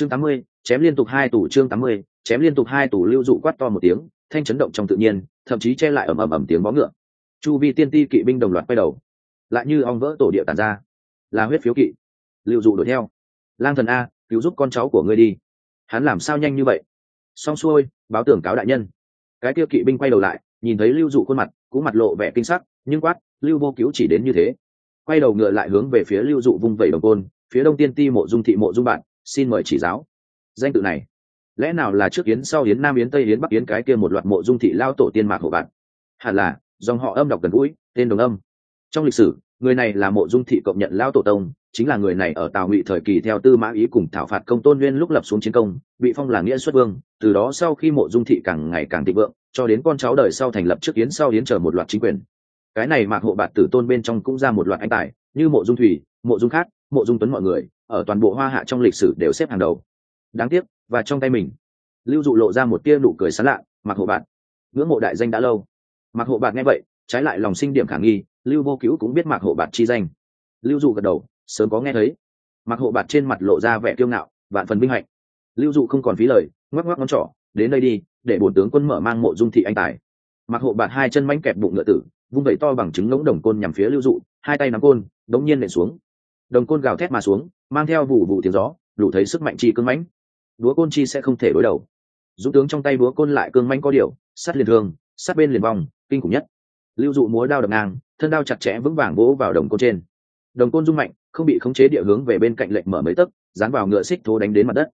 chương tám mươi, chém liên tục hai tủ chương tám mươi, chém liên tục hai tủ lưu dụ quát to một tiếng, thanh chấn động trong tự nhiên, thậm chí che lại ầm ầm ầm tiếng vó ngựa. Chu vi tiên ti kỵ binh đồng loạt quay đầu. Lại như ong vỡ tổ địa tàn ra. Là huyết phiếu kỵ. Lưu dụ đuổi theo. Lang thần a, cứu giúp con cháu của ngươi đi. Hắn làm sao nhanh như vậy? Xong xuôi, báo tưởng cáo đại nhân. Cái kia kỵ binh quay đầu lại, nhìn thấy lưu dụ khuôn mặt, cũng mặt lộ vẻ kinh sắc, nhưng quát, lưu vô cứu chỉ đến như thế. Quay đầu ngựa lại hướng về phía lưu dụ vung vẩy đồng côn, phía đông tiên ti mộ dung thị mộ dung bạn xin mời chỉ giáo. Danh tự này, lẽ nào là trước yến, sau yến, nam yến, tây yến, bắc yến, cái kia một loạt mộ dung thị lao tổ tiên mạc hộ bạn? Hẳn là, dòng họ âm đọc gần gũi, tên đồng âm. Trong lịch sử, người này là mộ dung thị cộng nhận lao tổ tông, chính là người này ở tào ngụy thời kỳ theo tư mã ý cùng thảo phạt công tôn nguyên lúc lập xuống chiến công, bị phong là nghĩa xuất vương, từ đó sau khi mộ dung thị càng ngày càng thịnh vượng, cho đến con cháu đời sau thành lập trước yến, sau yến chờ một loạt chính quyền. Cái này mạc hộ bạt tử tôn bên trong cũng ra một loạt anh tài, như mộ dung thủy, mộ dung khát mộ dung tuấn mọi người ở toàn bộ hoa hạ trong lịch sử đều xếp hàng đầu. Đáng tiếc, và trong tay mình, lưu dụ lộ ra một tia nụ cười sán lạ Mặc hộ bạt, ngưỡng mộ đại danh đã lâu. Mặc hộ bạt nghe vậy, trái lại lòng sinh điểm khả nghi, lưu vô cứu cũng biết Mặc hộ bạt chi danh. Lưu dụ gật đầu, sớm có nghe thấy. Mặc hộ bạt trên mặt lộ ra vẻ kiêu ngạo, vạn phần vinh hạnh. Lưu dụ không còn phí lời, ngoắc ngoắc ngón trỏ, đến đây đi, để bổn tướng quân mở mang mộ dung thị anh tài. Mặc hộ bạt hai chân mánh kẹp bụng ngựa tử, vung vẩy to bằng trứng ngỗng đồng côn nhằm phía lưu dụ, hai tay nắm côn, đống nhiên nện xuống đồng côn gào thét mà xuống, mang theo vụ vụ tiếng gió, đủ thấy sức mạnh chi cưng mãnh. Đúa côn chi sẽ không thể đối đầu. Dũng tướng trong tay đúa côn lại cưng mãnh có điều, sát liền thương, sát bên liền vòng kinh khủng nhất. Lưu dụ múa đao đập ngang, thân đao chặt chẽ vững vàng vỗ vào đồng côn trên. Đồng côn rung mạnh, không bị khống chế địa hướng về bên cạnh lệnh mở mấy tấc, dán vào ngựa xích thố đánh đến mặt đất.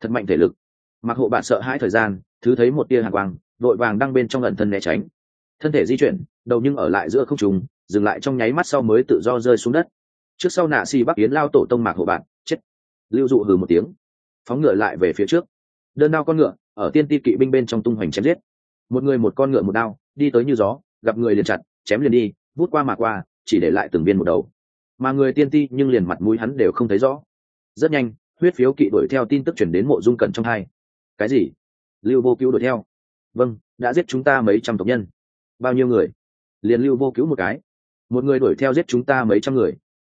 Thật mạnh thể lực. Mặc hộ bạn sợ hãi thời gian, thứ thấy một tia hàng quang, vội vàng đang bên trong lần thân né tránh. Thân thể di chuyển, đầu nhưng ở lại giữa không trùng dừng lại trong nháy mắt sau mới tự do rơi xuống đất trước sau nạ xì bắc yến lao tổ tông mạc hộ bạn, chết. Lưu dụ hừ một tiếng. Phóng ngựa lại về phía trước. Đơn đao con ngựa, ở tiên ti kỵ binh bên trong tung hoành chém giết. Một người một con ngựa một đao, đi tới như gió, gặp người liền chặt, chém liền đi, vút qua mà qua, chỉ để lại từng viên một đầu. Mà người tiên ti nhưng liền mặt mũi hắn đều không thấy rõ. Rất nhanh, huyết phiếu kỵ đuổi theo tin tức chuyển đến mộ dung cẩn trong hai. Cái gì? Lưu vô cứu đuổi theo. Vâng đã giết chúng ta mấy trăm tộc nhân. Bao nhiêu người? Liền lưu vô cứu một cái. Một người đuổi theo giết chúng ta mấy trăm người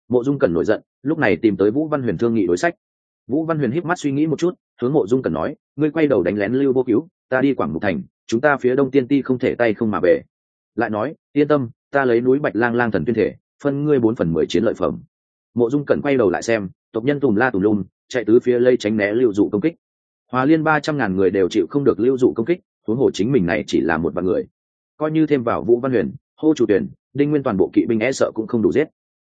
mộ dung Cần nổi giận, lúc này tìm tới vũ văn huyền thương nghị đối sách. Vũ văn huyền híp mắt suy nghĩ một chút, hướng mộ dung Cần nói, ngươi quay đầu đánh lén lưu vô cứu, ta đi quảng mục thành, chúng ta phía đông tiên ti không thể tay không mà về. Lại nói, yên tâm, ta lấy núi bạch lang lang thần tuyên thể, phân ngươi bốn phần mười chiến lợi phẩm. Mộ dung Cần quay đầu lại xem, tộc nhân tùm la tùm lum, chạy tứ phía lây tránh né lưu dụ công kích. Hòa liên ba trăm ngàn người đều chịu không được lưu dụ công kích, huống hồ chính mình này chỉ là một vạn người. Coi như thêm vào vũ văn huyền, hô chủ tuyển, đinh nguyên toàn bộ kỵ binh e sợ cũng không đủ giết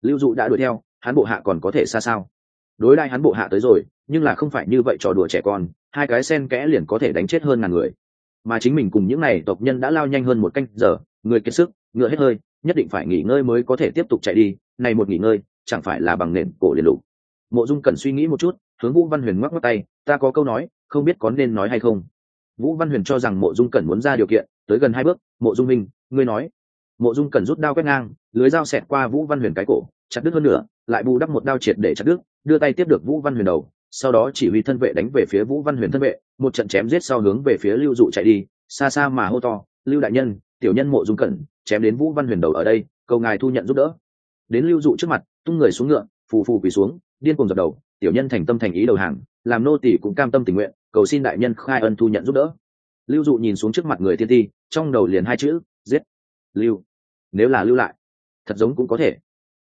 lưu dụ đã đuổi theo, hắn bộ hạ còn có thể xa sao? Đối đai hắn bộ hạ tới rồi, nhưng là không phải như vậy trò đùa trẻ con, hai cái sen kẽ liền có thể đánh chết hơn ngàn người. Mà chính mình cùng những n à y tộc nhân đã lao nhanh hơn một canh giờ, người kiệt sức, ngựa hết hơi, nhất định phải nghỉ ngơi mới có thể tiếp tục chạy đi, này một nghỉ ngơi, chẳng phải là bằng nền cổ liền lục mộ dung cần suy nghĩ một chút, hướng vũ văn huyền ngoắc ngoắc tay, ta có câu nói, không biết có nên nói hay không. Vũ văn huyền cho rằng mộ dung cần muốn ra điều kiện, tới gần hai bước, mộ dung minh ngươi nói mộ dung cần rút đao quét ngang, lưới dao xẹt qua vũ văn huyền cái cổ, chặt đứt hơn nữa lại bù đắp một đao triệt để chặt đứt, đưa tay tiếp được vũ văn huyền đầu, sau đó chỉ huy thân vệ đánh về phía vũ văn huyền thân vệ, một trận chém giết sau hướng về phía lưu dụ chạy đi, xa xa mà hô to, lưu đại nhân, tiểu nhân mộ dung cẩn, chém đến vũ văn huyền đầu ở đây, cầu ngài thu nhận giúp đỡ. Đến lưu dụ trước mặt, tung người xuống ngựa, phù phù quỳ xuống, điên cùng dập đầu, tiểu nhân thành tâm thành ý đầu hàng, làm nô tỷ cũng cam tâm tình nguyện, cầu xin đại nhân khai ân thu nhận giúp đỡ. Lưu dụ nhìn xuống trước mặt người thiên ti, trong đầu liền hai chữ, giết. Lưu nếu là lưu lại, thật giống cũng có thể.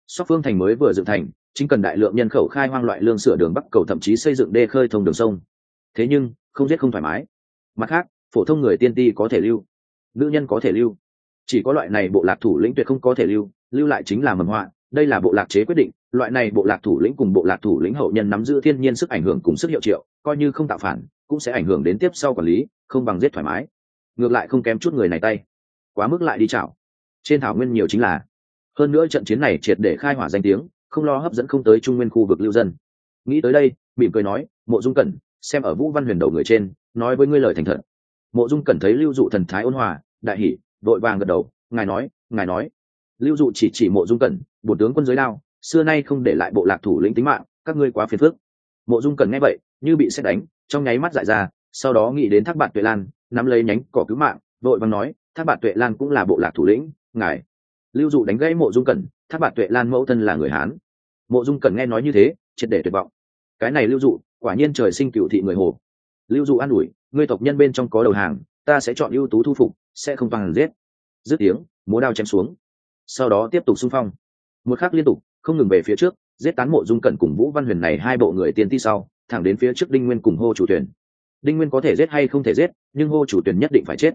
Sóc phương thành mới vừa dựng thành, chính cần đại lượng nhân khẩu khai hoang loại lương sửa đường bắc cầu thậm chí xây dựng đê khơi thông đường sông. Thế nhưng, không giết không thoải mái. Mặt khác, phổ thông người tiên ti có thể lưu, nữ nhân có thể lưu. Chỉ có loại này bộ lạc thủ lĩnh tuyệt không có thể lưu lưu lại chính là mầm họa, đây là bộ lạc chế quyết định, loại này bộ lạc thủ lĩnh cùng bộ lạc thủ lĩnh hậu nhân nắm giữ thiên nhiên sức ảnh hưởng cùng sức hiệu triệu, coi như không tạo phản, cũng sẽ ảnh hưởng đến tiếp sau quản lý, không bằng giết thoải mái. Ngược lại không kém chút người này tay. Quá mức lại đi chảo trên thảo nguyên nhiều chính là. Hơn nữa trận chiến này triệt để khai hỏa danh tiếng, không lo hấp dẫn không tới trung nguyên khu vực lưu dân. Nghĩ tới đây, mỉm cười nói, mộ dung cẩn, xem ở vũ văn huyền đầu người trên, nói với ngươi lời thành thật. Mộ dung cẩn thấy lưu dụ thần thái ôn hòa, đại hỷ đội vàng gật đầu, ngài nói ngài nói. Lưu dụ chỉ chỉ mộ dung cẩn, bộ tướng quân giới lao xưa nay không để lại bộ lạc thủ lĩnh tính mạng, các ngươi quá phiền phức. Mộ dung cẩn nghe vậy, như bị xét đánh, trong nháy mắt dại ra, sau đó nghĩ đến thác bạn tuệ lan, nắm lấy nhánh cỏ cứu mạng, đội vàng nói, thác bạn tuệ lan cũng là bộ lạc thủ lĩnh ngài. Lưu dụ đánh gãy mộ dung cẩn, thác bạn tuệ lan mẫu thân là người hán. Mộ dung cẩn nghe nói như thế, triệt để tuyệt vọng. Cái này lưu dụ, quả nhiên trời sinh cựu thị người hồ. Lưu dụ an ủi, ngươi tộc nhân bên trong có đầu hàng, ta sẽ chọn ưu tú thu phục, sẽ không toàn giết. Dứt tiếng, múa đao chém xuống. Sau đó tiếp tục xung phong. Một khắc liên tục, không ngừng về phía trước, giết tán mộ dung cẩn cùng vũ văn huyền này hai bộ người tiên ti sau, thẳng đến phía trước đinh nguyên cùng hô chủ tuyển đinh nguyên có thể giết hay không thể giết, nhưng hô chủ tuyển nhất định phải chết.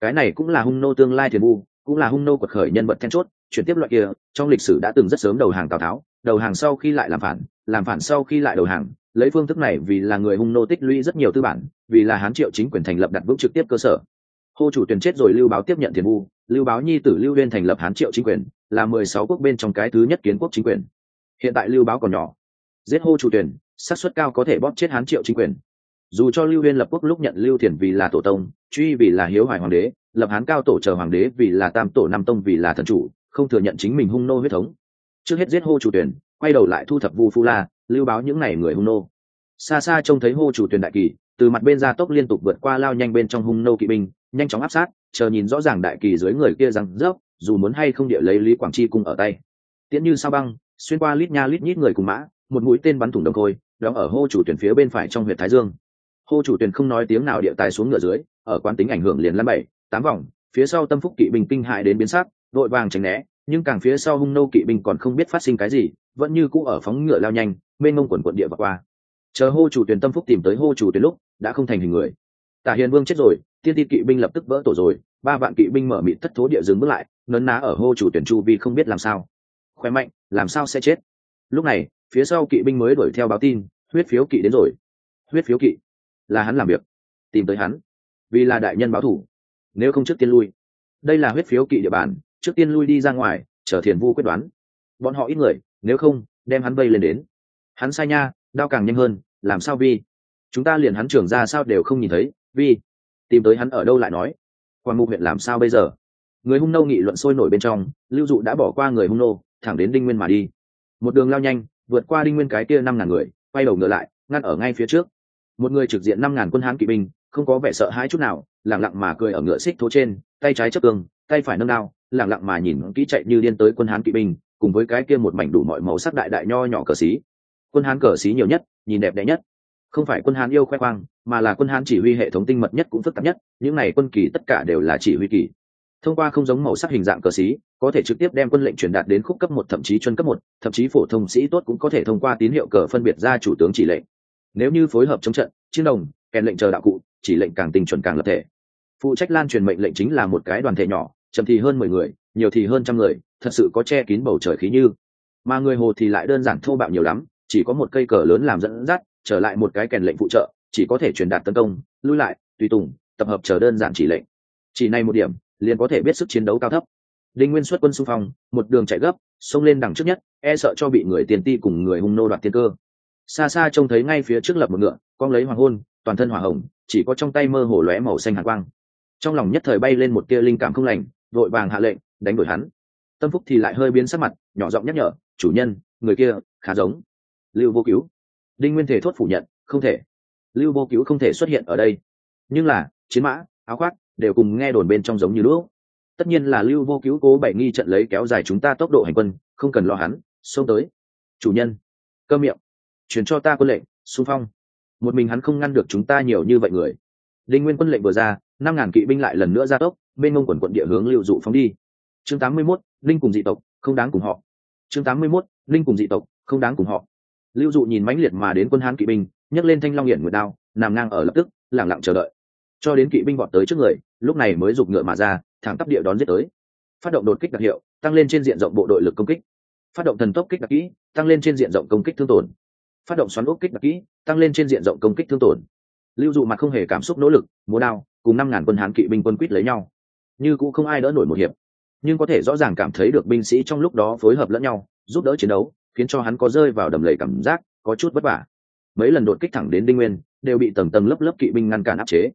Cái này cũng là hung nô tương lai thiền vu cũng là hung nô quật khởi nhân vật then chốt, chuyển tiếp loại kia, trong lịch sử đã từng rất sớm đầu hàng tào tháo, đầu hàng sau khi lại làm phản làm phản sau khi lại đầu hàng, lấy phương thức này vì là người hung nô tích lũy rất nhiều tư bản, vì là hán triệu chính quyền thành lập đặt vững trực tiếp cơ sở. Hô chủ tuyển chết rồi lưu báo tiếp nhận thiền vu, lưu báo nhi tử lưu liên thành lập hán triệu chính quyền, là mười sáu quốc bên trong cái thứ nhất kiến quốc chính quyền. Hiện tại lưu báo còn nhỏ. Giết hô chủ tuyển, xác suất cao có thể bóp chết hán triệu chính quyền. Dù cho lưu liên lập quốc lúc nhận lưu thiền vì là tổ tông, truy vì là hiếu hoài hoàng đế lập hán cao tổ chờ hoàng đế vì là tam tổ nam tông vì là thần chủ, không thừa nhận chính mình hung nô huyết thống. Trước hết giết hô chủ tuyển quay đầu lại thu thập vu phu la, lưu báo những ngày người hung nô. Xa xa trông thấy hô chủ tuyển đại kỳ, từ mặt bên ra tốc liên tục vượt qua lao nhanh bên trong hung nô kỵ binh, nhanh chóng áp sát, chờ nhìn rõ ràng đại kỳ dưới người kia rằng rớp dù muốn hay không địa lấy lý quảng chi cung ở tay. Tiễn như sao băng, xuyên qua lít nha lít nhít người cùng mã, một mũi tên bắn thủng đồng khôi, đóng ở hô chủ tuyển phía bên phải trong huyện thái dương. Hô chủ tuyển không nói tiếng nào địa tài xuống ngựa dưới, ở quán tính ảnh hưởng liền lăn bảy tám vòng, phía sau tâm phúc kỵ binh kinh hại đến biến sắc vội vàng tránh né, nhưng càng phía sau hung nô kỵ binh còn không biết phát sinh cái gì, vẫn như cũ ở phóng ngựa lao nhanh bên ngông quần quận địa và qua. Chờ hô chủ tuyển tâm phúc tìm tới hô chủ tuyển lúc, đã không thành hình người. Tả hiền vương chết rồi, tiên ti kỵ binh lập tức vỡ tổ rồi, ba vạn kỵ binh mở mịt thất thố địa dừng bước lại, nấn ná ở hô chủ tuyển chu vì không biết làm sao. Khỏe mạnh, làm sao sẽ chết? Lúc này, phía sau kỵ binh mới đuổi theo báo tin, huyết phiếu kỵ đến rồi. Huyết phiếu kỵ. Là hắn làm việc. Tìm tới hắn. Vì là đại nhân báo thủ nếu không trước tiên lui. Đây là huyết phiếu kỵ địa bàn, trước tiên lui đi ra ngoài, chờ thiền vu quyết đoán. Bọn họ ít người, nếu không, đem hắn vây lên đến. Hắn sai nha, đao càng nhanh hơn, làm sao vi? Chúng ta liền hắn trưởng ra sao đều không nhìn thấy, vi. Tìm tới hắn ở đâu lại nói. Quan mục huyện làm sao bây giờ? Người hung nô nghị luận sôi nổi bên trong, lưu dụ đã bỏ qua người hung nô, thẳng đến đinh nguyên mà đi. Một đường lao nhanh, vượt qua đinh nguyên cái kia năm ngàn người, quay đầu ngựa lại, ngăn ở ngay phía trước. Một người trực diện năm ngàn quân hán kỵ binh không có vẻ sợ hãi chút nào, lẳng lặng mà cười ở ngựa xích thố trên, tay trái chấp cương tay phải nâng đao, lẳng lặng mà nhìn kỹ chạy như điên tới quân hán kỵ binh, cùng với cái kia một mảnh đủ mọi màu sắc đại đại nho nhỏ cờ xí. Quân hán cờ xí nhiều nhất, nhìn đẹp đẽ nhất. Không phải quân hán yêu khoe khoang, mà là quân hán chỉ huy hệ thống tinh mật nhất cũng phức tạp nhất, những này quân kỳ tất cả đều là chỉ huy kỳ. Thông qua không giống màu sắc hình dạng cờ xí, có thể trực tiếp đem quân lệnh truyền đạt đến khúc cấp một, thậm chí chân cấp một, thậm chí phổ thông sĩ tốt cũng có thể thông qua tín hiệu cờ phân biệt ra chủ tướng chỉ lệnh. Nếu như phối hợp chống trận, chiến đồng kèn lệnh chờ đạo cụ, chỉ lệnh càng tinh chuẩn càng lập thể. Phụ trách lan truyền mệnh lệnh chính là một cái đoàn thể nhỏ, chậm thì hơn mười người, nhiều thì hơn trăm người, thật sự có che kín bầu trời khí như. Mà người hồ thì lại đơn giản thô bạo nhiều lắm, chỉ có một cây cờ lớn làm dẫn dắt, trở lại một cái kèn lệnh phụ trợ, chỉ có thể truyền đạt tấn công, lui lại, tùy tùng, tập hợp chờ đơn giản chỉ lệnh. Chỉ này một điểm, liền có thể biết sức chiến đấu cao thấp. Đinh nguyên xuất quân xung phong, một đường chạy gấp, xông lên đằng trước nhất e sợ cho bị người tiền ti cùng người hung nô đoạt tiên cơ. Xa xa trông thấy ngay phía trước lập một ngựa con lấy hoàng hôn toàn thân hỏa hồng, chỉ có trong tay mơ hồ lóe màu xanh hàn quang. Trong lòng nhất thời bay lên một tia linh cảm không lành, vội vàng hạ lệnh, đánh đuổi hắn. Tâm phúc thì lại hơi biến sắc mặt, nhỏ giọng nhắc nhở, chủ nhân, người kia khá giống lưu vô cứu. Đinh nguyên thể thốt phủ nhận, không thể. Lưu vô cứu không thể xuất hiện ở đây. Nhưng là, chiến mã, áo khoác đều cùng nghe đồn bên trong giống như đũa tất nhiên là lưu vô cứu cố bảy nghi trận lấy kéo dài chúng ta tốc độ hành quân, không cần lo hắn, xông tới. Chủ nhân. Cơ miệng. Chuyển cho ta quân lệnh, xung phong một mình hắn không ngăn được chúng ta nhiều như vậy người. Đinh nguyên quân lệnh vừa ra năm ngàn kỵ binh lại lần nữa ra tốc bên ngông quần quận địa hướng lưu dụ phóng đi. Chương tám mươi 81, linh cùng dị tộc không đáng cùng họ. Chương tám mươi 81, linh cùng dị tộc không đáng cùng họ. Lưu dụ nhìn mãnh liệt mà đến quân hán kỵ binh nhấc lên thanh long hiển nguyệt đao nằm ngang ở lập tức lẳng lặng chờ đợi. Cho đến kỵ binh vọt tới trước người lúc này mới giục ngựa mà ra thẳng tắp địa đón giết tới. Phát động đột kích đặc hiệu tăng lên trên diện rộng bộ đội lực công kích. Phát động thần tốc kích đặc kỹ tăng lên trên diện rộng công kích thương tổn phát động xoắn ốc kích đặc kỹ, tăng lên trên diện rộng công kích thương tổn. Lưu dụ mặt không hề cảm xúc nỗ lực, múa đao, cùng năm ngàn quân hán kỵ binh quân quýt lấy nhau. Như cũng không ai đỡ nổi một hiệp. Nhưng có thể rõ ràng cảm thấy được binh sĩ trong lúc đó phối hợp lẫn nhau, giúp đỡ chiến đấu, khiến cho hắn có rơi vào đầm lầy cảm giác, có chút vất vả. Mấy lần đột kích thẳng đến đinh nguyên, đều bị tầng tầng lớp lớp kỵ binh ngăn cản áp chế.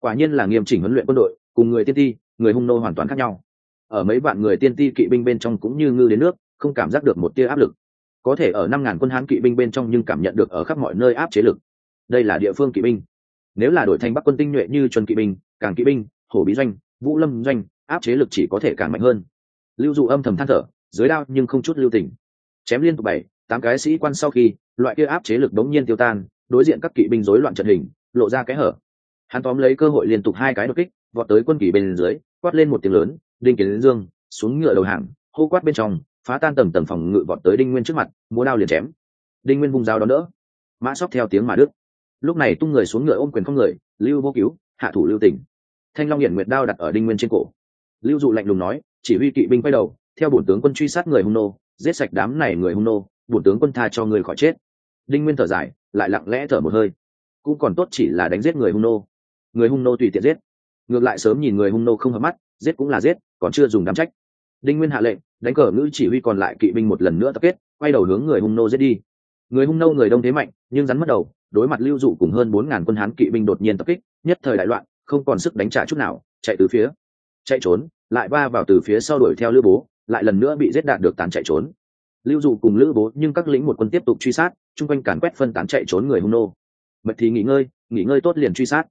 Quả nhiên là nghiêm chỉnh huấn luyện quân đội, cùng người tiên ti, người hung nô hoàn toàn khác nhau. Ở mấy vạn người tiên ti kỵ binh bên trong cũng như ngư đến nước, không cảm giác được một tia áp lực có thể ở năm ngàn quân hán kỵ binh bên trong nhưng cảm nhận được ở khắp mọi nơi áp chế lực. Đây là địa phương kỵ binh. Nếu là đổi thành bắc quân tinh nhuệ như chuẩn kỵ binh càng kỵ binh, hổ bí doanh, vũ lâm doanh, áp chế lực chỉ có thể càng mạnh hơn. Lưu dụ âm thầm than thở, dưới đao nhưng không chút lưu tình. Chém liên tục bảy, tám cái sĩ quan sau khi, loại kia áp chế lực đống nhiên tiêu tan, đối diện các kỵ binh rối loạn trận hình, lộ ra cái hở. Hắn tóm lấy cơ hội liên tục hai cái đột kích, vọt tới quân kỵ bên dưới, quát lên một tiếng lớn, đinh kiến dương, xuống ngựa đầu hàng, hô quát bên trong phá tan tầng tầng phòng ngự vọt tới đinh nguyên trước mặt, múa đao liền chém. Đinh nguyên vung dao đó đỡ. Mã sóc theo tiếng mà đức lúc này tung người xuống ngựa ôm quyền không người, lưu vô cứu, hạ thủ lưu tỉnh. Thanh long hiển nguyệt đao đặt ở đinh nguyên trên cổ. Lưu dụ lạnh lùng nói, chỉ huy kỵ binh quay đầu, theo bổn tướng quân truy sát người hung nô, giết sạch đám này người hung nô, bổn tướng quân tha cho người khỏi chết. Đinh nguyên thở dài, lại lặng lẽ thở một hơi. Cũng còn tốt chỉ là đánh giết người hung nô. Người hung nô tùy tiện giết. Ngược lại sớm nhìn người hung nô không hợp mắt, giết cũng là giết, còn chưa dùng đám trách đinh nguyên hạ lệnh, đánh cờ ngữ chỉ huy còn lại kỵ binh một lần nữa tập kết, quay đầu hướng người hung nô giết đi. Người hung nô người đông thế mạnh, nhưng rắn mất đầu, đối mặt lưu dụ cùng hơn bốn ngàn quân hán kỵ binh đột nhiên tập kích, nhất thời đại loạn, không còn sức đánh trả chút nào, chạy từ phía, chạy trốn, lại va vào từ phía sau đuổi theo lữ bố, lại lần nữa bị giết đạt được tán chạy trốn. Lưu dụ cùng lữ bố nhưng các lính một quân tiếp tục truy sát, chung quanh càn quét phân tán chạy trốn người hung nô. Mật thì nghỉ ngơi nghỉ ngơi tốt liền truy sát.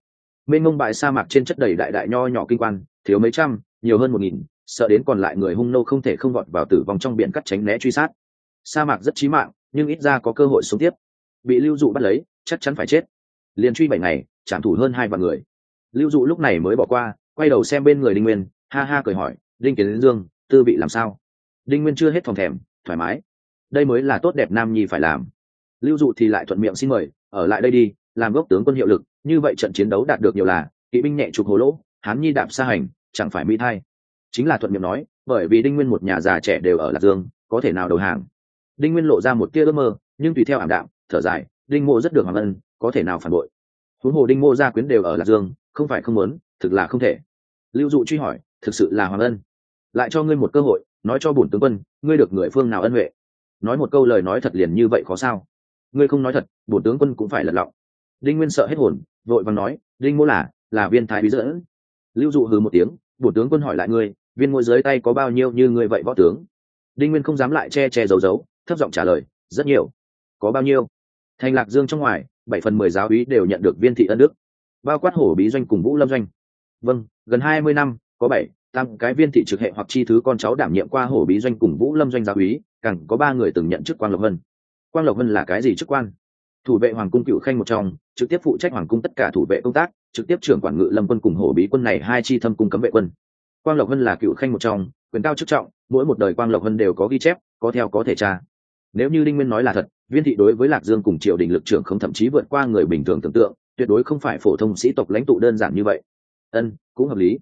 Mênh mông bại sa mạc trên chất đầy đại đại nho nhỏ kinh quan, thiếu mấy trăm, nhiều hơn một nghìn sợ đến còn lại người hung nô không thể không vọt vào tử vong trong biển cắt tránh né truy sát. Sa mạc rất chí mạng, nhưng ít ra có cơ hội sống tiếp. Bị lưu dụ bắt lấy, chắc chắn phải chết. Liền truy bảy ngày trảm thủ hơn hai vạn người. Lưu dụ lúc này mới bỏ qua, quay đầu xem bên người đinh nguyên, ha ha cười hỏi, đinh kiến dương, tư vị làm sao? Đinh nguyên chưa hết phòng thèm, thoải mái. Đây mới là tốt đẹp nam nhi phải làm. Lưu dụ thì lại thuận miệng xin mời, ở lại đây đi, làm gốc tướng quân hiệu lực, như vậy trận chiến đấu đạt được nhiều là, kỵ binh nhẹ trục hồ lỗ, hán nhi đạp xa hành, chẳng phải mỹ thai chính là thuận miệng nói, bởi vì đinh nguyên một nhà già trẻ đều ở lạc dương, có thể nào đầu hàng? Đinh nguyên lộ ra một tia ước mơ, nhưng tùy theo ảm đạm, thở dài, đinh mô rất được hoàng ân, có thể nào phản bội? Huống hồ đinh mô gia quyến đều ở lạc dương, không phải không muốn, thực là không thể. Lưu dụ truy hỏi, thực sự là hoàng ân? Lại cho ngươi một cơ hội, nói cho bổn tướng quân, ngươi được người phương nào ân huệ? Nói một câu lời nói thật liền như vậy khó sao? Ngươi không nói thật, bổn tướng quân cũng phải lật lọng. Đinh nguyên sợ hết hồn, vội vàng nói, đinh mô là là viên thái bí dẫn. Lưu dụ hừ một tiếng, bổn tướng quân hỏi lại ngươi viên môi dưới tay có bao nhiêu như ngươi vậy võ tướng? Đinh nguyên không dám lại che che giấu giấu, thấp giọng trả lời, rất nhiều. Có bao nhiêu? Thành lạc dương trong ngoài, bảy phần mười giáo úy đều nhận được viên thị ân đức. Bao quát hổ bí doanh cùng vũ lâm doanh. Vâng gần hai mươi năm, có bảy, tám cái viên thị trực hệ hoặc chi thứ con cháu đảm nhiệm qua hổ bí doanh cùng vũ lâm doanh giáo úy, càng có ba người từng nhận chức quan lộc vân. Quan lộc vân là cái gì chức quan? Thủ vệ hoàng cung cựu khanh một trong, trực tiếp phụ trách hoàng cung tất cả thủ vệ công tác, trực tiếp trưởng quản ngự lâm quân cùng hổ bí quân này hai chi thâm cung cấm vệ quân quang lộc vân là cựu khanh một trong, quyền cao chức trọng, mỗi một đời quang lộc vân đều có ghi chép, có theo có thể tra. Nếu như linh nguyên nói là thật, viên thị đối với lạc dương cùng triều đình lực trưởng không thậm chí vượt qua người bình thường tưởng tượng, tuyệt đối không phải phổ thông sĩ tộc lãnh tụ đơn giản như vậy. Ân, cũng hợp lý.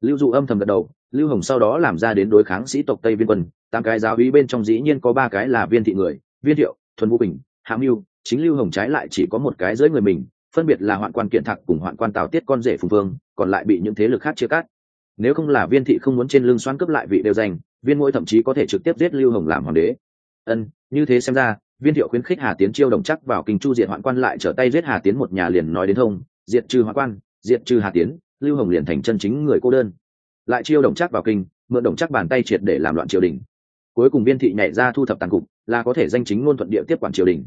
Lưu dụ âm thầm gật đầu, lưu hồng sau đó làm ra đến đối kháng sĩ tộc tây viên quân, tám cái giáo úy bên trong dĩ nhiên có ba cái là viên thị người, viên thiệu, thuần vũ bình, hạ mưu, chính lưu hồng trái lại chỉ có một cái dưới người mình, phân biệt là hoạn quan kiện thạc cùng hoạn quan tào tiết con rể phùng vương, còn lại bị những thế lực khác chia cắt nếu không là viên thị không muốn trên lưng xoan cướp lại vị đều dành viên ngôi thậm chí có thể trực tiếp giết lưu hồng làm hoàng đế. Ân, như thế xem ra, viên thiệu khuyến khích hà tiến chiêu đồng chắc vào kinh chu diệt hoạn quan lại trở tay giết hà tiến một nhà liền nói đến thông, diệt trừ hoạn quan, diệt trừ hà tiến, lưu hồng liền thành chân chính người cô đơn. Lại chiêu đồng chắc vào kinh, mượn đồng chắc bàn tay triệt để làm loạn triều đình. Cuối cùng viên thị nhảy ra thu thập tàn cục, là có thể danh chính ngôn thuận địa tiếp quản triều đình.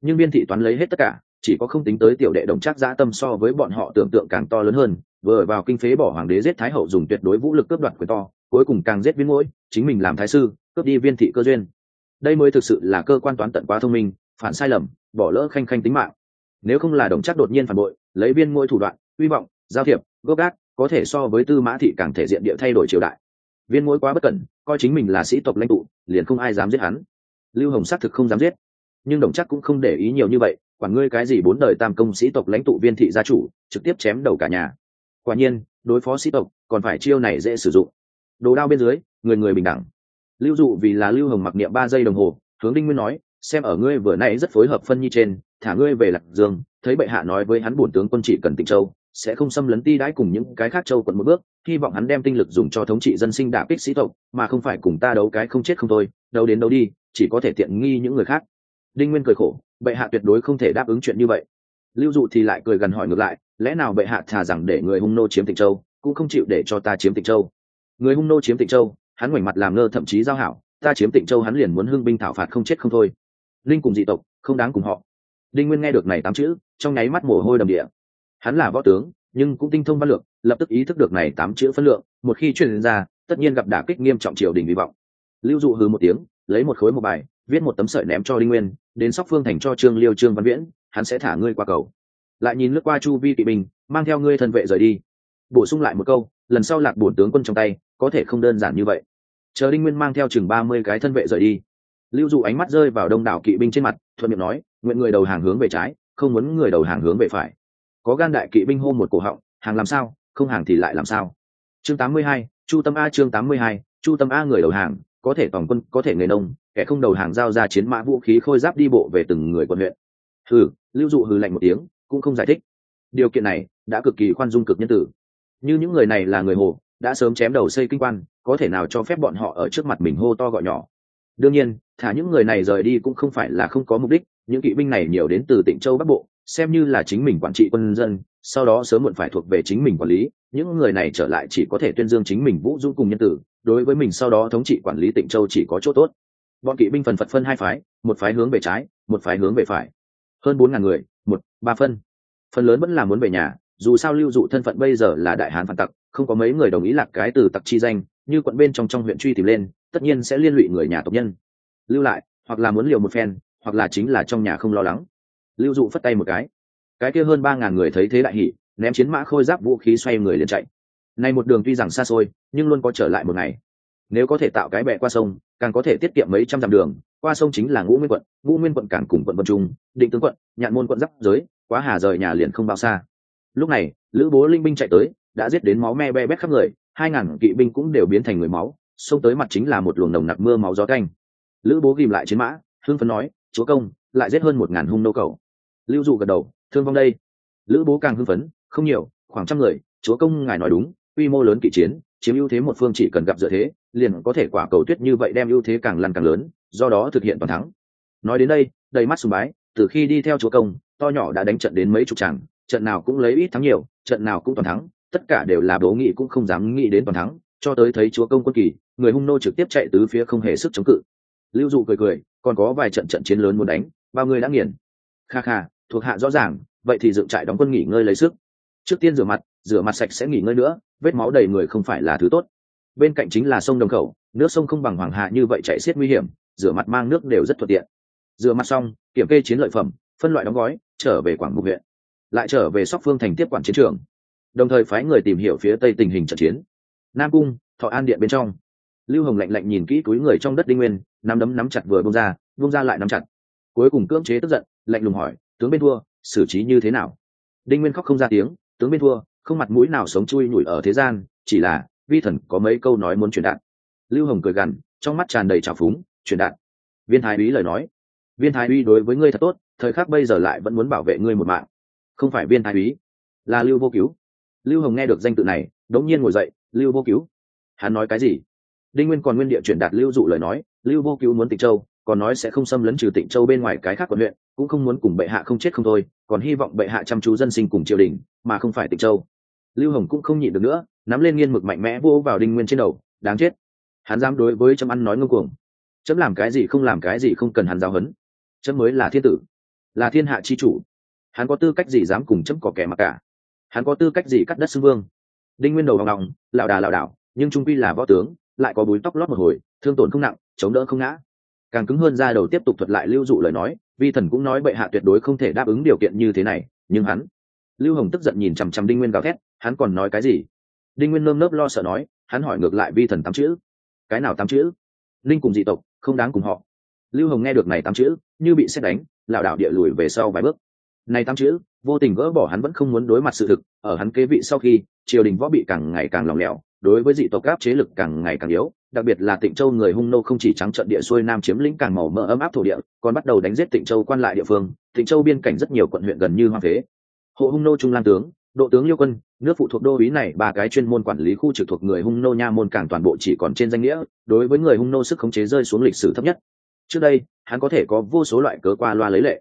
Nhưng viên thị toán lấy hết tất cả, chỉ có không tính tới tiểu đệ đồng chắc dã tâm so với bọn họ tưởng tượng càng to lớn hơn vừa vào kinh phế bỏ hoàng đế giết thái hậu dùng tuyệt đối vũ lực cướp đoạt quyền to, cuối cùng càng giết viên mũi chính mình làm thái sư, cướp đi viên thị cơ duyên. Đây mới thực sự là cơ quan toán tận quá thông minh, phản sai lầm, bỏ lỡ khanh khanh tính mạng. Nếu không là đồng chắc đột nhiên phản bội, lấy viên mũi thủ đoạn hy vọng, giao thiệp, gốc gác, có thể so với tư mã thị càng thể diện địa thay đổi triều đại. Viên mũi quá bất cẩn, coi chính mình là sĩ tộc lãnh tụ, liền không ai dám giết hắn. Lưu hồng xác thực không dám giết. Nhưng đồng chắc cũng không để ý nhiều như vậy, quản ngươi cái gì bốn đời tam công sĩ tộc lãnh tụ viên thị gia chủ, trực tiếp chém đầu cả nhà quả nhiên, đối phó sĩ tộc còn phải chiêu này dễ sử dụng. Đồ đao bên dưới, người người bình đẳng. Lưu dụ vì là lưu hồng mặc niệm ba giây đồng hồ, hướng đinh nguyên nói, xem ở ngươi vừa nay rất phối hợp phân nhi trên, thả ngươi về lạc dương, thấy bệ hạ nói với hắn bổn tướng quân trị cần tịnh châu, sẽ không xâm lấn ti đãi cùng những cái khác châu quận một bước, hy vọng hắn đem tinh lực dùng cho thống trị dân sinh đả kích sĩ tộc, mà không phải cùng ta đấu cái không chết không thôi đâu đến đâu đi, chỉ có thể tiện nghi những người khác. Đinh nguyên cười khổ, bệ hạ tuyệt đối không thể đáp ứng chuyện như vậy lưu dụ thì lại cười gần hỏi ngược lại, lẽ nào bệ hạ thà rằng để người hung nô chiếm tịnh châu, cũng không chịu để cho ta chiếm tịnh châu? Người hung nô chiếm tịnh châu, hắn ngoảnh mặt làm ngơ thậm chí giao hảo, ta chiếm tịnh châu hắn liền muốn hưng binh thảo phạt không chết không thôi. Linh cùng dị tộc, không đáng cùng họ. Đinh nguyên nghe được này tám chữ, trong nháy mắt mồ hôi đầm địa. Hắn là võ tướng, nhưng cũng tinh thông văn lược lập tức ý thức được này tám chữ phân lượng, một khi truyền ra, tất nhiên gặp đả kích nghiêm trọng triều đình hy vọng. Lưu dụ hừ một tiếng, lấy một khối một bài, viết một tấm sợi ném cho đinh nguyên, đến sóc phương thành cho trương liêu trương văn viễn hắn sẽ thả ngươi qua cầu. Lại nhìn lướt qua chu vi kỵ binh, mang theo ngươi thân vệ rời đi. Bổ sung lại một câu, lần sau lạc bổn tướng quân trong tay, có thể không đơn giản như vậy. Chờ đinh nguyên mang theo chừng ba mươi cái thân vệ rời đi. Lưu dụ ánh mắt rơi vào đông đảo kỵ binh trên mặt, thuận miệng nói, nguyện người đầu hàng hướng về trái, không muốn người đầu hàng hướng về phải. Có gan đại kỵ binh hô một cổ họng, hàng làm sao, không hàng thì lại làm sao. Chương tám mươi hai, chu tâm a chương tám mươi hai, chu tâm a người đầu hàng, có thể tổng quân, có thể người nông, kẻ không đầu hàng giao ra chiến mã vũ khí khôi giáp đi bộ về từng người quận huyện hừ, lưu dụ hừ lạnh một tiếng, cũng không giải thích. Điều kiện này đã cực kỳ khoan dung cực nhân tử. Như những người này là người hồ, đã sớm chém đầu xây kinh quan, có thể nào cho phép bọn họ ở trước mặt mình hô to gọi nhỏ? Đương nhiên, thả những người này rời đi cũng không phải là không có mục đích, những kỵ binh này nhiều đến từ tỉnh châu bắc bộ, xem như là chính mình quản trị quân dân, sau đó sớm muộn phải thuộc về chính mình quản lý, những người này trở lại chỉ có thể tuyên dương chính mình vũ dũng cùng nhân tử, đối với mình sau đó thống trị quản lý tỉnh châu chỉ có chỗ tốt. Bọn kỵ binh phần phật phân hai phái, một phái hướng về trái, một phái hướng về phải hơn bốn ngàn người, một, ba phân. Phần lớn vẫn là muốn về nhà, dù sao lưu dụ thân phận bây giờ là đại hán phản tặc, không có mấy người đồng ý lạc cái từ tặc chi danh, như quận bên trong trong huyện truy tìm lên, tất nhiên sẽ liên lụy người nhà tộc nhân. Lưu lại, hoặc là muốn liều một phen, hoặc là chính là trong nhà không lo lắng. Lưu dụ phất tay một cái. Cái kia hơn ba ngàn người thấy thế đại hỷ ném chiến mã khôi giáp vũ khí xoay người liền chạy. Nay một đường tuy rằng xa xôi, nhưng luôn có trở lại một ngày nếu có thể tạo cái bè qua sông, càng có thể tiết kiệm mấy trăm dặm đường. Qua sông chính là ngũ nguyên quận, ngũ nguyên quận càng cùng quận vân trung, định tướng quận, nhạn môn quận giáp giới, quá hà rời nhà liền không bao xa. Lúc này, lữ bố linh binh chạy tới, đã giết đến máu me be bét khắp người, hai ngàn kỵ binh cũng đều biến thành người máu, xông tới mặt chính là một luồng nồng nặc mưa máu gió canh. Lữ bố ghìm lại chiến mã, hưng phấn nói, chúa công, lại giết hơn một ngàn hung nô cầu lưu dụ gật đầu, thương vong đây. Lữ bố càng hưng phấn, không nhiều, khoảng trăm người, chúa công ngài nói đúng quy mô lớn kỵ chiến, chiếm ưu thế một phương chỉ cần gặp dựa thế, liền có thể quả cầu tuyết như vậy đem ưu thế càng lăn càng lớn, do đó thực hiện toàn thắng. Nói đến đây, đầy mắt sùng bái, từ khi đi theo chúa công, to nhỏ đã đánh trận đến mấy chục tràng trận nào cũng lấy ít thắng nhiều, trận nào cũng toàn thắng, tất cả đều là đố nghị cũng không dám nghĩ đến toàn thắng, cho tới thấy chúa công quân kỳ, người hung nô trực tiếp chạy tứ phía không hề sức chống cự. Lưu dụ cười cười, còn có vài trận trận chiến lớn muốn đánh, bao người đã nghiền. Kha kha, thuộc hạ rõ ràng, vậy thì dựng trại đóng quân nghỉ ngơi lấy sức. Trước tiên rửa mặt rửa mặt sạch sẽ nghỉ ngơi nữa vết máu đầy người không phải là thứ tốt. Bên cạnh chính là sông đồng khẩu, nước sông không bằng hoàng hạ như vậy chạy xiết nguy hiểm, rửa mặt mang nước đều rất thuận tiện. Rửa mặt xong, kiểm kê chiến lợi phẩm, phân loại đóng gói, trở về quảng mục huyện. Lại trở về sóc phương thành tiếp quản chiến trường. Đồng thời phái người tìm hiểu phía tây tình hình trận chiến. Nam cung, thọ an điện bên trong. Lưu hồng lạnh lạnh nhìn kỹ túi người trong đất đinh nguyên, nắm đấm nắm chặt vừa bông ra bông ra lại nắm chặt. Cuối cùng cưỡng chế tức giận, lạnh lùng hỏi, tướng bên thua, xử trí như thế nào? Đinh nguyên khóc không ra tiếng, tướng bên thua không mặt mũi nào sống chui nhủi ở thế gian, chỉ là vi thần có mấy câu nói muốn truyền đạt. Lưu hồng cười gằn, trong mắt tràn đầy trào phúng, truyền đạt. Viên thái úy lời nói, viên thái úy đối với ngươi thật tốt, thời khắc bây giờ lại vẫn muốn bảo vệ ngươi một mạng. Không phải viên thái úy, là lưu vô cứu. Lưu hồng nghe được danh tự này, đống nhiên ngồi dậy, lưu vô cứu. Hắn nói cái gì? Đinh nguyên còn nguyên địa truyền đạt lưu dụ lời nói, lưu vô cứu muốn tịnh châu, còn nói sẽ không xâm lấn trừ tịnh châu bên ngoài cái khác quận huyện, cũng không muốn cùng bệ hạ không chết không thôi, còn hy vọng bệ hạ chăm chú dân sinh cùng triều đình, mà không phải tịnh châu lưu hồng cũng không nhịn được nữa, nắm lên nghiên mực mạnh mẽ vô vào đinh nguyên trên đầu, đáng chết. Hắn dám đối với chấm ăn nói ngông cuồng. Chấm làm cái gì không làm cái gì không cần hắn giáo hấn chấm mới là thiên tử, là thiên hạ chi chủ. Hắn có tư cách gì dám cùng chấm có kẻ mặc cả? Hắn có tư cách gì cắt đất xưng vương? Đinh nguyên đầu vòng lòng lảo đà lảo đảo, nhưng trung quy là võ tướng, lại có búi tóc lót một hồi, thương tổn không nặng, chống đỡ không ngã. Càng cứng hơn ra đầu tiếp tục thuật lại lưu dụ lời nói, vi thần cũng nói bệ hạ tuyệt đối không thể đáp ứng điều kiện như thế này, nhưng hắn, lưu hồng tức giận nhìn chằm chằm đinh nguyên gào thét hắn còn nói cái gì? Đinh nguyên nơm nớp lo sợ nói, hắn hỏi ngược lại vi thần tám chữ. Cái nào tám chữ? Linh cùng dị tộc, không đáng cùng họ. Lưu hồng nghe được này tám chữ, như bị xét đánh, lảo đảo địa lùi về sau vài bước. Này tám chữ, vô tình gỡ bỏ hắn vẫn không muốn đối mặt sự thực, ở hắn kế vị sau khi, triều đình võ bị càng ngày càng lỏng lẻo, đối với dị tộc áp chế lực càng ngày càng yếu, đặc biệt là tịnh châu người hung nô không chỉ trắng trận địa xuôi nam chiếm lĩnh càng màu mỡ ấm áp thổ địa, còn bắt đầu đánh giết tịnh châu quan lại địa phương. Tịnh châu biên cảnh rất nhiều quận huyện gần như hoang phế. Hộ hung nô trung lan tướng độ tướng liêu quân, nước phụ thuộc đô ý này, ba cái chuyên môn quản lý khu trực thuộc người hung nô nha môn càng toàn bộ chỉ còn trên danh nghĩa, đối với người hung nô sức khống chế rơi xuống lịch sử thấp nhất. Trước đây, hắn có thể có vô số loại cớ qua loa lấy lệ.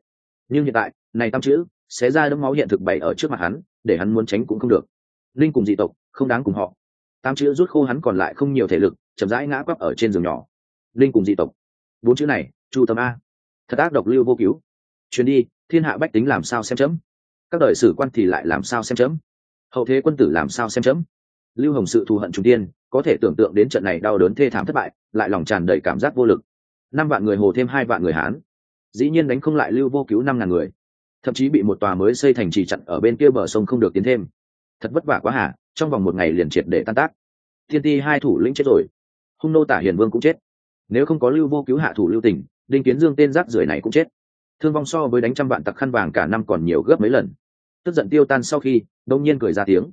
Nhưng hiện tại, này tam chữ sẽ ra đấm máu hiện thực bày ở trước mặt hắn, để hắn muốn tránh cũng không được. Linh cùng dị tộc, không đáng cùng họ. Tam chữ rút khô hắn còn lại không nhiều thể lực, chậm rãi ngã quắp ở trên giường nhỏ. Linh cùng dị tộc. Bốn chữ này, chu tâm a. Thật ác độc lưu vô cứu. Chuyến đi, thiên hạ bách tính làm sao xem chấm? Các đời sử quan thì lại làm sao xem chấm? Hậu thế quân tử làm sao xem chấm? Lưu hồng sự thù hận trung tiên, có thể tưởng tượng đến trận này đau đớn thê thảm thất bại, lại lòng tràn đầy cảm giác vô lực. Năm vạn người hồ thêm hai vạn người hán. Dĩ nhiên đánh không lại lưu vô cứu năm ngàn người. Thậm chí bị một tòa mới xây thành trì chặn ở bên kia bờ sông không được tiến thêm. Thật vất vả quá hả trong vòng một ngày liền triệt để tan tác. Thiên ti hai thủ lĩnh chết rồi. Hung nô tả hiền vương cũng chết. Nếu không có lưu vô cứu hạ thủ lưu tình đinh kiến dương tên rác rưởi này cũng chết thương vong so với đánh trăm vạn tặc khăn vàng cả năm còn nhiều gấp mấy lần. Tức giận tiêu tan sau khi đông nhiên cười ra tiếng.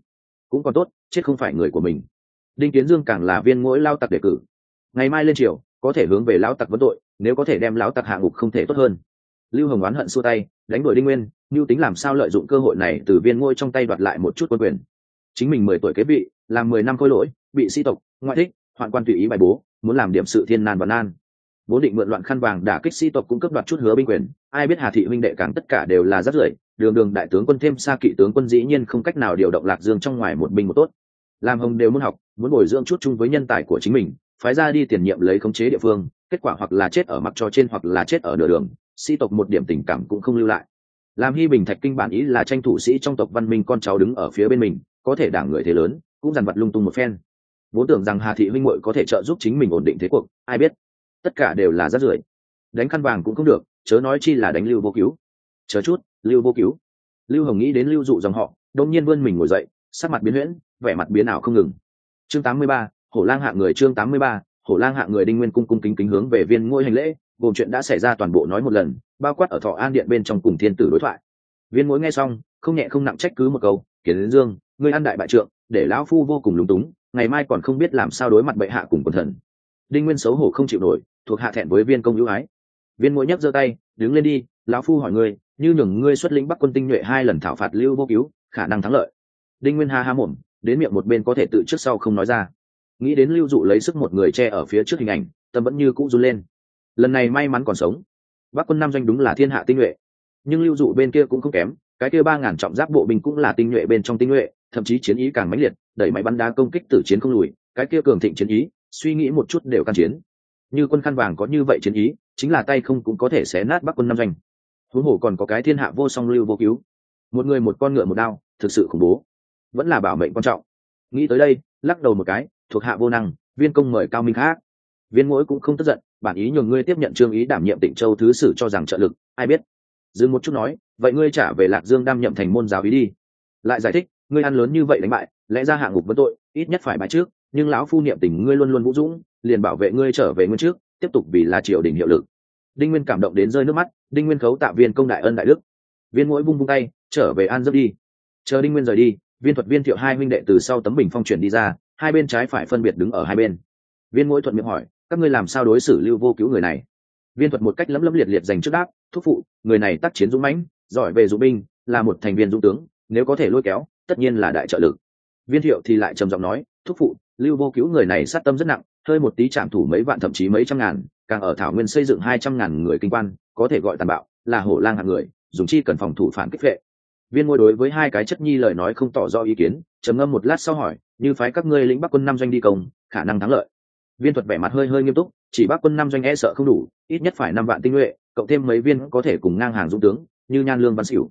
Cũng còn tốt, chết không phải người của mình. Đinh kiến dương càng là viên mỗi lao tặc đề cử. Ngày mai lên triều, có thể hướng về lão tặc vấn tội, nếu có thể đem lão tặc hạ ngục không thể tốt hơn. Lưu hồng oán hận xua tay, đánh đuổi đinh nguyên mưu tính làm sao lợi dụng cơ hội này từ viên ngôi trong tay đoạt lại một chút quân quyền. Chính mình mười tuổi kế vị, làm mười năm khôi lỗi, bị sĩ tộc, ngoại thích, hoạn quan tùy ý bài bố, muốn làm điểm sự thiên nan và nan vốn định mượn loạn khăn vàng đả kích sĩ tộc cũng cấp đoạt chút hứa binh quyền. Ai biết hà thị huynh đệ càng tất cả đều là rất rưởi. Đường đường đại tướng quân thêm xa kỵ tướng quân dĩ nhiên không cách nào điều động lạc dương trong ngoài một binh một tốt. Làm hồng đều muốn học, muốn bồi dưỡng chút chung với nhân tài của chính mình, phái ra đi tiền nhiệm lấy khống chế địa phương, kết quả hoặc là chết ở mặt trò trên hoặc là chết ở nửa đường, sĩ tộc một điểm tình cảm cũng không lưu lại. Làm hy bình thạch kinh bản ý là tranh thủ sĩ trong tộc văn minh con cháu đứng ở phía bên mình, có thể đảng người thế lớn, cũng dằn vặt lung tung một phen. Vốn tưởng rằng hà thị huynh muội có thể trợ giúp chính mình ổn định thế cuộc, ai biết? Tất cả đều là rác rưởi. Đánh khăn vàng cũng không được chớ nói chi là đánh lưu vô cứu. Chờ chút lưu vô cứu. Lưu hồng nghĩ đến lưu dụ dòng họ đông nhiên vươn mình ngồi dậy sắc mặt biến huyễn vẻ mặt biến ảo không ngừng. Chương 83, hổ lang hạ người chương 83, hổ lang hạ người đinh nguyên cung cung kính kính hướng về viên ngôi hành lễ gồm chuyện đã xảy ra toàn bộ nói một lần bao quát ở thọ an điện bên trong cùng thiên tử đối thoại. Viên mỗi nghe xong không nhẹ không nặng trách cứ một câu kiến dương ngươi ăn đại bại trượng để lão phu vô cùng lúng túng ngày mai còn không biết làm sao đối mặt bệ hạ cùng quần thần. Đinh nguyên xấu hổ không chịu nổi thuộc hạ thẹn với viên công hữu ái. Viên mỗi nhấc giơ tay, đứng lên đi, lão phu hỏi ngươi, như nhường ngươi xuất lĩnh bắc quân tinh nhuệ hai lần thảo phạt lưu vô cứu, khả năng thắng lợi. Đinh nguyên ha ha mồm, đến miệng một bên có thể tự trước sau không nói ra. Nghĩ đến lưu dụ lấy sức một người che ở phía trước hình ảnh, tâm vẫn như cũ run lên. Lần này may mắn còn sống. Bắc quân nam doanh đúng là thiên hạ tinh nhuệ. Nhưng lưu dụ bên kia cũng không kém, cái kia ba ngàn trọng giáp bộ binh cũng là tinh nhuệ bên trong tinh nhuệ, thậm chí chiến ý càng mãnh liệt, đẩy máy bắn đá công kích tử chiến không lùi, cái kia cường thịnh chiến ý, suy nghĩ một chút đều can chiến như quân khăn vàng có như vậy chiến ý, chính là tay không cũng có thể xé nát bắc quân nam doanh. Huống hồ còn có cái thiên hạ vô song lưu vô cứu. Một người một con ngựa một đao, thực sự khủng bố. Vẫn là bảo mệnh quan trọng. Nghĩ tới đây, lắc đầu một cái, thuộc hạ vô năng, viên công mời cao minh khác. Viên mỗi cũng không tức giận, bản ý nhường ngươi tiếp nhận trương ý đảm nhiệm tịnh châu thứ sử cho rằng trợ lực, ai biết. Dừng một chút nói, vậy ngươi trả về lạc dương đam nhậm thành môn giáo ý đi. Lại giải thích, ngươi ăn lớn như vậy đánh bại, lẽ ra hạng ngục vấn tội, ít nhất phải bài trước nhưng lão phu niệm tình ngươi luôn luôn vũ dũng, liền bảo vệ ngươi trở về nguyên trước, tiếp tục vì là triều đình hiệu lực. Đinh nguyên cảm động đến rơi nước mắt, đinh nguyên khấu tạ viên công đại ân đại đức. Viên mỗi vung vung tay, trở về an giấc đi. Chờ đinh nguyên rời đi, viên thuật viên thiệu hai huynh đệ từ sau tấm bình phong chuyển đi ra, hai bên trái phải phân biệt đứng ở hai bên. Viên mỗi thuận miệng hỏi, các ngươi làm sao đối xử lưu vô cứu người này? Viên thuật một cách lấm lấm liệt liệt dành trước đáp, thúc phụ, người này tác chiến dũng mãnh, giỏi về dũng binh, là một thành viên dũng tướng, nếu có thể lôi kéo, tất nhiên là đại trợ lực. Viên thiệu thì lại trầm giọng nói, thúc phụ lưu vô cứu người này sát tâm rất nặng, hơi một tí chạm thủ mấy vạn thậm chí mấy trăm ngàn, càng ở thảo nguyên xây dựng hai trăm ngàn người kinh quan, có thể gọi tàn bạo, là hổ lang hạng người, dùng chi cần phòng thủ phản kích vệ. Viên ngôi đối với hai cái chất nhi lời nói không tỏ rõ ý kiến, trầm ngâm một lát sau hỏi, như phái các ngươi lĩnh bắc quân năm doanh đi công, khả năng thắng lợi? Viên thuật vẻ mặt hơi hơi nghiêm túc, chỉ bắc quân năm doanh e sợ không đủ, ít nhất phải năm vạn tinh nhuệ, cộng thêm mấy viên có thể cùng ngang hàng dũng tướng, như nhan lương văn xỉu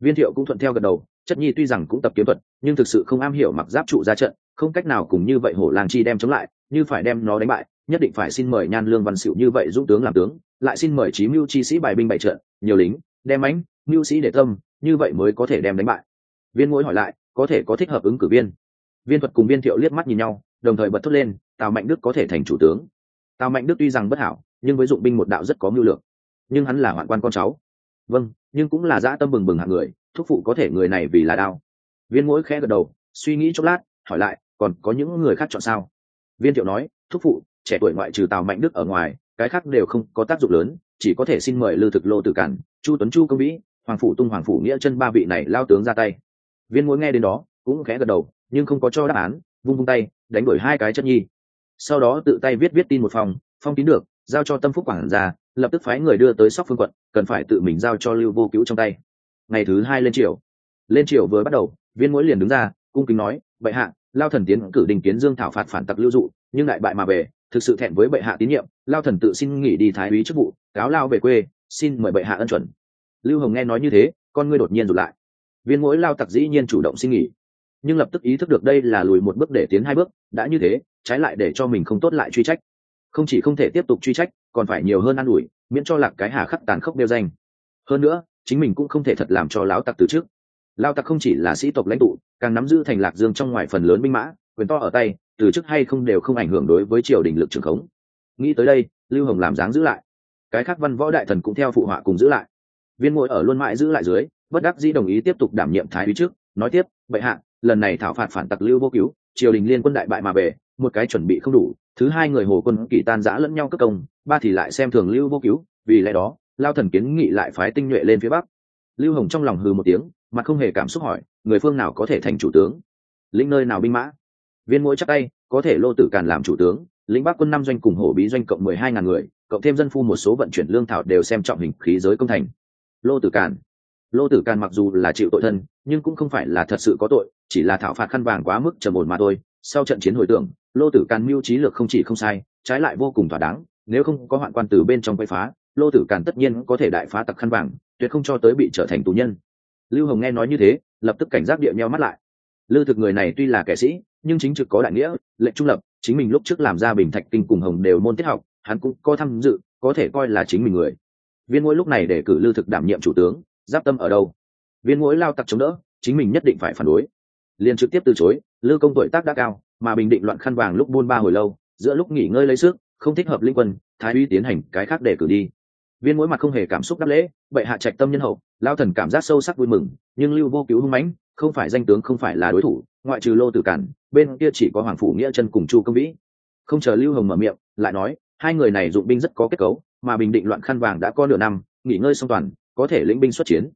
viên thiệu cũng thuận theo gật đầu chất nhi tuy rằng cũng tập kiếm thuật, nhưng thực sự không am hiểu mặc giáp trụ ra trận, không cách nào cùng như vậy hổ lang chi đem chống lại, như phải đem nó đánh bại, nhất định phải xin mời nhan lương văn xịu như vậy dũng tướng làm tướng, lại xin mời chí mưu chi sĩ bài binh bày trận, nhiều lính, đem ánh mưu sĩ để tâm, như vậy mới có thể đem đánh bại. Viên mỗi hỏi lại, có thể có thích hợp ứng cử viên. Viên thuật cùng viên thiệu liếc mắt nhìn nhau, đồng thời bật thốt lên, tào mạnh đức có thể thành chủ tướng. Tào mạnh đức tuy rằng bất hảo, nhưng với dụng binh một đạo rất có mưu lược. Nhưng hắn là hoạn quan con cháu vâng nhưng cũng là dã tâm bừng bừng hạng người, thúc phụ có thể người này vì là đao viên mỗi khẽ gật đầu, suy nghĩ chốc lát, hỏi lại, còn có những người khác chọn sao? Viên thiệu nói, thúc phụ, trẻ tuổi ngoại trừ tào mạnh đức ở ngoài, cái khác đều không có tác dụng lớn, chỉ có thể xin mời lư thực lô tử cản, chu tuấn chu công vĩ, hoàng phủ tung hoàng phủ nghĩa chân ba vị này lao tướng ra tay. Viên mỗi nghe đến đó, cũng khẽ gật đầu, nhưng không có cho đáp án, vung vung tay, đánh đuổi hai cái chất nhi. Sau đó tự tay viết viết tin một phòng, phong tín được, giao cho tâm phúc quảng gia lập tức phái người đưa tới sóc phương quận, cần phải tự mình giao cho lưu vô cứu trong tay. Ngày thứ hai lên triều. Lên triều vừa bắt đầu, viên mũi liền đứng ra, cung kính nói, bệ hạ, lao thần tiến cử đình kiến dương thảo phạt phản tặc lưu dụ, nhưng đại bại mà về, thực sự thẹn với bệ hạ tín nhiệm, lao thần tự xin nghỉ đi thái úy chức vụ, cáo lao về quê, xin mời bệ hạ ân chuẩn. Lưu hồng nghe nói như thế, con ngươi đột nhiên rụt lại. Viên mũi lao tặc dĩ nhiên chủ động xin nghỉ. Nhưng lập tức ý thức được đây là lùi một bước để tiến hai bước, đã như thế, trái lại để cho mình không tốt lại truy trách không chỉ không thể tiếp tục truy trách, còn phải nhiều hơn an ủi, miễn cho lạc cái hà khắc tàn khốc đeo danh. Hơn nữa, chính mình cũng không thể thật làm cho lão tặc từ trước. Lao tặc không chỉ là sĩ tộc lãnh tụ, càng nắm giữ thành lạc dương trong ngoài phần lớn binh mã, quyền to ở tay, từ chức hay không đều không ảnh hưởng đối với triều đình lực trường khống. Nghĩ tới đây, lưu hồng làm dáng giữ lại. Cái khác văn võ đại thần cũng theo phụ họa cùng giữ lại. Viên ngồi ở luôn mãi giữ lại dưới, bất đắc dĩ đồng ý tiếp tục đảm nhiệm thái úy trước, nói tiếp vậy hạ, lần này thảo phạt phản tặc lưu vô cứu triều đình liên quân đại bại mà về, một cái chuẩn bị không đủ, thứ hai người hồ quân kỳ tan giã lẫn nhau cất công, ba thì lại xem thường lưu vô cứu, vì lẽ đó, lao thần kiến nghị lại phái tinh nhuệ lên phía bắc. Lưu hồng trong lòng hừ một tiếng, mà không hề cảm xúc hỏi, người phương nào có thể thành chủ tướng? Lĩnh nơi nào binh mã? Viên mỗi chắc tay, có thể lô tử càn làm chủ tướng, lĩnh bắc quân năm doanh cùng hổ bí doanh cộng mười hai ngàn người, cộng thêm dân phu một số vận chuyển lương thảo đều xem trọng hình khí giới công thành. Lô tử càn lô tử càn mặc dù là chịu tội thân, nhưng cũng không phải là thật sự có tội, chỉ là thảo phạt khăn vàng quá mức trầm ổn mà thôi. Sau trận chiến hồi tưởng, lô tử càn mưu trí lược không chỉ không sai, trái lại vô cùng thỏa đáng, nếu không có hoạn quan từ bên trong quay phá, lô tử càn tất nhiên có thể đại phá tặc khăn vàng, tuyệt không cho tới bị trở thành tù nhân. Lưu hồng nghe nói như thế, lập tức cảnh giác địa nheo mắt lại. Lư thực người này tuy là kẻ sĩ, nhưng chính trực có đại nghĩa, lệnh trung lập, chính mình lúc trước làm ra bình thạch kinh cùng hồng đều môn tiết học, hắn cũng có tham dự, có thể coi là chính mình người. Viên ngôi lúc này để cử lư thực đảm nhiệm chủ tướng giáp tâm ở đâu? Viên mũi lao tặc chống đỡ, chính mình nhất định phải phản đối. Liền trực tiếp từ chối, lư công tuổi tác đã cao, mà bình định loạn khăn vàng lúc buôn ba hồi lâu, giữa lúc nghỉ ngơi lấy sức, không thích hợp linh quân, thái uy tiến hành cái khác để cử đi. Viên mỗi mặt không hề cảm xúc đáp lễ, bệ hạ trạch tâm nhân hậu, lao thần cảm giác sâu sắc vui mừng, nhưng lưu vô cứu hung mãnh, không phải danh tướng không phải là đối thủ, ngoại trừ lô tử cản, bên kia chỉ có hoàng phủ nghĩa chân cùng chu công vĩ. Không chờ lưu hồng mở miệng, lại nói, hai người này dụng binh rất có kết cấu, mà bình định loạn khăn vàng đã có nửa năm, nghỉ ngơi song toàn có thể lĩnh binh xuất chiến.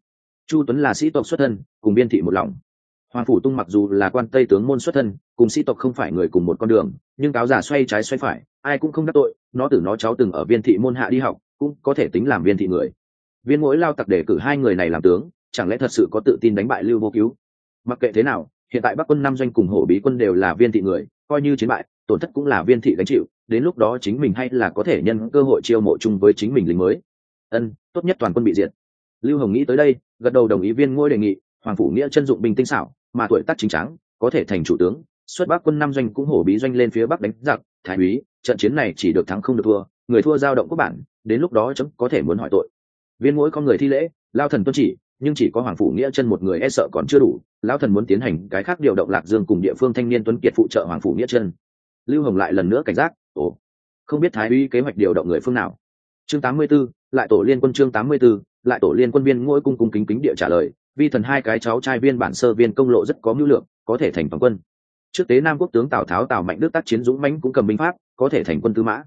Chu tuấn là sĩ tộc xuất thân, cùng biên thị một lòng. Hoàng phủ tung mặc dù là quan tây tướng môn xuất thân, cùng sĩ tộc không phải người cùng một con đường, nhưng cáo giả xoay trái xoay phải, ai cũng không đắc tội, nó từ nó cháu từng ở viên thị môn hạ đi học, cũng có thể tính làm viên thị người. Viên mỗi lao tặc để cử hai người này làm tướng, chẳng lẽ thật sự có tự tin đánh bại lưu vô cứu? Mặc kệ thế nào, hiện tại bắc quân năm doanh cùng hổ bí quân đều là viên thị người, coi như chiến bại, tổn thất cũng là viên thị gánh chịu, đến lúc đó chính mình hay là có thể nhân cơ hội chiêu mộ chung với chính mình lính mới. Ân, tốt nhất toàn quân bị diệt lưu hồng nghĩ tới đây gật đầu đồng ý viên ngôi đề nghị hoàng phủ nghĩa chân dụng binh tinh xảo mà tuổi tác chính trắng có thể thành chủ tướng xuất bắc quân năm doanh cũng hổ bí doanh lên phía bắc đánh giặc thái úy trận chiến này chỉ được thắng không được thua người thua giao động quốc bản đến lúc đó chấm có thể muốn hỏi tội. Viên mỗi con người thi lễ lao thần tuân chỉ nhưng chỉ có hoàng phủ nghĩa chân một người e sợ còn chưa đủ lao thần muốn tiến hành cái khác điều động lạc dương cùng địa phương thanh niên tuấn kiệt phụ trợ hoàng phủ nghĩa chân. Lưu hồng lại lần nữa cảnh giác ồ không biết thái uy kế hoạch điều động người phương nào. Chương 84, lại tổ liên quân chương 84, lại tổ liên quân viên ngôi cung cung kính kính địa trả lời, vi thần hai cái cháu trai viên bản sơ viên công lộ rất có mưu lượng có thể thành toàn quân. Trước tế nam quốc tướng tào tháo, tào mạnh đức tác chiến dũng mãnh cũng cầm binh pháp, có thể thành quân tư mã.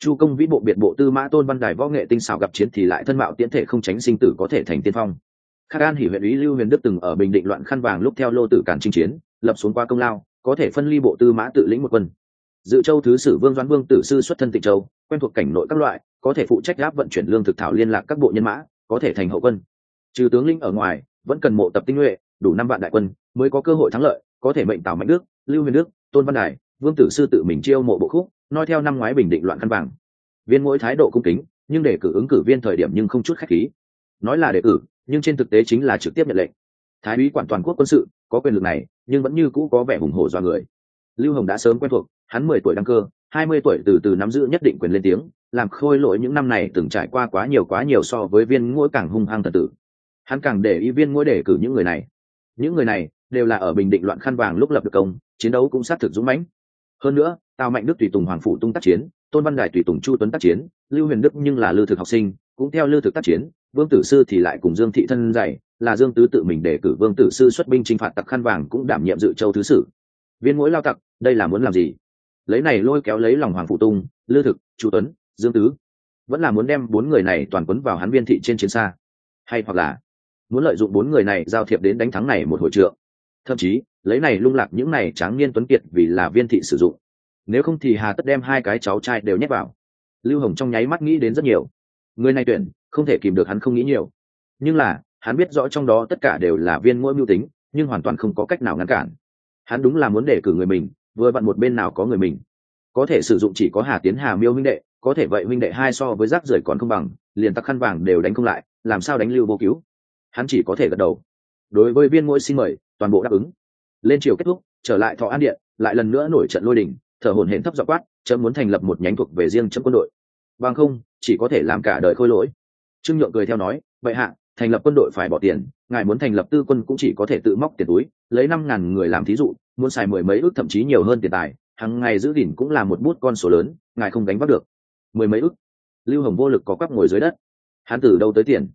Chu công vĩ bộ biệt bộ tư mã tôn văn đài võ nghệ tinh xảo gặp chiến thì lại thân mạo tiễn thể không tránh sinh tử có thể thành tiên phong. Khắc an hỉ huyện ý lưu huyền đức từng ở bình định loạn khăn vàng lúc theo lô tử cản chinh chiến, lập xuống qua công lao, có thể phân ly bộ tư mã tự lĩnh một quân. Dự châu thứ sử vương doãn vương tử sư xuất thân tịnh châu, quen thuộc cảnh nội các loại, có thể phụ trách áp vận chuyển lương thực thảo liên lạc các bộ nhân mã có thể thành hậu quân. Trừ tướng lĩnh ở ngoài, vẫn cần mộ tập tinh nhuệ, đủ năm vạn đại quân, mới có cơ hội thắng lợi, có thể mệnh tào mạnh đức, lưu huyền đức, tôn văn đài, vương tử sư tự mình chiêu mộ bộ khúc, noi theo năm ngoái bình định loạn khăn vàng. Viên mỗi thái độ cung kính, nhưng để cử ứng cử viên thời điểm nhưng không chút khách khí. Nói là đề cử, nhưng trên thực tế chính là trực tiếp nhận lệnh. Thái úy quản toàn quốc quân sự, có quyền lực này, nhưng vẫn như cũ có vẻ hùng hổ do người. Lưu hồng đã sớm quen thuộc, hắn mười tuổi đăng cơ, hai mươi tuổi từ từ nắm giữ nhất định quyền lên tiếng làm khôi lỗi những năm này từng trải qua quá nhiều quá nhiều so với viên ngũi càng hung hăng thật tử. Hắn càng để ý viên ngũi để cử những người này. Những người này đều là ở bình định loạn khăn vàng lúc lập được công, chiến đấu cũng sát thực dũng mãnh. Hơn nữa, tào mạnh đức tùy tùng hoàng phủ tung tác chiến, tôn văn đài tùy tùng chu tuấn tác chiến, lưu huyền đức nhưng là lưu thực học sinh, cũng theo lưu thực tác chiến, vương tử sư thì lại cùng dương thị thân dạy, là dương tứ tự mình để cử vương tử sư xuất binh chinh phạt tặc khăn vàng cũng đảm nhiệm dự châu thứ sử. Viên mũi lao tặc, đây là muốn làm gì? Lấy này lôi kéo lấy lòng hoàng phụ tung lưu thực, chu tuấn dương tứ, vẫn là muốn đem bốn người này toàn quấn vào hắn viên thị trên chiến xa. Hay hoặc là muốn lợi dụng bốn người này giao thiệp đến đánh thắng này một hội trượng. Thậm chí, lấy này lung lạc những này tráng niên tuấn kiệt vì là viên thị sử dụng. Nếu không thì hà tất đem hai cái cháu trai đều nhét vào. Lưu hồng trong nháy mắt nghĩ đến rất nhiều. Người này tuyển, không thể kìm được hắn không nghĩ nhiều. Nhưng là, hắn biết rõ trong đó tất cả đều là viên mỗi mưu tính, nhưng hoàn toàn không có cách nào ngăn cản. Hắn đúng là muốn để cử người mình, vừa vặn một bên nào có người mình. Có thể sử dụng chỉ có hà tiến hà miêu huynh đệ có thể vậy huynh đệ hai so với rác rưởi còn không bằng, liền tắc khăn vàng đều đánh không lại, làm sao đánh lưu vô cứu? Hắn chỉ có thể gật đầu. Đối với viên mỗi xin mời, toàn bộ đáp ứng. Lên chiều kết thúc, trở lại thọ an điện, lại lần nữa nổi trận lôi đình, thở hồn hển thấp dọ quát chấm muốn thành lập một nhánh thuộc về riêng chấm quân đội. Bằng không, chỉ có thể làm cả đời khôi lỗi. Trương nhượng cười theo nói, vậy hạ, thành lập quân đội phải bỏ tiền, ngài muốn thành lập tư quân cũng chỉ có thể tự móc tiền túi, lấy năm ngàn người làm thí dụ, muốn xài mười mấy ước thậm chí nhiều hơn tiền tài hàng ngày giữ gìn cũng là một bút con số lớn, ngài không đánh bắt được mười mấy ước lưu hồng vô lực có quắp ngồi dưới đất. Hắn từ đâu tới tiền?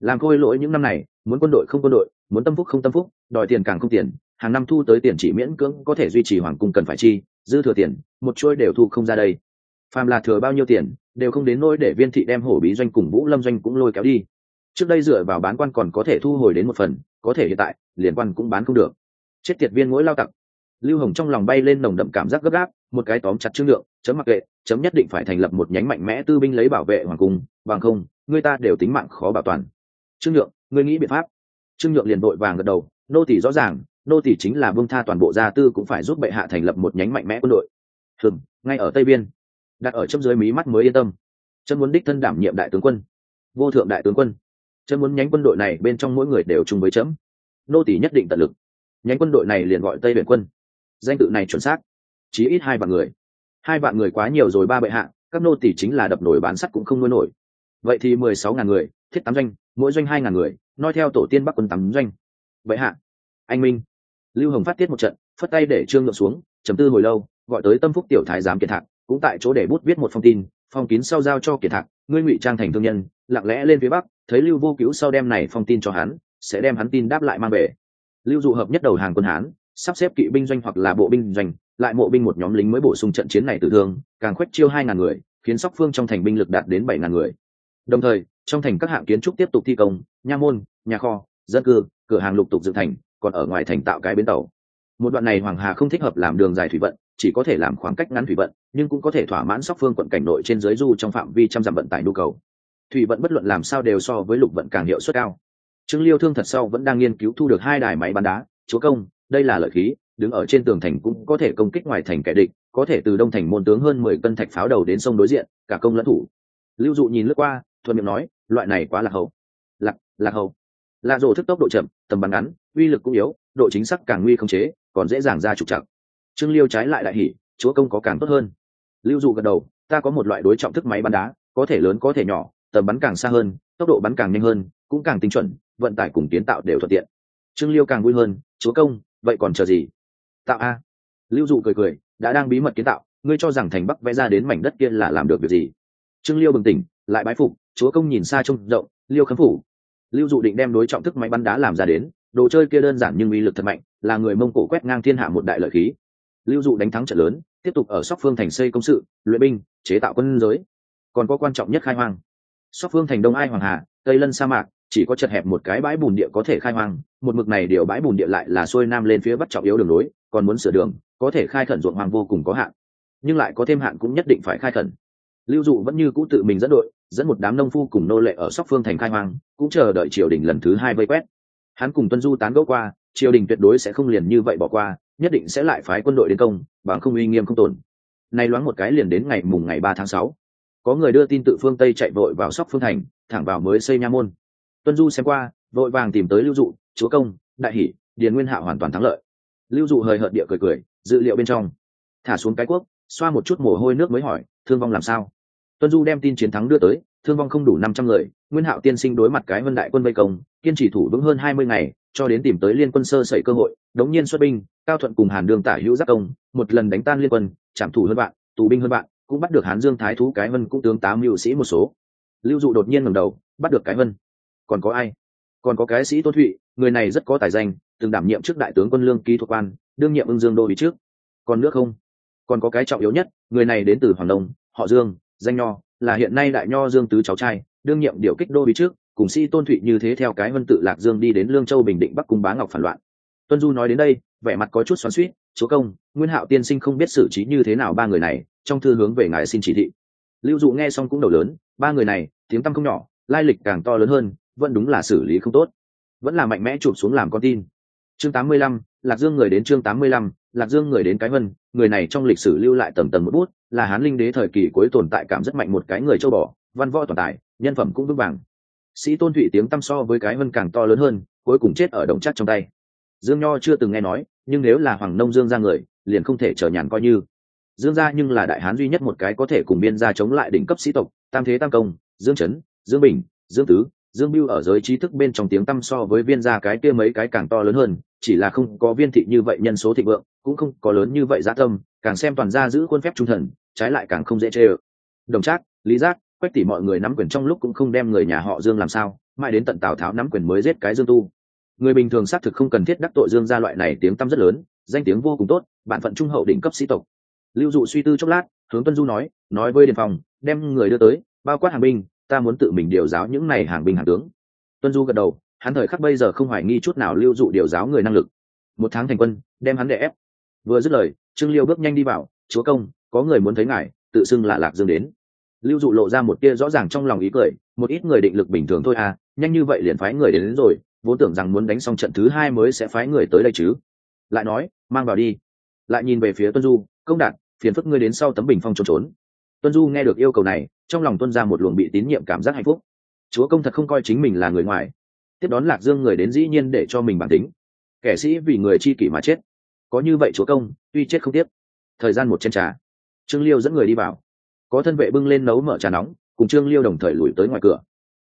Làm khôi lỗi những năm này, muốn quân đội không quân đội, muốn tâm phúc không tâm phúc, đòi tiền càng không tiền, hàng năm thu tới tiền chỉ miễn cưỡng có thể duy trì hoàng cung cần phải chi, dư thừa tiền, một chuôi đều thu không ra đây. Phàm là thừa bao nhiêu tiền, đều không đến nỗi để viên thị đem hổ bí doanh cùng vũ lâm doanh cũng lôi kéo đi. Trước đây dựa vào bán quan còn có thể thu hồi đến một phần, có thể hiện tại, liền quan cũng bán không được. Chết tiệt viên mỗi lao tặc lưu hồng trong lòng bay lên nồng đậm cảm giác gấp gáp, một cái tóm chặt trương lượng, chấm mặc kệ, chấm nhất định phải thành lập một nhánh mạnh mẽ tư binh lấy bảo vệ hoàng cung, bằng không, người ta đều tính mạng khó bảo toàn. Trương nhượng người nghĩ biện pháp? Trương nhượng liền vội vàng gật đầu, nô tỷ rõ ràng, nô tỷ chính là vương tha toàn bộ gia tư cũng phải giúp bệ hạ thành lập một nhánh mạnh mẽ quân đội. Thường ngay ở tây biên, đặt ở chấm dưới mí mắt mới yên tâm. Chân muốn đích thân đảm nhiệm đại tướng quân, vô thượng đại tướng quân. Chân muốn nhánh quân đội này bên trong mỗi người đều chung với chấm. Nô tỷ nhất định tận lực. Nhánh quân đội này liền gọi tây biển quân danh tự này chuẩn xác. Chí ít hai vạn người. Hai vạn người quá nhiều rồi ba bệ hạ, các nô tỷ chính là đập nổi bán sắt cũng không nuôi nổi. Vậy thì mười sáu ngàn người, thiết tám doanh, mỗi doanh hai ngàn người nói theo tổ tiên bắc quân tám doanh. Bệ hạ, anh minh. Lưu hồng phát tiết một trận, phất tay để trương ngượng xuống chấm tư hồi lâu, gọi tới tâm phúc tiểu thái giám kiệt thạc cũng tại chỗ để bút viết một phong tin, phong kín sau giao cho kiệt thạc ngươi ngụy trang thành thương nhân, lặng lẽ lên phía bắc, thấy lưu vô cứu sau đem này phong tin cho hắn, sẽ đem hắn tin đáp lại mang về. Lưu dụ hợp nhất đầu hàng quân hán sắp xếp kỵ binh doanh hoặc là bộ binh doanh, lại mộ binh một nhóm lính mới bổ sung trận chiến này tử thương, càng khuếch chiêu hai ngàn người, khiến sóc phương trong thành binh lực đạt đến bảy ngàn người. Đồng thời, trong thành các hạng kiến trúc tiếp tục thi công, nha môn, nhà kho, dân cư, cửa hàng lục tục dựng thành, còn ở ngoài thành tạo cái bến tàu. Một đoạn này hoàng hà không thích hợp làm đường dài thủy vận, chỉ có thể làm khoảng cách ngắn thủy vận, nhưng cũng có thể thỏa mãn sóc phương quận cảnh nội trên dưới du trong phạm vi trăm dặm vận tải nhu cầu. Thủy vận bất luận làm sao đều so với lục vận càng hiệu suất cao. Trương liêu thương thật sau vẫn đang nghiên cứu thu được hai đài máy bắn đá, chúa công đây là lợi khí, đứng ở trên tường thành cũng có thể công kích ngoài thành kẻ địch, có thể từ đông thành môn tướng hơn mười cân thạch pháo đầu đến sông đối diện, cả công lẫn thủ. Lưu dụ nhìn lướt qua, thuận miệng nói, loại này quá lạc hậu. Lạc lạc hậu? Lạ rổ thức tốc độ chậm, tầm bắn ngắn, uy lực cũng yếu, độ chính xác càng nguy không chế, còn dễ dàng ra trục chặt trương liêu trái lại đại hỉ, chúa công có càng tốt hơn. Lưu dụ gật đầu, ta có một loại đối trọng thức máy bắn đá, có thể lớn có thể nhỏ, tầm bắn càng xa hơn, tốc độ bắn càng nhanh hơn, cũng càng tinh chuẩn, vận tải cùng kiến tạo đều thuận tiện. Trương liêu càng vui hơn, chúa công vậy còn chờ gì? Tạo a. Lưu dụ cười cười, đã đang bí mật kiến tạo, ngươi cho rằng thành bắc vẽ ra đến mảnh đất kia là làm được việc gì? Trương liêu bừng tỉnh, lại bái phục, chúa công nhìn xa trông rộng, liêu khấm phủ. Lưu dụ định đem đối trọng thức máy bắn đá làm ra đến, đồ chơi kia đơn giản nhưng uy lực thật mạnh, là người mông cổ quét ngang thiên hạ một đại lợi khí. Lưu dụ đánh thắng trận lớn, tiếp tục ở sóc phương thành xây công sự, luyện binh, chế tạo quân giới. Còn có quan trọng nhất khai hoang. Sóc phương thành đông ai hoàng hà, tây lân sa mạc chỉ có chật hẹp một cái bãi bùn địa có thể khai hoang, một mực này điều bãi bùn địa lại là xuôi nam lên phía bắc trọng yếu đường lối, còn muốn sửa đường, có thể khai khẩn ruộng hoang vô cùng có hạn. Nhưng lại có thêm hạn cũng nhất định phải khai khẩn. Lưu dụ vẫn như cũ tự mình dẫn đội, dẫn một đám nông phu cùng nô lệ ở sóc phương thành khai hoang, cũng chờ đợi triều đình lần thứ hai vây quét. Hắn cùng tuân du tán gẫu qua, triều đình tuyệt đối sẽ không liền như vậy bỏ qua, nhất định sẽ lại phái quân đội đến công, bằng không uy nghiêm không tồn. Nay loáng một cái liền đến ngày mùng ngày ba tháng sáu. Có người đưa tin tự phương tây chạy vội vào sóc phương thành, thẳng vào mới xây nha môn tuân du xem qua, vội vàng tìm tới lưu dụ, chúa công, đại hỷ, điền nguyên hạ hoàn toàn thắng lợi. Lưu dụ hời hợt địa cười cười, dự liệu bên trong. Thả xuống cái quốc xoa một chút mồ hôi nước mới hỏi, thương vong làm sao? Tuân du đem tin chiến thắng đưa tới, thương vong không đủ năm trăm người, nguyên hạo tiên sinh đối mặt cái vân đại quân vây công, kiên trì thủ vững hơn hai mươi ngày, cho đến tìm tới liên quân sơ sẩy cơ hội, đống nhiên xuất binh, cao thuận cùng hàn đường tả hữu giác công, một lần đánh tan liên quân, trảm thủ hơn bạn, tù binh hơn bạn, cũng bắt được hán dương thái thú cái vân cũng tướng tám mưu sĩ một số. Lưu dụ đột nhiên ngầm đầu, bắt được cái vân còn có ai? Còn có cái sĩ tôn thụy, người này rất có tài danh, từng đảm nhiệm trước đại tướng quân lương ký thuộc quan, đương nhiệm ưng dương đô ý trước. Còn nước không? Còn có cái trọng yếu nhất, người này đến từ hoàng đông, họ dương, danh nho, là hiện nay đại nho dương tứ cháu trai, đương nhiệm điều kích đô ý trước, cùng sĩ tôn thụy như thế theo cái vân tự lạc dương đi đến lương châu bình định bắc cung bá ngọc phản loạn. Tuân du nói đến đây, vẻ mặt có chút xoắn suýt chúa công, nguyên hạo tiên sinh không biết xử trí như thế nào ba người này, trong thư hướng về ngài xin chỉ thị. Lưu dụ nghe xong cũng đầu lớn, ba người này, tiếng tăm không nhỏ, lai lịch càng to lớn hơn vẫn đúng là xử lý không tốt. Vẫn là mạnh mẽ chụp xuống làm con tin. Chương 85, lạc dương người đến chương 85, lạc dương người đến cái vân người này trong lịch sử lưu lại tầm tầm một bút là hán linh đế thời kỳ cuối tồn tại cảm rất mạnh một cái người châu bò văn võ toàn tài nhân phẩm cũng vững vàng. Sĩ tôn thụy tiếng tăm so với cái vân càng to lớn hơn cuối cùng chết ở đồng chắc trong tay. Dương nho chưa từng nghe nói nhưng nếu là hoàng nông dương ra người liền không thể trở nhàn coi như. Dương gia nhưng là đại hán duy nhất một cái có thể cùng biên gia chống lại đỉnh cấp sĩ tộc tam thế tam công dương trấn dương bình dương tứ dương biêu ở giới trí thức bên trong tiếng tăm so với viên gia cái kia mấy cái càng to lớn hơn, chỉ là không có viên thị như vậy nhân số thịnh vượng, cũng không có lớn như vậy gia tâm, càng xem toàn gia giữ khuôn phép trung thần, trái lại càng không dễ chê ơ. Đồng trác, lý giác, quách tỷ mọi người nắm quyền trong lúc cũng không đem người nhà họ dương làm sao, mãi đến tận tào tháo nắm quyền mới giết cái dương tu. Người bình thường xác thực không cần thiết đắc tội dương gia loại này tiếng tăm rất lớn, danh tiếng vô cùng tốt, bản phận trung hậu đỉnh cấp sĩ tộc. Lưu dụ suy tư chốc lát, hướng tuân du nói nói với điền phòng đem người đưa tới, bao quát hàng binh ta muốn tự mình điều giáo những này hàng binh hàng tướng. Tuân du gật đầu hắn thời khắc bây giờ không hoài nghi chút nào lưu dụ điều giáo người năng lực. Một tháng thành quân đem hắn để ép. Vừa dứt lời trương liêu bước nhanh đi vào chúa công có người muốn thấy ngài tự xưng là lạc dương đến. Lưu dụ lộ ra một tia rõ ràng trong lòng ý cười một ít người định lực bình thường thôi à nhanh như vậy liền phái người đến, đến rồi vốn tưởng rằng muốn đánh xong trận thứ hai mới sẽ phái người tới đây chứ. Lại nói mang vào đi. Lại nhìn về phía tuân du công đạt phiền phức ngươi đến sau tấm bình phong trốn trốn tuân du nghe được yêu cầu này, trong lòng tuân ra một luồng bị tín nhiệm cảm giác hạnh phúc. Chúa công thật không coi chính mình là người ngoài. Tiếp đón lạc dương người đến dĩ nhiên để cho mình bản tính. Kẻ sĩ vì người chi kỷ mà chết. Có như vậy chúa công, tuy chết không tiếc. Thời gian một chân trà. Trương liêu dẫn người đi vào. Có thân vệ bưng lên nấu mở trà nóng, cùng trương liêu đồng thời lùi tới ngoài cửa.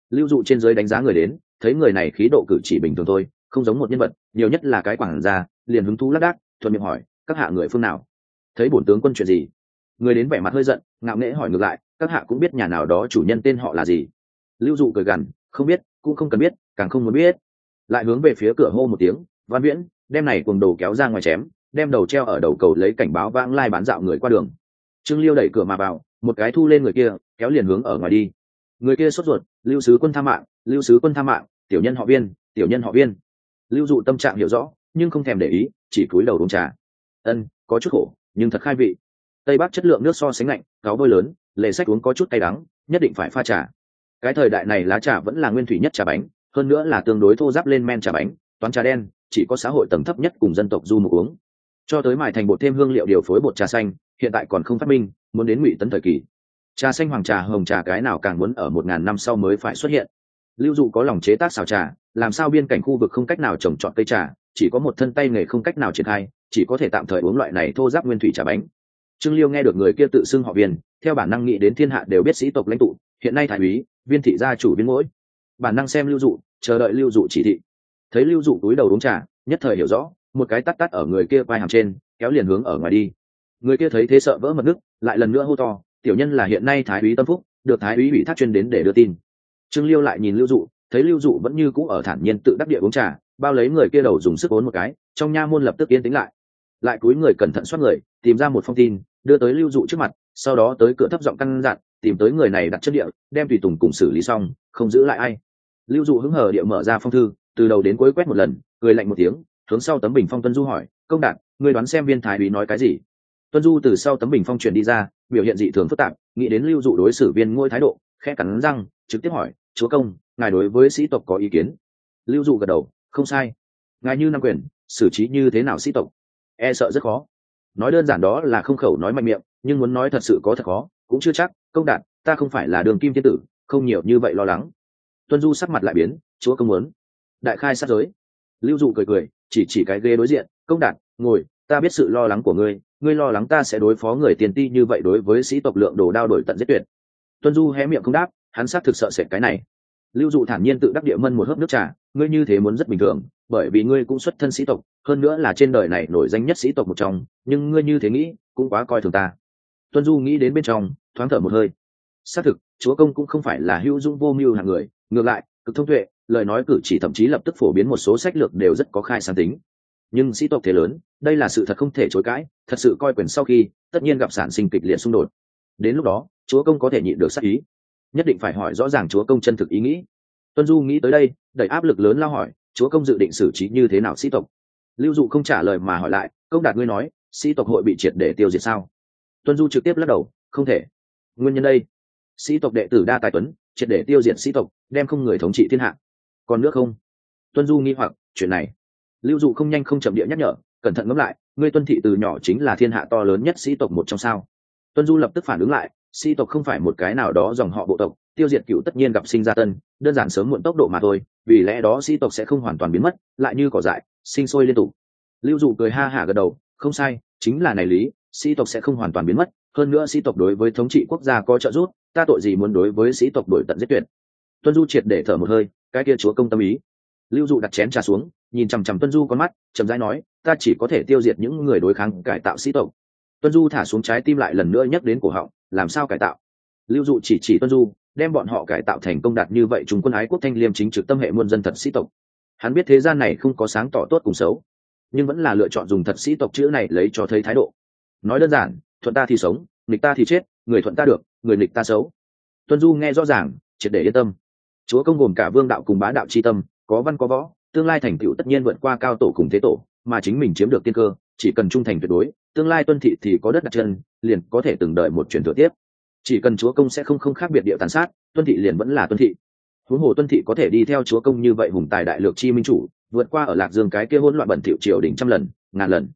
Lưu dụ trên giới đánh giá người đến, thấy người này khí độ cử chỉ bình thường thôi, không giống một nhân vật, nhiều nhất là cái quảng gia, liền hứng thú lác đác thuận miệng hỏi, các hạ người phương nào? Thấy bổn tướng quân chuyện gì? Người đến vẻ mặt hơi giận, ngạo nghễ hỏi ngược lại, các hạ cũng biết nhà nào đó chủ nhân tên họ là gì? Lưu dụ cười gằn, không biết, cũng không cần biết, càng không muốn biết. Lại hướng về phía cửa hô một tiếng, văn viễn, đem này cuồng đồ kéo ra ngoài chém, đem đầu treo ở đầu cầu lấy cảnh báo vãng lai bán dạo người qua đường. Trương liêu đẩy cửa mà vào, một cái thu lên người kia, kéo liền hướng ở ngoài đi. Người kia sốt ruột, lưu sứ quân tha mạng, lưu sứ quân tha mạng, tiểu nhân họ viên, tiểu nhân họ viên. Lưu dụ tâm trạng hiểu rõ, nhưng không thèm để ý, chỉ cúi đầu uống trà. Ân, có chút khổ, nhưng thật khai vị tây bắc chất lượng nước so sánh lạnh, cáo bôi lớn, lề sách uống có chút cay đắng, nhất định phải pha trà. Cái thời đại này lá trà vẫn là nguyên thủy nhất trà bánh, hơn nữa là tương đối thô giáp lên men trà bánh, toán trà đen, chỉ có xã hội tầng thấp nhất cùng dân tộc du mục uống. Cho tới mài thành bột thêm hương liệu điều phối bột trà xanh, hiện tại còn không phát minh, muốn đến ngụy tấn thời kỳ. Trà xanh, hoàng trà, hồng trà cái nào càng muốn ở một ngàn năm sau mới phải xuất hiện. Lưu dụ có lòng chế tác xào trà, làm sao biên cảnh khu vực không cách nào trồng trọt cây trà, chỉ có một thân tay nghề không cách nào triển khai, chỉ có thể tạm thời uống loại này thô giáp nguyên thủy trà bánh trương liêu nghe được người kia tự xưng họ viên, theo bản năng nghĩ đến thiên hạ đều biết sĩ tộc lãnh tụ, hiện nay thái úy, viên thị gia chủ viên mỗi bản năng xem lưu dụ, chờ đợi lưu dụ chỉ thị. Thấy lưu dụ túi đầu uống trà, nhất thời hiểu rõ, một cái tắt tắt ở người kia vai hàm trên, kéo liền hướng ở ngoài đi. Người kia thấy thế sợ vỡ mật nước, lại lần nữa hô to, tiểu nhân là hiện nay thái úy tâm phúc, được thái úy ủy thác chuyên đến để đưa tin. Trương liêu lại nhìn lưu dụ, thấy lưu dụ vẫn như cũ ở thản nhiên tự đắc địa uống trà, bao lấy người kia đầu dùng sức ốn một cái, trong nha môn lập tức yên tĩnh lại. Lại cúi người cẩn thận xoát người tìm ra một phong tin, đưa tới lưu dụ trước mặt, sau đó tới cửa thấp giọng căn dặn, tìm tới người này đặt chất địa, đem tùy tùng cùng xử lý xong, không giữ lại ai. Lưu dụ hứng hờ địa mở ra phong thư, từ đầu đến cuối quét một lần, cười lạnh một tiếng, hướng sau tấm bình phong tuân du hỏi, công đạt người đoán xem viên thái úy nói cái gì? Tuân du từ sau tấm bình phong truyền đi ra, biểu hiện dị thường phức tạp, nghĩ đến lưu dụ đối xử viên ngôi thái độ, khẽ cắn răng, trực tiếp hỏi, chúa công, ngài đối với sĩ tộc có ý kiến? Lưu dụ gật đầu, không sai. Ngài như nam quyền, xử trí như thế nào sĩ tộc? E sợ rất khó nói đơn giản đó là không khẩu nói mạnh miệng, nhưng muốn nói thật sự có thật khó, cũng chưa chắc. Công đạt, ta không phải là đường kim thiên tử, không nhiều như vậy lo lắng. Tuân du sắc mặt lại biến, chúa công muốn. Đại khai sát giới. Lưu dụ cười cười, chỉ chỉ cái ghế đối diện, công đạt, ngồi, ta biết sự lo lắng của ngươi ngươi lo lắng ta sẽ đối phó người tiền ti như vậy đối với sĩ tộc lượng đồ đao đổi tận giết tuyệt. Tuân du hé miệng không đáp, hắn xác thực sợ sệt cái này. Lưu dụ thản nhiên tự đắc địa mân một hớp nước trà, ngươi như thế muốn rất bình thường bởi vì ngươi cũng xuất thân sĩ tộc, hơn nữa là trên đời này nổi danh nhất sĩ tộc một trong, nhưng ngươi như thế nghĩ cũng quá coi thường ta. Tuân du nghĩ đến bên trong, thoáng thở một hơi. Xác thực, chúa công cũng không phải là hữu dung vô mưu hạng người, ngược lại, cực thông tuệ, lời nói cử chỉ thậm chí lập tức phổ biến một số sách lược đều rất có khai sáng tính. Nhưng sĩ tộc thế lớn, đây là sự thật không thể chối cãi, thật sự coi quyền sau khi, tất nhiên gặp sản sinh kịch liệt xung đột. Đến lúc đó, chúa công có thể nhịn được sắc ý. Nhất định phải hỏi rõ ràng chúa công chân thực ý nghĩ. Tuân du nghĩ tới đây, đẩy áp lực lớn lao hỏi chúa công dự định xử trí như thế nào sĩ tộc? Lưu dụ không trả lời mà hỏi lại, công đạt ngươi nói, sĩ tộc hội bị triệt để tiêu diệt sao? Tuân du trực tiếp lắc đầu, không thể. Nguyên nhân đây, sĩ tộc đệ tử đa tài tuấn, triệt để tiêu diệt sĩ tộc, đem không người thống trị thiên hạ. Còn nước không? Tuân du nghi hoặc, chuyện này. Lưu dụ không nhanh không chậm địa nhắc nhở, cẩn thận ngẫm lại, ngươi tuân thị từ nhỏ chính là thiên hạ to lớn nhất sĩ tộc một trong sao. Tuân du lập tức phản ứng lại sĩ tộc không phải một cái nào đó dòng họ bộ tộc, tiêu diệt cựu tất nhiên gặp sinh ra tân, đơn giản sớm muộn tốc độ mà thôi, vì lẽ đó sĩ tộc sẽ không hoàn toàn biến mất, lại như cỏ dại, sinh sôi liên tục. Lưu dụ cười ha hả gật đầu, không sai, chính là này lý, sĩ tộc sẽ không hoàn toàn biến mất, hơn nữa sĩ tộc đối với thống trị quốc gia có trợ giúp, ta tội gì muốn đối với sĩ tộc đổi tận giết tuyệt. Tuân du triệt để thở một hơi, cái kia chúa công tâm ý. Lưu dụ đặt chén trà xuống, nhìn chằm chằm tuân du con mắt, chậm rãi nói, ta chỉ có thể tiêu diệt những người đối kháng cải tạo sĩ tộc. Tuân du thả xuống trái tim lại lần nữa nhắc đến cổ họng làm sao cải tạo? Lưu dụ chỉ chỉ tuân du, đem bọn họ cải tạo thành công đạt như vậy chúng quân ái quốc thanh liêm chính trực tâm hệ muôn dân thật sĩ tộc. Hắn biết thế gian này không có sáng tỏ tốt cùng xấu, nhưng vẫn là lựa chọn dùng thật sĩ tộc chữ này lấy cho thấy thái độ. Nói đơn giản, thuận ta thì sống, nghịch ta thì chết, người thuận ta được, người nghịch ta xấu. Tuân du nghe rõ ràng, triệt để yên tâm. Chúa công gồm cả vương đạo cùng bá đạo c h i tâm, có văn có võ, tương lai thành tựu tất nhiên vượt qua cao tổ cùng thế tổ, mà chính mình chiếm được tiên cơ, chỉ cần trung thành tuyệt đối tương lai tuân thị thì có đất đặt chân, liền có thể từng đợi một truyền thừa tiếp. Chỉ cần chúa công sẽ không không khác biệt địa tàn sát, tuân thị liền vẫn là tuân thị. Huống hồ tuân thị có thể đi theo chúa công như vậy hùng tài đại lược chi minh chủ, vượt qua ở lạc dương cái kia hỗn loạn bẩn thiệu triều đỉnh trăm lần, ngàn lần.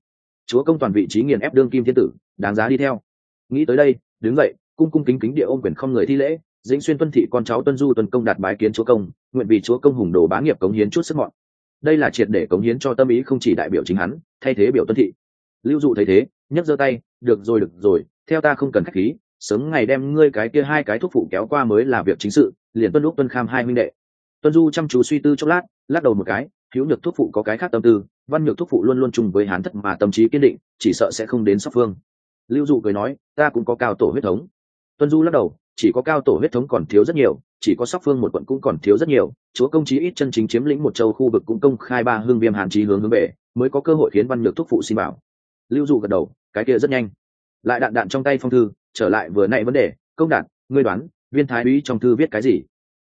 Chúa công toàn vị trí nghiền ép đương kim thiên tử, đáng giá đi theo. Nghĩ tới đây, đứng vậy cung cung kính kính địa ôm quyền không người thi lễ, dĩnh xuyên tuân thị con cháu tuân du tuân công đạt bái kiến chúa công, nguyện vì chúa công hùng đồ bá nghiệp cống hiến chút sức mọn. Đây là triệt để cống hiến cho tâm ý không chỉ đại biểu chính hắn, thay thế biểu tuân thị lưu dụ thấy thế, nhấc giơ tay, được rồi được rồi, theo ta không cần khách khí, sớm ngày đem ngươi cái kia hai cái thuốc phụ kéo qua mới là việc chính sự, liền tuân lúc tuân kham hai minh đệ. Tuân du chăm chú suy tư chốc lát, lắc đầu một cái hữu nhược thuốc phụ có cái khác tâm tư, văn nhược thuốc phụ luôn luôn chung với hán thất mà tâm trí kiên định, chỉ sợ sẽ không đến sóc phương. Lưu dụ cười nói, ta cũng có cao tổ huyết thống. Tuân du lắc đầu, chỉ có cao tổ huyết thống còn thiếu rất nhiều, chỉ có sóc phương một quận cũng còn thiếu rất nhiều, chúa công chí ít chân chính chiếm lĩnh một châu khu vực cũng công khai ba hương viêm hàn trí hướng hướng về, mới có cơ hội khiến văn nhược thuốc phụ xin bảo lưu dụ gật đầu cái kia rất nhanh. Lại đạn đạn trong tay phong thư trở lại vừa nãy vấn đề công đạt ngươi đoán viên thái úy trong thư viết cái gì?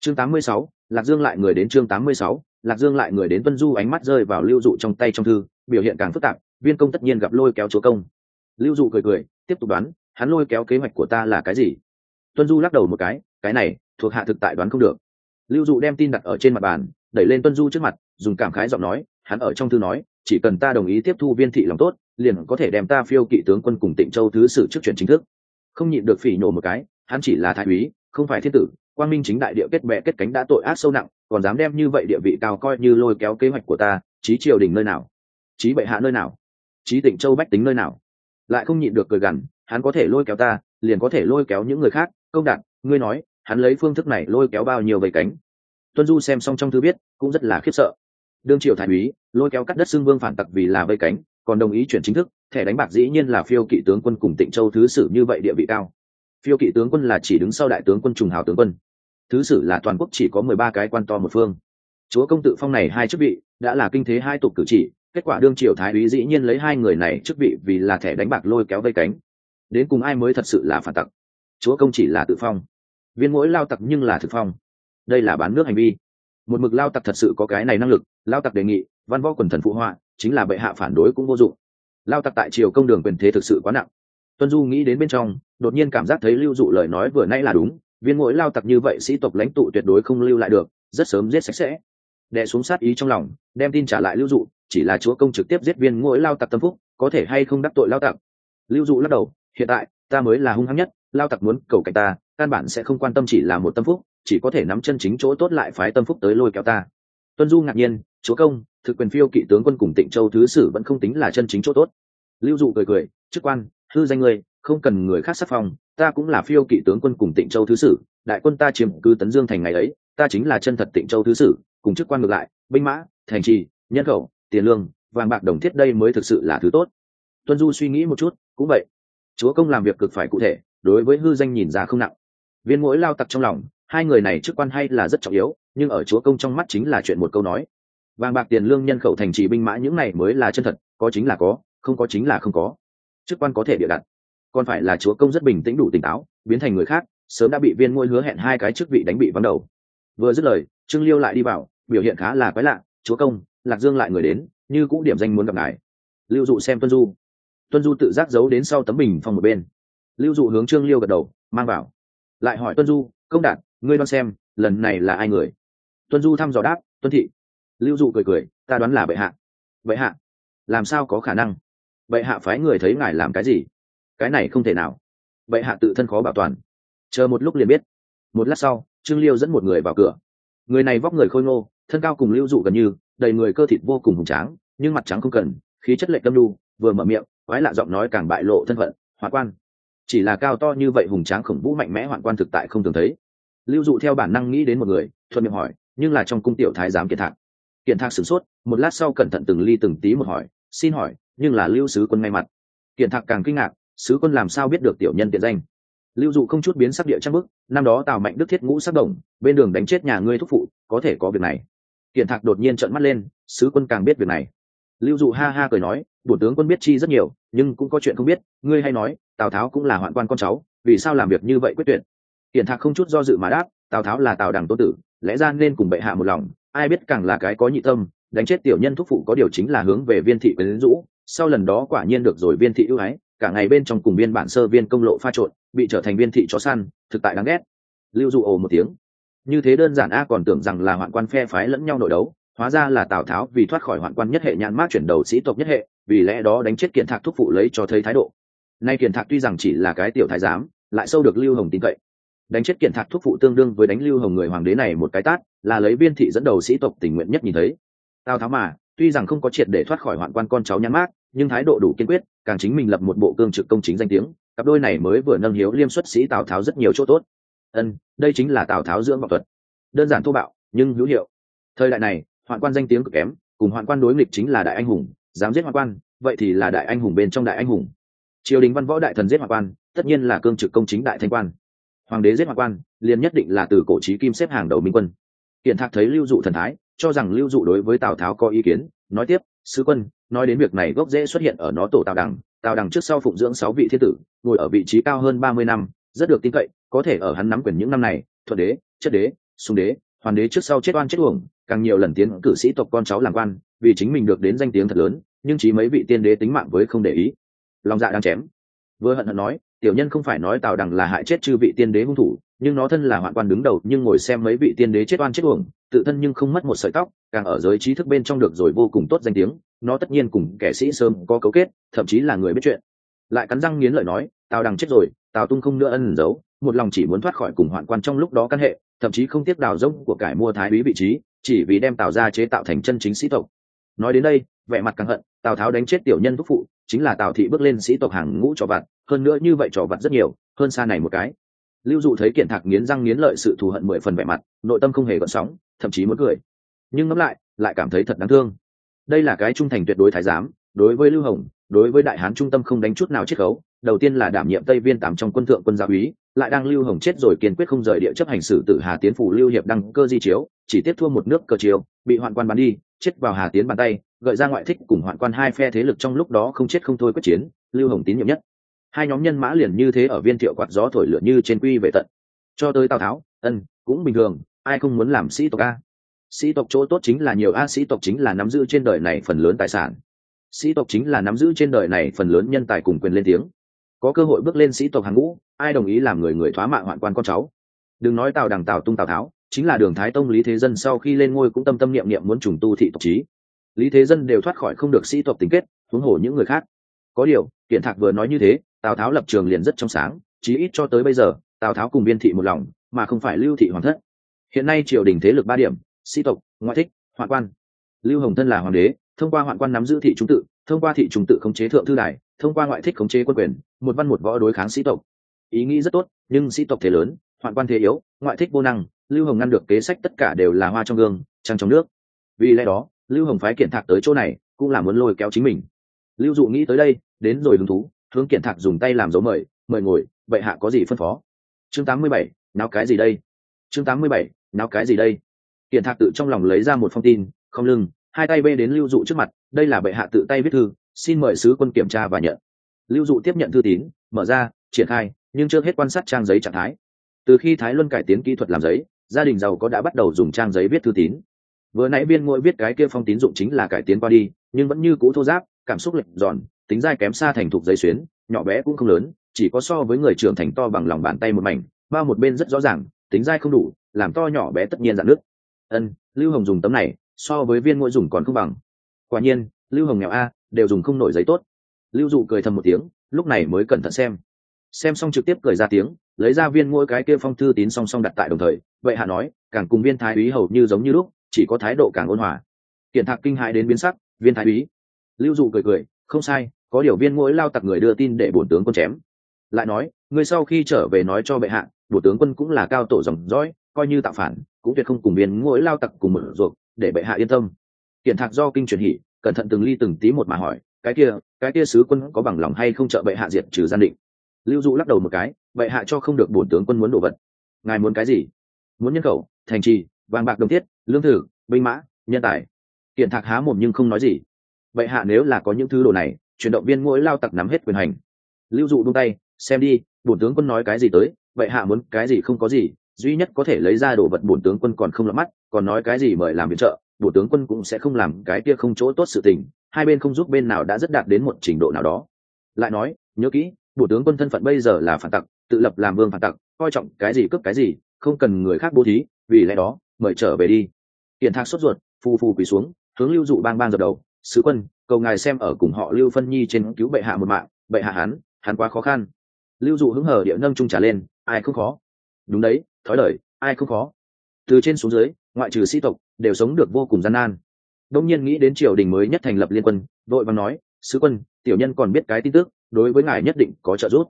Chương 86, lạc dương lại người đến chương 86, lạc dương lại người đến tuân du ánh mắt rơi vào lưu dụ trong tay trong thư biểu hiện càng phức tạp viên công tất nhiên gặp lôi kéo chúa công. Lưu dụ cười cười tiếp tục đoán hắn lôi kéo kế hoạch của ta là cái gì? Tuân du lắc đầu một cái cái này thuộc hạ thực tại đoán không được. Lưu dụ đem tin đặt ở trên mặt bàn đẩy lên tuân du trước mặt dùng cảm khái giọng nói hắn ở trong thư nói chỉ cần ta đồng ý tiếp thu viên thị lòng tốt liền có thể đem ta phiêu kỵ tướng quân cùng tịnh châu thứ sử trước chuyển chính thức. Không nhịn được phỉ nhổ một cái hắn chỉ là thái úy không phải thiên tử quang minh chính đại địa kết bệ kết cánh đã tội ác sâu nặng còn dám đem như vậy địa vị cao coi như lôi kéo kế hoạch của ta trí triều đình nơi nào? Trí bệ hạ nơi nào? Trí tịnh châu bách tính nơi nào? Lại không nhịn được cười gằn hắn có thể lôi kéo ta liền có thể lôi kéo những người khác. Công đạt ngươi nói hắn lấy phương thức này lôi kéo bao nhiêu vây cánh? Tuân du xem xong trong thư biết, cũng rất là khiếp sợ. Đương triều thái úy lôi kéo cắt đất xưng vương phản tặc vì là vây cánh còn đồng ý chuyển chính thức, thẻ đánh bạc dĩ nhiên là phiêu kỵ tướng quân cùng tịnh châu thứ sử như vậy địa vị cao. Phiêu kỵ tướng quân là chỉ đứng sau đại tướng quân trùng hào tướng quân. Thứ sử là toàn quốc chỉ có mười ba cái quan to một phương. Chúa công tự phong này hai chức vị, đã là kinh thế hai tục cử chỉ, kết quả đương triều thái úy dĩ nhiên lấy hai người này chức vị vì là thẻ đánh bạc lôi kéo vây cánh. Đến cùng ai mới thật sự là phản tặc? Chúa công chỉ là tự phong. Viên mỗi lao tặc nhưng là thực phong. Đây là bán nước hành vi. Một mực lao tặc thật sự có cái này năng lực, lao tặc đề nghị, văn võ quần thần phụ họa chính là bệ hạ phản đối cũng vô dụng. Lao tặc tại triều công đường quyền thế thực sự quá nặng. Tuân du nghĩ đến bên trong, đột nhiên cảm giác thấy lưu dụ lời nói vừa nãy là đúng, viên mỗi lao tặc như vậy sĩ tộc lãnh tụ tuyệt đối không lưu lại được, rất sớm giết sạch sẽ. Đệ xuống sát ý trong lòng, đem tin trả lại lưu dụ, chỉ là chúa công trực tiếp giết viên mỗi lao tặc tâm phúc, có thể hay không đắc tội lao tặc? Lưu dụ lắc đầu, hiện tại, ta mới là hung hăng nhất, lao tặc muốn cầu cạnh ta, căn bản sẽ không quan tâm chỉ là một tâm phúc, chỉ có thể nắm chân chính chỗ tốt lại phái tâm phúc tới lôi kéo ta tuân du ngạc nhiên, chúa công, thực quyền phiêu kỵ tướng quân cùng tịnh châu thứ sử vẫn không tính là chân chính chỗ tốt. Lưu dụ cười cười, chức quan, hư danh ngươi, không cần người khác sắc phong, ta cũng là phiêu kỵ tướng quân cùng tịnh châu thứ sử, đại quân ta chiếm cư tấn dương thành ngày ấy, ta chính là chân thật tịnh châu thứ sử, cùng chức quan ngược lại, binh mã, thành trì, nhân khẩu, tiền lương, vàng bạc đồng thiết đây mới thực sự là thứ tốt. Tuân du suy nghĩ một chút, cũng vậy, chúa công làm việc cực phải cụ thể, đối với hư danh nhìn ra không nặng. Viên mỗi lao tặc trong lòng hai người này chức quan hay là rất trọng yếu, nhưng ở chúa công trong mắt chính là chuyện một câu nói. Vàng bạc tiền lương nhân khẩu thành trì binh mã những này mới là chân thật, có chính là có, không có chính là không có. Chức quan có thể địa đặt. Còn phải là chúa công rất bình tĩnh đủ tỉnh táo, biến thành người khác, sớm đã bị viên ngôi hứa hẹn hai cái chức vị đánh bị vắng đầu. Vừa dứt lời, trương liêu lại đi vào, biểu hiện khá là quái lạ, chúa công, lạc dương lại người đến, như cũng điểm danh muốn gặp ngài. Lưu dụ xem tuân du. Tuân du tự giác giấu đến sau tấm bình phòng một bên. Lưu dụ hướng trương liêu gật đầu, mang vào. Lại hỏi tuân du, công đạt ngươi đoán xem, lần này là ai người? Tuân du thăm dò đáp, tuân thị. Lưu dụ cười cười, ta đoán là bệ hạ. Bệ hạ? Làm sao có khả năng? Bệ hạ phái người thấy ngài làm cái gì? Cái này không thể nào. Bệ hạ tự thân khó bảo toàn. Chờ một lúc liền biết. Một lát sau, trương liêu dẫn một người vào cửa. Người này vóc người khôi ngô, thân cao cùng lưu dụ gần như, đầy người cơ thịt vô cùng hùng tráng, nhưng mặt trắng không cần, khí chất lệ tâm đu, vừa mở miệng, quái lạ giọng nói càng bại lộ thân phận, hoạn quan. Chỉ là cao to như vậy hùng tráng khổng vũ mạnh mẽ hoạn quan thực tại không thường thấy lưu dụ theo bản năng nghĩ đến một người, thuận miệng hỏi, nhưng là trong cung tiểu thái giám kiện thạc. Kiện thạc sửng sốt, một lát sau cẩn thận từng ly từng tí một hỏi, xin hỏi, nhưng là lưu sứ quân ngay mặt. Kiện thạc càng kinh ngạc, sứ quân làm sao biết được tiểu nhân tiện danh? Lưu dụ không chút biến sắc địa trang bức năm đó tào mạnh đức thiết ngũ sắc đồng, bên đường đánh chết nhà ngươi thúc phụ, có thể có việc này. Kiện thạc đột nhiên trợn mắt lên, sứ quân càng biết việc này. Lưu dụ ha ha cười nói, bổn tướng quân biết chi rất nhiều, nhưng cũng có chuyện không biết, ngươi hay nói, tào tháo cũng là hoạn quan con cháu, vì sao làm việc như vậy quyết tuyệt? Hiển thạc không chút do dự mà đáp, tào tháo là tào đằng tô tử, lẽ ra nên cùng bệ hạ một lòng, ai biết càng là cái có nhị tâm, đánh chết tiểu nhân thúc phụ có điều chính là hướng về viên thị quyến rũ, sau lần đó quả nhiên được rồi viên thị ưu ái, cả ngày bên trong cùng viên bản sơ viên công lộ pha trộn, bị trở thành viên thị chó săn, thực tại đáng ghét. Lưu dụ ồ một tiếng. Như thế đơn giản a, còn tưởng rằng là hoạn quan phe phái lẫn nhau nội đấu, hóa ra là tào tháo vì thoát khỏi hoạn quan nhất hệ nhãn mát chuyển đầu sĩ tộc nhất hệ, vì lẽ đó đánh chết kiện thạc thúc phụ lấy cho thấy thái độ. Nay kiện thạc tuy rằng chỉ là cái tiểu thái giám, lại sâu được lưu hồng tin cậy đánh chết kiện thạc thuốc phụ tương đương với đánh lưu hồng người hoàng đế này một cái tát, là lấy viên thị dẫn đầu sĩ tộc tình nguyện nhất nhìn thấy. Tào tháo mà, tuy rằng không có triệt để thoát khỏi hoạn quan con cháu nhắn mát nhưng thái độ đủ kiên quyết, càng chính mình lập một bộ cương trực công chính danh tiếng, cặp đôi này mới vừa nâng hiếu liêm xuất sĩ tào tháo rất nhiều chỗ tốt. Ân, đây chính là tào tháo dưỡng vọng thuật. Đơn giản thô bạo, nhưng hữu hiệu. Thời đại này, hoạn quan danh tiếng cực kém, cùng hoạn quan đối nghịch chính là đại anh hùng, dám giết hoạn quan, vậy thì là đại anh hùng bên trong đại anh hùng. Triều đình văn võ đại thần giết hoạn quan, tất nhiên là cương trực công chính đại thanh quan hoàng đế giết hoàng quan, liền nhất định là từ cổ trí kim xếp hàng đầu minh quân. Hiện thạc thấy lưu dụ thần thái, cho rằng lưu dụ đối với tào tháo có ý kiến, nói tiếp, sứ quân, nói đến việc này gốc dễ xuất hiện ở nó tổ tào đằng tào đằng trước sau phụng dưỡng sáu vị thiên tử, ngồi ở vị trí cao hơn ba mươi năm, rất được tin cậy, có thể ở hắn nắm quyền những năm này, thuận đế, chất đế, sung đế hoàn đế trước sau chết oan chết uổng, càng nhiều lần tiến cử sĩ tộc con cháu làm quan, vì chính mình được đến danh tiếng thật lớn, nhưng chỉ mấy vị tiên đế tính mạng với không để ý. Lòng dạ đang chém, vừa hận hận nói tiểu nhân không phải nói tào đằng là hại chết chư vị tiên đế hung thủ, nhưng nó thân là hoạn quan đứng đầu, nhưng ngồi xem mấy vị tiên đế chết oan chết uổng, tự thân nhưng không mất một sợi tóc, càng ở giới trí thức bên trong được rồi vô cùng tốt danh tiếng, nó tất nhiên cùng kẻ sĩ sớm có cấu kết, thậm chí là người biết chuyện. Lại cắn răng nghiến lợi nói, tào đằng chết rồi, tào tung không nữa ân giấu, một lòng chỉ muốn thoát khỏi cùng hoạn quan trong lúc đó căn hệ, thậm chí không tiếc đào rông của cải mua thái úy vị trí, chỉ vì đem tào ra chế tạo thành chân chính sĩ tộc. Nói đến đây, vẻ mặt càng hận, tào tháo đánh chết tiểu nhân thúc phụ chính là tào thị bước lên sĩ tộc hàng ngũ trò vặt, hơn nữa như vậy trò vặt rất nhiều, hơn xa này một cái. Lưu dụ thấy kiện thạc nghiến răng nghiến lợi sự thù hận mười phần vẻ mặt, nội tâm không hề gợn sóng, thậm chí muốn cười. Nhưng ngẫm lại lại cảm thấy thật đáng thương. Đây là cái trung thành tuyệt đối thái giám, đối với lưu hồng, đối với đại hán trung tâm không đánh chút nào chiết khấu, đầu tiên là đảm nhiệm tây viên tám trong quân thượng quân gia úy, lại đang lưu hồng chết rồi kiên quyết không rời địa chấp hành xử tử hà tiến phủ lưu hiệp đăng cơ di chiếu, chỉ tiếp thua một nước cờ chiếu, bị hoạn quan bắn đi, chết vào hà tiến bàn tay gợi ra ngoại thích cùng hoạn quan hai phe thế lực trong lúc đó không chết không thôi quyết chiến, lưu hồng tín nhiệm nhất. Hai nhóm nhân mã liền như thế ở viên thiệu quạt gió thổi lửa như trên quy về tận. Cho tới tào tháo, ân, cũng bình thường, ai không muốn làm sĩ tộc a? Sĩ tộc chỗ tốt chính là nhiều a, sĩ tộc chính là nắm giữ trên đời này phần lớn tài sản. Sĩ tộc chính là nắm giữ trên đời này phần lớn nhân tài cùng quyền lên tiếng. Có cơ hội bước lên sĩ tộc hàng ngũ, ai đồng ý làm người người thoá mạ hoạn quan con cháu? Đừng nói tào đằng, tào tung, tào tháo, chính là đường thái tông lý thế dân sau khi lên ngôi cũng tâm tâm niệm niệm muốn trùng tu thị tộc trí lý thế dân đều thoát khỏi không được sĩ tộc tình kết, huống hồ những người khác. Có điều, kiện thạc vừa nói như thế, tào tháo lập trường liền rất trong sáng, chí ít cho tới bây giờ, tào tháo cùng biên thị một lòng, mà không phải lưu thị hoàng thất. Hiện nay triều đình thế lực ba điểm, sĩ tộc, ngoại thích, hoạn quan. Lưu hồng thân là hoàng đế, thông qua hoạn quan nắm giữ thị trung tự, thông qua thị trung tự khống chế thượng thư đài, thông qua ngoại thích khống chế quân quyền, một văn một võ đối kháng sĩ tộc. Ý nghĩ rất tốt, nhưng sĩ tộc thế lớn, hoạn quan thế yếu, ngoại thích vô năng, lưu hồng ngăn được kế sách tất cả đều là hoa trong gương, trăng trong nước. Vì lẽ đó lưu hồng phái kiện thạc tới chỗ này cũng là muốn lôi kéo chính mình. Lưu dụ nghĩ tới đây đến rồi hứng thú hướng kiện thạc dùng tay làm dấu mời mời ngồi vậy hạ có gì phân phó? Chương 87, nào cái gì đây? Chương 87, nào cái gì đây? Kiện thạc tự trong lòng lấy ra một phong tin không lưng hai tay bê đến lưu dụ trước mặt đây là bệ hạ tự tay viết thư xin mời sứ quân kiểm tra và nhận. Lưu dụ tiếp nhận thư tín mở ra triển khai nhưng chưa hết quan sát trang giấy trạng thái. Từ khi thái luân cải tiến kỹ thuật làm giấy gia đình giàu có đã bắt đầu dùng trang giấy viết thư tín vừa nãy viên ngôi viết cái kia phong tín dụng chính là cải tiến qua đi, nhưng vẫn như cũ thô giáp, cảm xúc lệch giòn, tính dai kém xa thành thục giấy xuyến, nhỏ bé cũng không lớn, chỉ có so với người trưởng thành to bằng lòng bàn tay một mảnh, bao một bên rất rõ ràng, tính dai không đủ, làm to nhỏ bé tất nhiên dạn nước. Ân, lưu hồng dùng tấm này, so với viên ngôi dùng còn không bằng. Quả nhiên, lưu hồng nghèo a, đều dùng không nổi giấy tốt. Lưu dụ cười thầm một tiếng, lúc này mới cẩn thận xem. Xem xong trực tiếp cười ra tiếng, lấy ra viên mỗi cái kia phong thư tín song song đặt tại đồng thời, vậy hạ nói, càng cùng viên thái úy hầu như giống như lúc chỉ có thái độ càng ôn hòa. Kiện thạc kinh hại đến biến sắc, viên thái úy. Lưu dụ cười cười, không sai, có điều viên mỗi lao tặc người đưa tin để bổn tướng quân chém. Lại nói ngươi sau khi trở về nói cho bệ hạ, bổn tướng quân cũng là cao tổ dòng dõi, coi như tạo phản, cũng tuyệt không cùng viên mỗi lao tặc cùng mở ruột, để bệ hạ yên tâm. Kiện thạc do kinh truyền hỉ, cẩn thận từng ly từng tí một mà hỏi, cái kia cái kia sứ quân có bằng lòng hay không trợ bệ hạ diệt trừ gian định? Lưu dụ lắc đầu một cái, bệ hạ cho không được bổn tướng quân muốn đồ vật. Ngài muốn cái gì? Muốn nhân khẩu, thành trì, vàng bạc đồng thiết lương thực, binh mã, nhân tài. Kiện thạc há mồm nhưng không nói gì. Vậy hạ nếu là có những thứ đồ này, chuyển động viên mỗi lao tặc nắm hết quyền hành. Lưu dụ buông tay, xem đi, bổn tướng quân nói cái gì tới vậy hạ muốn cái gì không có gì, duy nhất có thể lấy ra đồ vật bổn tướng quân còn không lắm mắt, còn nói cái gì mời làm viện trợ, bổn tướng quân cũng sẽ không làm cái kia không chỗ tốt sự tình, hai bên không giúp bên nào đã rất đạt đến một trình độ nào đó. Lại nói, nhớ kỹ, bổn tướng quân thân phận bây giờ là phản tặc, tự lập làm vương phản tặc, coi trọng cái gì cướp cái gì, không cần người khác bố thí, vì lẽ đó, mời trở về đi hiện thạc sốt ruột phù phù quỳ xuống hướng lưu dụ bang bang dập đầu sứ quân cầu ngài xem ở cùng họ lưu phân nhi trên cứu bệ hạ một mạng bệ hạ hắn hắn quá khó khăn. Lưu dụ hứng hở địa nâng trung trả lên ai không khó? Đúng đấy thói lời, ai không khó? Từ trên xuống dưới ngoại trừ sĩ tộc đều sống được vô cùng gian nan. Đông nhiên nghĩ đến triều đình mới nhất thành lập liên quân vội vàng nói sứ quân tiểu nhân còn biết cái tin tức đối với ngài nhất định có trợ giúp.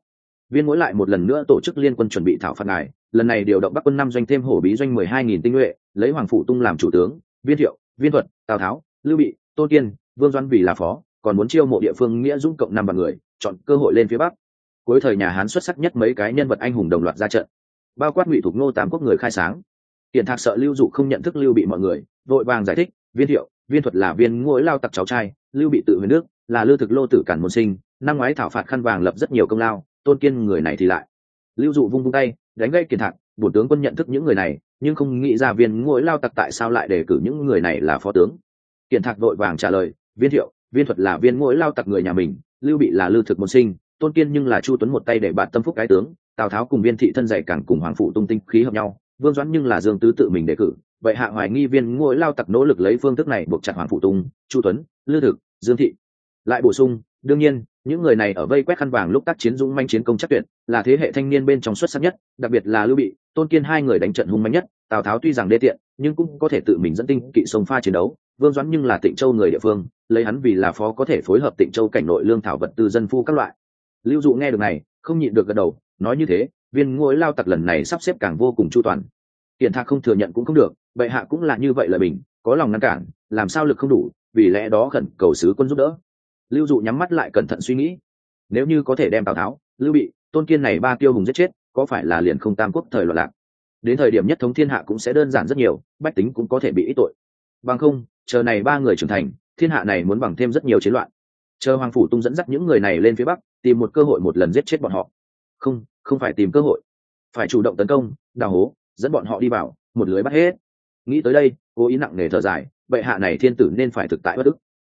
Viên mỗi lại một lần nữa tổ chức liên quân chuẩn bị thảo phạt ngài lần này điều động bắc quân năm doanh thêm hổ bí doanh mười hai nghìn tinh nhuệ, lấy hoàng phủ tung làm chủ tướng, viên thiệu, viên thuật, tào tháo, lưu bị tôn kiên, vương doan vì là phó, còn muốn chiêu mộ địa phương nghĩa dũng cộng năm bằng người, chọn cơ hội lên phía bắc. Cuối thời nhà hán xuất sắc nhất mấy cái nhân vật anh hùng đồng loạt ra trận, bao quát ngụy thuộc ngô tám quốc người khai sáng. Hiện thạc sợ lưu dụ không nhận thức lưu bị mọi người, vội vàng giải thích, viên thiệu, viên thuật là viên ngỗi lao tặc cháu trai, lưu bị tự huyền nước, là lưu thực lô tử cản môn sinh, năm ngoái thảo phạt khăn vàng lập rất nhiều công lao, tôn kiên người này thì lại. Lưu dụ vung vung tay đánh gây kiền thạc bổn tướng quân nhận thức những người này, nhưng không nghĩ ra viên ngỗi lao tặc tại sao lại đề cử những người này là phó tướng. Kiền thạc vội vàng trả lời, viên thiệu, viên thuật là viên ngỗi lao tặc người nhà mình, lưu bị là lưu thực môn sinh, tôn kiên nhưng là chu tuấn một tay để bạn tâm phúc cái tướng, tào tháo cùng viên thị thân dày càng cùng hoàng phụ tung tinh khí hợp nhau, vương doãn nhưng là dương tứ tự mình đề cử, vậy hạ hoài nghi viên ngôi lao tặc nỗ lực lấy phương thức này buộc chặt hoàng phụ tung, chu tuấn, lư thực, dương thị. Lại bổ sung, đương nhiên những người này ở vây quét khăn vàng lúc tác chiến dũng manh chiến công chắc tuyệt là thế hệ thanh niên bên trong xuất sắc nhất đặc biệt là lưu bị tôn kiên hai người đánh trận hung manh nhất tào tháo tuy rằng đê tiện nhưng cũng có thể tự mình dẫn tinh kỵ sông pha chiến đấu vương doãn nhưng là tịnh châu người địa phương lấy hắn vì là phó có thể phối hợp tịnh châu cảnh nội lương thảo vật tư dân phu các loại. Lưu dụ nghe được này không nhịn được gật đầu nói như thế viên ngôi lao tặc lần này sắp xếp càng vô cùng chu toàn. Kiện thạc không thừa nhận cũng không được bệ hạ cũng là như vậy là mình, có lòng ngăn cản làm sao lực không đủ vì lẽ đó khẩn cầu sứ quân giúp đỡ lưu dụ nhắm mắt lại cẩn thận suy nghĩ. Nếu như có thể đem tào tháo, lưu bị, tôn kiên này ba tiêu hùng giết chết, có phải là liền không tam quốc thời loạn lạc? Đến thời điểm nhất thống thiên hạ cũng sẽ đơn giản rất nhiều, bách tính cũng có thể bị ít tội. Bằng không, chờ này ba người trưởng thành, thiên hạ này muốn bằng thêm rất nhiều chiến loạn. Chờ hoàng phủ tung dẫn dắt những người này lên phía bắc, tìm một cơ hội một lần giết chết bọn họ. Không không phải tìm cơ hội. Phải chủ động tấn công, đào hố, dẫn bọn họ đi vào, một lưới bắt hết. Nghĩ tới đây, cố ý nặng nề thở dài, bệ hạ này thiên tử nên phải thực tại bất ức.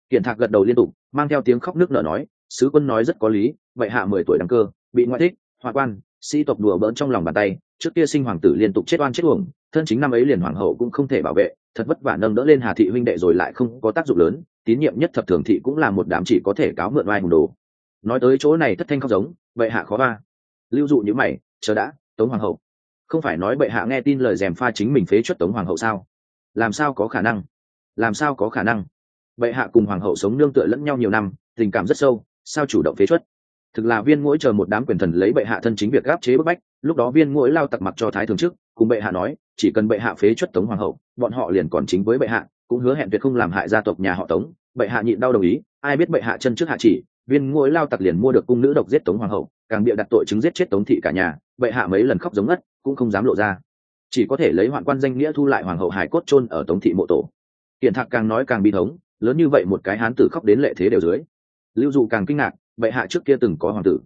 Kiện thạc gật đầu liên tục mang theo tiếng khóc nước nở nói, sứ quân nói rất có lý bệ hạ mười tuổi đăng cơ, bị ngoại thích hoa quan, sĩ tộc đùa bỡn trong lòng bàn tay, trước kia sinh hoàng tử liên tục chết oan chết uổng, thân chính năm ấy liền hoàng hậu cũng không thể bảo vệ, thật vất vả nâng đỡ lên hà thị huynh đệ rồi lại không có tác dụng lớn, tín nhiệm nhất thập thường thị cũng là một đám chỉ có thể cáo mượn oai hùng đồ. Nói tới chỗ này thất thanh khóc giống bệ hạ khó ba. Lưu dụ như mày, chờ đã, tống hoàng hậu. Không phải nói bệ hạ nghe tin lời dèm pha chính mình phế chuất tống hoàng hậu sao? Làm sao có khả năng? Làm sao có khả năng? Bệ hạ cùng hoàng hậu sống nương tựa lẫn nhau nhiều năm, tình cảm rất sâu, sao chủ động phế chuất? Thực là viên mỗi chờ một đám quyền thần lấy bệ hạ thân chính việc gáp chế bức bách, lúc đó viên mỗi lao tặc mặc cho thái thường trước, cùng bệ hạ nói, chỉ cần bệ hạ phế chuất tống hoàng hậu, bọn họ liền còn chính với bệ hạ, cũng hứa hẹn tuyệt không làm hại gia tộc nhà họ tống. Bệ hạ nhịn đau đồng ý, ai biết bệ hạ chân trước hạ chỉ, viên ngôi lao tặc liền mua được cung nữ độc giết tống hoàng hậu, càng bịa đặt tội chứng giết chết tống thị cả nhà, bệ hạ mấy lần khóc giống ngất, cũng không dám lộ ra. Chỉ có thể lấy hoạn quan danh nghĩa thu lại hoàng hậu hải cốt chôn ở tống thị mộ tổ. Hiện thạc càng nói càng bi thống lớn như vậy một cái hán tử khóc đến lệ thế đều dưới. Lưu dụ càng kinh ngạc, bệ hạ trước kia từng có hoàng tử.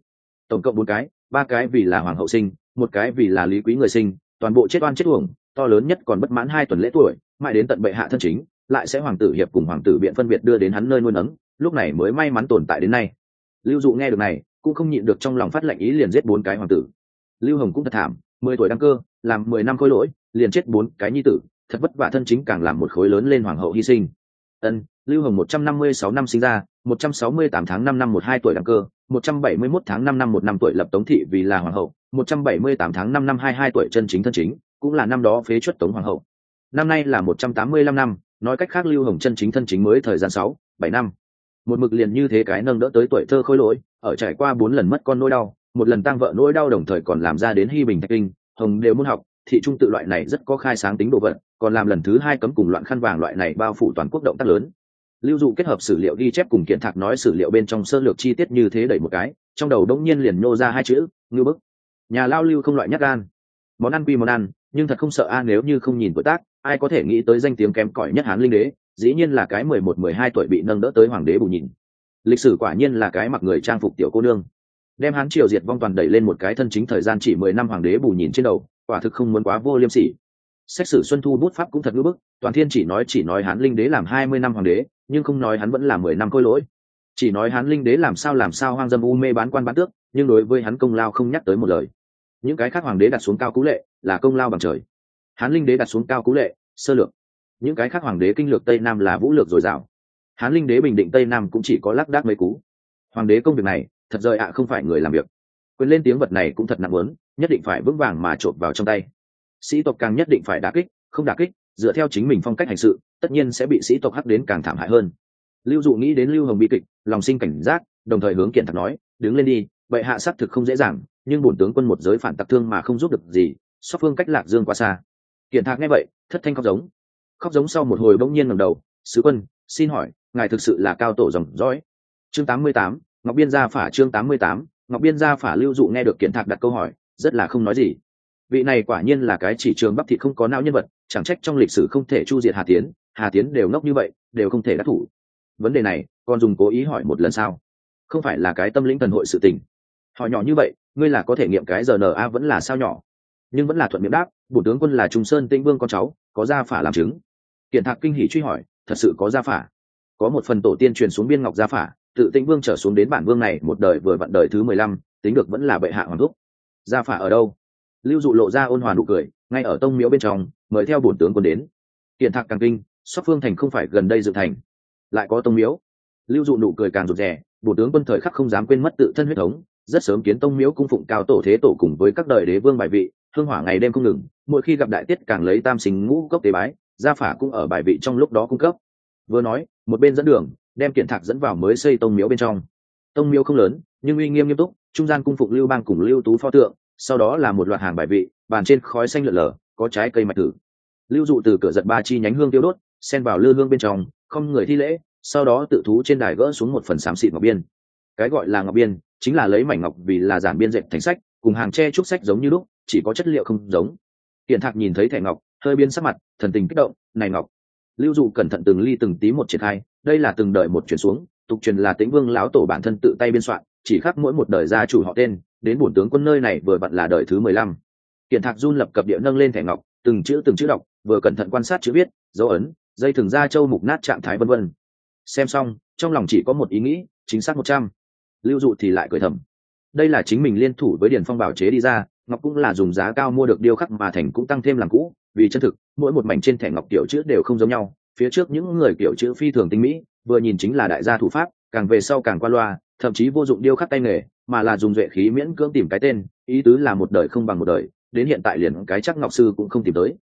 Tổng cộng bốn cái, ba cái vì là hoàng hậu sinh, một cái vì là lý quý người sinh, toàn bộ chết oan chết uổng, to lớn nhất còn bất mãn hai tuần lễ tuổi, mãi đến tận bệ hạ thân chính, lại sẽ hoàng tử hiệp cùng hoàng tử biện phân biệt đưa đến hắn nơi nuôi nấng, lúc này mới may mắn tồn tại đến nay. Lưu dụ nghe được này, cũng không nhịn được trong lòng phát lệnh ý liền giết bốn cái hoàng tử. Lưu hồng cũng thật thảm, mười tuổi đăng cơ, làm mười năm khôi lỗi, liền chết bốn cái nhi tử, thật vất vả thân chính càng làm một khối lớn lên hoàng hậu hy sinh. Ân lưu hồng một trăm năm mươi sáu năm sinh ra, một trăm sáu mươi tám tháng năm năm một hai tuổi đăng cơ, một trăm bảy mươi 171 tháng năm năm một năm tuổi lập tống thị vì là hoàng hậu, một trăm bảy mươi tám tháng năm năm hai hai tuổi chân chính thân chính, cũng là năm đó phế chuất tống hoàng hậu. Năm nay là một trăm tám mươi lăm năm, nói cách khác lưu hồng chân chính thân chính mới thời gian sáu, bảy năm. Một mực liền như thế cái nâng đỡ tới tuổi thơ khôi lỗi, ở trải qua bốn lần mất con nỗi đau, một lần tăng vợ nỗi đau đồng thời còn làm ra đến hy bình thạch kinh, hồng đều muốn học, thị trung tự loại này rất có khai sáng tính đồ vật, còn làm lần thứ hai cấm cùng loạn khăn vàng loại này bao phủ toàn quốc động tác lớn lưu dụ kết hợp sử liệu ghi chép cùng kiện thạc nói sử liệu bên trong sơ lược chi tiết như thế đẩy một cái, trong đầu đống nhiên liền nô ra hai chữ ngư bức. Nhà lao lưu không loại nhắc gan. Món ăn quy món ăn, nhưng thật không sợ a, nếu như không nhìn tuổi tác, ai có thể nghĩ tới danh tiếng kém cỏi nhất hán linh đế, dĩ nhiên là cái mười một, mười hai tuổi bị nâng đỡ tới hoàng đế bù nhìn. Lịch sử quả nhiên là cái mặc người trang phục tiểu cô nương. Đem hán triều diệt vong toàn đẩy lên một cái thân chính thời gian chỉ mười năm hoàng đế bù nhìn trên đầu, quả thực không muốn quá vô liêm sỉ xét xử xuân thu bút pháp cũng thật ngữ bức, toàn thiên chỉ nói chỉ nói hán linh đế làm hai mươi năm hoàng đế, nhưng không nói hắn vẫn là mười năm khôi lỗi. Chỉ nói hán linh đế làm sao làm sao hoang dâm u mê bán quan bán tước, nhưng đối với hắn công lao không nhắc tới một lời. Những cái khác hoàng đế đặt xuống cao cú lệ, là công lao bằng trời. Hán linh đế đặt xuống cao cú lệ, sơ lược. Những cái khác hoàng đế kinh lược tây nam là vũ lược dồi dào. Hán linh đế bình định tây nam cũng chỉ có lác đác mấy cú. Hoàng đế công việc này, thật rời ạ không phải người làm việc. Quyền lên tiếng vật này cũng thật nặng lớn nhất định phải vững vàng mà trộn vào trong tay sĩ tộc càng nhất định phải đả kích không đả kích dựa theo chính mình phong cách hành sự tất nhiên sẽ bị sĩ tộc hắc đến càng thảm hại hơn. Lưu dụ nghĩ đến lưu hồng bi kịch lòng sinh cảnh giác đồng thời hướng kiện thật nói đứng lên đi vậy hạ xác thực không dễ dàng nhưng bổn tướng quân một giới phản tặc thương mà không giúp được gì sóc phương cách lạc dương quá xa. Kiện thạc nghe vậy thất thanh khóc giống. Khóc giống sau một hồi bỗng nhiên ngẩng đầu sứ quân xin hỏi ngài thực sự là cao tổ dòng dõi? Chương 88, ngọc biên gia phả chương 88, ngọc biên gia phả lưu dụ nghe được kiện thạc đặt câu hỏi rất là không nói gì vị này quả nhiên là cái chỉ trường bắp thịt không có não nhân vật, chẳng trách trong lịch sử không thể chu diệt hà tiến hà tiến đều ngốc như vậy, đều không thể đắc thủ. Vấn đề này còn dùng cố ý hỏi một lần sao? Không phải là cái tâm lĩnh thần hội sự tình. Họ nhỏ như vậy, ngươi là có thể nghiệm cái giờ vẫn là sao nhỏ? Nhưng vẫn là thuận miệng đáp, bổ tướng quân là trung sơn tĩnh vương con cháu, có gia phả làm chứng. Kiện thạc kinh hỷ truy hỏi, thật sự có gia phả? Có một phần tổ tiên truyền xuống biên ngọc gia phả, tự tĩnh vương trở xuống đến bản vương này một đời vừa vặn đời thứ mười lăm, tính được vẫn là bệ hạ hoàng thúc. Gia phả ở đâu? Lưu dụ lộ ra ôn hòa nụ cười, ngay ở tông miếu bên trong, mời theo bổn tướng quân đến. Kiện thạc càng kinh, sóc phương thành không phải gần đây dựng thành, lại có tông miếu. Lưu dụ nụ cười càng rụt rè, bổn tướng quân thời khắc không dám quên mất tự thân huyết thống, rất sớm kiến tông miếu cung phụng cao tổ thế tổ cùng với các đời đế vương bài vị, hương hỏa ngày đêm không ngừng, mỗi khi gặp đại tiết càng lấy tam sinh ngũ cốc tế bái, gia phả cũng ở bài vị trong lúc đó cung cấp. Vừa nói, một bên dẫn đường, đem kiện thạc dẫn vào mới xây tông miếu bên trong. Tông miếu không lớn, nhưng uy nghiêm nghiêm túc, trung gian cung phụng lưu bang cùng lưu tú pho tượng sau đó là một loạt hàng bài vị, bàn trên khói xanh lượn lờ, có trái cây mạch tử lưu dụ từ cửa giật ba chi nhánh hương tiêu đốt, xen vào lư hương bên trong, không người thi lễ, sau đó tự thú trên đài gỡ xuống một phần xám xịt ngọc biên. Cái gọi là ngọc biên, chính là lấy mảnh ngọc vì là giản biên dệt thành sách, cùng hàng tre trúc sách giống như lúc, chỉ có chất liệu không giống. Hiện thạc nhìn thấy thẻ ngọc, hơi biên sắc mặt, thần tình kích động, này ngọc. Lưu dụ cẩn thận từng ly từng tí một triển khai, đây là từng đời một chuyển xuống, tục truyền là tĩnh vương lão tổ bản thân tự tay biên soạn, chỉ khắc mỗi một đời gia chủ họ tên đến bổn tướng quân nơi này vừa vặn là đời thứ mười lăm. Kiện thạc run lập cập địa nâng lên thẻ ngọc, từng chữ từng chữ đọc, vừa cẩn thận quan sát chữ viết, dấu ấn, dây thừng da châu mục nát trạng thái vân vân. Xem xong, trong lòng chỉ có một ý nghĩ, chính xác một trăm. Lưu dụ thì lại cười thầm. Đây là chính mình liên thủ với điền phong bảo chế đi ra, ngọc cũng là dùng giá cao mua được điêu khắc mà thành cũng tăng thêm làm cũ, vì chân thực, mỗi một mảnh trên thẻ ngọc kiểu chữ đều không giống nhau. Phía trước những người kiểu chữ phi thường tinh mỹ, vừa nhìn chính là đại gia thủ pháp, càng về sau càng qua loa, thậm chí vô dụng điêu khắc tay nghề mà là dùng duệ khí miễn cưỡng tìm cái tên, ý tứ là một đời không bằng một đời, đến hiện tại liền cái chắc ngọc sư cũng không tìm tới.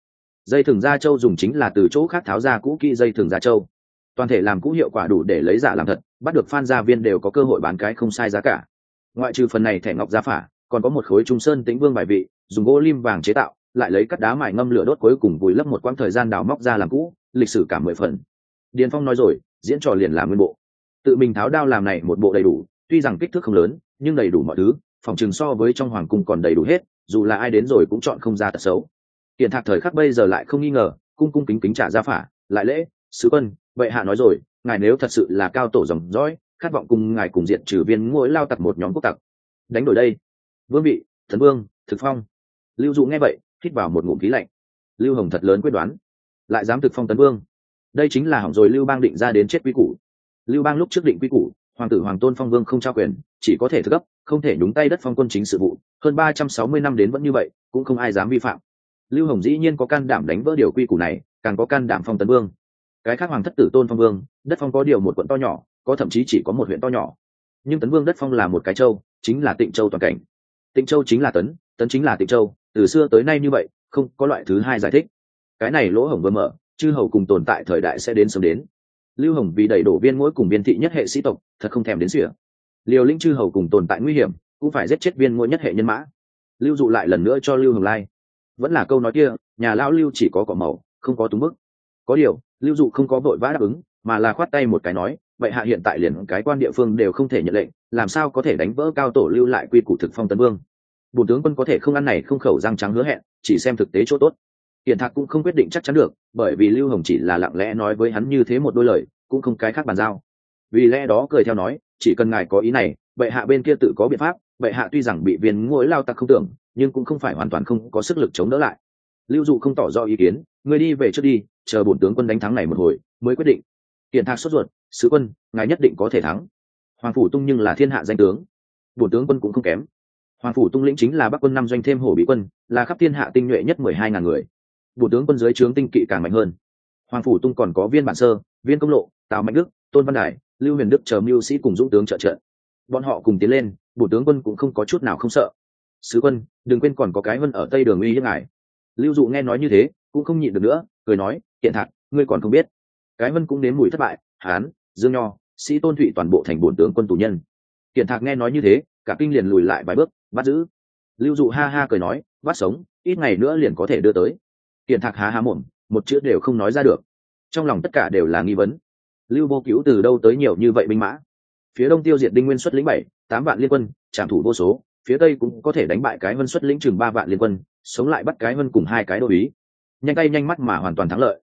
Dây thừng da châu dùng chính là từ chỗ khác tháo ra cũ kỹ dây thừng da châu. Toàn thể làm cũ hiệu quả đủ để lấy giả làm thật, bắt được phan gia viên đều có cơ hội bán cái không sai giá cả. Ngoại trừ phần này thẻ ngọc gia phả, còn có một khối trung sơn tĩnh vương bài vị, dùng gỗ lim vàng chế tạo, lại lấy cắt đá mài ngâm lửa đốt cuối cùng vùi lấp một quãng thời gian đào móc ra làm cũ, lịch sử cả mười phần. Điền phong nói rồi, diễn trò liền làm nguyên bộ. Tự mình tháo đao làm này một bộ đầy đủ, tuy rằng kích thước không lớn nhưng đầy đủ mọi thứ, phòng chừng so với trong hoàng cung còn đầy đủ hết, dù là ai đến rồi cũng chọn không ra tật xấu. Hiện thạc thời khắc bây giờ lại không nghi ngờ, cung cung kính kính trả ra phả, lại lễ, sứ quân vậy hạ nói rồi, ngài nếu thật sự là cao tổ dòng dõi, khát vọng cùng ngài cùng diện trừ viên ngôi lao tặc một nhóm quốc tặc. Đánh đổi đây. Vương vị, thần vương, thực phong. Lưu dụ nghe vậy, hít vào một ngụm khí lạnh. Lưu hồng thật lớn quyết đoán. Lại dám thực phong tấn vương. Đây chính là hỏng rồi lưu bang định ra đến chết quy củ. Lưu bang lúc trước định quy củ hoàng tử hoàng tôn phong vương không trao quyền, chỉ có thể thực cấp không thể nhúng tay đất phong quân chính sự vụ. Hơn ba trăm sáu mươi năm đến vẫn như vậy, cũng không ai dám vi phạm. Lưu hồng dĩ nhiên có can đảm đánh vỡ điều quy củ này, càng có can đảm phong tấn vương. Cái khác hoàng thất tử tôn phong vương, đất phong có điều một quận to nhỏ, có thậm chí chỉ có một huyện to nhỏ. Nhưng tấn vương đất phong là một cái châu, chính là tịnh châu toàn cảnh. Tịnh châu chính là tấn tấn chính là tịnh châu, từ xưa tới nay như vậy, không có loại thứ hai giải thích. Cái này lỗ hổng vừa mở, chư hầu cùng tồn tại thời đại sẽ đến sớm đến lưu hồng vì đẩy đổ viên mỗi cùng viên thị nhất hệ sĩ tộc, thật không thèm đến sỉa liều linh chư hầu cùng tồn tại nguy hiểm, cũng phải giết chết viên mỗi nhất hệ nhân mã. Lưu dụ lại lần nữa cho lưu hồng lai. Vẫn là câu nói kia, nhà lão lưu chỉ có cỏ màu, không có túng mức có điều, lưu dụ không có vội vã đáp ứng, mà là khoát tay một cái nói, vậy hạ hiện tại liền cái quan địa phương đều không thể nhận lệnh, làm sao có thể đánh vỡ cao tổ lưu lại quy củ thực phong tấn vương? Bùn tướng quân có thể không ăn này không khẩu răng trắng hứa hẹn, chỉ xem thực tế chỗ tốt hiện thạc cũng không quyết định chắc chắn được, bởi vì lưu hồng chỉ là lặng lẽ nói với hắn như thế một đôi lời, cũng không cái khác bàn giao. Vì lẽ đó cười theo nói, chỉ cần ngài có ý này, bệ hạ bên kia tự có biện pháp, bệ hạ tuy rằng bị viên ngỗi lao tặc không tưởng, nhưng cũng không phải hoàn toàn không có sức lực chống đỡ lại. Lưu dụ không tỏ rõ ý kiến, người đi về trước đi, chờ bổn tướng quân đánh thắng này một hồi, mới quyết định. Hiện thạc sốt ruột, sứ quân, ngài nhất định có thể thắng. Hoàng phủ tung nhưng là thiên hạ danh tướng. Bổn tướng quân cũng không kém. Hoàng phủ tung lĩnh chính là bắc quân năm doanh thêm hổ bị quân, là khắp thiên hạ tinh nhuệ nhất mười hai ngàn người bộ tướng quân dưới trướng tinh kỵ càng mạnh hơn. Hoàng phủ tung còn có viên bản sơ, viên công lộ, tào mạnh đức, tôn văn đài, lưu huyền đức chờ mưu sĩ cùng dũng tướng trợ trợ bọn họ cùng tiến lên bộ tướng quân cũng không có chút nào không sợ. Sứ quân, đừng quên còn có cái vân ở tây đường uy hiếp ngài. Lưu dụ nghe nói như thế, cũng không nhịn được nữa, cười nói hiện thạc, ngươi còn không biết. Cái vân cũng đến mùi thất bại, hán, dương nho, sĩ tôn thụy toàn bộ thành bổn tướng quân tù nhân. Hiện thạc nghe nói như thế, cả kinh liền lùi lại vài bước, bắt giữ. Lưu dụ ha ha cười nói, bắt sống, ít ngày nữa liền có thể đưa tới hiện thạc há há mồm, một chữ đều không nói ra được. Trong lòng tất cả đều là nghi vấn. Lưu vô cứu từ đâu tới nhiều như vậy binh mã? Phía đông tiêu diệt đinh nguyên xuất lĩnh bảy, tám vạn liên quân, trảm thủ vô số, phía tây cũng có thể đánh bại cái vân xuất lĩnh chừng ba vạn liên quân, sống lại bắt cái vân cùng hai cái đô ý nhanh tay nhanh mắt mà hoàn toàn thắng lợi.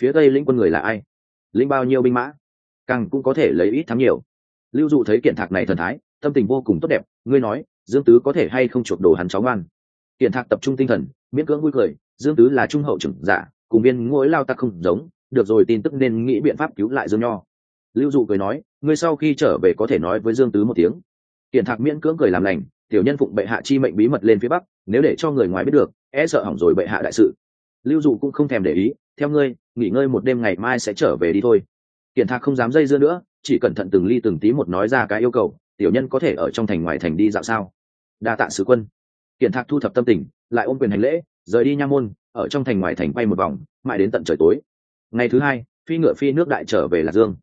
Phía tây lĩnh quân người là ai? Lĩnh bao nhiêu binh mã? Càng cũng có thể lấy ít thắng nhiều. Lưu dụ thấy kiện thạc này thần thái, tâm tình vô cùng tốt đẹp, ngươi nói, dương tứ có thể hay không chuộc đồ hắn cháu ngoan? Kiện thạc tập trung tinh thần, miễn cưỡng vui cười dương tứ là trung hậu trưởng giả, cùng viên ngỗi lao tặc không giống, được rồi tin tức nên nghĩ biện pháp cứu lại dương nho. Lưu dụ cười nói, ngươi sau khi trở về có thể nói với dương tứ một tiếng. Kiện thạc miễn cưỡng cười làm lành, tiểu nhân phụng bệ hạ chi mệnh bí mật lên phía bắc, nếu để cho người ngoài biết được e sợ hỏng rồi bệ hạ đại sự. Lưu dụ cũng không thèm để ý, theo ngươi, nghỉ ngơi một đêm ngày mai sẽ trở về đi thôi. Kiện thạc không dám dây dưa nữa, chỉ cẩn thận từng ly từng tí một nói ra cái yêu cầu, tiểu nhân có thể ở trong thành ngoài thành đi dạo sao? Đa tạ sứ quân. Kiện thạc thu thập tâm tình, lại ôm quyền hành lễ rời đi nha môn ở trong thành ngoài thành bay một vòng mãi đến tận trời tối. Ngày thứ hai phi ngựa phi nước đại trở về lạc dương.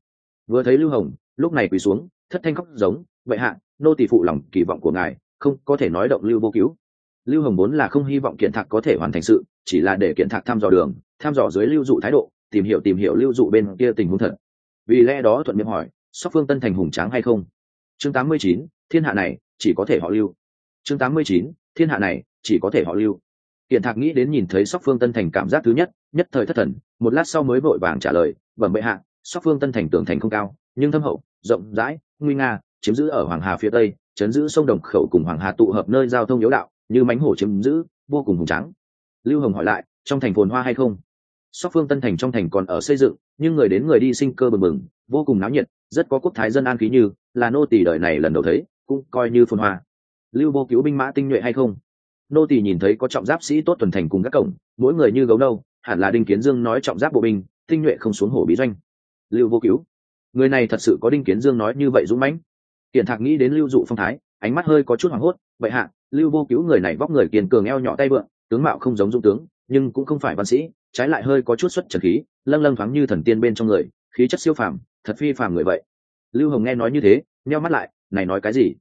Vừa thấy lưu hồng lúc này quỳ xuống thất thanh khóc giống vậy hạ nô tỷ phụ lòng kỳ vọng của ngài không có thể nói động lưu vô cứu. Lưu hồng vốn là không hy vọng kiện thạc có thể hoàn thành sự chỉ là để kiện thạc thăm dò đường thăm dò dưới lưu dụ thái độ tìm hiểu tìm hiểu lưu dụ bên kia tình huống thật. Vì lẽ đó thuận miệng hỏi sóc phương tân thành hùng tráng hay không? Chương 89, thiên hạ này chỉ có thể họ lưu. Chương 89, thiên hạ này chỉ có thể họ lưu kiện thạc nghĩ đến nhìn thấy sóc phương tân thành cảm giác thứ nhất nhất thời thất thần, một lát sau mới vội vàng trả lời, bẩm bệ hạ, sóc phương tân thành tường thành không cao, nhưng thâm hậu, rộng rãi, nguy nga, chiếm giữ ở hoàng hà phía tây, chấn giữ sông đồng khẩu cùng hoàng hà tụ hợp nơi giao thông yếu đạo, như mánh hổ chiếm giữ, vô cùng hùng trắng lưu hồng hỏi lại, trong thành phồn hoa hay không? Sóc phương tân thành trong thành còn ở xây dựng, nhưng người đến người đi sinh cơ bừng bừng, vô cùng náo nhiệt, rất có quốc thái dân an khí như là nô tỳ đời này lần đầu thấy, cũng coi như phồn hoa. Lưu vô cứu binh mã tinh nhuệ hay không? Nô tỳ nhìn thấy có trọng giáp sĩ tốt tuần thành cùng các cổng, mỗi người như gấu nâu, hẳn là đinh kiến dương nói trọng giáp bộ binh, tinh nhuệ không xuống hổ bí doanh. Lưu vô cứu, người này thật sự có đinh kiến dương nói như vậy dũng mãnh. Kiện thạc nghĩ đến lưu dụ phong thái, ánh mắt hơi có chút hoảng hốt vậy hạ, lưu vô cứu người này vóc người kiên cường eo nhỏ tay vượng, tướng mạo không giống dung tướng, nhưng cũng không phải văn sĩ, trái lại hơi có chút xuất trần khí, lâng lâng thoáng như thần tiên bên trong người, khí chất siêu phàm, thật phi phàm người vậy. Lưu hồng nghe nói như thế, nheo mắt lại, này nói cái gì?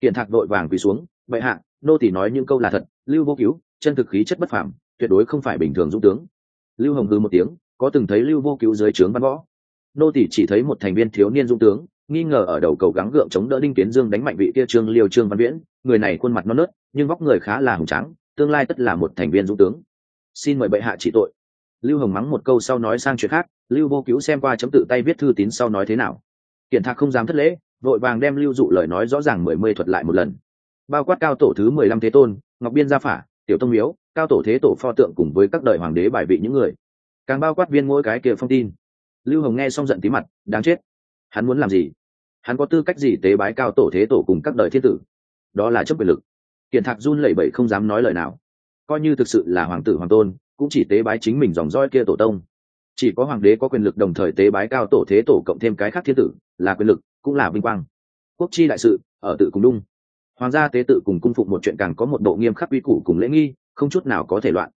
Kiện thạc đội vàng quỳ xuống vậy hạ nô tỷ nói những câu là thật, lưu vô cứu, chân thực khí chất bất phàm, tuyệt đối không phải bình thường dũng tướng. Lưu hồng hư một tiếng, có từng thấy lưu vô cứu dưới trướng văn võ. Nô tỷ chỉ thấy một thành viên thiếu niên dũng tướng, nghi ngờ ở đầu cầu gắng gượng chống đỡ đinh tiến dương đánh mạnh vị kia trương liêu trương văn viễn, người này khuôn mặt non nớt, nhưng vóc người khá là hùng tráng, tương lai tất là một thành viên dũng tướng. Xin mời bệ hạ trị tội. Lưu hồng mắng một câu sau nói sang chuyện khác, lưu vô cứu xem qua chấm tự tay viết thư tín sau nói thế nào. Kiện thạc không dám thất lễ, vội vàng đem lưu dụ lời nói rõ ràng mười mươi thuật lại một lần bao quát cao tổ thứ mười lăm thế tôn, ngọc biên gia phả, tiểu tông miếu, cao tổ thế tổ pho tượng cùng với các đời hoàng đế bài vị những người. Càng bao quát viên mỗi cái kia phong tin. Lưu hồng nghe xong giận tí mặt, đáng chết. Hắn muốn làm gì? Hắn có tư cách gì tế bái cao tổ thế tổ cùng các đời thiên tử? Đó là chấp quyền lực. Kiện thạc run lẩy bẩy không dám nói lời nào. Coi như thực sự là hoàng tử hoàng tôn, cũng chỉ tế bái chính mình dòng roi kia tổ tông. Chỉ có hoàng đế có quyền lực đồng thời tế bái cao tổ thế tổ cộng thêm cái khác thiên tử, là quyền lực, cũng là vinh quang. Quốc chi đại sự, ở tự cùng đung hoàng gia tế tự cùng cung phụng một chuyện càng có một độ nghiêm khắc uy củ cùng lễ nghi, không chút nào có thể loạn.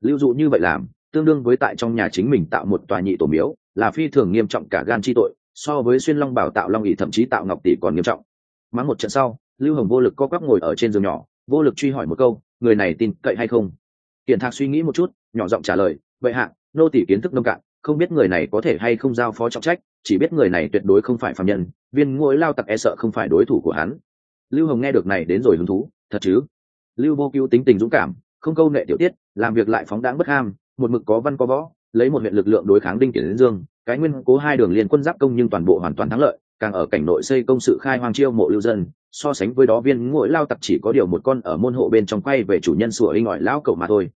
Lưu dụ như vậy làm, tương đương với tại trong nhà chính mình tạo một tòa nhị tổ miếu, là phi thường nghiêm trọng cả gan chi tội, so với xuyên long bảo tạo long ỉ thậm chí tạo ngọc tỷ còn nghiêm trọng. Mắng một trận sau, lưu hồng vô lực co quắp ngồi ở trên giường nhỏ, vô lực truy hỏi một câu, người này tin cậy hay không? Kiện thạc suy nghĩ một chút, nhỏ giọng trả lời vậy hạ, nô tỷ kiến thức nông cạn, không biết người này có thể hay không giao phó trọng trách, chỉ biết người này tuyệt đối không phải phạm nhân, viên ngôi lao tặc e sợ không phải đối thủ của hắn lưu hồng nghe được này đến rồi hứng thú, thật chứ? Lưu vô cứu tính tình dũng cảm, không câu nệ tiểu tiết, làm việc lại phóng đáng bất ham, một mực có văn có võ, lấy một huyện lực lượng đối kháng đinh kiển đến dương, cái nguyên cố hai đường liên quân giáp công nhưng toàn bộ hoàn toàn thắng lợi, càng ở cảnh nội xây công sự khai hoang chiêu mộ lưu dân, so sánh với đó viên ngội lao tặc chỉ có điều một con ở môn hộ bên trong quay về chủ nhân sủa inh ỏi lão cậu mà thôi.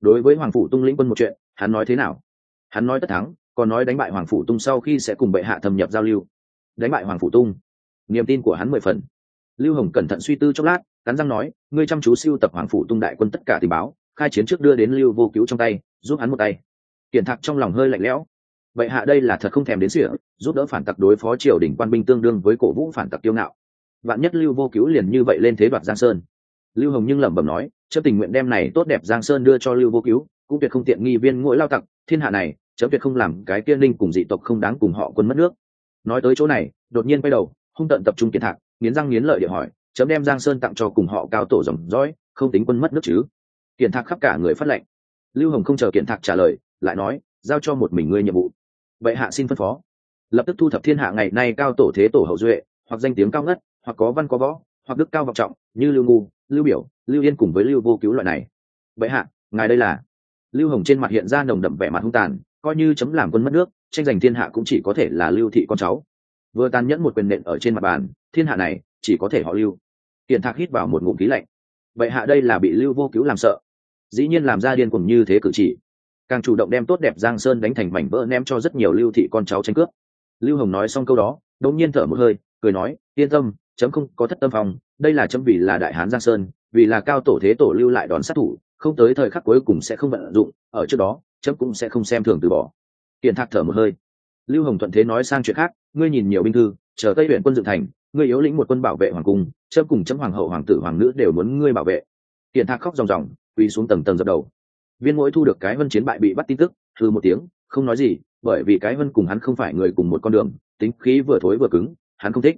Đối với hoàng phủ tung lĩnh quân một chuyện, hắn nói thế nào? Hắn nói tất thắng, còn nói đánh bại hoàng phủ tung sau khi sẽ cùng bệ hạ thâm nhập giao lưu. Đánh bại hoàng phủ tung, niềm tin của hắn mười phần lưu hồng cẩn thận suy tư chốc lát, cắn răng nói, ngươi chăm chú siêu tập hoàng phủ tung đại quân tất cả tình báo, khai chiến trước đưa đến lưu vô cứu trong tay, giúp hắn một tay. Kiển thạc trong lòng hơi lạnh lẽo. Vậy hạ đây là thật không thèm đến sỉa giúp đỡ phản tặc đối phó triều đình quan binh tương đương với cổ vũ phản tặc kiêu ngạo. Vạn nhất lưu vô cứu liền như vậy lên thế đoạt giang sơn. Lưu hồng nhưng lẩm bẩm nói, chấm tình nguyện đem này tốt đẹp giang sơn đưa cho lưu vô cứu, cũng tuyệt không tiện nghi viên ngỗi lao tặc, thiên hạ này, chấm tuyệt không làm cái tiên linh cùng dị tộc không đáng cùng họ quân mất nước. Nói tới chỗ này, đột nhiên quay đầu, hung tận tập trung kiến thạc nghiến răng nghiến lợi địa hỏi, chấm đem giang sơn tặng cho cùng họ cao tổ dòng dõi, không tính quân mất nước chứ? Kiện thạc khắp cả người phát lệnh. Lưu hồng không chờ kiện thạc trả lời, lại nói, giao cho một mình ngươi nhiệm vụ. Vậy hạ xin phân phó. Lập tức thu thập thiên hạ ngày nay cao tổ thế tổ hậu duệ, hoặc danh tiếng cao ngất, hoặc có văn có võ, hoặc đức cao vọng trọng, như lưu ngu, lưu biểu, lưu yên cùng với lưu vô cứu loại này. Vậy hạ, ngài đây là? Lưu hồng trên mặt hiện ra nồng đậm vẻ mặt hung tàn, coi như chấm làm quân mất nước, tranh giành thiên hạ cũng chỉ có thể là lưu thị con cháu vừa tàn nhẫn một quyền nện ở trên mặt bàn, thiên hạ này chỉ có thể họ lưu. Kiện thạc hít vào một ngụm khí lạnh. Vậy hạ đây là bị lưu vô cứu làm sợ. Dĩ nhiên làm ra điên cuồng như thế cử chỉ. Càng chủ động đem tốt đẹp giang sơn đánh thành mảnh vỡ ném cho rất nhiều lưu thị con cháu tranh cướp. Lưu hồng nói xong câu đó đột nhiên thở một hơi, cười nói, yên tâm, chấm không có thất tâm phòng, đây là chấm vì là đại hán giang sơn, vì là cao tổ thế tổ lưu lại đón sát thủ, không tới thời khắc cuối cùng sẽ không vận dụng, ở trước đó, chấm cũng sẽ không xem thường từ bỏ. Kiện thạc thở một hơi. Lưu hồng thuận thế nói sang chuyện khác ngươi nhìn nhiều binh thư, chờ tây huyện quân dựng thành, ngươi yếu lĩnh một quân bảo vệ hoàng cung, chớ cùng chấm hoàng hậu, hoàng tử, hoàng nữ đều muốn ngươi bảo vệ. Hiện thạc khóc ròng ròng, quỳ xuống tầng tầng dập đầu. Viên mỗi thu được cái vân chiến bại bị bắt tin tức thư một tiếng, không nói gì, bởi vì cái vân cùng hắn không phải người cùng một con đường, tính khí vừa thối vừa cứng, hắn không thích.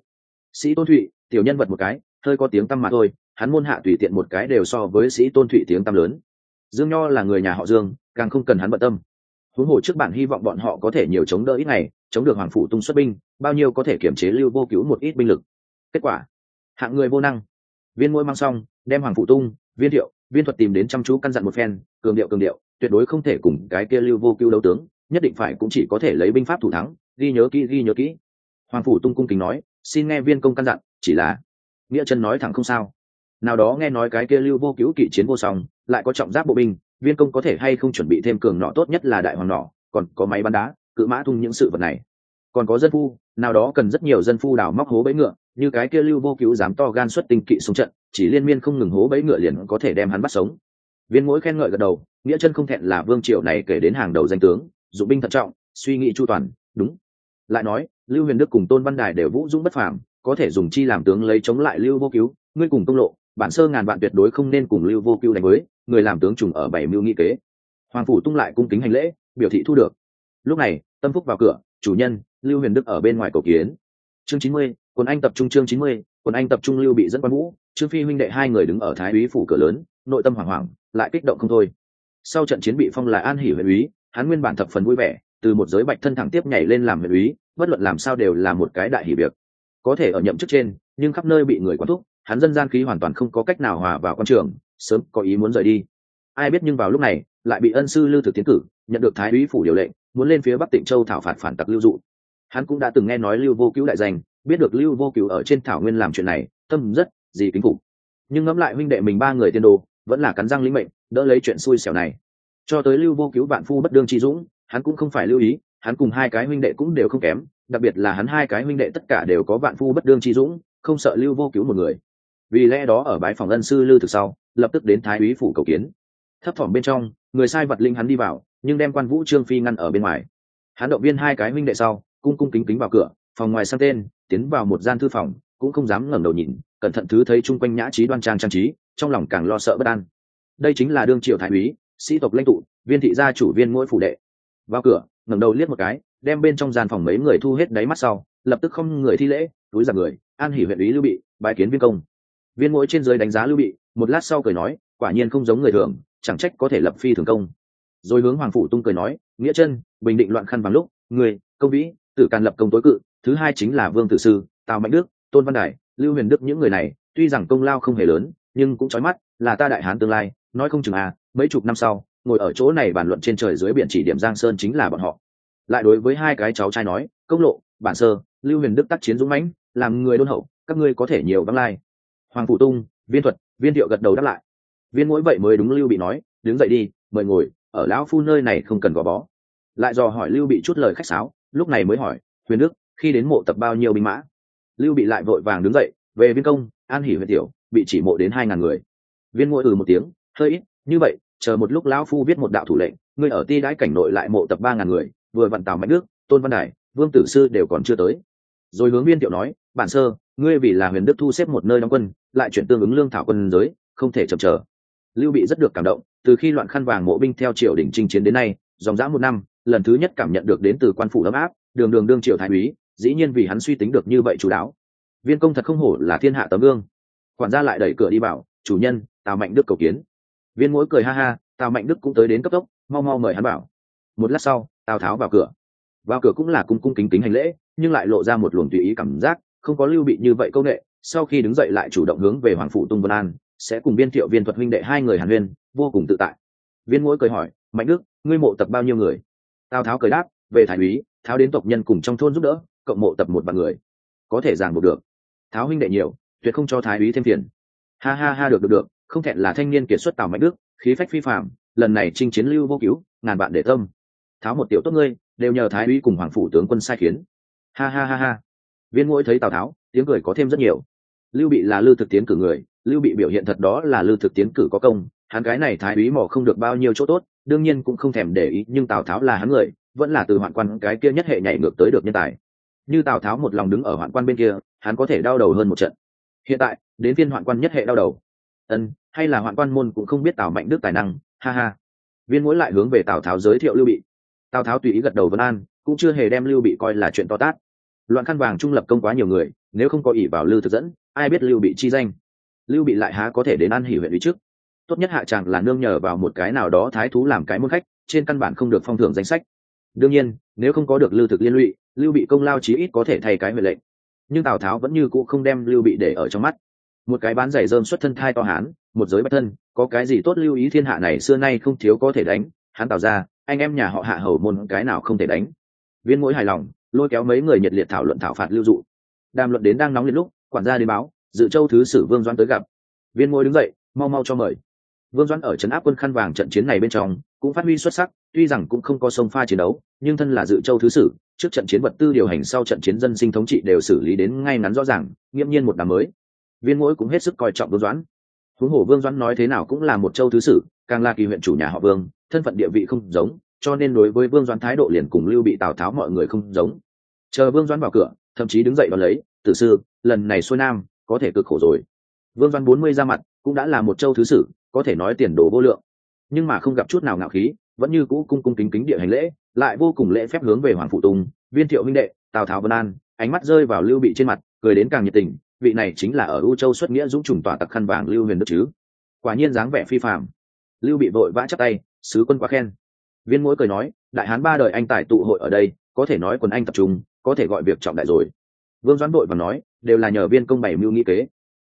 Sĩ tôn thụy, tiểu nhân vật một cái, hơi có tiếng tăm mà thôi, hắn môn hạ tùy tiện một cái đều so với sĩ tôn thụy tiếng tăm lớn. Dương nho là người nhà họ dương, càng không cần hắn bận tâm huống hồ trước bản hy vọng bọn họ có thể nhiều chống đỡ ít ngày, chống được hoàng phủ tung xuất binh, bao nhiêu có thể kiểm chế lưu vô cứu một ít binh lực. Kết quả, hạng người vô năng. Viên mũi mang xong, đem hoàng phủ tung, viên thiệu, viên thuật tìm đến chăm chú căn dặn một phen, cường điệu cường điệu, tuyệt đối không thể cùng cái kia lưu vô cứu đấu tướng, nhất định phải cũng chỉ có thể lấy binh pháp thủ thắng, ghi nhớ kỹ, ghi nhớ kỹ. Hoàng phủ tung cung kính nói, xin nghe viên công căn dặn, chỉ là nghĩa chân nói thẳng không sao. Nào đó nghe nói cái kia lưu vô cứu kỵ chiến vô song, lại có trọng giáp bộ binh viên công có thể hay không chuẩn bị thêm cường nọ tốt nhất là đại hoàng nọ, còn có máy bắn đá, cự mã thung những sự vật này. Còn có dân phu, nào đó cần rất nhiều dân phu đào móc hố bẫy ngựa, như cái kia lưu vô cứu dám to gan xuất tinh kỵ xuống trận, chỉ liên miên không ngừng hố bẫy ngựa liền có thể đem hắn bắt sống. Viên mỗi khen ngợi gật đầu, nghĩa chân không thẹn là vương triều này kể đến hàng đầu danh tướng, dụng binh thận trọng, suy nghĩ chu toàn, đúng. Lại nói, lưu huyền đức cùng tôn văn đài đều vũ dũng bất phàm, có thể dùng chi làm tướng lấy chống lại lưu vô cứu, ngươi cùng công lộ bản sơ ngàn vạn tuyệt đối không nên cùng lưu vô cưu đánh với, người làm tướng trùng ở bảy mưu nghị kế. Hoàng phủ tung lại cung kính hành lễ, biểu thị thu được. Lúc này, tâm phúc vào cửa, chủ nhân, lưu huyền đức ở bên ngoài cầu kiến. Chương chín mươi, quân anh tập trung chương chín mươi, quân anh tập trung lưu bị dẫn quan vũ, trương phi huynh đệ hai người đứng ở thái úy phủ cửa lớn, nội tâm hoảng hoảng, lại kích động không thôi. Sau trận chiến bị phong là an hỉ huyện úy, hắn nguyên bản thập phần vui vẻ, từ một giới bạch thân thẳng tiếp nhảy lên làm huyện úy, bất luận làm sao đều là một cái đại hỉ việc. Có thể ở nhậm chức trên, nhưng khắp nơi bị người quán thúc hắn dân gian khí hoàn toàn không có cách nào hòa vào quan trường, sớm có ý muốn rời đi. Ai biết nhưng vào lúc này, lại bị ân sư lưu thực tiến cử, nhận được thái úy phủ điều lệnh, muốn lên phía bắc tịnh châu thảo phạt phản tặc lưu dụ. Hắn cũng đã từng nghe nói lưu vô cứu đại danh, biết được lưu vô cứu ở trên thảo nguyên làm chuyện này, tâm rất gì kính phục. Nhưng ngẫm lại huynh đệ mình ba người tiên đồ, vẫn là cắn răng lĩnh mệnh, đỡ lấy chuyện xui xẻo này. Cho tới lưu vô cứu bạn phu bất đương chi dũng, hắn cũng không phải lưu ý, hắn cùng hai cái huynh đệ cũng đều không kém, đặc biệt là hắn hai cái huynh đệ tất cả đều có bạn phu bất đương chi dũng, không sợ lưu vô cứu một người vì lẽ đó ở bái phòng ân sư lư thực sau, lập tức đến thái úy phủ cầu kiến. Thấp thỏm bên trong, người sai vật linh hắn đi vào, nhưng đem quan vũ trương phi ngăn ở bên ngoài. Hắn động viên hai cái huynh đệ sau, cung cung kính kính vào cửa, phòng ngoài sang tên, tiến vào một gian thư phòng, cũng không dám ngẩng đầu nhìn, cẩn thận thứ thấy chung quanh nhã trí đoan trang trang trí, trong lòng càng lo sợ bất an. Đây chính là đương triều thái úy, sĩ tộc lãnh tụ, viên thị gia chủ viên mỗi phủ đệ. Vào cửa, ngẩng đầu liếc một cái, đem bên trong gian phòng mấy người thu hết đáy mắt sau, lập tức không người thi lễ, túi giặc người, an hỉ huyện úy lưu bị bài kiến viên công viên mỗi trên dưới đánh giá lưu bị, một lát sau cười nói, quả nhiên không giống người thường, chẳng trách có thể lập phi thường công. Rồi hướng hoàng phủ tung cười nói, nghĩa chân, bình định loạn khăn bằng lúc, người, công vĩ, tử càn lập công tối cự, thứ hai chính là vương tử sư, tào mạnh đức, tôn văn đại, lưu huyền đức những người này, tuy rằng công lao không hề lớn, nhưng cũng trói mắt, là ta đại hán tương lai, nói không chừng à mấy chục năm sau, ngồi ở chỗ này bàn luận trên trời dưới biển chỉ điểm giang sơn chính là bọn họ. Lại đối với hai cái cháu trai nói, công lộ, bản sơ, lưu huyền đức tác chiến dũng mãnh, làm người đôn hậu, các ngươi có thể nhiều văng lai hoàng phủ tung, viên thuật, viên thiệu gật đầu đáp lại. Viên mỗi vậy mới đúng lưu bị nói, đứng dậy đi, mời ngồi, ở lão phu nơi này không cần gò bó. Lại dò hỏi lưu bị chút lời khách sáo, lúc này mới hỏi, huyền đức, khi đến mộ tập bao nhiêu binh mã? Lưu bị lại vội vàng đứng dậy, về viên công, an hỉ huyện tiểu, bị chỉ mộ đến hai ngàn người. Viên mỗi ừ một tiếng, hơi ít, như vậy, chờ một lúc lão phu viết một đạo thủ lệnh người ở ti đãi cảnh nội lại mộ tập ba ngàn người, vừa vận tào mạnh đức, tôn văn đài, vương tử sư đều còn chưa tới. Rồi hướng viên tiểu nói bản sơ, ngươi vì là huyền đức thu xếp một nơi đóng quân, lại chuyển tương ứng lương thảo quân giới, không thể chậm chờ. Lưu bị rất được cảm động, từ khi loạn khăn vàng mộ binh theo triều đình chinh chiến đến nay, dòng dã một năm, lần thứ nhất cảm nhận được đến từ quan phủ ấm áp, đường đường đương triều thái úy, dĩ nhiên vì hắn suy tính được như vậy chú đáo. Viên công thật không hổ là thiên hạ tấm gương. Quản gia lại đẩy cửa đi bảo, chủ nhân, tào mạnh đức cầu kiến. Viên mỗi cười ha ha, tào mạnh đức cũng tới đến cấp tốc, mau mau mời hắn bảo một lát sau, tào tháo vào cửa. Vào cửa cũng là cung cung kính kính hành lễ, nhưng lại lộ ra một luồng tùy ý cảm giác không có lưu bị như vậy công nghệ, sau khi đứng dậy lại chủ động hướng về hoàng phụ tung vân an, sẽ cùng viên thiệu viên thuật huynh đệ hai người hàn huyên vô cùng tự tại. Viên mỗi cười hỏi, mạnh đức, ngươi mộ tập bao nhiêu người? Tào tháo cười đáp, về thái úy, tháo đến tộc nhân cùng trong thôn giúp đỡ, cộng mộ tập một vạn người. Có thể giảng buộc được. Tháo huynh đệ nhiều, tuyệt không cho thái úy thêm phiền. Ha ha ha, được được được. Không thẹn là thanh niên kiệt xuất tào mạnh đức, khí phách phi phạm lần này chinh chiến lưu vô cứu, ngàn bạn để tâm. Tháo một tiểu tốt ngươi, đều nhờ thái úy cùng hoàng phủ tướng quân sai khiến. Ha ha ha ha viên mũi thấy tào tháo, tiếng cười có thêm rất nhiều. Lưu bị là lưu thực tiến cử người, lưu bị biểu hiện thật đó là lưu thực tiến cử có công, hắn cái này thái úy mỏ không được bao nhiêu chỗ tốt, đương nhiên cũng không thèm để ý, nhưng tào tháo là hắn người, vẫn là từ hoạn quan cái kia nhất hệ nhảy ngược tới được nhân tài. Như tào tháo một lòng đứng ở hoạn quan bên kia, hắn có thể đau đầu hơn một trận. Hiện tại, đến viên hoạn quan nhất hệ đau đầu. Ân, hay là hoạn quan môn cũng không biết tào mạnh đức tài năng, ha ha. Viên mũi lại hướng về tào tháo giới thiệu lưu bị. Tào tháo tùy ý gật đầu vân an, cũng chưa hề đem lưu bị coi là chuyện to tát loạn khăn vàng trung lập công quá nhiều người, nếu không có ỷ vào lưu thực dẫn, ai biết lưu bị chi danh? Lưu bị lại há có thể đến ăn hỉ huyện ý trước. Tốt nhất hạ chàng là nương nhờ vào một cái nào đó thái thú làm cái môn khách, trên căn bản không được phong thưởng danh sách. Đương nhiên, nếu không có được lưu thực liên lụy, lưu bị công lao chí ít có thể thay cái huệ lệnh. Nhưng tào tháo vẫn như cũ không đem lưu bị để ở trong mắt. Một cái bán giày rơm xuất thân thai to hán, một giới bạch thân, có cái gì tốt lưu ý thiên hạ này xưa nay không thiếu có thể đánh. Hắn tào ra, anh em nhà họ hạ hầu môn cái nào không thể đánh. Viên mỗi hài lòng lôi kéo mấy người nhiệt liệt thảo luận thảo phạt lưu dụ. Đàm luận đến đang nóng liệt lúc, quản gia đến báo, dự châu thứ sử vương doãn tới gặp. Viên mỗi đứng dậy, mau mau cho mời. Vương doãn ở trấn áp quân khăn vàng trận chiến này bên trong, cũng phát huy xuất sắc, tuy rằng cũng không có sông pha chiến đấu, nhưng thân là dự châu thứ sử, trước trận chiến vật tư điều hành sau trận chiến dân sinh thống trị đều xử lý đến ngay ngắn rõ ràng nghiêm nhiên một đàm mới. Viên mỗi cũng hết sức coi trọng vương doãn. Huống hồ vương doãn nói thế nào cũng là một châu thứ sử, càng là kỳ huyện chủ nhà họ vương, thân phận địa vị không giống cho nên đối với vương doãn thái độ liền cùng lưu bị tào tháo mọi người không giống. Chờ vương doãn vào cửa, thậm chí đứng dậy đón lấy, tử sư, lần này xuôi nam, có thể cực khổ rồi. Vương doãn bốn mươi ra mặt, cũng đã là một châu thứ sử, có thể nói tiền đồ vô lượng. Nhưng mà không gặp chút nào ngạo khí, vẫn như cũ cung cung kính kính địa hành lễ, lại vô cùng lễ phép hướng về hoàng phụ tùng, viên thiệu minh đệ, tào tháo vân an, ánh mắt rơi vào lưu bị trên mặt, cười đến càng nhiệt tình, vị này chính là ở u châu xuất nghĩa dũng trùng tỏa tặc khăn vàng lưu huyền đức chứ? Quả nhiên dáng vẻ phi phạm lưu bị vội vã chắc tay, sứ quân quá khen viên mỗi cười nói, đại hán ba đời anh tài tụ hội ở đây, có thể nói quần anh tập trung, có thể gọi việc trọng đại rồi. Vương doãn đội và nói, đều là nhờ viên công bày mưu nghĩ kế.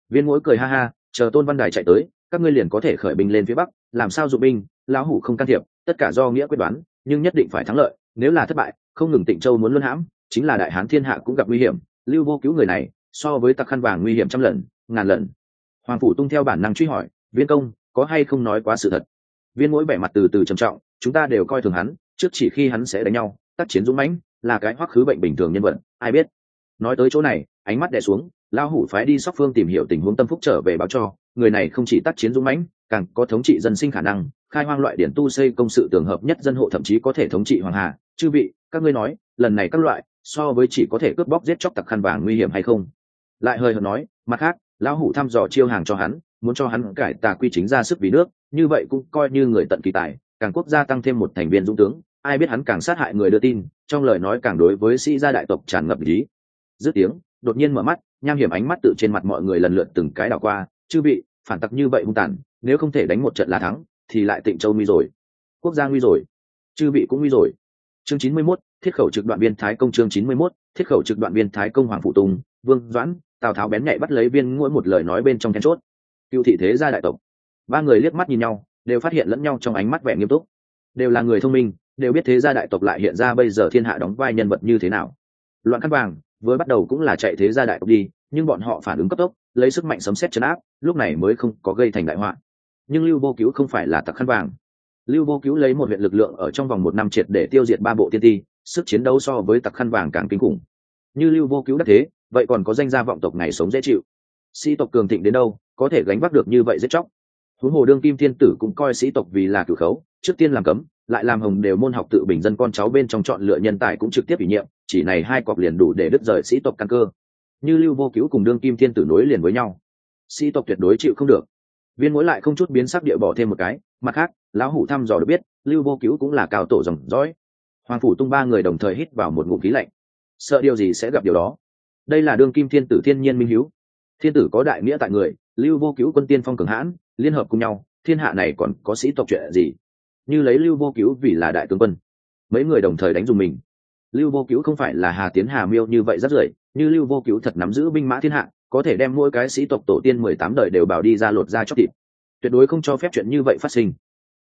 Viên mỗi cười ha ha, chờ tôn văn đài chạy tới, các ngươi liền có thể khởi binh lên phía bắc, làm sao dụng binh, lão hủ không can thiệp, tất cả do nghĩa quyết đoán, nhưng nhất định phải thắng lợi, nếu là thất bại, không ngừng tịnh châu muốn luân hãm, chính là đại hán thiên hạ cũng gặp nguy hiểm, lưu vô cứu người này, so với tặc khăn vàng nguy hiểm trăm lần, ngàn lần. Hoàng phủ tung theo bản năng truy hỏi, viên công, có hay không nói quá sự thật? Viên mỗi vẻ mặt từ từ trầm trọng chúng ta đều coi thường hắn, trước chỉ khi hắn sẽ đánh nhau, tác chiến dũng mãnh, là cái hoắc khứ bệnh bình thường nhân vật, ai biết. Nói tới chỗ này, ánh mắt đè xuống lao hủ phái đi sóc phương tìm hiểu tình huống tâm phúc trở về báo cho, người này không chỉ tác chiến dũng mãnh, càng có thống trị dân sinh khả năng, khai hoang loại điển tu xây công sự tường hợp nhất dân hộ thậm chí có thể thống trị hoàng hà. Chư vị, các ngươi nói, lần này các loại, so với chỉ có thể cướp bóc giết chóc tặc khăn vàng nguy hiểm hay không? Lại hơi hợt nói, mặt khác, lão hủ thăm dò chiêu hàng cho hắn, muốn cho hắn cải tà quy chính ra sức vì nước, như vậy cũng coi như người tận kỳ tài càng quốc gia tăng thêm một thành viên dũng tướng ai biết hắn càng sát hại người đưa tin trong lời nói càng đối với sĩ gia đại tộc tràn ngập lý. Dứt tiếng đột nhiên mở mắt nham hiểm ánh mắt tự trên mặt mọi người lần lượt từng cái đảo qua chư vị phản tặc như vậy hung tàn nếu không thể đánh một trận là thắng thì lại tịnh châu nguy rồi. Quốc gia nguy rồi. Chư vị cũng nguy rồi. Chương chín mươi 91, thiết khẩu trực đoạn viên thái công chương chín mươi 91, thiết khẩu trực đoạn viên thái công hoàng phụ tùng vương doãn tào tháo bén nhạy bắt lấy viên mỗi một lời nói bên trong then chốt. Cựu thị thế gia đại tộc. Ba người liếc mắt nhìn nhau đều phát hiện lẫn nhau trong ánh mắt vẻ nghiêm túc. Đều là người thông minh, đều biết thế gia đại tộc lại hiện ra bây giờ thiên hạ đóng vai nhân vật như thế nào. Loạn khăn vàng vừa bắt đầu cũng là chạy thế gia đại tộc đi, nhưng bọn họ phản ứng cấp tốc, lấy sức mạnh sấm xét chấn áp, lúc này mới không có gây thành đại họa. Nhưng lưu vô cứu không phải là tặc khăn vàng. Lưu vô cứu lấy một huyện lực lượng ở trong vòng một năm triệt để tiêu diệt ba bộ tiên ti, sức chiến đấu so với tặc khăn vàng càng kinh khủng. Như lưu vô cứu đắc thế, vậy còn có danh gia vọng tộc này sống dễ chịu. Sĩ tộc cường thịnh đến đâu, có thể gánh vác được như vậy giết chóc huống hồ đương kim thiên tử cũng coi sĩ tộc vì là cử khấu, trước tiên làm cấm, lại làm hồng đều môn học tự bình dân con cháu bên trong chọn lựa nhân tài cũng trực tiếp ủy nhiệm, chỉ này hai cọc liền đủ để đứt rời sĩ tộc căn cơ. Như lưu vô cứu cùng đương kim thiên tử nối liền với nhau. Sĩ tộc tuyệt đối chịu không được. Viên mối lại không chút biến sắc địa bỏ thêm một cái, mặt khác, lão hủ thăm dò được biết, lưu vô cứu cũng là cao tổ dòng dõi. Hoàng phủ tung ba người đồng thời hít vào một ngụm khí lạnh. Sợ điều gì sẽ gặp điều đó? Đây là đương kim thiên tử thiên nhiên minh hiếu. Thiên tử có đại nghĩa tại người lưu vô cứu quân tiên phong cường hãn, liên hợp cùng nhau, thiên hạ này còn có sĩ tộc chuyện gì? Như lấy lưu vô cứu vì là đại tướng quân, mấy người đồng thời đánh dùng mình. Lưu vô cứu không phải là hà tiến hà miêu như vậy rất rưởi, như lưu vô cứu thật nắm giữ binh mã thiên hạ, có thể đem mỗi cái sĩ tộc tổ tiên mười tám đời đều bảo đi ra lột ra chóc thịt tuyệt đối không cho phép chuyện như vậy phát sinh.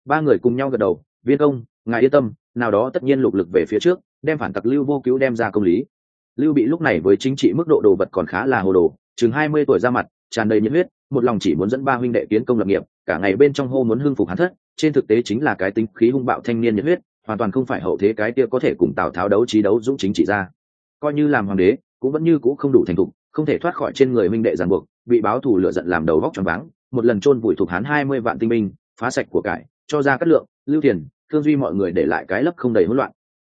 Ba người cùng nhau gật đầu, viên công, ngài yên tâm, nào đó tất nhiên lục lực về phía trước, đem phản tặc lưu vô cứu đem ra công lý. Lưu bị lúc này với chính trị mức độ đồ vật còn khá là hồ đồ, chừng hai mươi tuổi ra mặt, tràn đầy nhiệt huyết một lòng chỉ muốn dẫn ba huynh đệ kiến công lập nghiệp, cả ngày bên trong hô muốn hưng phục hắn thất, trên thực tế chính là cái tính khí hung bạo thanh niên nhiệt huyết, hoàn toàn không phải hậu thế cái kia có thể cùng tào tháo đấu trí đấu dũng chính trị ra. Coi như làm hoàng đế, cũng vẫn như cũ không đủ thành thục, không thể thoát khỏi trên người minh đệ ràng buộc, bị báo thù lựa giận làm đầu vóc tròn váng, một lần chôn vùi thuộc hán hai mươi vạn tinh binh, phá sạch của cải, cho ra cát lượng, lưu tiền, thương duy mọi người để lại cái lấp không đầy hỗn loạn.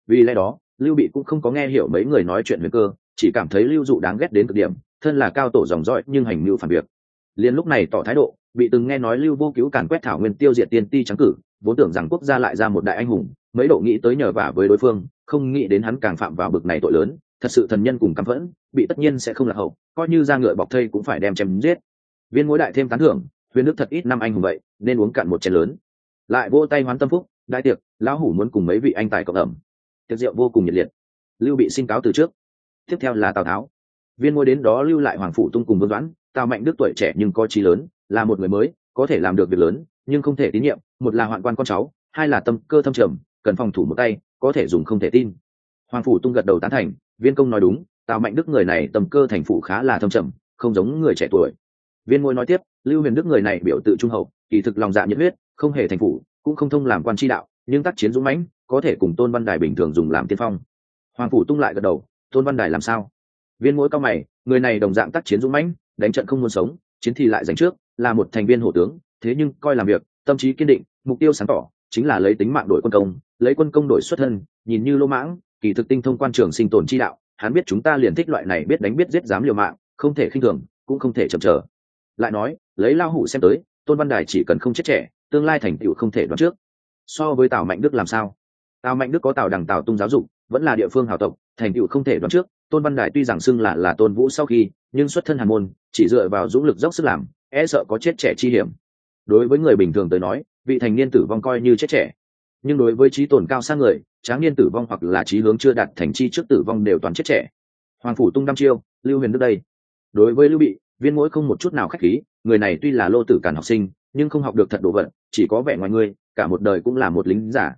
Vì lẽ đó, lưu bị cũng không có nghe hiểu mấy người nói chuyện về cơ, chỉ cảm thấy lưu dụ đáng ghét đến cực điểm, thân là cao tổ dòng dõi nhưng hành mưu phản việc liền lúc này tỏ thái độ, bị từng nghe nói lưu vô cứu càn quét thảo nguyên tiêu diệt tiên ti trắng cử, vốn tưởng rằng quốc gia lại ra một đại anh hùng, mấy độ nghĩ tới nhờ vả với đối phương, không nghĩ đến hắn càng phạm vào bực này tội lớn, thật sự thần nhân cùng căm phẫn, bị tất nhiên sẽ không là hậu, coi như ra ngựa bọc thây cũng phải đem chém giết. Viên ngối đại thêm tán thưởng, huyền đức thật ít năm anh hùng vậy, nên uống cạn một chén lớn. Lại vô tay hoán tâm phúc, đại tiệc, lão hủ muốn cùng mấy vị anh tài cộng ẩm. Tiệc rượu vô cùng nhiệt liệt. Lưu bị xin cáo từ trước. Tiếp theo là tào tháo viên ngôi đến đó lưu lại hoàng phụ tung cùng vương doãn, tào mạnh đức tuổi trẻ nhưng có trí lớn, là một người mới, có thể làm được việc lớn, nhưng không thể tín nhiệm, một là hoạn quan con cháu, hai là tâm cơ thâm trầm, cần phòng thủ một tay, có thể dùng không thể tin. Hoàng phủ tung gật đầu tán thành, viên công nói đúng, tào mạnh đức người này tâm cơ thành phụ khá là thâm trầm, không giống người trẻ tuổi. Viên ngôi nói tiếp, lưu huyền đức người này biểu tự trung hậu, kỳ thực lòng dạ nhiệt huyết, không hề thành phụ cũng không thông làm quan tri đạo, nhưng tác chiến dũng mãnh, có thể cùng tôn văn đài bình thường dùng làm tiên phong. Hoàng phủ tung lại gật đầu, tôn văn đài làm sao? Viên mỗi cao mày, người này đồng dạng tác chiến dũng mãnh, đánh trận không muốn sống, chiến thì lại giành trước, là một thành viên hổ tướng, thế nhưng coi làm việc, tâm trí kiên định, mục tiêu sáng tỏ, chính là lấy tính mạng đổi quân công, lấy quân công đổi xuất thân, nhìn như lô mãng, kỳ thực tinh thông quan trường sinh tồn chi đạo, hắn biết chúng ta liền thích loại này biết đánh biết giết dám liều mạng, không thể khinh thường, cũng không thể chậm chờ. Lại nói, lấy lao hủ xem tới, tôn văn đài chỉ cần không chết trẻ, tương lai thành tựu không thể đoán trước. So với tào mạnh đức làm sao? Tào mạnh đức có tào đằng tào tung giáo dục vẫn là địa phương hào tộc, thành tựu không thể đoán trước, tôn văn đài tuy rằng xưng là là tôn vũ sau khi, nhưng xuất thân hàn môn, chỉ dựa vào dũng lực dốc sức làm e sợ có chết trẻ chi hiểm. Đối với người bình thường tới nói, vị thành niên tử vong coi như chết trẻ. Nhưng đối với trí tồn cao sang người, tráng niên tử vong hoặc là trí hướng chưa đạt thành chi trước tử vong đều toàn chết trẻ. Hoàng phủ tung đăm chiêu, lưu huyền đức đây. Đối với lưu bị, viên mỗi không một chút nào khách khí, người này tuy là lô tử cản học sinh, nhưng không học được thật đồ vật, chỉ có vẻ ngoài người, cả một đời cũng là một lính giả.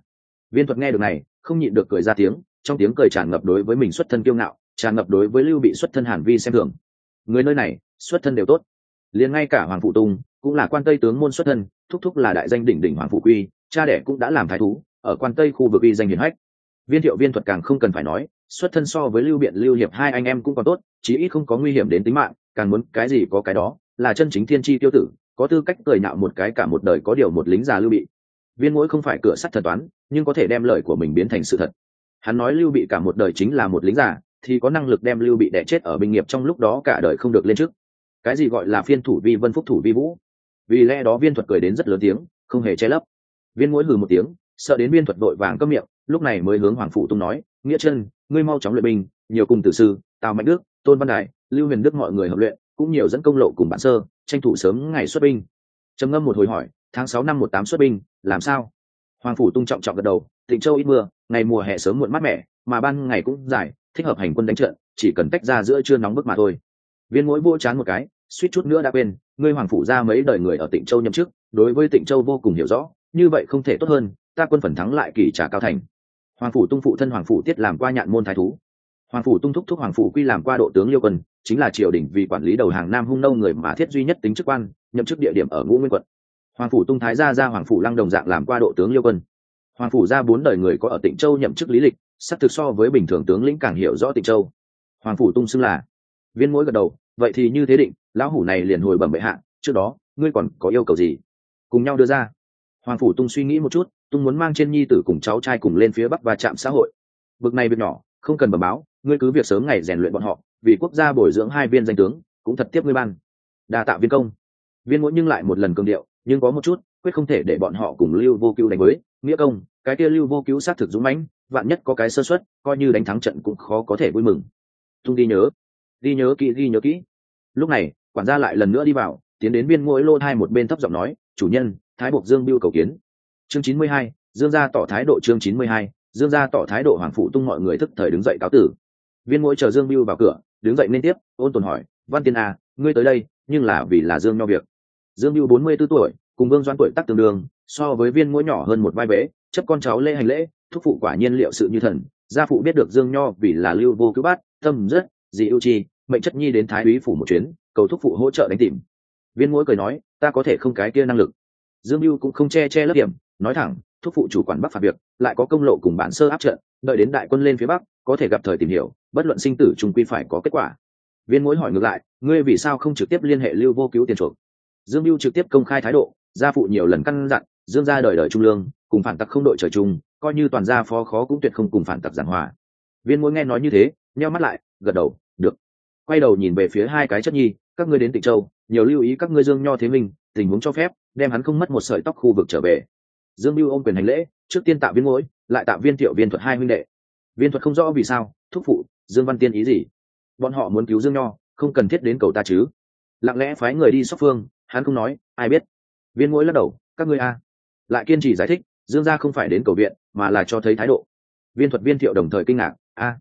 Viên thuật nghe được này, không nhịn được cười ra tiếng trong tiếng cười tràn ngập đối với mình xuất thân kiêu ngạo, tràn ngập đối với lưu bị xuất thân hàn vi xem thường. Người nơi này, xuất thân đều tốt. Liền ngay cả hoàng phụ tùng, cũng là quan tây tướng môn xuất thân, thúc thúc là đại danh đỉnh đỉnh hoàng phụ quy, cha đẻ cũng đã làm thái thú, ở quan tây khu vực uy danh hiển hách. Viên thiệu viên thuật càng không cần phải nói, xuất thân so với lưu biện, lưu hiệp hai anh em cũng còn tốt, chí ít không có nguy hiểm đến tính mạng, càng muốn cái gì có cái đó, là chân chính thiên tri tiêu tử, có tư cách cười nạo một cái cả một đời có điều một lính già lưu bị. Viên mỗi không phải cửa sắt thần toán, nhưng có thể đem lời của mình biến thành sự thật hắn nói lưu bị cả một đời chính là một lính giả thì có năng lực đem lưu bị đẻ chết ở binh nghiệp trong lúc đó cả đời không được lên trước. Cái gì gọi là phiên thủ vi vân phúc thủ vi vũ? Vì lẽ đó viên thuật cười đến rất lớn tiếng, không hề che lấp. Viên mỗi hừ một tiếng, sợ đến viên thuật đội vàng cấm miệng, lúc này mới hướng hoàng phụ tung nói, nghĩa chân, ngươi mau chóng luyện binh, nhiều cùng tử sư, tào mạnh đức, tôn văn đại, lưu huyền đức mọi người hợp luyện, cũng nhiều dẫn công lộ cùng bản sơ, tranh thủ sớm ngày xuất binh. Trầm ngâm một hồi hỏi, tháng sáu năm một tám xuất binh, làm sao? Hoàng phủ tung trọng trọng gật đầu tịnh châu ít mưa, ngày mùa hè sớm muộn mát mẻ, mà ban ngày cũng dài, thích hợp hành quân đánh trận, chỉ cần tách ra giữa trưa nóng bức mà thôi. Viên mỗi vô chán một cái, suýt chút nữa đã quên, ngươi hoàng phủ ra mấy đời người ở tịnh châu nhậm chức, đối với tịnh châu vô cùng hiểu rõ, như vậy không thể tốt hơn, ta quân phần thắng lại kỳ trả cao thành. Hoàng phủ tung phụ thân hoàng phủ tiết làm qua nhạn môn thái thú. Hoàng phủ tung thúc thúc hoàng phủ quy làm qua độ tướng liêu quân, chính là triều đình vì quản lý đầu hàng nam hung nâu người mà thiết duy nhất tính chức quan, nhậm chức địa điểm ở ngũ nguyên quận. Hoàng phủ tung thái gia ra hoàng phủ lăng đồng dạng làm qua độ tướng liêu quân hoàng phủ ra bốn đời người có ở tịnh châu nhậm chức lý lịch sắc thực so với bình thường tướng lĩnh càng hiểu rõ tịnh châu. Hoàng phủ tung xưng là viên mỗi gật đầu, vậy thì như thế định, lão hủ này liền hồi bẩm bệ hạ, trước đó, ngươi còn có yêu cầu gì? Cùng nhau đưa ra. Hoàng phủ tung suy nghĩ một chút, tung muốn mang trên nhi tử cùng cháu trai cùng lên phía bắc và chạm xã hội. Bực này việc nhỏ, không cần bẩm báo, ngươi cứ việc sớm ngày rèn luyện bọn họ, vì quốc gia bồi dưỡng hai viên danh tướng, cũng thật tiếp ngươi ban. Đa tạ viên công. Viên mỗi nhưng lại một lần cường điệu, nhưng có một chút, quyết không thể để bọn họ cùng lưu vô cứu đánh với nghĩa công cái kia lưu vô cứu xác thực dũng mãnh vạn nhất có cái sơ xuất coi như đánh thắng trận cũng khó có thể vui mừng. Tung ghi nhớ ghi nhớ kỹ ghi nhớ kỹ. Lúc này quản gia lại lần nữa đi vào tiến đến viên mỗi lô hai một bên thấp giọng nói chủ nhân thái buộc dương biêu cầu kiến. Chương chín mươi hai dương gia tỏ thái độ chương chín mươi hai dương gia tỏ thái độ hoàng phụ tung mọi người thức thời đứng dậy cáo tử. Viên mỗi chờ dương biêu vào cửa đứng dậy liên tiếp ôn tồn hỏi văn tiên a à, ngươi tới đây nhưng là vì là dương nho việc. Dương biêu bốn mươi b ố tuổi cùng vương doan tuổi tắc tương đương so với viên mũi nhỏ hơn một vai bế, chấp con cháu lễ hành lễ, thúc phụ quả nhiên liệu sự như thần. Gia phụ biết được dương nho vì là lưu vô cứu bát, tâm rất dị ưu chi, mệnh chất nhi đến thái úy phủ một chuyến, cầu thúc phụ hỗ trợ đánh tìm. Viên mũi cười nói, ta có thể không cái kia năng lực. Dương mưu cũng không che che lấp điểm, nói thẳng, thúc phụ chủ quản bắc phạt việc, lại có công lộ cùng bản sơ áp trận, đợi đến đại quân lên phía bắc, có thể gặp thời tìm hiểu, bất luận sinh tử trùng quy phải có kết quả. Viên mũi hỏi ngược lại, ngươi vì sao không trực tiếp liên hệ lưu vô cứu tiền chuộc? Dương mưu trực tiếp công khai thái độ, gia phụ nhiều lần căn dặn dương gia đời đời trung lương, cùng phản tặc không đội trời chung, coi như toàn gia phó khó cũng tuyệt không cùng phản tặc giảng hòa. Viên mỗi nghe nói như thế, nheo mắt lại, gật đầu, được. Quay đầu nhìn về phía hai cái chất nhi, các ngươi đến tịnh châu, nhiều lưu ý các ngươi dương nho thế minh, tình huống cho phép, đem hắn không mất một sợi tóc khu vực trở về. Dương mưu ôm quyền hành lễ, trước tiên tạo viên mỗi lại tạo viên thiệu viên thuật hai huynh đệ. Viên thuật không rõ vì sao, thúc phụ, dương văn tiên ý gì? Bọn họ muốn cứu dương nho, không cần thiết đến cầu ta chứ. Lặng lẽ phái người đi sóc phương, hắn không nói, ai biết? Viên mỗi lắc đầu, các ngươi a lại kiên trì giải thích, dương gia không phải đến cầu viện, mà là cho thấy thái độ. Viên thuật viên thiệu đồng thời kinh ngạc, a,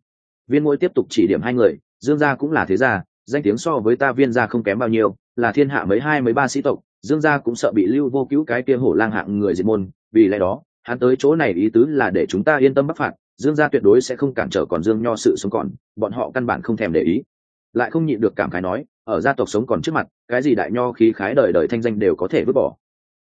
viên mỗi tiếp tục chỉ điểm hai người, dương gia cũng là thế gia, danh tiếng so với ta viên gia không kém bao nhiêu, là thiên hạ mấy hai mấy ba sĩ tộc, dương gia cũng sợ bị lưu vô cứu cái kia hổ lang hạng người diệt môn, vì lẽ đó, hắn tới chỗ này ý tứ là để chúng ta yên tâm bắc phạt, dương gia tuyệt đối sẽ không cản trở còn dương nho sự sống còn, bọn họ căn bản không thèm để ý. Lại không nhịn được cảm khái nói, ở gia tộc sống còn trước mặt, cái gì đại nho khí khái đời đời thanh danh đều có thể vứt bỏ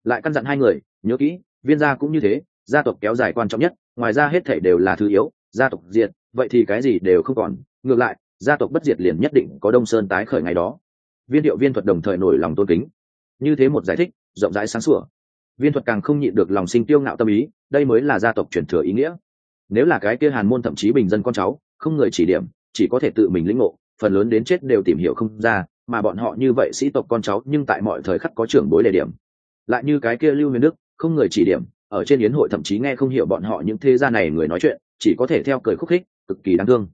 lại căn dặn hai người, nhớ kỹ, viên gia cũng như thế, gia tộc kéo dài quan trọng nhất, ngoài ra hết thể đều là thứ yếu, gia tộc diệt, vậy thì cái gì đều không còn, ngược lại, gia tộc bất diệt liền nhất định có đông sơn tái khởi ngày đó. Viên điệu viên thuật đồng thời nổi lòng tôn kính. Như thế một giải thích, rộng rãi sáng sủa. Viên thuật càng không nhịn được lòng sinh tiêu ngạo tâm ý, đây mới là gia tộc truyền thừa ý nghĩa. Nếu là cái kia hàn môn thậm chí bình dân con cháu, không người chỉ điểm, chỉ có thể tự mình lĩnh ngộ, phần lớn đến chết đều tìm hiểu không ra, mà bọn họ như vậy sĩ tộc con cháu nhưng tại mọi thời khắc có trưởng bối đề điểm lại như cái kia lưu huyền đức, không người chỉ điểm, ở trên yến hội thậm chí nghe không hiểu bọn họ những thế gia này người nói chuyện, chỉ có thể theo cười khúc khích, cực kỳ đáng thương.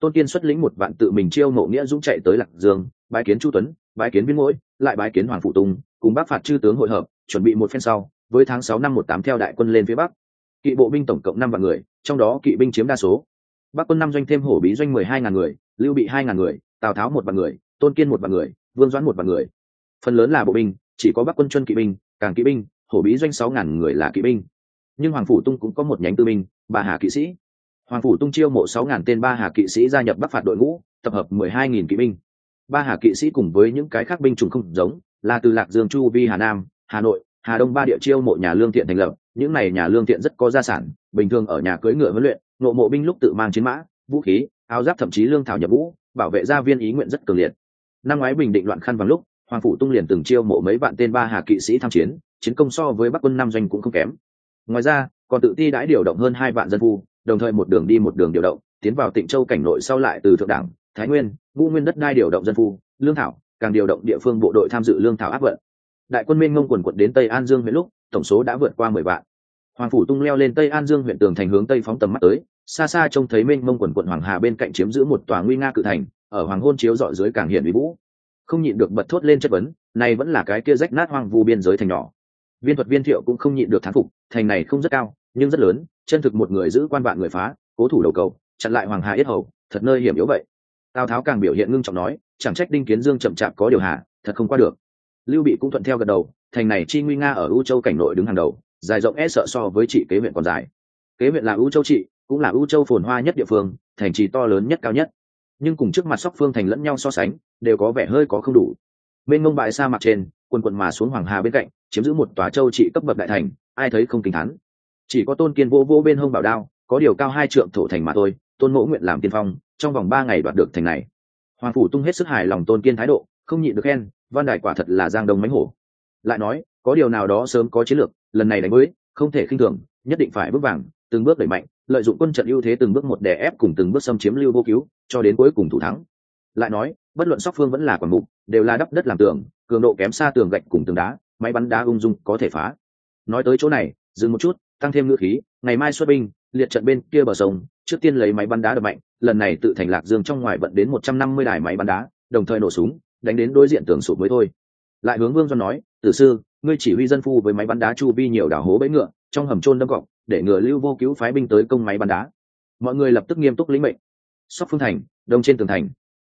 Tôn kiên xuất lĩnh một vạn tự mình chiêu mộ nghĩa dũng chạy tới lạc dương, bái kiến chu tuấn, bái kiến viên mỗi lại bái kiến hoàng phụ tùng, cùng bác phạt chư tướng hội hợp, chuẩn bị một phen sau, với tháng sáu năm một tám theo đại quân lên phía bắc. Kỵ bộ binh tổng cộng năm vạn người, trong đó kỵ binh chiếm đa số. Bắc quân năm doanh thêm hổ bí doanh mười hai ngàn người, lưu bị hai ngàn người, tào tháo một vạn người, tôn kiên một vạn người, vương doãn một vạn người. Phần lớn là bộ binh, chỉ có bắc quân chuân kỵ binh càng kỵ binh, hổ bí doanh sáu ngàn người là kỵ binh. Nhưng hoàng phủ tung cũng có một nhánh tư binh, ba hà kỵ sĩ. Hoàng phủ tung chiêu mộ sáu ngàn tên ba hà kỵ sĩ gia nhập bắc phạt đội ngũ, tập hợp mười hai nghìn kỵ binh. Ba hà kỵ sĩ cùng với những cái khác binh chủng không giống, là từ lạc dương, chu vi, hà nam, hà nội, hà đông ba địa chiêu mộ nhà lương thiện thành lập. Những này nhà lương thiện rất có gia sản, bình thường ở nhà cưới ngựa huấn luyện nộ mộ binh lúc tự mang chiến mã, vũ khí, áo giáp thậm chí lương thảo nhập vũ bảo vệ gia viên ý nguyện rất cường liệt. Năm ngoái bình định loạn khăn vàng lúc hoàng phủ tung liền từng chiêu mộ mấy vạn tên ba hà kỵ sĩ tham chiến chiến công so với bắc quân năm doanh cũng không kém. Ngoài ra, còn tự ti đãi điều động hơn hai vạn dân phu, đồng thời một đường đi một đường điều động, tiến vào tịnh châu cảnh nội sau lại từ thượng đảng, thái nguyên, ngũ nguyên đất đai điều động dân phu, lương thảo, càng điều động địa phương bộ đội tham dự lương thảo áp vận. Đại quân minh ngông quần quận đến tây an dương huyện lúc, tổng số đã vượt qua mười vạn. Hoàng phủ tung leo lên tây an dương huyện tường thành hướng tây phóng tầm mắt tới, xa xa trông thấy minh mông quần quận hoàng hà bên cạnh chiếm giữ một tòa nguy nga cự thành, ở hoàng hôn chiếu dọi dưới càng hiển uy vũ không nhịn được bật thốt lên chất vấn, này vẫn là cái kia rách nát hoang vu biên giới thành nhỏ. Viên thuật viên thiệu cũng không nhịn được thán phục, thành này không rất cao, nhưng rất lớn, chân thực một người giữ quan vạn người phá, cố thủ đầu cầu, chặn lại hoàng hà yết hầu, thật nơi hiểm yếu vậy. Tào tháo càng biểu hiện ngưng trọng nói, chẳng trách đinh kiến dương chậm chạp có điều hạ, thật không qua được. Lưu bị cũng thuận theo gật đầu, thành này chi nguy nga ở u châu cảnh nội đứng hàng đầu, dài rộng e sợ so với trị kế huyện còn dài. Kế huyện là u châu trị, cũng là u châu phồn hoa nhất địa phương, thành trì to lớn nhất cao nhất nhưng cùng trước mặt sóc phương thành lẫn nhau so sánh, đều có vẻ hơi có không đủ. Bên ngông bại sa mạc trên, quần quần mà xuống hoàng hà bên cạnh, chiếm giữ một tòa châu trị cấp bậc đại thành, ai thấy không kinh thán. Chỉ có tôn kiên vô vô bên hông bảo đao, có điều cao hai trượng thổ thành mà thôi, tôn mẫu nguyện làm tiên phong, trong vòng ba ngày đoạt được thành này. Hoàng phủ tung hết sức hài lòng tôn kiên thái độ, không nhịn được khen, văn đại quả thật là giang đông mánh hổ. Lại nói, có điều nào đó sớm có chiến lược, lần này đánh mới không thể khinh thường, nhất định phải bước vàng, từng bước đẩy mạnh lợi dụng quân trận ưu thế từng bước một đè ép cùng từng bước xâm chiếm lưu vô cứu, cho đến cuối cùng thủ thắng. Lại nói, bất luận sóc phương vẫn là quản mục, đều là đắp đất làm tường, cường độ kém xa tường gạch cùng tường đá, máy bắn đá ung dung có thể phá. Nói tới chỗ này, dừng một chút, tăng thêm ngữ khí, ngày mai xuất binh, liệt trận bên kia bờ sông, trước tiên lấy máy bắn đá đập mạnh, lần này tự thành lạc dương trong ngoài vận đến một trăm năm mươi đài máy bắn đá, đồng thời nổ súng, đánh đến đối diện tường sụp mới thôi. Lại hướng vương do nói, tử sư, ngươi chỉ huy dân phu với máy bắn đá chu vi nhiều đảo hố bẫy ngựa, trong hầm trôn đâm cọc để ngừa lưu vô cứu phái binh tới công máy bắn đá. Mọi người lập tức nghiêm túc lĩnh mệnh. Sóc phương thành, đông trên tường thành.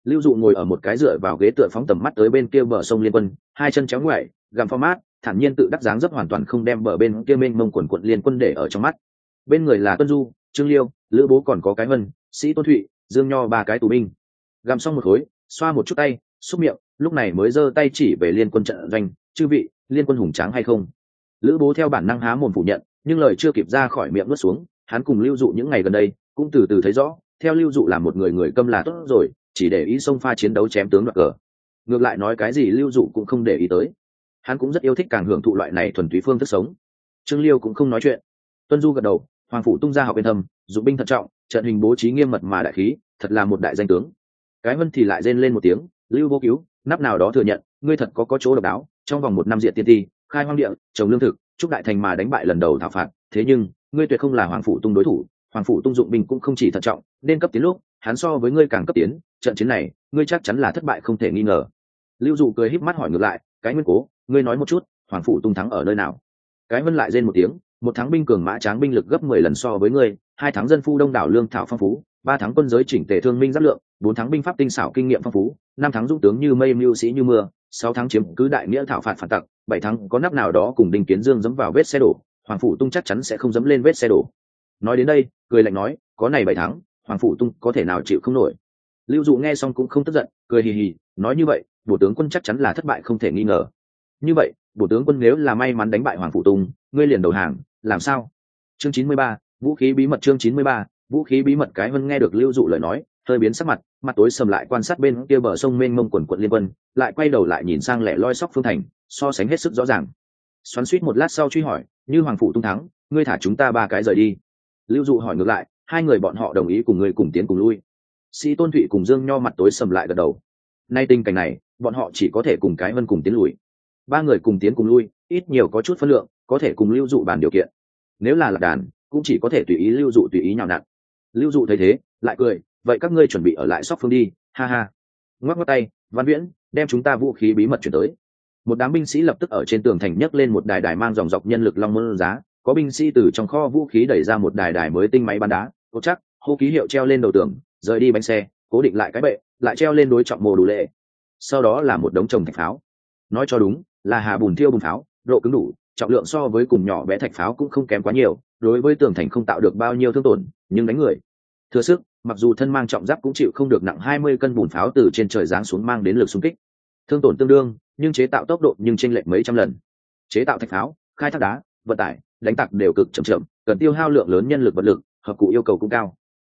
Lưu dụ ngồi ở một cái dựa vào ghế tựa phóng tầm mắt tới bên kia bờ sông liên quân, hai chân chéo ngoại, gặm pho mát, thản nhiên tự đắc dáng rất hoàn toàn không đem bờ bên kia mênh mông quần quận liên quân để ở trong mắt. Bên người là tuân du, trương liêu, lữ bố còn có cái vân, sĩ tôn thụy, dương nho ba cái tù binh. Gặm xong một khối, xoa một chút tay, xúc miệng, lúc này mới giơ tay chỉ về liên quân trận doanh, chư vị, liên quân hùng tráng hay không? Lữ bố theo bản năng há mồm phủ nhận nhưng lời chưa kịp ra khỏi miệng nuốt xuống, hắn cùng lưu dụ những ngày gần đây cũng từ từ thấy rõ, theo lưu dụ là một người người câm là tốt rồi, chỉ để ý xông pha chiến đấu chém tướng đoạt cờ. Ngược lại nói cái gì lưu dụ cũng không để ý tới. Hắn cũng rất yêu thích càng hưởng thụ loại này thuần túy phương thức sống. Trương liêu cũng không nói chuyện. Tuân du gật đầu, hoàng phủ tung ra học bên thâm, dụng binh thận trọng, trận hình bố trí nghiêm mật mà đại khí, thật là một đại danh tướng. Cái vân thì lại rên lên một tiếng, lưu vô cứu, nắp nào đó thừa nhận, ngươi thật có có chỗ độc đáo, trong vòng một năm diện tiên ti, khai hoang địa, trồng lương thực chúc đại thành mà đánh bại lần đầu thảo phạt. Thế nhưng, ngươi tuyệt không là hoàng phủ tung đối thủ, hoàng phủ tung dụng binh cũng không chỉ thận trọng, nên cấp tiến lúc, hắn so với ngươi càng cấp tiến, trận chiến này, ngươi chắc chắn là thất bại không thể nghi ngờ. Lưu dụ cười híp mắt hỏi ngược lại, cái nguyên cố, ngươi nói một chút, hoàng phủ tung thắng ở nơi nào? Cái vân lại rên một tiếng, một tháng binh cường mã tráng binh lực gấp mười lần so với ngươi, hai tháng dân phu đông đảo lương thảo phong phú, ba tháng quân giới chỉnh tề thương minh giáp lượng bốn tháng binh pháp tinh xảo kinh nghiệm phong phú, năm tháng dũng tướng như mây mưu sĩ như mưa, sáu tháng chiếm cứ đại nghĩa thảo phạt phản tặc, bảy tháng có nắp nào đó cùng đinh kiến dương dẫm vào vết xe đổ, hoàng phủ tung chắc chắn sẽ không dẫm lên vết xe đổ. Nói đến đây, cười lạnh nói, có này bảy tháng, hoàng phủ tung có thể nào chịu không nổi. Lưu dụ nghe xong cũng không tức giận, cười hì hì, nói như vậy, bộ tướng quân chắc chắn là thất bại không thể nghi ngờ. Như vậy, bộ tướng quân nếu là may mắn đánh bại hoàng phủ tung, ngươi liền đầu hàng, làm sao? Chương chín mươi ba, vũ khí bí mật chương chín mươi ba vũ khí bí mật cái vân nghe được lưu dụ lời nói hơi biến sắc mặt mặt tối sầm lại quan sát bên kia bờ sông mênh mông quần quận liên vân, lại quay đầu lại nhìn sang lẻ loi sóc phương thành so sánh hết sức rõ ràng. Xoắn suýt một lát sau truy hỏi như hoàng phủ tung thắng ngươi thả chúng ta ba cái rời đi. Lưu dụ hỏi ngược lại hai người bọn họ đồng ý cùng ngươi cùng tiến cùng lui. Sĩ tôn thụy cùng dương nho mặt tối sầm lại gật đầu. Nay tình cảnh này bọn họ chỉ có thể cùng cái vân cùng tiến lùi ba người cùng tiến cùng lui ít nhiều có chút phân lượng có thể cùng lưu dụ bàn điều kiện. Nếu là lạc đàn cũng chỉ có thể tùy ý lưu dụ tùy ý nhào nặn lưu dụ thấy thế, lại cười, vậy các ngươi chuẩn bị ở lại sóc phương đi, ha ha. Ngoắc ngoắc tay, văn viễn, đem chúng ta vũ khí bí mật chuyển tới. Một đám binh sĩ lập tức ở trên tường thành nhấc lên một đài đài mang dòng dọc nhân lực long môn giá. Có binh sĩ từ trong kho vũ khí đẩy ra một đài đài mới tinh máy bắn đá. Cố chắc hô ký hiệu treo lên đầu tường, rời đi bánh xe, cố định lại cái bệ, lại treo lên đối trọng mồ đủ lệ. Sau đó là một đống trồng thạch pháo. Nói cho đúng, là hà bùn thiêu bùn pháo, độ cứng đủ, trọng lượng so với cùng nhỏ bé thạch pháo cũng không kém quá nhiều, đối với tường thành không tạo được bao nhiêu thương tổn, nhưng đánh người thừa sức, mặc dù thân mang trọng giáp cũng chịu không được nặng hai mươi cân bùn pháo từ trên trời giáng xuống mang đến lực xung kích. Thương tổn tương đương, nhưng chế tạo tốc độ nhưng chênh lệch mấy trăm lần. Chế tạo thạch pháo, khai thác đá, vận tải, đánh tặc đều cực chậm chậm, cần tiêu hao lượng lớn nhân lực vật lực, hợp cụ yêu cầu cũng cao.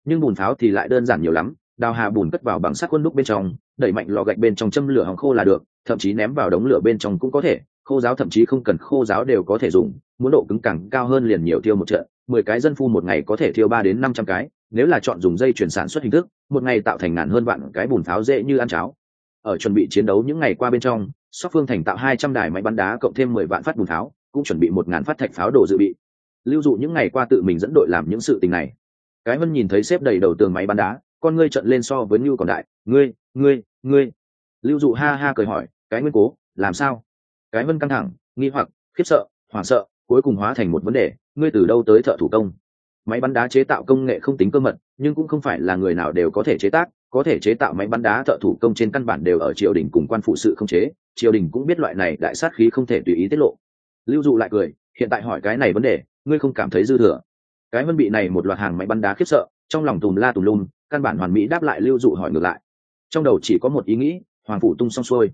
Nhưng bùn pháo thì lại đơn giản nhiều lắm, đào hà bùn cất vào bằng sắt quân đúc bên trong, đẩy mạnh lò gạch bên trong châm lửa hòng khô là được, thậm chí ném vào đống lửa bên trong cũng có thể, khô giáo thậm chí không cần khô giáo đều có thể dùng, muốn độ cứng càng cao hơn liền nhiều tiêu một trận, mười cái dân phu một ngày có thể thiêu ba đến năm trăm cái nếu là chọn dùng dây chuyển sản xuất hình thức, một ngày tạo thành ngàn hơn vạn cái bùn pháo dễ như ăn cháo. Ở chuẩn bị chiến đấu những ngày qua bên trong, sóc phương thành tạo hai trăm đài máy bắn đá cộng thêm mười vạn phát bùn pháo, cũng chuẩn bị một ngàn phát thạch pháo đồ dự bị. Lưu dụ những ngày qua tự mình dẫn đội làm những sự tình này. Cái vân nhìn thấy xếp đầy đầu tường máy bắn đá, con ngươi trận lên so với ngưu còn đại. Ngươi ngươi ngươi. Lưu dụ ha ha cười hỏi, cái nguyên cố, làm sao? Cái vân căng thẳng, nghi hoặc, khiếp sợ, hoảng sợ, cuối cùng hóa thành một vấn đề, ngươi từ đâu tới thợ thủ công? Máy bắn đá chế tạo công nghệ không tính cơ mật, nhưng cũng không phải là người nào đều có thể chế tác, có thể chế tạo máy bắn đá thợ thủ công trên căn bản đều ở triều đình cùng quan phụ sự không chế, triều đình cũng biết loại này đại sát khí không thể tùy ý tiết lộ. Lưu dụ lại cười, hiện tại hỏi cái này vấn đề, ngươi không cảm thấy dư thừa. Cái vân bị này một loạt hàng máy bắn đá khiếp sợ, trong lòng tùm la tùm lum, căn bản hoàn mỹ đáp lại lưu dụ hỏi ngược lại. Trong đầu chỉ có một ý nghĩ, hoàng phủ tung xong xuôi.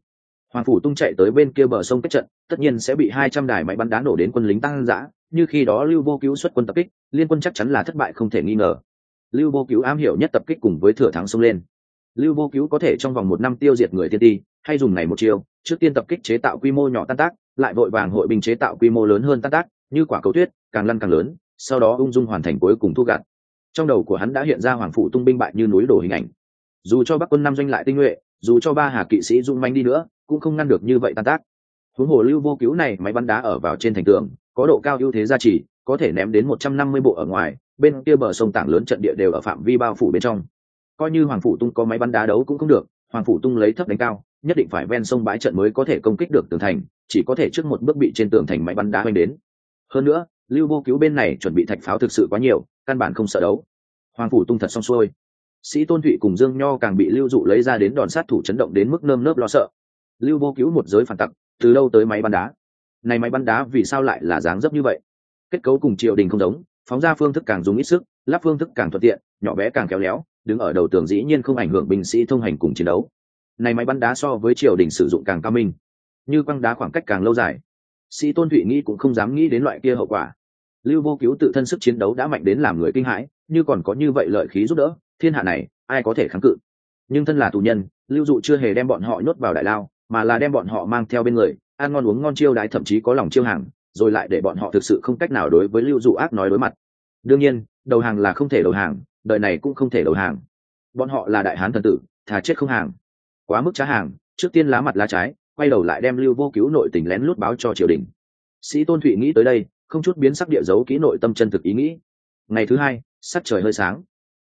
Hoàng phủ tung chạy tới bên kia bờ sông kết trận, tất nhiên sẽ bị hai trăm đài máy bắn đá nổ đến quân lính tăng giã như khi đó lưu vô cứu xuất quân tập kích, liên quân chắc chắn là thất bại không thể nghi ngờ. Lưu vô cứu am hiểu nhất tập kích cùng với thừa thắng xông lên. Lưu vô cứu có thể trong vòng một năm tiêu diệt người tiên ti, hay dùng này một chiêu, trước tiên tập kích chế tạo quy mô nhỏ tan tác, lại vội vàng hội binh chế tạo quy mô lớn hơn tan tác, như quả cầu tuyết, càng lăn càng lớn, sau đó ung dung hoàn thành cuối cùng thu gặt. Trong đầu của hắn đã hiện ra hoàng phủ tung binh bại như núi đổ hình ảnh. Dù cho bắc quân năm doanh lại tinh nhuệ, dù cho ba hà kỵ sĩ dung manh đi nữa, cũng không ngăn được như vậy tan tác. Huống hồ lưu vô cứu này máy bắn đá ở vào trên thành tường có độ cao ưu thế gia trì, có thể ném đến một trăm năm mươi bộ ở ngoài, bên kia bờ sông tảng lớn trận địa đều ở phạm vi bao phủ bên trong. Coi như hoàng phủ tung có máy bắn đá đấu cũng không được, hoàng phủ tung lấy thấp đánh cao, nhất định phải ven sông bãi trận mới có thể công kích được tường thành, chỉ có thể trước một bước bị trên tường thành máy bắn đá oanh đến. Hơn nữa, lưu vô cứu bên này chuẩn bị thạch pháo thực sự quá nhiều, căn bản không sợ đấu. Hoàng phủ tung thật xong xuôi. Sĩ tôn thụy cùng dương nho càng bị lưu dụ lấy ra đến đòn sát thủ chấn động đến mức nơm nớp lo sợ. Lưu vô cứu một giới phản tặc, từ lâu tới máy bắn đá này máy bắn đá vì sao lại là dáng dấp như vậy? Kết cấu cùng triều đình không giống, phóng ra phương thức càng dùng ít sức, lắp phương thức càng thuận tiện, nhỏ bé càng kéo léo, đứng ở đầu tường dĩ nhiên không ảnh hưởng binh sĩ thông hành cùng chiến đấu. Này máy bắn đá so với triều đình sử dụng càng cao minh, như quăng đá khoảng cách càng lâu dài. Sĩ tôn thụy nghĩ cũng không dám nghĩ đến loại kia hậu quả. Lưu vô cứu tự thân sức chiến đấu đã mạnh đến làm người kinh hãi, như còn có như vậy lợi khí giúp đỡ, thiên hạ này, ai có thể kháng cự? Nhưng thân là tù nhân, lưu dụ chưa hề đem bọn họ nhốt vào đại lao, mà là đem bọn họ mang theo bên người ăn ngon uống ngon chiêu đái thậm chí có lòng chiêu hàng, rồi lại để bọn họ thực sự không cách nào đối với lưu dụ ác nói đối mặt. Đương nhiên, đầu hàng là không thể đầu hàng, đời này cũng không thể đầu hàng. Bọn họ là đại hán thần tử, thà chết không hàng. Quá mức trá hàng, trước tiên lá mặt lá trái, quay đầu lại đem lưu vô cứu nội tình lén lút báo cho triều đình. Sĩ tôn thụy nghĩ tới đây, không chút biến sắc địa dấu kỹ nội tâm chân thực ý nghĩ. Ngày thứ hai, sắc trời hơi sáng.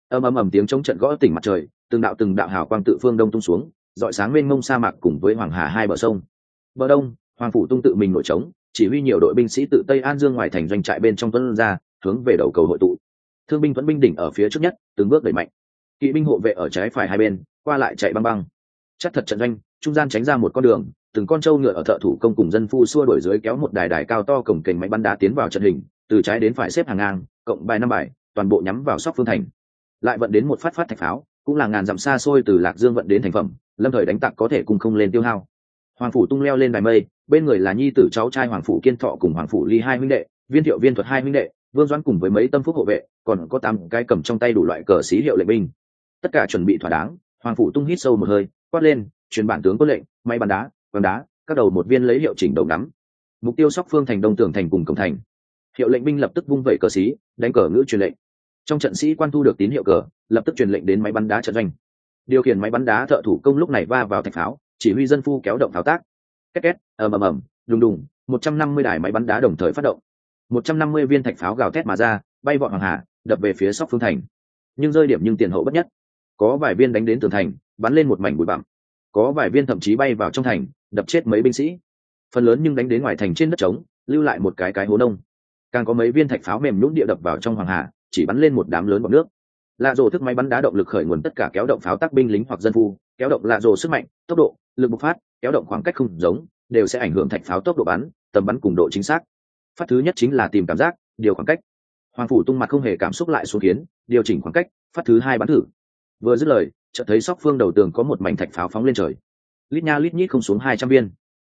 Ầm ầm ầm tiếng chống trận gõ tỉnh mặt trời, từng đạo từng đạo hào quang tự phương đông tung xuống, dọi sáng mênh mông sa mạc cùng với hoàng hà hai bờ sông. Bờ đông hoàng phủ tung tự mình nổi trống, chỉ huy nhiều đội binh sĩ tự tây an dương ngoài thành doanh trại bên trong tuấn ra, hướng về đầu cầu hội tụ. Thương binh vẫn binh đỉnh ở phía trước nhất, từng bước đẩy mạnh. Kỵ binh hộ vệ ở trái phải hai bên, qua lại chạy băng băng. Chắc thật trận doanh, trung gian tránh ra một con đường, từng con trâu ngựa ở thợ thủ công cùng dân phu xua đổi dưới kéo một đài đài cao to cổng kềnh máy bắn đá tiến vào trận hình, từ trái đến phải xếp hàng ngang, cộng bài năm bài, toàn bộ nhắm vào sóc phương thành. Lại vận đến một phát phát thạch pháo, cũng là ngàn dặm xa xôi từ lạc dương vận đến thành phẩm, lâm thời đánh tặc có thể cùng không lên tiêu hao hoàng phủ tung leo lên đài mây, bên người là nhi tử cháu trai hoàng phủ kiên thọ cùng hoàng phủ ly hai huynh đệ, viên thiệu viên thuật hai huynh đệ, vương doãn cùng với mấy tâm phúc hộ vệ, còn có tám cái cầm trong tay đủ loại cờ xí hiệu lệnh binh. Tất cả chuẩn bị thỏa đáng, hoàng phủ tung hít sâu một hơi, quát lên, truyền bản tướng có lệnh, may bắn đá bắn đá, các đầu một viên lấy hiệu chỉnh đầu nắm mục tiêu sóc phương thành đông tường thành cùng cổng thành. Hiệu lệnh binh lập tức vung vẩy cờ xí, đánh cờ ngữ truyền lệnh. Trong trận sĩ quan thu được tín hiệu cờ, lập tức truyền lệnh đến máy bắn đá trận doanh. Điều khiển máy bắn đá thợ thủ công lúc này va vào thạch pháo chỉ huy dân phu kéo động thao tác. Két két, ầm ầm ầm, đùng đùng, một trăm năm mươi đài máy bắn đá đồng thời phát động. Một trăm năm mươi viên thạch pháo gào thét mà ra, bay vọt hoàng hà, đập về phía sóc phương thành. Nhưng rơi điểm nhưng tiền hậu bất nhất. Có vài viên đánh đến tường thành, bắn lên một mảnh bụi bặm. Có vài viên thậm chí bay vào trong thành, đập chết mấy binh sĩ. Phần lớn nhưng đánh đến ngoài thành trên đất trống, lưu lại một cái cái hố nông. Càng có mấy viên thạch pháo mềm nhũng địa đập vào trong hoàng hà, chỉ bắn lên một đám lớn bọc nước. Lạ rổ thức máy bắn đá động lực khởi nguồn tất cả kéo động pháo tác binh lính hoặc dân phu kéo động lạ rồ sức mạnh tốc độ lực bộc phát kéo động khoảng cách không giống đều sẽ ảnh hưởng thạch pháo tốc độ bắn tầm bắn cùng độ chính xác. Phát thứ nhất chính là tìm cảm giác điều khoảng cách. Hoàng phủ tung mặt không hề cảm xúc lại xuống kiến điều chỉnh khoảng cách phát thứ hai bắn thử. Vừa dứt lời chợt thấy sóc phương đầu tường có một mảnh thạch pháo phóng lên trời. Lít nha lít nhít không xuống hai trăm viên.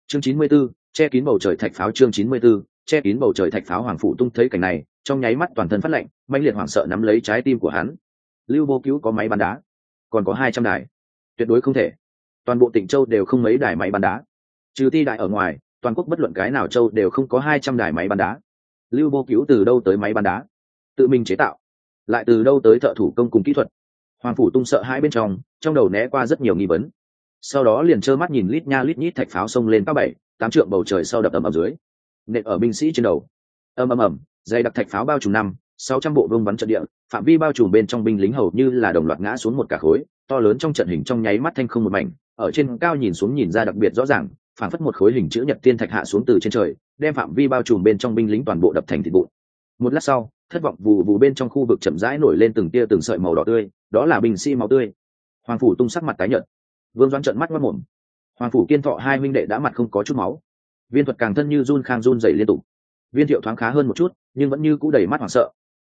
Chương chín mươi 94, che kín bầu trời thạch pháo chương chín mươi 94, che kín bầu trời thạch pháo hoàng phủ tung thấy cảnh này trong nháy mắt toàn thân phát lạnh mạnh liệt hoảng sợ nắm lấy trái tim của hắn. Lưu vô cứu có máy bắn đá còn có hai trăm đài tuyệt đối không thể. Toàn bộ tỉnh châu đều không mấy đài máy bắn đá. Trừ ti đại ở ngoài, toàn quốc bất luận cái nào châu đều không có hai trăm đài máy bắn đá. Lưu vô cứu từ đâu tới máy bắn đá? Tự mình chế tạo. Lại từ đâu tới thợ thủ công cùng kỹ thuật? Hoàng phủ tung sợ hai bên trong trong đầu né qua rất nhiều nghi vấn. Sau đó liền trơ mắt nhìn lít nha lít nhít thạch pháo xông lên các bảy, tám trượng bầu trời sau đập ầm ầm dưới. Nện ở binh sĩ trên đầu. Ầm ầm ầm, dày đặc thạch pháo bao trùm năm sáu trăm bộ vương bắn trận địa, phạm vi bao trùm bên trong binh lính hầu như là đồng loạt ngã xuống một cả khối, to lớn trong trận hình trong nháy mắt thanh không một mảnh, ở trên cao nhìn xuống nhìn ra đặc biệt rõ ràng, phản phất một khối hình chữ nhật tiên thạch hạ xuống từ trên trời, đem phạm vi bao trùm bên trong binh lính toàn bộ đập thành thịt bụi một lát sau, thất vọng vụ vụ bên trong khu vực chậm rãi nổi lên từng tia từng sợi màu đỏ tươi, đó là bình si máu tươi. Hoàng phủ tung sắc mặt tái nhợt. Vương doãn trợn mắt mất mồm. Hoàng phủ kiên thọ hai minh đệ đã mặt không có chút máu. Viên thuật càng thân như run khang run dày liên tục. Viên thiệu thoáng khá hơn một chút, nhưng vẫn như cũ đầy mắt hoảng sợ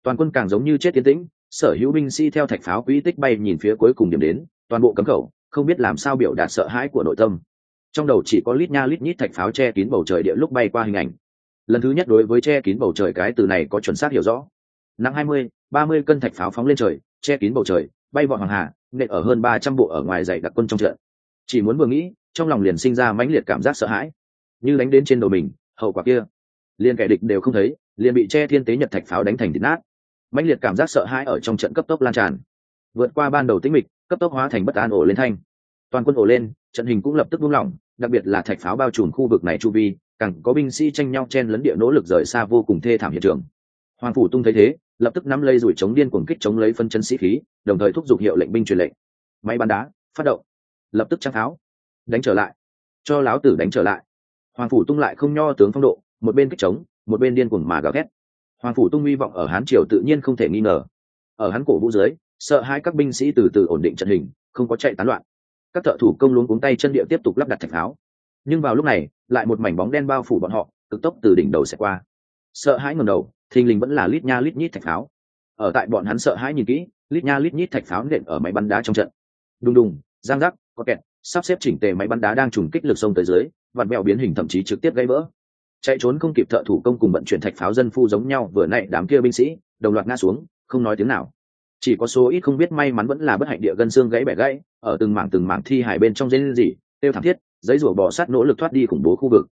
toàn quân càng giống như chết tiến tĩnh, sở hữu binh sĩ theo thạch pháo quỹ tích bay nhìn phía cuối cùng điểm đến, toàn bộ cấm khẩu, không biết làm sao biểu đạt sợ hãi của nội tâm. Trong đầu chỉ có lít nha lít nhít thạch pháo che kín bầu trời địa lúc bay qua hình ảnh. Lần thứ nhất đối với che kín bầu trời cái từ này có chuẩn xác hiểu rõ. Nặng hai mươi, ba mươi cân thạch pháo phóng lên trời, che kín bầu trời, bay vọt hoàng hà nệ ở hơn ba trăm bộ ở ngoài dạy đặc quân trong trận. Chỉ muốn vừa nghĩ, trong lòng liền sinh ra mãnh liệt cảm giác sợ hãi. Như đánh đến trên đầu mình, hậu quả kia. Liền kẻ địch đều không thấy, liền bị che thiên tế nhật thạch pháo đánh thành thịt nát mãnh liệt cảm giác sợ hãi ở trong trận cấp tốc lan tràn. Vượt qua ban đầu tĩnh mịch, cấp tốc hóa thành bất an ổ lên thanh. Toàn quân ổ lên, trận hình cũng lập tức buông lỏng, đặc biệt là thạch pháo bao trùm khu vực này chu vi, càng có binh sĩ tranh nhau chen lấn địa nỗ lực rời xa vô cùng thê thảm hiện trường. Hoàng phủ tung thấy thế, lập tức nắm lây rủi chống điên cuồng kích chống lấy phân chân sĩ khí, đồng thời thúc giục hiệu lệnh binh truyền lệnh. Máy bắn đá, phát động. Lập tức trang tháo đánh trở lại. Cho láo tử đánh trở lại. Hoàng phủ tung lại không nho tướng phong độ, một bên kích chống, một bên điên cuồng mà gào thét hoàng phủ tung hy vọng ở hán triều tự nhiên không thể nghi ngờ. Ở hắn cổ vũ dưới, sợ hai các binh sĩ từ từ ổn định trận hình, không có chạy tán loạn. Các thợ thủ công luống cuống tay chân địa tiếp tục lắp đặt thạch pháo. Nhưng vào lúc này, lại một mảnh bóng đen bao phủ bọn họ, cực tốc từ đỉnh đầu sẽ qua. Sợ hãi ngầm đầu, thình lình vẫn là lít nha lít nhít thạch pháo. Ở tại bọn hắn sợ hãi nhìn kỹ, lít nha lít nhít thạch pháo nện ở máy bắn đá trong trận. Đùng đùng, giang rắc có kẹt, sắp xếp chỉnh tề máy bắn đá đang trùng kích lực sông tới dưới, vặn mẹo biến hình thậm chí trực tiếp gây vỡ chạy trốn không kịp thợ thủ công cùng vận chuyển thạch pháo dân phu giống nhau, vừa nãy đám kia binh sĩ, đồng loạt ngã xuống, không nói tiếng nào. Chỉ có số ít không biết may mắn vẫn là bất hạnh địa gân xương gãy bẻ gãy, ở từng mảng từng mảng thi hải bên trong dây gì tiêu thảm thiết, giấy rủa bò sát nỗ lực thoát đi khủng bố khu vực.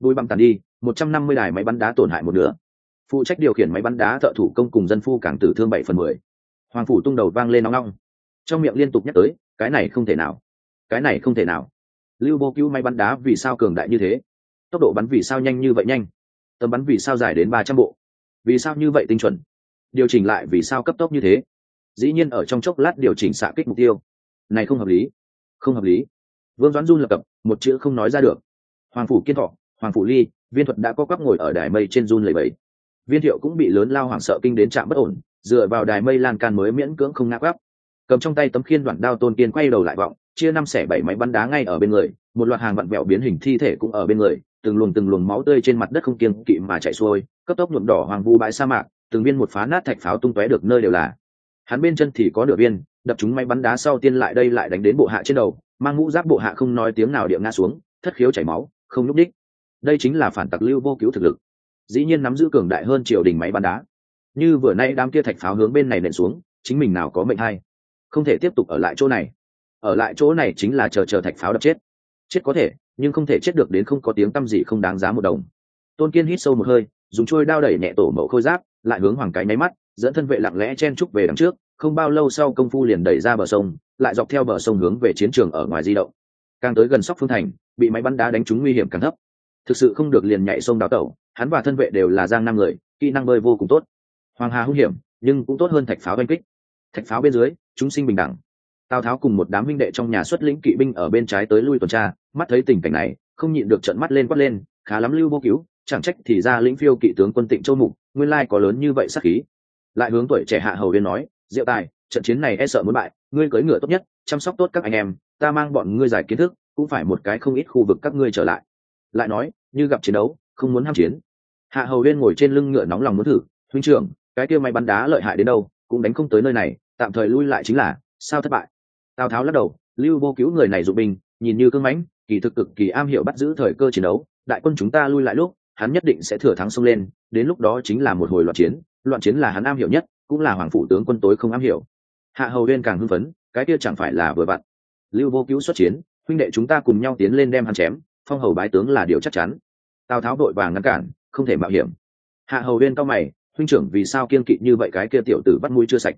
Bùi băng tàn đi, một trăm năm mươi đài máy bắn đá tổn hại một nửa. Phụ trách điều khiển máy bắn đá thợ thủ công cùng dân phu càng tử thương bảy phần mười. Hoàng phủ tung đầu vang lên nóng nóng. Trong miệng liên tục nhắc tới, cái này không thể nào. Cái này không thể nào. Lưu vô cứu máy bắn đá vì sao cường đại như thế? Tốc độ bắn vì sao nhanh như vậy nhanh? Tầm bắn vì sao dài đến ba trăm bộ? Vì sao như vậy tinh chuẩn? Điều chỉnh lại vì sao cấp tốc như thế? Dĩ nhiên ở trong chốc lát điều chỉnh xạ kích mục tiêu. Này không hợp lý. Không hợp lý. Vương doãn run lập cập, một chữ không nói ra được. Hoàng phủ kiên thọ, hoàng phủ ly, viên thuật đã có quắp ngồi ở đài mây trên run lầy bẫy. Viên thiệu cũng bị lớn lao hoảng sợ kinh đến trạm bất ổn, dựa vào đài mây lan can mới miễn cưỡng không ngã quắp cầm trong tay tấm khiên đoạn đao tôn kiên quay đầu lại vọng chia năm xẻ bảy máy bắn đá ngay ở bên người, một loạt hàng vặn vẹo biến hình thi thể cũng ở bên người, từng luồng từng luồng máu tươi trên mặt đất không kiêng kỵ mà chạy xuôi, cấp tốc nhuộm đỏ hoàng vu bãi sa mạc, từng viên một phá nát thạch pháo tung tóe được nơi đều là. Hắn bên chân thì có nửa viên, đập chúng máy bắn đá sau tiên lại đây lại đánh đến bộ hạ trên đầu, mang mũ giáp bộ hạ không nói tiếng nào địa ngã xuống, thất khiếu chảy máu, không nhúc đích đây chính là phản tặc lưu vô cứu thực lực. Dĩ nhiên nắm giữ cường đại hơn triều đình máy bắn đá. Như vừa nay đám kia thạch pháo hướng bên này nện xuống, chính mình nào có mệnh hay? Không thể tiếp tục ở lại chỗ này ở lại chỗ này chính là chờ chờ thạch pháo đập chết. Chết có thể, nhưng không thể chết được đến không có tiếng tăm gì không đáng giá một đồng. Tôn kiên hít sâu một hơi, dùng trôi đao đẩy nhẹ tổ mẫu khôi giáp, lại hướng hoàng cái nháy mắt, dẫn thân vệ lặng lẽ chen trúc về đằng trước, không bao lâu sau công phu liền đẩy ra bờ sông, lại dọc theo bờ sông hướng về chiến trường ở ngoài di động. Càng tới gần sóc phương thành, bị máy bắn đá đánh trúng nguy hiểm càng thấp. Thực sự không được liền nhảy sông đào tẩu, hắn và thân vệ đều là giang nam người, kỹ năng bơi vô cùng tốt. Hoàng hà hung hiểm, nhưng cũng tốt hơn thạch pháo oanh kích. Thạch pháo bên dưới, chúng sinh bình đẳng tào tháo cùng một đám minh đệ trong nhà xuất lĩnh kỵ binh ở bên trái tới lui tuần tra, mắt thấy tình cảnh này, không nhịn được trận mắt lên quát lên, khá lắm lưu vô cứu, chẳng trách thì ra lĩnh phiêu kỵ tướng quân tịnh châu mục, nguyên lai có lớn như vậy sắc khí. Lại hướng tuổi trẻ hạ hầu viên nói, diệu tài, trận chiến này e sợ muốn bại, ngươi cưỡi ngựa tốt nhất, chăm sóc tốt các anh em, ta mang bọn ngươi giải kiến thức, cũng phải một cái không ít khu vực các ngươi trở lại. Lại nói, như gặp chiến đấu, không muốn ham chiến. Hạ hầu viên ngồi trên lưng ngựa nóng lòng muốn thử, huynh trưởng, cái kia may bắn đá lợi hại đến đâu, cũng đánh không tới nơi này, tạm thời lui lại chính là, sao thất bại? Tào tháo lắc đầu, lưu vô cứu người này dụng binh nhìn như cưng mãnh, kỳ thực cực kỳ am hiểu bắt giữ thời cơ chiến đấu, đại quân chúng ta lui lại lúc, hắn nhất định sẽ thừa thắng xông lên, đến lúc đó chính là một hồi loạn chiến loạn chiến là hắn am hiểu nhất, cũng là hoàng phủ tướng quân tối không am hiểu. Hạ hầu huyên càng hưng phấn, cái kia chẳng phải là vừa vặn. Lưu vô cứu xuất chiến, huynh đệ chúng ta cùng nhau tiến lên đem hắn chém, phong hầu bái tướng là điều chắc chắn. Tào tháo đội vàng ngăn cản, không thể mạo hiểm. Hạ hầu huyên cao mày, huynh trưởng vì sao kiên kỵ như vậy cái kia tiểu tử bắt mũi chưa sạch?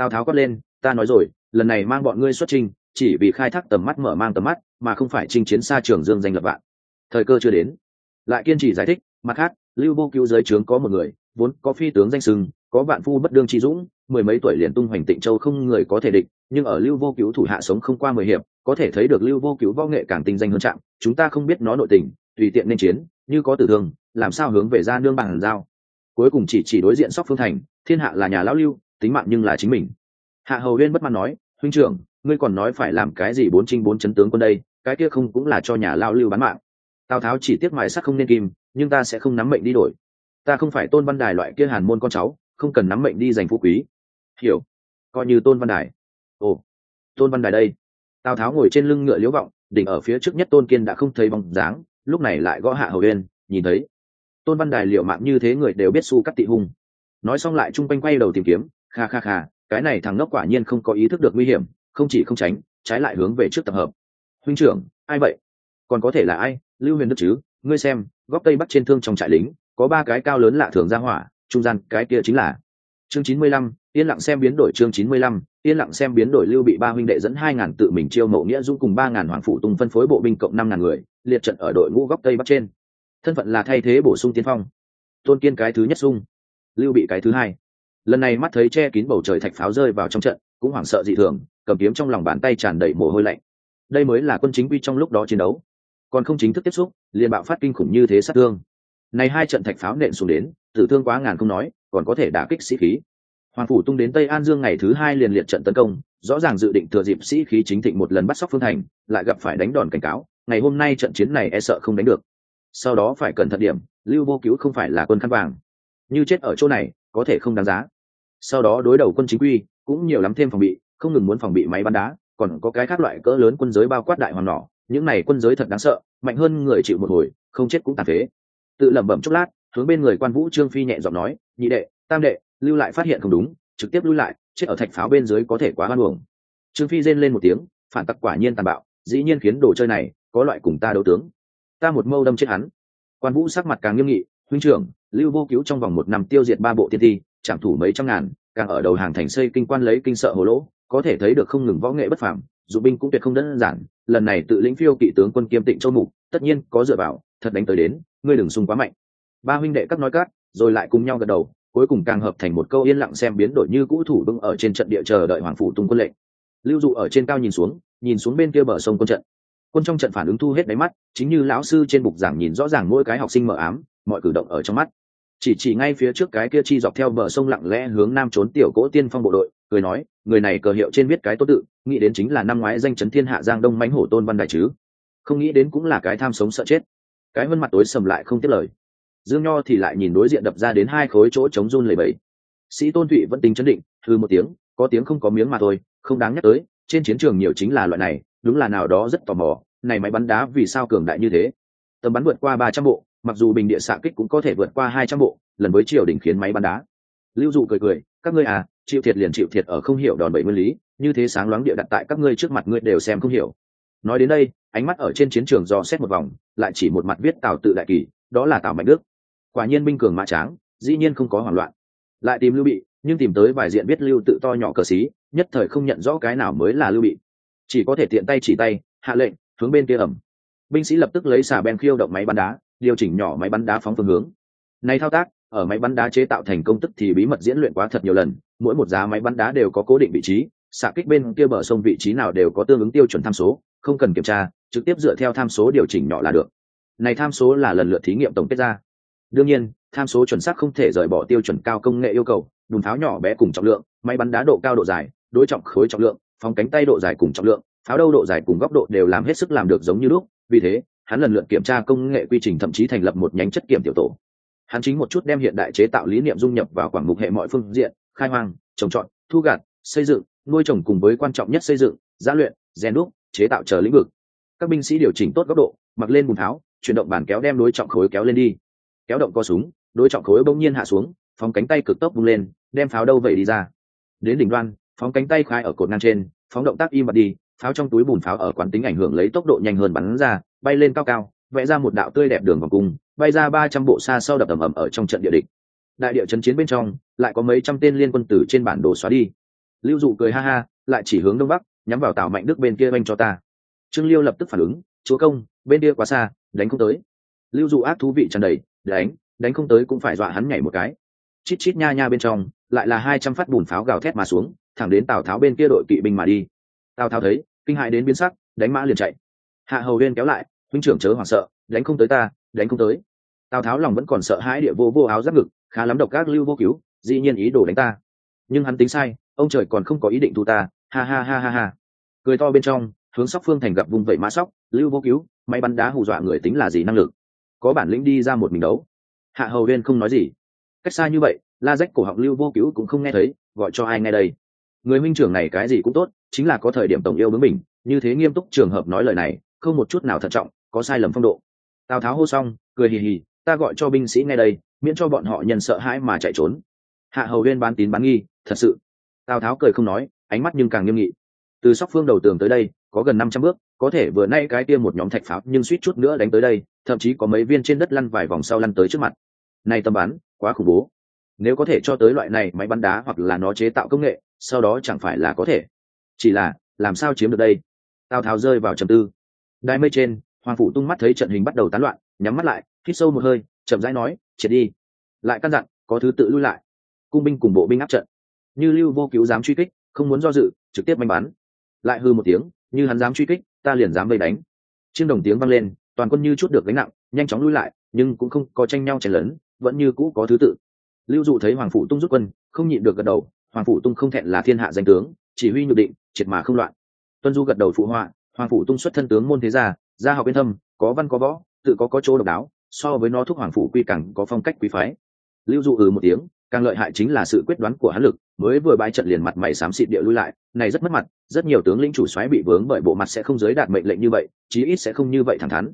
Tào tháo quát lên, ta nói rồi, lần này mang bọn ngươi xuất trình chỉ vì khai thác tầm mắt mở mang tầm mắt, mà không phải chinh chiến xa trường dương danh lập vạn. Thời cơ chưa đến. Lại kiên trì giải thích, mặt khác, lưu vô cứu giới trướng có một người, vốn có phi tướng danh sừng có vạn phu bất đương chi dũng, mười mấy tuổi liền tung hoành tịnh châu không người có thể địch, nhưng ở lưu vô cứu thủ hạ sống không qua mười hiệp, có thể thấy được lưu vô cứu võ nghệ càng tinh danh hơn trạng chúng ta không biết nó nội tình, tùy tiện nên chiến, như có tử thương, làm sao hướng về ra nương bằng giao. Cuối cùng chỉ chỉ đối diện sóc phương thành, thiên hạ là nhà lão lưu tính mạng nhưng là chính mình. Hạ hầu huyên bất mãn nói, huynh trưởng, ngươi còn nói phải làm cái gì bốn trinh bốn chấn tướng quân đây, cái kia không cũng là cho nhà lao lưu bán mạng. Tào tháo chỉ tiếc mài sắc không nên kim, nhưng ta sẽ không nắm mệnh đi đổi. Ta không phải tôn văn đài loại kia hàn môn con cháu, không cần nắm mệnh đi giành phú quý. Hiểu. Coi như tôn văn đài. Ồ, tôn văn đài đây. Tào tháo ngồi trên lưng ngựa liễu vọng, đỉnh ở phía trước nhất tôn kiên đã không thấy bóng dáng, lúc này lại gõ hạ hầu uyên, nhìn thấy tôn văn đài liệu mạng như thế người đều biết su cắt tị hung. Nói xong lại chung quanh quay đầu tìm kiếm kha kha kha, cái này thằng ngốc quả nhiên không có ý thức được nguy hiểm, không chỉ không tránh, trái lại hướng về trước tập hợp. Huynh trưởng, ai vậy? Còn có thể là ai? Lưu huyền đức chứ, ngươi xem, góc tây bắc trên thương trong trại lính, có ba cái cao lớn lạ thường ra hỏa, trung gian cái kia chính là chương chín mươi lăm, yên lặng xem biến đổi chương chín mươi lăm, yên lặng xem biến đổi lưu bị ba huynh đệ dẫn hai ngàn tự mình chiêu mộ nghĩa dũng cùng ba ngàn hoàng phụ tung phân phối bộ binh cộng năm ngàn người, liệt trận ở đội ngũ góc tây bắc trên. Thân phận là thay thế bổ sung tiên phong. Tôn kiên cái thứ nhất sung, lưu bị cái thứ hai lần này mắt thấy che kín bầu trời thạch pháo rơi vào trong trận, cũng hoảng sợ dị thường, cầm kiếm trong lòng bàn tay tràn đầy mồ hôi lạnh. Đây mới là quân chính quy trong lúc đó chiến đấu. Còn không chính thức tiếp xúc, liền bạo phát kinh khủng như thế sát thương. Này hai trận thạch pháo nện xuống đến, tử thương quá ngàn không nói, còn có thể đả kích sĩ khí. Hoàng phủ tung đến tây an dương ngày thứ hai liền liệt trận tấn công, rõ ràng dự định thừa dịp sĩ khí chính thịnh một lần bắt sóc phương thành, lại gặp phải đánh đòn cảnh cáo, ngày hôm nay trận chiến này e sợ không đánh được. Sau đó phải cẩn thận điểm, lưu vô cứu không phải là quân khăn vàng. Như chết ở chỗ này có thể không đáng giá. Sau đó đối đầu quân chính quy, cũng nhiều lắm thêm phòng bị, không ngừng muốn phòng bị máy bắn đá, còn có cái khác loại cỡ lớn quân giới bao quát đại hoàng nỏ, những này quân giới thật đáng sợ, mạnh hơn người chịu một hồi, không chết cũng tàn phế. Tự lẩm bẩm chốc lát, hướng bên người quan vũ trương phi nhẹ giọng nói, nhị đệ, tam đệ, lưu lại phát hiện không đúng, trực tiếp lui lại, chết ở thạch pháo bên dưới có thể quá hoan hưởng trương phi rên lên một tiếng, phản tặc quả nhiên tàn bạo, dĩ nhiên khiến đồ chơi này có loại cùng ta đấu tướng. Ta một mâu đâm chết hắn. Quan vũ sắc mặt càng nghiêm nghị, huynh trưởng lưu vô cứu trong vòng một năm tiêu diệt ba bộ tiên thi, trảm thủ mấy trăm ngàn, càng ở đầu hàng thành xây kinh quan lấy kinh sợ hồ lỗ, có thể thấy được không ngừng võ nghệ bất phàm, dù binh cũng tuyệt không đơn giản, lần này tự lĩnh phiêu kỵ tướng quân kiêm tịnh châu mục, tất nhiên có dựa vào, thật đánh tới đến, ngươi đừng sung quá mạnh. Ba huynh đệ các nói cát rồi lại cùng nhau gật đầu, cuối cùng càng hợp thành một câu yên lặng xem biến đổi như cũ thủ bưng ở trên trận địa chờ đợi hoàng phủ tung quân lệnh. Lưu dụ ở trên cao nhìn xuống nhìn xuống bên kia bờ sông quân trận. Quân trong trận phản ứng thu hết đáy mắt, chính như lão sư trên bục giảng nhìn rõ ràng mỗi cái học sinh mở ám, mọi cử động ở trong mắt chỉ chỉ ngay phía trước cái kia chi dọc theo bờ sông lặng lẽ hướng nam trốn tiểu cỗ tiên phong bộ đội, cười nói, người này cờ hiệu trên viết cái tốt tự, nghĩ đến chính là năm ngoái danh chấn thiên hạ giang đông mánh hổ tôn văn đại chứ. Không nghĩ đến cũng là cái tham sống sợ chết. Cái vân mặt tối sầm lại không tiếc lời. Dương nho thì lại nhìn đối diện đập ra đến hai khối chỗ chống run lầy bẫy sĩ tôn thụy vẫn tính chấn định thư một tiếng, có tiếng không có miếng mà thôi, không đáng nhắc tới, trên chiến trường nhiều chính là loại này, đúng là nào đó rất tò mò, này máy bắn đá vì sao cường đại như thế? Tầm bắn vượt qua ba trăm bộ mặc dù bình địa xạ kích cũng có thể vượt qua hai trăm bộ, lần với triều đình khiến máy bắn đá. Lưu dụ cười cười, các ngươi à chịu thiệt liền chịu thiệt ở không hiểu đòn bẩy nguyên lý, như thế sáng loáng địa đặt tại các ngươi trước mặt ngươi đều xem không hiểu. Nói đến đây, ánh mắt ở trên chiến trường do xét một vòng, lại chỉ một mặt viết tào tự đại kỳ, đó là tào mạnh đức. Quả nhiên binh cường mã tráng, dĩ nhiên không có hoảng loạn. Lại tìm lưu bị, nhưng tìm tới vài diện biết lưu tự to nhỏ cờ xí, nhất thời không nhận rõ cái nào mới là lưu bị. Chỉ có thể tiện tay chỉ tay, hạ lệnh, hướng bên kia ẩm. Binh sĩ lập tức lấy xà ben khiêu động máy bắn đá điều chỉnh nhỏ máy bắn đá phóng phương hướng. Này thao tác, ở máy bắn đá chế tạo thành công tức thì bí mật diễn luyện quá thật nhiều lần, mỗi một giá máy bắn đá đều có cố định vị trí, xạ kích bên kia bờ sông vị trí nào đều có tương ứng tiêu chuẩn tham số, không cần kiểm tra, trực tiếp dựa theo tham số điều chỉnh nhỏ là được. Này tham số là lần lượt thí nghiệm tổng kết ra. Đương nhiên, tham số chuẩn xác không thể rời bỏ tiêu chuẩn cao công nghệ yêu cầu, đùn pháo nhỏ bé cùng trọng lượng, máy bắn đá độ cao độ dài, đối trọng khối trọng lượng, phóng cánh tay độ dài cùng trọng lượng, pháo đâu độ dài cùng góc độ đều làm hết sức làm được giống như lúc, vì thế hắn lần lượt kiểm tra công nghệ quy trình, thậm chí thành lập một nhánh chất kiểm tiểu tổ. Hắn chính một chút đem hiện đại chế tạo lý niệm dung nhập vào quảng mục hệ mọi phương diện, khai hoang, trồng trọt, thu gặt, xây dựng, nuôi trồng cùng với quan trọng nhất xây dựng giá luyện, rèn đúc, chế tạo chờ lĩnh vực. Các binh sĩ điều chỉnh tốt góc độ, mặc lên bùn tháo, chuyển động bàn kéo đem đối trọng khối kéo lên đi. Kéo động co súng đối trọng khối bỗng nhiên hạ xuống, phóng cánh tay cực tốc bung lên, đem pháo đâu vậy đi ra. Đến đỉnh đoan, phóng cánh tay khai ở cột ngang trên, phóng động tác im bật đi pháo trong túi bùn pháo ở quán tính ảnh hưởng lấy tốc độ nhanh hơn bắn ra, bay lên cao cao, vẽ ra một đạo tươi đẹp đường vòng cung, bay ra ba trăm bộ xa sau đập ầm ầm ở trong trận địa địch. Đại địa chấn chiến bên trong, lại có mấy trăm tên liên quân tử trên bản đồ xóa đi. Lưu dụ cười ha ha, lại chỉ hướng đông bắc, nhắm vào tào mạnh đức bên kia oanh cho ta. Trương liêu lập tức phản ứng, chúa công, bên kia quá xa, đánh không tới. Lưu dụ ác thú vị tràn đầy, đánh đánh không tới cũng phải dọa hắn nhảy một cái. Chít chít nha nha bên trong, lại là hai trăm phát bùn pháo gào thét mà xuống, thẳng đến tào tháo bên kia đội kỵ binh mà đi. Tào tháo thấy kinh hại đến biến sắc, đánh mã liền chạy. Hạ hầu huyên kéo lại, huynh trưởng chớ hoảng sợ, đánh không tới ta, đánh không tới. Tào tháo lòng vẫn còn sợ hãi địa vô vô áo giáp ngực, khá lắm độc các lưu vô cứu, dĩ nhiên ý đồ đánh ta. Nhưng hắn tính sai, ông trời còn không có ý định thu ta, ha ha ha ha ha. Cười to bên trong, hướng sóc phương thành gặp vùng vẩy mã sóc, lưu vô cứu máy bắn đá hù dọa người tính là gì năng lực. Có bản lĩnh đi ra một mình đấu. Hạ hầu huyên không nói gì. Cách xa như vậy, la rách cổ họng lưu vô cứu cũng không nghe thấy, gọi cho ai nghe đây? Người minh trưởng này cái gì cũng tốt, chính là có thời điểm tổng yêu bướng mình, như thế nghiêm túc trường hợp nói lời này, không một chút nào thận trọng, có sai lầm phong độ. Tào tháo hô xong, cười hì hì, ta gọi cho binh sĩ ngay đây, miễn cho bọn họ nhân sợ hãi mà chạy trốn. Hạ hầu huyên bán tín bán nghi, thật sự? Tào tháo cười không nói, ánh mắt nhưng càng nghiêm nghị. Từ sóc phương đầu tường tới đây, có gần năm trăm bước, có thể vừa nay cái kia một nhóm thạch pháo nhưng suýt chút nữa đánh tới đây, thậm chí có mấy viên trên đất lăn vài vòng sau lăn tới trước mặt. Này tầm bắn, quá khủng bố. Nếu có thể cho tới loại này máy bắn đá hoặc là nó chế tạo công nghệ sau đó chẳng phải là có thể. Chỉ là, làm sao chiếm được đây? Tào tháo rơi vào trầm tư. Đai mây trên, hoàng phủ tung mắt thấy trận hình bắt đầu tán loạn, nhắm mắt lại, hít sâu một hơi, chậm rãi nói, triệt đi. Lại căn dặn, có thứ tự lui lại. Cung binh cùng bộ binh áp trận. Như lưu vô cứu dám truy kích, không muốn do dự, trực tiếp manh bắn. Lại hư một tiếng, như hắn dám truy kích, ta liền dám vây đánh. Chiêng đồng tiếng vang lên, toàn quân như chút được gánh nặng, nhanh chóng lui lại, nhưng cũng không có tranh nhau chèn lớn vẫn như cũ có thứ tự. Lưu dụ thấy hoàng phủ tung rút quân, không nhịn được gật đầu hoàng phủ tung không thẹn là thiên hạ danh tướng, chỉ huy nhược định, triệt mà không loạn. Tuân du gật đầu phụ họa, hoàng phủ tung xuất thân tướng môn thế gia gia học yên thâm, có văn có võ, tự có có chỗ độc đáo, so với nó thúc hoàng phủ quy cẳng có phong cách quý phái. Lưu dụ ừ một tiếng, càng lợi hại chính là sự quyết đoán của hắn lực, mới vừa bãi trận liền mặt mày xám xịt địa lui lại, này rất mất mặt, rất nhiều tướng lĩnh chủ xoáy bị vướng bởi bộ mặt sẽ không giới đạt mệnh lệnh như vậy, chí ít sẽ không như vậy thẳng thắn.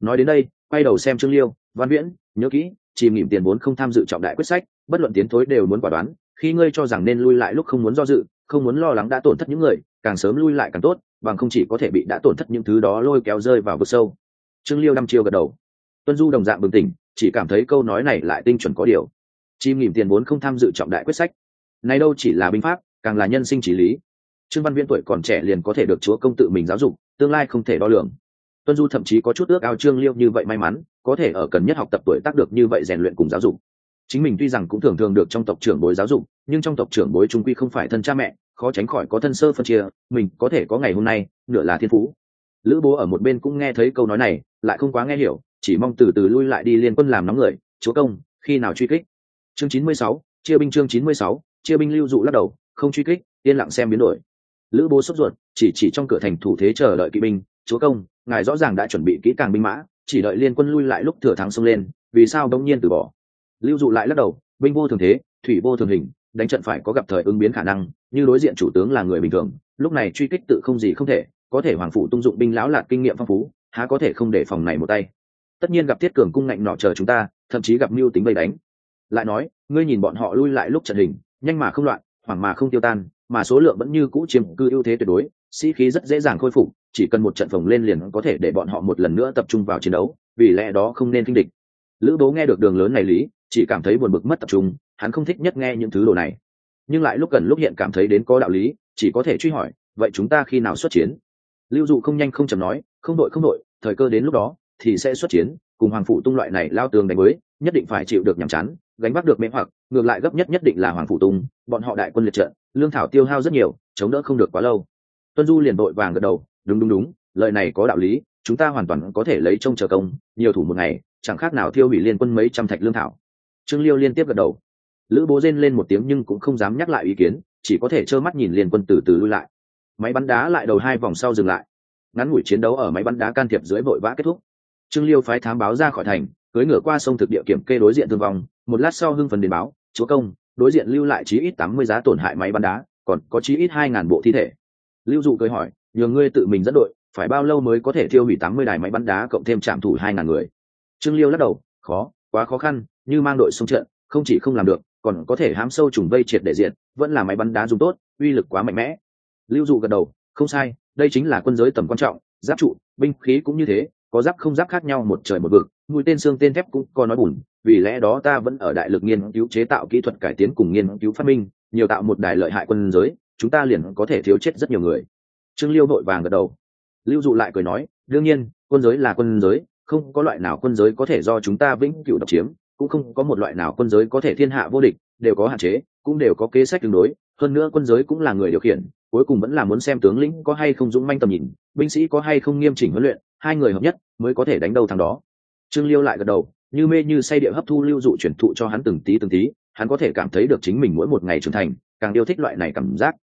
Nói đến đây, quay đầu xem trương liêu, văn viễn, nhớ kỹ, chìm nghỉm tiền vốn không tham dự trọng đại quyết sách, bất luận tiến thối đều muốn quả đoán khi ngươi cho rằng nên lui lại lúc không muốn do dự, không muốn lo lắng đã tổn thất những người, càng sớm lui lại càng tốt, bằng không chỉ có thể bị đã tổn thất những thứ đó lôi kéo rơi vào vực sâu. Trương liêu đăm chiêu gật đầu. Tuân du đồng dạng bừng tỉnh, chỉ cảm thấy câu nói này lại tinh chuẩn có điều. Chim nghỉm tiền vốn không tham dự trọng đại quyết sách. Nay đâu chỉ là binh pháp, càng là nhân sinh trí lý. Trương văn viễn tuổi còn trẻ liền có thể được chúa công tự mình giáo dục, tương lai không thể đo lường. Tuân du thậm chí có chút ước ao trương liêu như vậy may mắn, có thể ở cần nhất học tập tuổi tác được như vậy rèn luyện cùng giáo dục chính mình tuy rằng cũng thường thường được trong tộc trưởng bối giáo dục, nhưng trong tộc trưởng bối trung quy không phải thân cha mẹ, khó tránh khỏi có thân sơ phân chia, mình có thể có ngày hôm nay, nửa là thiên phú. Lữ bố ở một bên cũng nghe thấy câu nói này, lại không quá nghe hiểu, chỉ mong từ từ lui lại đi liên quân làm nóng người, chúa công, khi nào truy kích? Chương chín mươi sáu, chia binh chương chín mươi sáu, chia binh lưu dụ lắc đầu, không truy kích, yên lặng xem biến đổi. Lữ bố sốt ruột, chỉ chỉ trong cửa thành thủ thế chờ đợi kỵ binh, chúa công, ngài rõ ràng đã chuẩn bị kỹ càng binh mã, chỉ đợi liên quân lui lại lúc thừa thắng xông lên, vì sao đông nhiên từ bỏ? Lưu dụ lại lắc đầu, binh vô thường thế, thủy vô thường hình, đánh trận phải có gặp thời ứng biến khả năng, như đối diện chủ tướng là người bình thường, lúc này truy kích tự không gì không thể, có thể hoàng phủ tung dụng binh lão lạc kinh nghiệm phong phú, há có thể không để phòng này một tay. Tất nhiên gặp thiết cường cung ngạnh nọ chờ chúng ta, thậm chí gặp mưu tính vây đánh. Lại nói, ngươi nhìn bọn họ lui lại lúc trận hình, nhanh mà không loạn, hoảng mà không tiêu tan, mà số lượng vẫn như cũ chiếm cư ưu thế tuyệt đối, sĩ khí rất dễ dàng khôi phục, chỉ cần một trận phồng lên liền có thể để bọn họ một lần nữa tập trung vào chiến đấu, vì lẽ đó không nên kinh địch. Lữ bố nghe được đường lớn này lý chỉ cảm thấy buồn bực mất tập trung, hắn không thích nhất nghe những thứ đồ này. Nhưng lại lúc gần lúc hiện cảm thấy đến có đạo lý, chỉ có thể truy hỏi, vậy chúng ta khi nào xuất chiến? Lưu dụ không nhanh không chầm nói, không đội không đội, thời cơ đến lúc đó, thì sẽ xuất chiến, cùng hoàng phụ tung loại này lao tường đánh mới nhất định phải chịu được nhàm chán, gánh vác được mê hoặc, ngược lại gấp nhất nhất định là hoàng phụ tung, bọn họ đại quân liệt trận, lương thảo tiêu hao rất nhiều, chống đỡ không được quá lâu. Tuân du liền đội vàng gật đầu, đúng đúng đúng, lời này có đạo lý, chúng ta hoàn toàn có thể lấy trông chờ công, nhiều thủ một ngày, chẳng khác nào thiêu hủy liên quân mấy trăm thạch lương thảo trương liêu liên tiếp gật đầu. Lữ bố rên lên một tiếng nhưng cũng không dám nhắc lại ý kiến, chỉ có thể trơ mắt nhìn liên quân từ từ lui lại. Máy bắn đá lại đầu hai vòng sau dừng lại. Ngắn ngủi chiến đấu ở máy bắn đá can thiệp dưới vội vã kết thúc. Trương liêu phái thám báo ra khỏi thành cưới ngửa qua sông thực địa kiểm kê đối diện thương vong, một lát sau hưng phần đến báo, chúa công, đối diện lưu lại chí ít tám mươi giá tổn hại máy bắn đá, còn có chí ít hai ngàn bộ thi thể. Lưu dụ cười hỏi nhờ ngươi tự mình dẫn đội, phải bao lâu mới có thể thiêu hủy tám mươi đài máy bắn đá cộng thêm trạm thủ hai ngàn người? Trương liêu lắc đầu, khó, quá khó khăn như mang đội xung trận, không chỉ không làm được, còn có thể hám sâu trùng vây triệt để diện vẫn là máy bắn đá dùng tốt, uy lực quá mạnh mẽ. Lưu dụ gật đầu, không sai, đây chính là quân giới tầm quan trọng, giáp trụ, binh khí cũng như thế, có giáp không giáp khác nhau một trời một vực, mũi tên xương tên thép cũng có nói bùn, vì lẽ đó ta vẫn ở đại lực nghiên cứu chế tạo kỹ thuật cải tiến cùng nghiên cứu phát minh, nhiều tạo một đài lợi hại quân giới, chúng ta liền có thể thiếu chết rất nhiều người. Trương liêu vội vàng gật đầu. Lưu dụ lại cười nói, đương nhiên, quân giới là quân giới, không có loại nào quân giới có thể do chúng ta vĩnh cửu độc chiếm cũng không có một loại nào quân giới có thể thiên hạ vô địch, đều có hạn chế, cũng đều có kế sách tương đối. Hơn nữa quân giới cũng là người điều khiển, cuối cùng vẫn là muốn xem tướng lĩnh có hay không dũng manh tầm nhìn, binh sĩ có hay không nghiêm chỉnh huấn luyện, hai người hợp nhất mới có thể đánh đầu thằng đó. Trương liêu lại gật đầu, như mê như say địa hấp thu lưu dụ chuyển thụ cho hắn từng tí từng tí, hắn có thể cảm thấy được chính mình mỗi một ngày trưởng thành, càng yêu thích loại này cảm giác.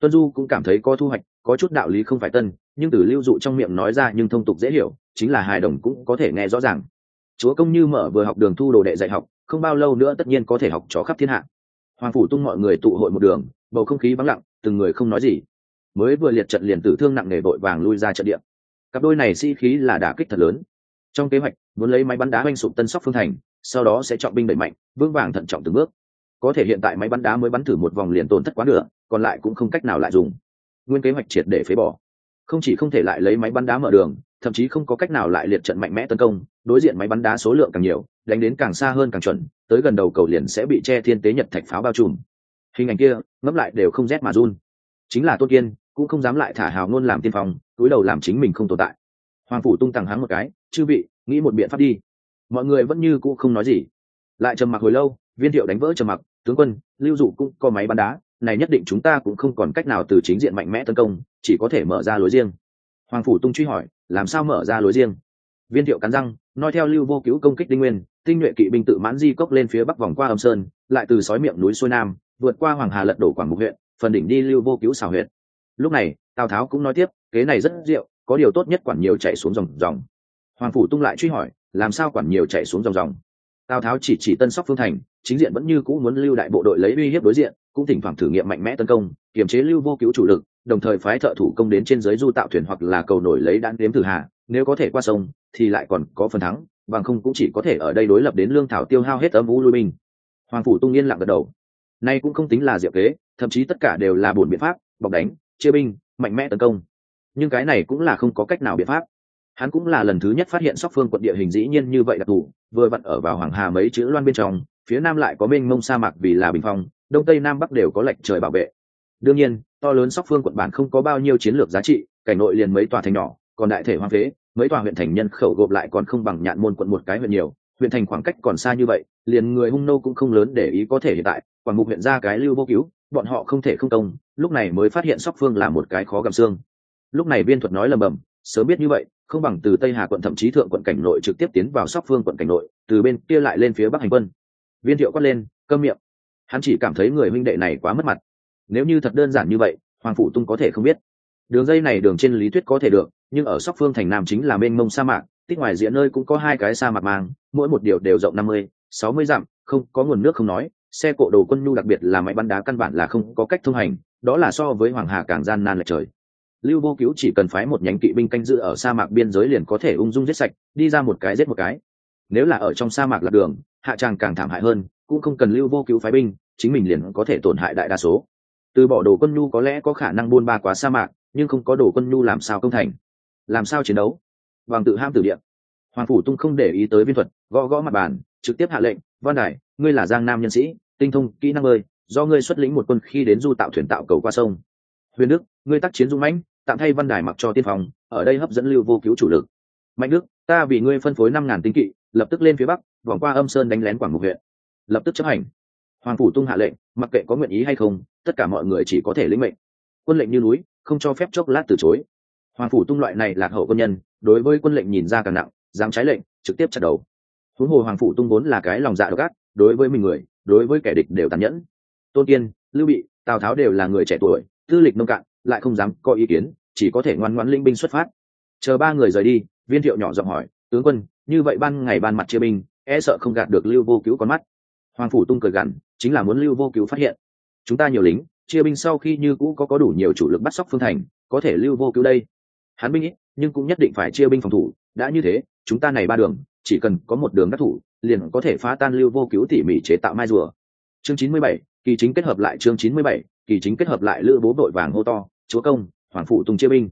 Tuân du cũng cảm thấy có thu hoạch, có chút đạo lý không phải tân, nhưng từ lưu dụ trong miệng nói ra nhưng thông tục dễ hiểu, chính là hài đồng cũng có thể nghe rõ ràng chúa công như mở vừa học đường thu đồ đệ dạy học, không bao lâu nữa tất nhiên có thể học trò khắp thiên hạ. Hoàng phủ tung mọi người tụ hội một đường, bầu không khí vắng lặng, từng người không nói gì. Mới vừa liệt trận liền tử thương nặng nề vội vàng lui ra trận địa. Cặp đôi này sĩ、si、khí là đả kích thật lớn. Trong kế hoạch, muốn lấy máy bắn đá oanh sụp tân sóc phương thành, sau đó sẽ chọn binh đẩy mạnh, vững vàng thận trọng từng bước. Có thể hiện tại máy bắn đá mới bắn thử một vòng liền tổn thất quá nửa, còn lại cũng không cách nào lại dùng. Nguyên kế hoạch triệt để phế bỏ. Không chỉ không thể lại lấy máy bắn đá mở đường thậm chí không có cách nào lại liệt trận mạnh mẽ tấn công, đối diện máy bắn đá số lượng càng nhiều, đánh đến càng xa hơn càng chuẩn, tới gần đầu cầu liền sẽ bị che thiên tế nhật thạch pháo bao trùm. Hình ảnh kia ngấp lại đều không rét mà run. Chính là tôn kiên, cũng không dám lại thả hào ngôn làm tiên phòng túi đầu làm chính mình không tồn tại. Hoàng phủ tung tàng hắng một cái, chư vị, nghĩ một biện pháp đi. Mọi người vẫn như cũ không nói gì. Lại trầm mặc hồi lâu, viên thiệu đánh vỡ trầm mặc, tướng quân, lưu dụ cũng có máy bắn đá, này nhất định chúng ta cũng không còn cách nào từ chính diện mạnh mẽ tấn công, chỉ có thể mở ra lối riêng. Hoàng phủ tung truy hỏi làm sao mở ra lối riêng? Viên thiệu cắn răng nói theo lưu vô cứu công kích đinh nguyên, tinh nhuệ kỵ binh tự mãn di cốc lên phía bắc vòng qua âm sơn, lại từ sói miệng núi xuôi nam, vượt qua hoàng hà lật đổ quảng mục huyện, phần đỉnh đi lưu vô cứu xào huyện. Lúc này, tào tháo cũng nói tiếp, kế này rất diệu, có điều tốt nhất quản nhiều chạy xuống dòng dòng. Hoàng phủ tung lại truy hỏi, làm sao quản nhiều chạy xuống dòng dòng? Tào tháo chỉ chỉ tân sóc phương thành, chính diện vẫn như cũ muốn lưu đại bộ đội lấy uy hiếp đối diện, cũng thỉnh thoảng thử nghiệm mạnh mẽ tấn công, kiềm chế lưu vô cứu chủ lực đồng thời phái thợ thủ công đến trên giới du tạo thuyền hoặc là cầu nổi lấy đạn đếm thử hạ, nếu có thể qua sông, thì lại còn có phần thắng, bằng không cũng chỉ có thể ở đây đối lập đến lương thảo tiêu hao hết âm u lui binh. Hoàng phủ tung yên lặng gật đầu. Nay cũng không tính là diệu kế, thậm chí tất cả đều là buồn biện pháp, bọc đánh, chia binh, mạnh mẽ tấn công. Nhưng cái này cũng là không có cách nào biện pháp. Hắn cũng là lần thứ nhất phát hiện sóc phương quận địa hình dĩ nhiên như vậy đặc thù, vừa vặn ở vào hoàng hà mấy chữ loan bên trong, phía nam lại có mênh mông sa mạc vì là bình phong, đông tây nam bắc đều có lệnh trời bảo vệ đương nhiên, to lớn sóc phương quận bản không có bao nhiêu chiến lược giá trị, cảnh nội liền mấy tòa thành nhỏ, còn đại thể hoang phế, mấy tòa huyện thành nhân khẩu gộp lại còn không bằng nhạn môn quận một cái huyện nhiều, huyện thành khoảng cách còn xa như vậy, liền người hung nô cũng không lớn để ý có thể hiện tại, quảng mục huyện ra cái lưu vô cứu, bọn họ không thể không công, lúc này mới phát hiện sóc phương là một cái khó gặm xương. Lúc này viên thuật nói lầm bầm, sớm biết như vậy, không bằng từ tây hà quận thậm chí thượng quận cảnh nội trực tiếp tiến vào sóc phương quận cảnh nội, từ bên kia lại lên phía bắc hành quân. Viên thiệu quát lên cơm miệng. Hắn chỉ cảm thấy người huynh đệ này quá mất mặt nếu như thật đơn giản như vậy, hoàng phủ tung có thể không biết. Đường dây này đường trên lý thuyết có thể được, nhưng ở sóc phương thành nam chính là mênh mông sa mạc, tích ngoài diện nơi cũng có hai cái sa mạc mang, mỗi một điều đều rộng năm mươi, sáu mươi dặm, không có nguồn nước không nói, xe cộ đồ quân nhu đặc biệt là máy bắn đá căn bản là không có cách thông hành, đó là so với hoàng hà càng gian nan lệch trời. Lưu vô cứu chỉ cần phái một nhánh kỵ binh canh giữ ở sa mạc biên giới liền có thể ung dung giết sạch, đi ra một cái giết một cái. Nếu là ở trong sa mạc lạc đường, hạ tràng càng thảm hại hơn, cũng không cần lưu vô cứu phái binh, chính mình liền có thể tổn hại đại đa số từ bỏ đồ quân nhu có lẽ có khả năng buôn ba quá sa mạc, nhưng không có đồ quân nhu làm sao công thành? Làm sao chiến đấu? Bằng tự ham tử điện hoàng phủ tung không để ý tới viên thuật, gõ gõ mặt bàn, trực tiếp hạ lệnh, văn đài, ngươi là giang nam nhân sĩ, tinh thông kỹ năng ơi do ngươi xuất lĩnh một quân khi đến du tạo thuyền tạo cầu qua sông. Huyền đức, ngươi tác chiến dũng mãnh, tạm thay văn đài mặc cho tiên phòng ở đây hấp dẫn lưu vô cứu chủ lực. Mạnh đức, ta vì ngươi phân phối năm ngàn tinh kỵ, lập tức lên phía bắc, vòng qua âm sơn đánh lén quảng mục huyện. Lập tức chấp hành. Hoàng phủ tung hạ lệnh, mặc kệ có nguyện ý hay không tất cả mọi người chỉ có thể lĩnh mệnh. Quân lệnh như núi, không cho phép chốc lát từ chối. Hoàng phủ tung loại này lạc hậu quân nhân, đối với quân lệnh nhìn ra càng nặng, dám trái lệnh, trực tiếp chặt đầu. Huống hồ hoàng phủ tung vốn là cái lòng dạ độc ác, đối với mình người, đối với kẻ địch đều tàn nhẫn. Tôn kiên, lưu bị, tào tháo đều là người trẻ tuổi, tư lịch nông cạn, lại không dám có ý kiến, chỉ có thể ngoan ngoãn linh binh xuất phát. Chờ ba người rời đi, viên thiệu nhỏ giọng hỏi, tướng quân, như vậy ban ngày ban mặt chia binh e sợ không gạt được lưu vô cứu con mắt. Hoàng phủ tung cười gằn, chính là muốn lưu vô cứu phát hiện chúng ta nhiều lính, chia binh sau khi như cũ có có đủ nhiều chủ lực bắt sóc phương thành, có thể lưu vô cứu đây. Hắn binh ít, nhưng cũng nhất định phải chia binh phòng thủ, đã như thế, chúng ta này ba đường, chỉ cần có một đường đắc thủ, liền có thể phá tan lưu vô cứu tỉ mỉ chế tạo mai rùa. Chương chín mươi bảy, kỳ chính kết hợp lại chương chín mươi bảy, kỳ chính kết hợp lại lữ bố đội vàng hô to, chúa công, hoàng phủ tung chia binh.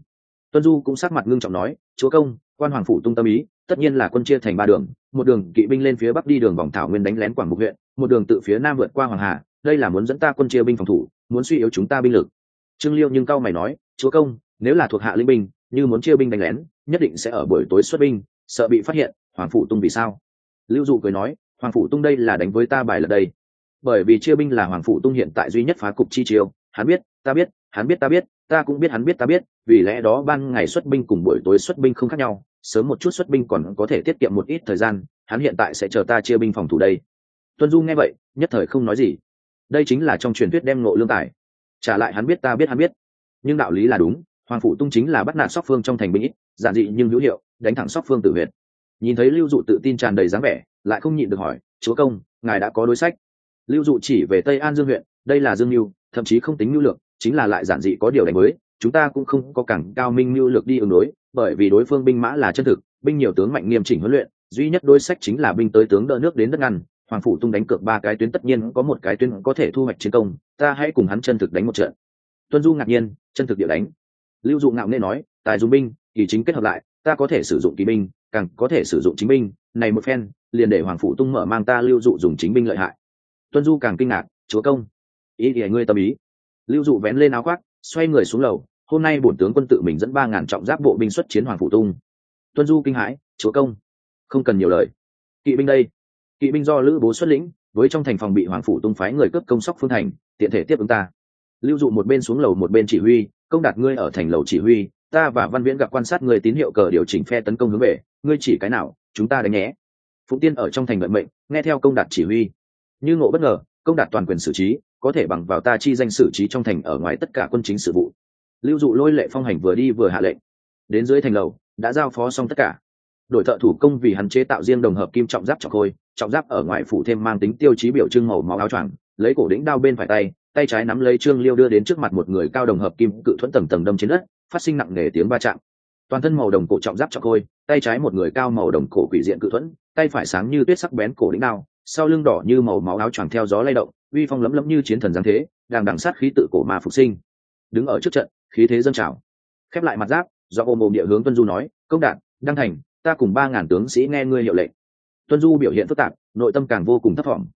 Tuân du cũng sắc mặt ngưng trọng nói, chúa công, quan hoàng phủ tung tâm ý, tất nhiên là quân chia thành ba đường, một đường kỵ binh lên phía bắc đi đường vòng thảo nguyên đánh lén quảng mục huyện, một đường tự phía nam vượt qua hoàng hà đây là muốn dẫn ta quân chia binh phòng thủ, muốn suy yếu chúng ta binh lực. Trương liêu nhưng cao mày nói, chúa công, nếu là thuộc hạ linh binh, như muốn chia binh đánh lén, nhất định sẽ ở buổi tối xuất binh, sợ bị phát hiện, hoàng phủ tung vì sao? Lưu dụ cười nói, hoàng phủ tung đây là đánh với ta bài lật đây. Bởi vì chia binh là hoàng phủ tung hiện tại duy nhất phá cục chi chiêu, hắn biết, ta biết, hắn biết ta biết, ta cũng biết hắn biết ta biết, vì lẽ đó ban ngày xuất binh cùng buổi tối xuất binh không khác nhau, sớm một chút xuất binh còn có thể tiết kiệm một ít thời gian, hắn hiện tại sẽ chờ ta chia binh phòng thủ đây. Tuân du nghe vậy, nhất thời không nói gì đây chính là trong truyền thuyết đem ngộ lương tài. Trả lại hắn biết ta biết hắn biết. Nhưng đạo lý là đúng, hoàng phủ tung chính là bắt nạt sóc phương trong thành binh ít, giản dị nhưng hữu hiệu, đánh thẳng sóc phương tử huyệt. Nhìn thấy lưu dụ tự tin tràn đầy dáng vẻ, lại không nhịn được hỏi, chúa công, ngài đã có đối sách? Lưu dụ chỉ về tây an dương huyện, đây là dương mưu, thậm chí không tính mưu lược, chính là lại giản dị có điều đánh mới, chúng ta cũng không có cảng cao minh mưu lược đi ứng đối, bởi vì đối phương binh mã là chân thực, binh nhiều tướng mạnh nghiêm chỉnh huấn luyện, duy nhất đối sách chính là binh tới tướng đỡ nước đến đất ngăn hoàng phủ tung đánh cược ba cái tuyến tất nhiên có một cái tuyến có thể thu hoạch chiến công, ta hãy cùng hắn chân thực đánh một trận. Tuân du ngạc nhiên, chân thực địa đánh. Lưu dụ ngạo nên nói, tài dùng binh, kỳ chính kết hợp lại, ta có thể sử dụng kỳ binh, càng có thể sử dụng chính binh. Này một phen, liền để hoàng phủ tung mở mang ta lưu dụ dùng chính binh lợi hại. Tuân du càng kinh ngạc, chúa công, ý thì ngươi tâm ý. Lưu dụ vén lên áo khoác, xoay người xuống lầu, hôm nay bổn tướng quân tự mình dẫn ba ngàn trọng giáp bộ binh xuất chiến hoàng phủ tung. Tuân du kinh hãi, chúa công, không cần nhiều lời. Kỵ binh đây kỵ binh do lữ bố xuất lĩnh, với trong thành phòng bị hoàng phủ tung phái người cướp công sóc phương thành, tiện thể tiếp ứng ta. Lưu dụ một bên xuống lầu một bên chỉ huy, công đạt ngươi ở thành lầu chỉ huy, ta và văn viễn gặp quan sát người tín hiệu cờ điều chỉnh phe tấn công hướng về, ngươi chỉ cái nào, chúng ta đánh nhé. Phụng tiên ở trong thành vận mệnh, nghe theo công đạt chỉ huy. Như ngộ bất ngờ, công đạt toàn quyền xử trí, có thể bằng vào ta chi danh xử trí trong thành ở ngoài tất cả quân chính sự vụ. Lưu dụ lôi lệ phong hành vừa đi vừa hạ lệnh. Đến dưới thành lầu, đã giao phó xong tất cả đổi thợ thủ công vì hắn chế tạo riêng đồng hợp kim trọng giáp trọng khôi, trọng giáp ở ngoài phủ thêm mang tính tiêu chí biểu trưng màu máu áo choàng, lấy cổ đĩnh đao bên phải tay tay trái nắm lấy trương liêu đưa đến trước mặt một người cao đồng hợp kim cự thuẫn tầng tầng đâm trên đất, phát sinh nặng nề tiếng va chạm. Toàn thân màu đồng cổ trọng giáp trọng khôi, tay trái một người cao màu đồng cổ quỷ diện cự thuẫn, tay phải sáng như tuyết sắc bén cổ đĩnh đao, sau lưng đỏ như màu máu áo choàng theo gió lay động, uy phong lấm lấm như chiến thần giáng thế, đang đằng sát khí tự cổ mà phục sinh. Đứng ở trước trận, khí thế dâng trào. Khép lại mặt giáp, do ôm ôm địa hướng tuân du nói, công đạt đăng thành ta cùng ba ngàn tướng sĩ nghe ngươi hiệu lệnh. Tuân du biểu hiện phức tạp, nội tâm càng vô cùng thấp thỏm.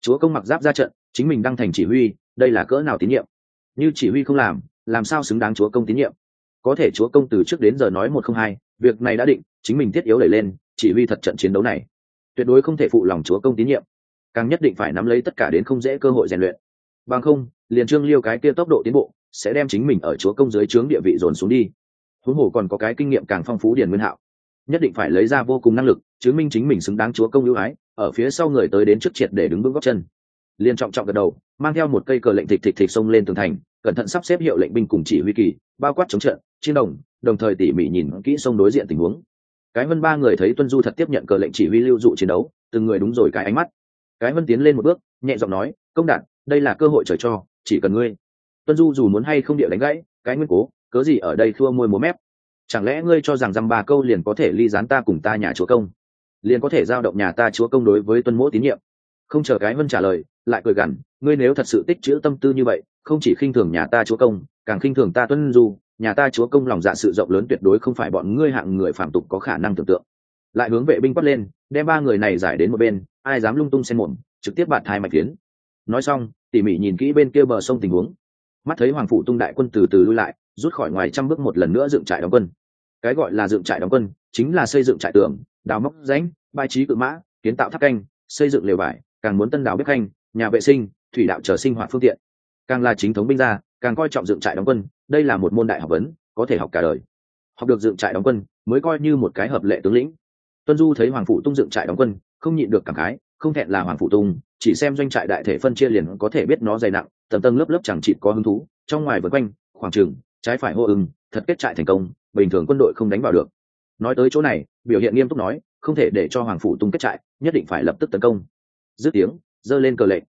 Chúa công mặc giáp ra trận, chính mình đang thành chỉ huy, đây là cỡ nào tín nhiệm? Như chỉ huy không làm làm sao xứng đáng chúa công tín nhiệm? Có thể chúa công từ trước đến giờ nói một không hai, việc này đã định, chính mình thiết yếu đẩy lên, chỉ huy thật trận chiến đấu này. Tuyệt đối không thể phụ lòng chúa công tín nhiệm. Càng nhất định phải nắm lấy tất cả đến không dễ cơ hội rèn luyện. Bằng không, liền trương liêu cái kia tốc độ tiến bộ, sẽ đem chính mình ở chúa công dưới trướng địa vị dồn xuống đi. Huống hồ còn có cái kinh nghiệm càng phong phú điền nguyên hạo nhất định phải lấy ra vô cùng năng lực, chứng minh chính mình xứng đáng chúa công ưu ái, ở phía sau người tới đến trước triệt để đứng vững góc chân. Liên trọng trọng gật đầu, mang theo một cây cờ lệnh thịt thịt thịt xông lên tường thành, cẩn thận sắp xếp hiệu lệnh binh cùng chỉ huy kỳ, bao quát chống trận, chiến đồng đồng thời tỉ mỉ nhìn kỹ sông đối diện tình huống. Cái vân ba người thấy tuân du thật tiếp nhận cờ lệnh chỉ huy lưu dụ chiến đấu, từng người đúng rồi cái ánh mắt. Cái vân tiến lên một bước, nhẹ giọng nói, công đạt đây là cơ hội trời cho, chỉ cần ngươi. Tuân du dù muốn hay không địa đánh gãy, cái nguyên cố, cớ gì ở đây thua môi múa mép chẳng lẽ ngươi cho rằng dăm ba câu liền có thể ly gián ta cùng ta nhà chúa công? Liền có thể giao động nhà ta chúa công đối với tuân mỗ tín nhiệm? Không chờ cái vân trả lời, lại cười gằn, ngươi nếu thật sự tích chữ tâm tư như vậy, không chỉ khinh thường nhà ta chúa công, càng khinh thường ta tuân du, nhà ta chúa công lòng dạ sự rộng lớn tuyệt đối không phải bọn ngươi hạng người phạm tục có khả năng tưởng tượng. Lại hướng vệ binh quát lên, đem ba người này giải đến một bên, ai dám lung tung xen mồm, trực tiếp bạt thai mạch tiến nói xong, tỉ mỉ nhìn kỹ bên kia bờ sông tình huống. Mắt thấy hoàng phụ tung đại quân từ từ lui lại rút khỏi ngoài trăm bước một lần nữa dựng trại đóng quân. Cái gọi là dựng trại đóng quân chính là xây dựng trại tường, đào móc rãnh bài trí cự mã, kiến tạo tháp canh, xây dựng lều vải càng muốn tân đào bếp canh, nhà vệ sinh, thủy đạo chờ sinh hoạt phương tiện. Càng là chính thống binh gia, càng coi trọng dựng trại đóng quân, đây là một môn đại học vấn, có thể học cả đời. Học được dựng trại đóng quân, mới coi như một cái hợp lệ tướng lĩnh. Tuân du thấy hoàng phụ tung dựng trại đóng quân, không nhịn được cảm khái, không thẹn là hoàng phụ tung, chỉ xem doanh trại đại thể phân chia liền có thể biết nó dày nặng, tầng tầng lớp lớp chẳng chịt có hứng thú, trong ngoài vượt quanh, khoảng trường trái phải hô ưng, thật kết trại thành công, bình thường quân đội không đánh vào được. Nói tới chỗ này, biểu hiện nghiêm túc nói, không thể để cho hoàng phụ tung kết trại, nhất định phải lập tức tấn công. Dứt tiếng, giơ lên cờ lệnh.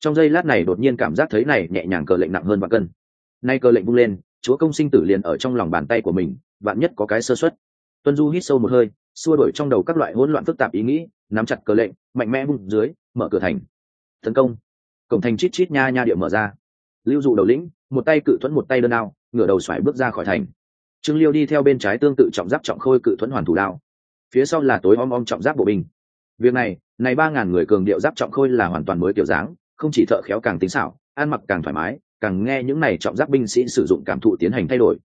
Trong giây lát này đột nhiên cảm giác thấy này nhẹ nhàng cờ lệnh nặng hơn và cân. Nay cờ lệnh vung lên, chúa công sinh tử liền ở trong lòng bàn tay của mình, vạn nhất có cái sơ xuất tuân du hít sâu một hơi, xua đổi trong đầu các loại hỗn loạn phức tạp ý nghĩ, nắm chặt cờ lệnh, mạnh mẽ vung dưới, mở cửa thành. Tấn công. Cổng thành chít chít nha nha địa mở ra. Lưu dụ đầu lĩnh, một tay cự thuẫn một tay đơn ao ngửa đầu xoài bước ra khỏi thành. Trương liêu đi theo bên trái tương tự trọng giáp trọng khôi cự thuẫn hoàn thủ đao phía sau là tối om om trọng giáp bộ binh. Việc này này ba ngàn người cường điệu giáp trọng khôi là hoàn toàn mới kiểu dáng, không chỉ thợ khéo càng tính xảo, ăn mặc càng thoải mái, càng nghe những này trọng giáp binh sĩ sử dụng cảm thụ tiến hành thay đổi.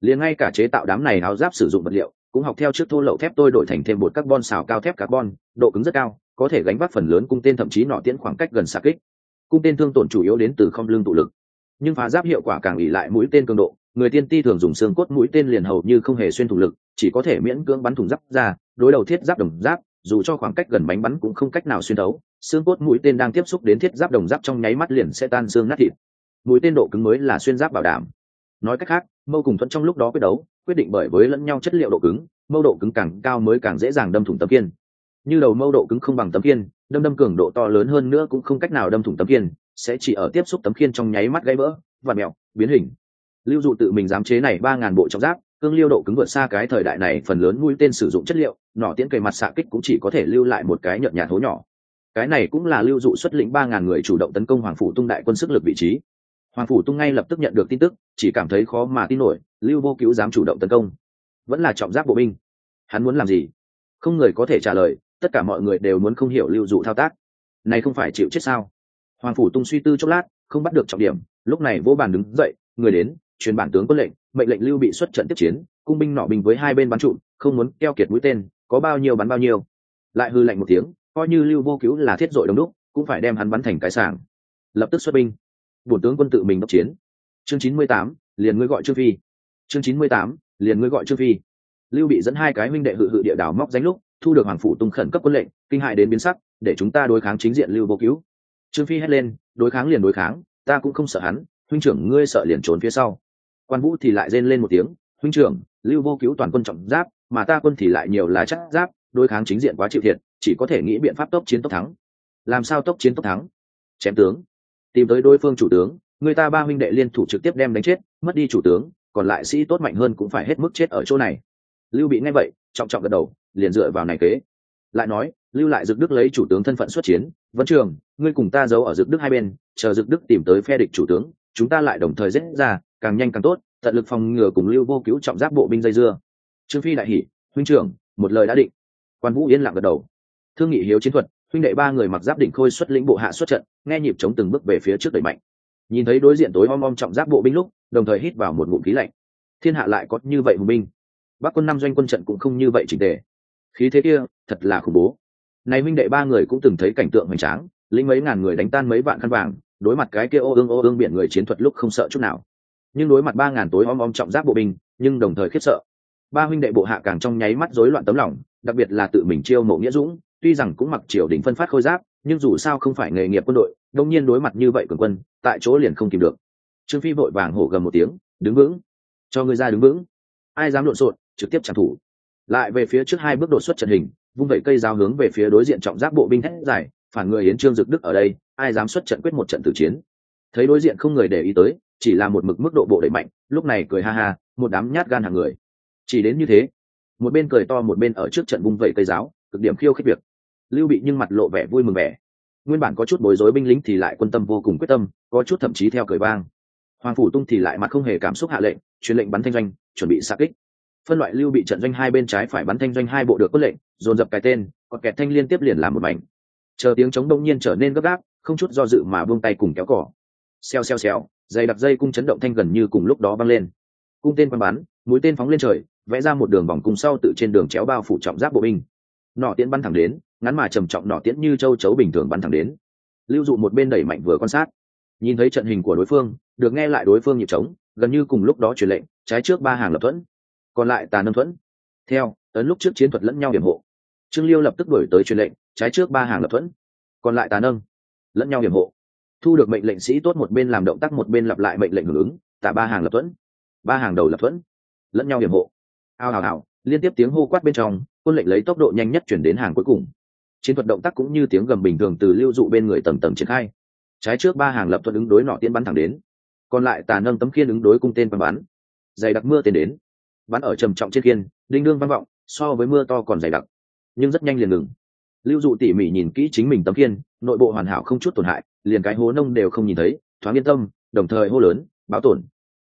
Liền ngay cả chế tạo đám này áo giáp sử dụng vật liệu, cũng học theo trước thô lậu thép tôi đổi thành thêm bột carbon xào cao thép carbon, độ cứng rất cao, có thể gánh vác phần lớn cung tên thậm chí nọ tiễn khoảng cách gần xa kích. Cung tên thương tổn chủ yếu đến từ không lương tụ lực nhưng phá giáp hiệu quả càng ỉ lại mũi tên cường độ, người tiên ti thường dùng xương cốt mũi tên liền hầu như không hề xuyên thủng lực, chỉ có thể miễn cưỡng bắn thủng giáp ra, đối đầu thiết giáp đồng giáp, dù cho khoảng cách gần bánh bắn cũng không cách nào xuyên đấu xương cốt mũi tên đang tiếp xúc đến thiết giáp đồng giáp trong nháy mắt liền sẽ tan xương nát thịt. Mũi tên độ cứng mới là xuyên giáp bảo đảm. Nói cách khác, mâu cùng thuận trong lúc đó quyết đấu, quyết định bởi với lẫn nhau chất liệu độ cứng, mâu độ cứng càng cao mới càng dễ dàng đâm thủng tấm kiên. Như đầu mâu độ cứng không bằng tấm kiên, đâm đâm cường độ to lớn hơn nữa cũng không cách nào đâm thủng tấm kiên sẽ chỉ ở tiếp xúc tấm khiên trong nháy mắt gãy vỡ và mẹo, biến hình. Lưu dụ tự mình dám chế này ba ngàn bộ trọng giáp, cương liêu độ cứng vượt xa cái thời đại này, phần lớn mũi tên sử dụng chất liệu, nỏ tiễn cây mặt xạ kích cũng chỉ có thể lưu lại một cái nhợt nhạt hố nhỏ. Cái này cũng là lưu dụ xuất lĩnh ba ngàn người chủ động tấn công hoàng phủ tung đại quân sức lực vị trí. Hoàng phủ tung ngay lập tức nhận được tin tức, chỉ cảm thấy khó mà tin nổi, lưu vô cứu dám chủ động tấn công. Vẫn là trọng giáp bộ binh. Hắn muốn làm gì? Không người có thể trả lời, tất cả mọi người đều muốn không hiểu lưu dụ thao tác. Này không phải chịu chết sao? Hoàng phủ tung suy tư chốc lát, không bắt được trọng điểm, lúc này vô bàn đứng dậy, người đến, truyền bản tướng quân lệnh, mệnh lệnh lưu bị xuất trận tiếp chiến, cung binh nọ binh với hai bên bắn trụ, không muốn keo kiệt mũi tên, có bao nhiêu bắn bao nhiêu. Lại hư lệnh một tiếng, coi như lưu vô cứu là thiết dội đông đúc, cũng phải đem hắn bắn thành cái sảng. Lập tức xuất binh. Bổn tướng quân tự mình đốc chiến. Chương chín mươi tám, liền ngươi gọi trương phi. Chương chín mươi tám, liền ngươi gọi trương phi. Lưu bị dẫn hai cái huynh đệ hự hự địa đảo móc danh lúc, thu được hoàng phủ tung khẩn cấp quân lệnh, kinh hại đến biến sắc, để chúng ta đối kháng chính diện lưu vô cứu trương phi hét lên, đối kháng liền đối kháng, ta cũng không sợ hắn, huynh trưởng ngươi sợ liền trốn phía sau. Quan vũ thì lại rên lên một tiếng, huynh trưởng, lưu vô cứu toàn quân trọng giáp, mà ta quân thì lại nhiều là chắc giáp, đối kháng chính diện quá chịu thiệt, chỉ có thể nghĩ biện pháp tốc chiến tốc thắng. Làm sao tốc chiến tốc thắng? Chém tướng. Tìm tới đối phương chủ tướng, người ta ba huynh đệ liên thủ trực tiếp đem đánh chết, mất đi chủ tướng, còn lại sĩ tốt mạnh hơn cũng phải hết mức chết ở chỗ này. Lưu bị nghe vậy, trọng trọng gật đầu, liền dựa vào này kế. Lại nói lưu lại dực đức lấy chủ tướng thân phận xuất chiến. Vẫn trường, ngươi cùng ta giấu ở dực đức hai bên, chờ dực đức tìm tới phe địch chủ tướng, chúng ta lại đồng thời dễ ra, càng nhanh càng tốt, tận lực phòng ngừa cùng lưu vô cứu trọng giáp bộ binh dây dưa. Trương phi đại hỷ huynh trưởng, một lời đã định. Quan vũ yên lặng gật đầu. Thương nghị hiếu chiến thuật, huynh đệ ba người mặc giáp định khôi xuất lĩnh bộ hạ xuất trận, nghe nhịp chống từng bước về phía trước đẩy mạnh. Nhìn thấy đối diện tối om om trọng giáp bộ binh lúc, đồng thời hít vào một ngụm khí lạnh. Thiên hạ lại có như vậy hùng binh. Bắc quân năm doanh quân trận cũng không như vậy chỉnh tề. Khí thế kia, thật là khủng bố này huynh đệ ba người cũng từng thấy cảnh tượng hoành tráng, lĩnh mấy ngàn người đánh tan mấy vạn khăn vàng, đối mặt cái kia ô ương ô ương biển người chiến thuật lúc không sợ chút nào. Nhưng đối mặt ba ngàn tối om om trọng giáp bộ binh, nhưng đồng thời khiếp sợ. Ba huynh đệ bộ hạ càng trong nháy mắt rối loạn tấm lòng, đặc biệt là tự mình chiêu mộ nghĩa dũng, tuy rằng cũng mặc triều đình phân phát khôi giáp, nhưng dù sao không phải nghề nghiệp quân đội, đông nhiên đối mặt như vậy cường quân, tại chỗ liền không tìm được. Trương phi vội vàng hổ gầm một tiếng, đứng vững, cho người ra đứng vững. Ai dám lộn xộn, trực tiếp trả thủ lại về phía trước hai bước đột xuất trận hình vung vẩy cây giáo hướng về phía đối diện trọng giáp bộ binh hết dài, phản người hiến trương dực đức ở đây, ai dám xuất trận quyết một trận tử chiến. Thấy đối diện không người để ý tới, chỉ là một mực mức độ bộ đẩy mạnh, lúc này cười ha ha, một đám nhát gan hàng người. Chỉ đến như thế, một bên cười to một bên ở trước trận vung vẩy cây giáo, cực điểm khiêu khích việc. Lưu bị nhưng mặt lộ vẻ vui mừng vẻ. Nguyên bản có chút bối rối binh lính thì lại quân tâm vô cùng quyết tâm, có chút thậm chí theo cười vang. Hoàng phủ tung thì lại mặt không hề cảm xúc hạ lệnh, truyền lệnh bắn thanh doanh, chuẩn bị xa kích. Phân loại lưu bị trận doanh hai bên trái phải bắn thanh doanh hai bộ được quân lệnh dồn dập cái tên còn kẹt thanh liên tiếp liền làm một mảnh. Chờ tiếng chống đông nhiên trở nên gấp gáp không chút do dự mà buông tay cùng kéo cỏ xèo xèo xèo, dày đặc dây cung chấn động thanh gần như cùng lúc đó băng lên. Cung tên quăng bắn mũi tên phóng lên trời vẽ ra một đường vòng cung sau tự trên đường chéo bao phủ trọng giáp bộ binh. Nỏ tiễn bắn thẳng đến ngắn mà trầm trọng nỏ tiễn như châu chấu bình thường bắn thẳng đến. Lưu dụ một bên đẩy mạnh vừa quan sát. Nhìn thấy trận hình của đối phương được nghe lại đối phương nhịp trống gần như cùng lúc đó truyền lệnh trái trước ba hàng lập thuẫn còn lại tà nâng thuẫn. Theo ấn lúc trước chiến thuật lẫn nhau điểm hộ. Trương liêu lập tức đổi tới truyền lệnh, trái trước ba hàng lập thuẫn, còn lại tà nâng, lẫn nhau điểm hộ. Thu được mệnh lệnh sĩ tốt một bên làm động tác một bên lặp lại mệnh lệnh hưởng ứng tả ba hàng lập thuẫn, ba hàng đầu lập thuẫn, lẫn nhau điểm hộ. Ao hào hào, liên tiếp tiếng hô quát bên trong, quân lệnh lấy tốc độ nhanh nhất chuyển đến hàng cuối cùng. Chiến thuật động tác cũng như tiếng gầm bình thường từ lưu dụ bên người tầng tầng triển khai. Trái trước ba hàng lập thuận ứng đối nọ tiến bắn thẳng đến, còn lại tà nâng tấm khiên ứng đối cung tên bắn bắn. Dày đặc mưa tên đến, bắn ở trầm trọng trên khiên, đinh đương văn vọng so với mưa to còn dày đặc, nhưng rất nhanh liền ngừng. Lưu dụ tỉ mỉ nhìn kỹ chính mình tấm kiên nội bộ hoàn hảo không chút tổn hại, liền cái hố nông đều không nhìn thấy, thoáng yên tâm, đồng thời hô lớn, báo tổn.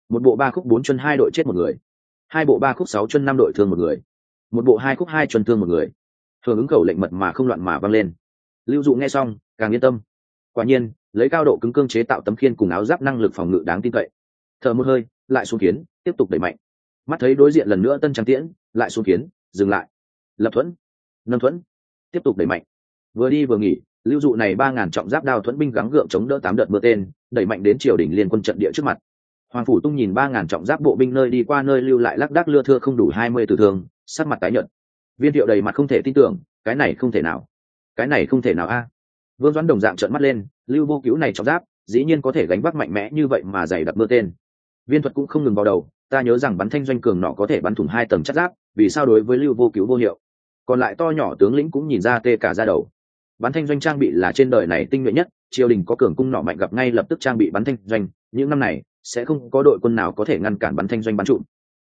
Một bộ ba khúc bốn chân hai đội chết một người. Hai bộ ba khúc sáu chân năm đội thương một người. Một bộ hai khúc hai chân thương một người. Thường ứng khẩu lệnh mật mà không loạn mà vang lên. Lưu dụ nghe xong, càng yên tâm. Quả nhiên, lấy cao độ cứng cương chế tạo tấm khiên cùng áo giáp năng lực phòng ngự đáng tin cậy. Thở một hơi, lại xuống kiến, tiếp tục đẩy mạnh. Mắt thấy đối diện lần nữa tân trang tiễn, lại xuống kiến dừng lại. Lập thuẫn, nâng thuẫn, tiếp tục đẩy mạnh. Vừa đi vừa nghỉ, lưu dụ này ba ngàn trọng giáp đao thuẫn binh gắng gượng chống đỡ tám đợt mưa tên, đẩy mạnh đến triều đình liên quân trận địa trước mặt. Hoàng phủ tung nhìn ba ngàn trọng giáp bộ binh nơi đi qua nơi lưu lại lác đác lưa thưa không đủ hai mươi tử thương, sắc mặt tái nhợt. Viên thiệu đầy mặt không thể tin tưởng, cái này không thể nào, cái này không thể nào a. Vương doãn đồng dạng trợn mắt lên, lưu vô cứu này trọng giáp, dĩ nhiên có thể gánh vác mạnh mẽ như vậy mà dày đặc mưa tên. Viên thuật cũng không ngừng vào đầu ta nhớ rằng bắn thanh doanh cường nọ có thể bắn thủng hai tầng chất giáp, vì sao đối với lưu vô cứu vô hiệu? Còn lại to nhỏ tướng lĩnh cũng nhìn ra tê cả ra đầu. Bắn thanh doanh trang bị là trên đời này tinh nhuệ nhất, triều đình có cường cung nọ mạnh gặp ngay lập tức trang bị bắn thanh doanh, những năm này, sẽ không có đội quân nào có thể ngăn cản bắn thanh doanh bắn trụm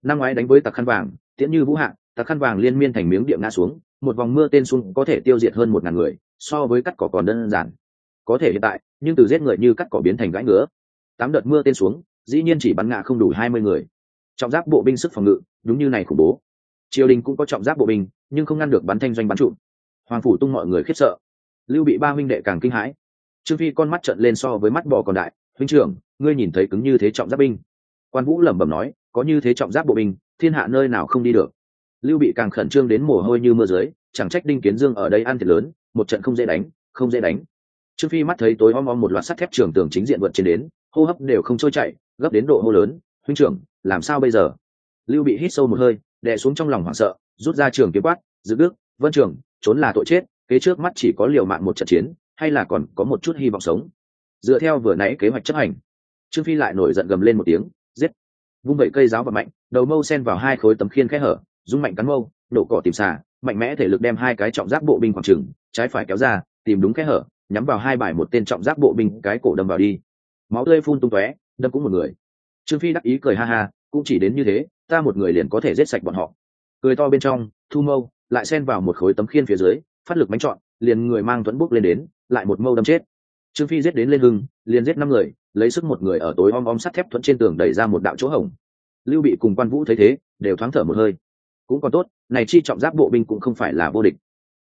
năm ngoái đánh với tặc khăn vàng, tiễn như vũ hạng tặc khăn vàng liên miên thành miếng địa ngã xuống, một vòng mưa tên xuống có thể tiêu diệt hơn một ngàn người, so với cắt cỏ còn đơn giản. Có thể hiện tại, nhưng từ giết người như cắt cỏ biến thành gãi ngứa. Tám đợt mưa tên xuống, dĩ nhiên chỉ bắn ngã không đủ hai mươi người trọng giáp bộ binh sức phòng ngự, đúng như này khủng bố. Triều đình cũng có trọng giáp bộ binh, nhưng không ngăn được bắn thanh doanh bắn trụ. Hoàng phủ tung mọi người khiếp sợ. Lưu bị ba huynh đệ càng kinh hãi. Trương phi con mắt trận lên so với mắt bò còn đại, huynh trưởng, ngươi nhìn thấy cứng như thế trọng giáp binh? Quan vũ lẩm bẩm nói, có như thế trọng giáp bộ binh, thiên hạ nơi nào không đi được? Lưu bị càng khẩn trương đến mồ hôi như mưa dưới, chẳng trách đinh kiến dương ở đây ăn thiệt lớn, một trận không dễ đánh, không dễ đánh. Trương phi mắt thấy tối om om một loạt sắt thép trường tường chính diện vượt trên đến, hô hấp đều không trôi chạy gấp đến độ hô lớn, huynh trưởng làm sao bây giờ? Lưu bị hít sâu một hơi, đè xuống trong lòng hoảng sợ, rút ra trường kiếm quát giữ đức, vân trường, trốn là tội chết, kế trước mắt chỉ có liều mạng một trận chiến, hay là còn có một chút hy vọng sống? Dựa theo vừa nãy kế hoạch chấp hành, trương phi lại nổi giận gầm lên một tiếng, giết. Vung vẩy cây giáo và mạnh, đầu mâu sen vào hai khối tấm khiên khẽ hở dung mạnh cắn mâu, nổ cỏ tìm xà, mạnh mẽ thể lực đem hai cái trọng giác bộ binh khoảng trừng trái phải kéo ra, tìm đúng kẽ hở, nhắm vào hai bài một tên trọng giác bộ binh, cái cổ đâm vào đi. Máu tươi phun tung tóe, đâm cũng một người trương phi đắc ý cười ha ha, cũng chỉ đến như thế, ta một người liền có thể giết sạch bọn họ. Cười to bên trong, thu mâu lại xen vào một khối tấm khiên phía dưới, phát lực bánh trọn, liền người mang thuẫn bút lên đến, lại một mâu đâm chết. Trương phi giết đến lên hưng, liền giết năm người, lấy sức một người ở tối om om sắt thép thuận trên tường đẩy ra một đạo chỗ hổng. Lưu bị cùng quan vũ thấy thế, đều thoáng thở một hơi. Cũng còn tốt, này chi trọng giáp bộ binh cũng không phải là vô địch.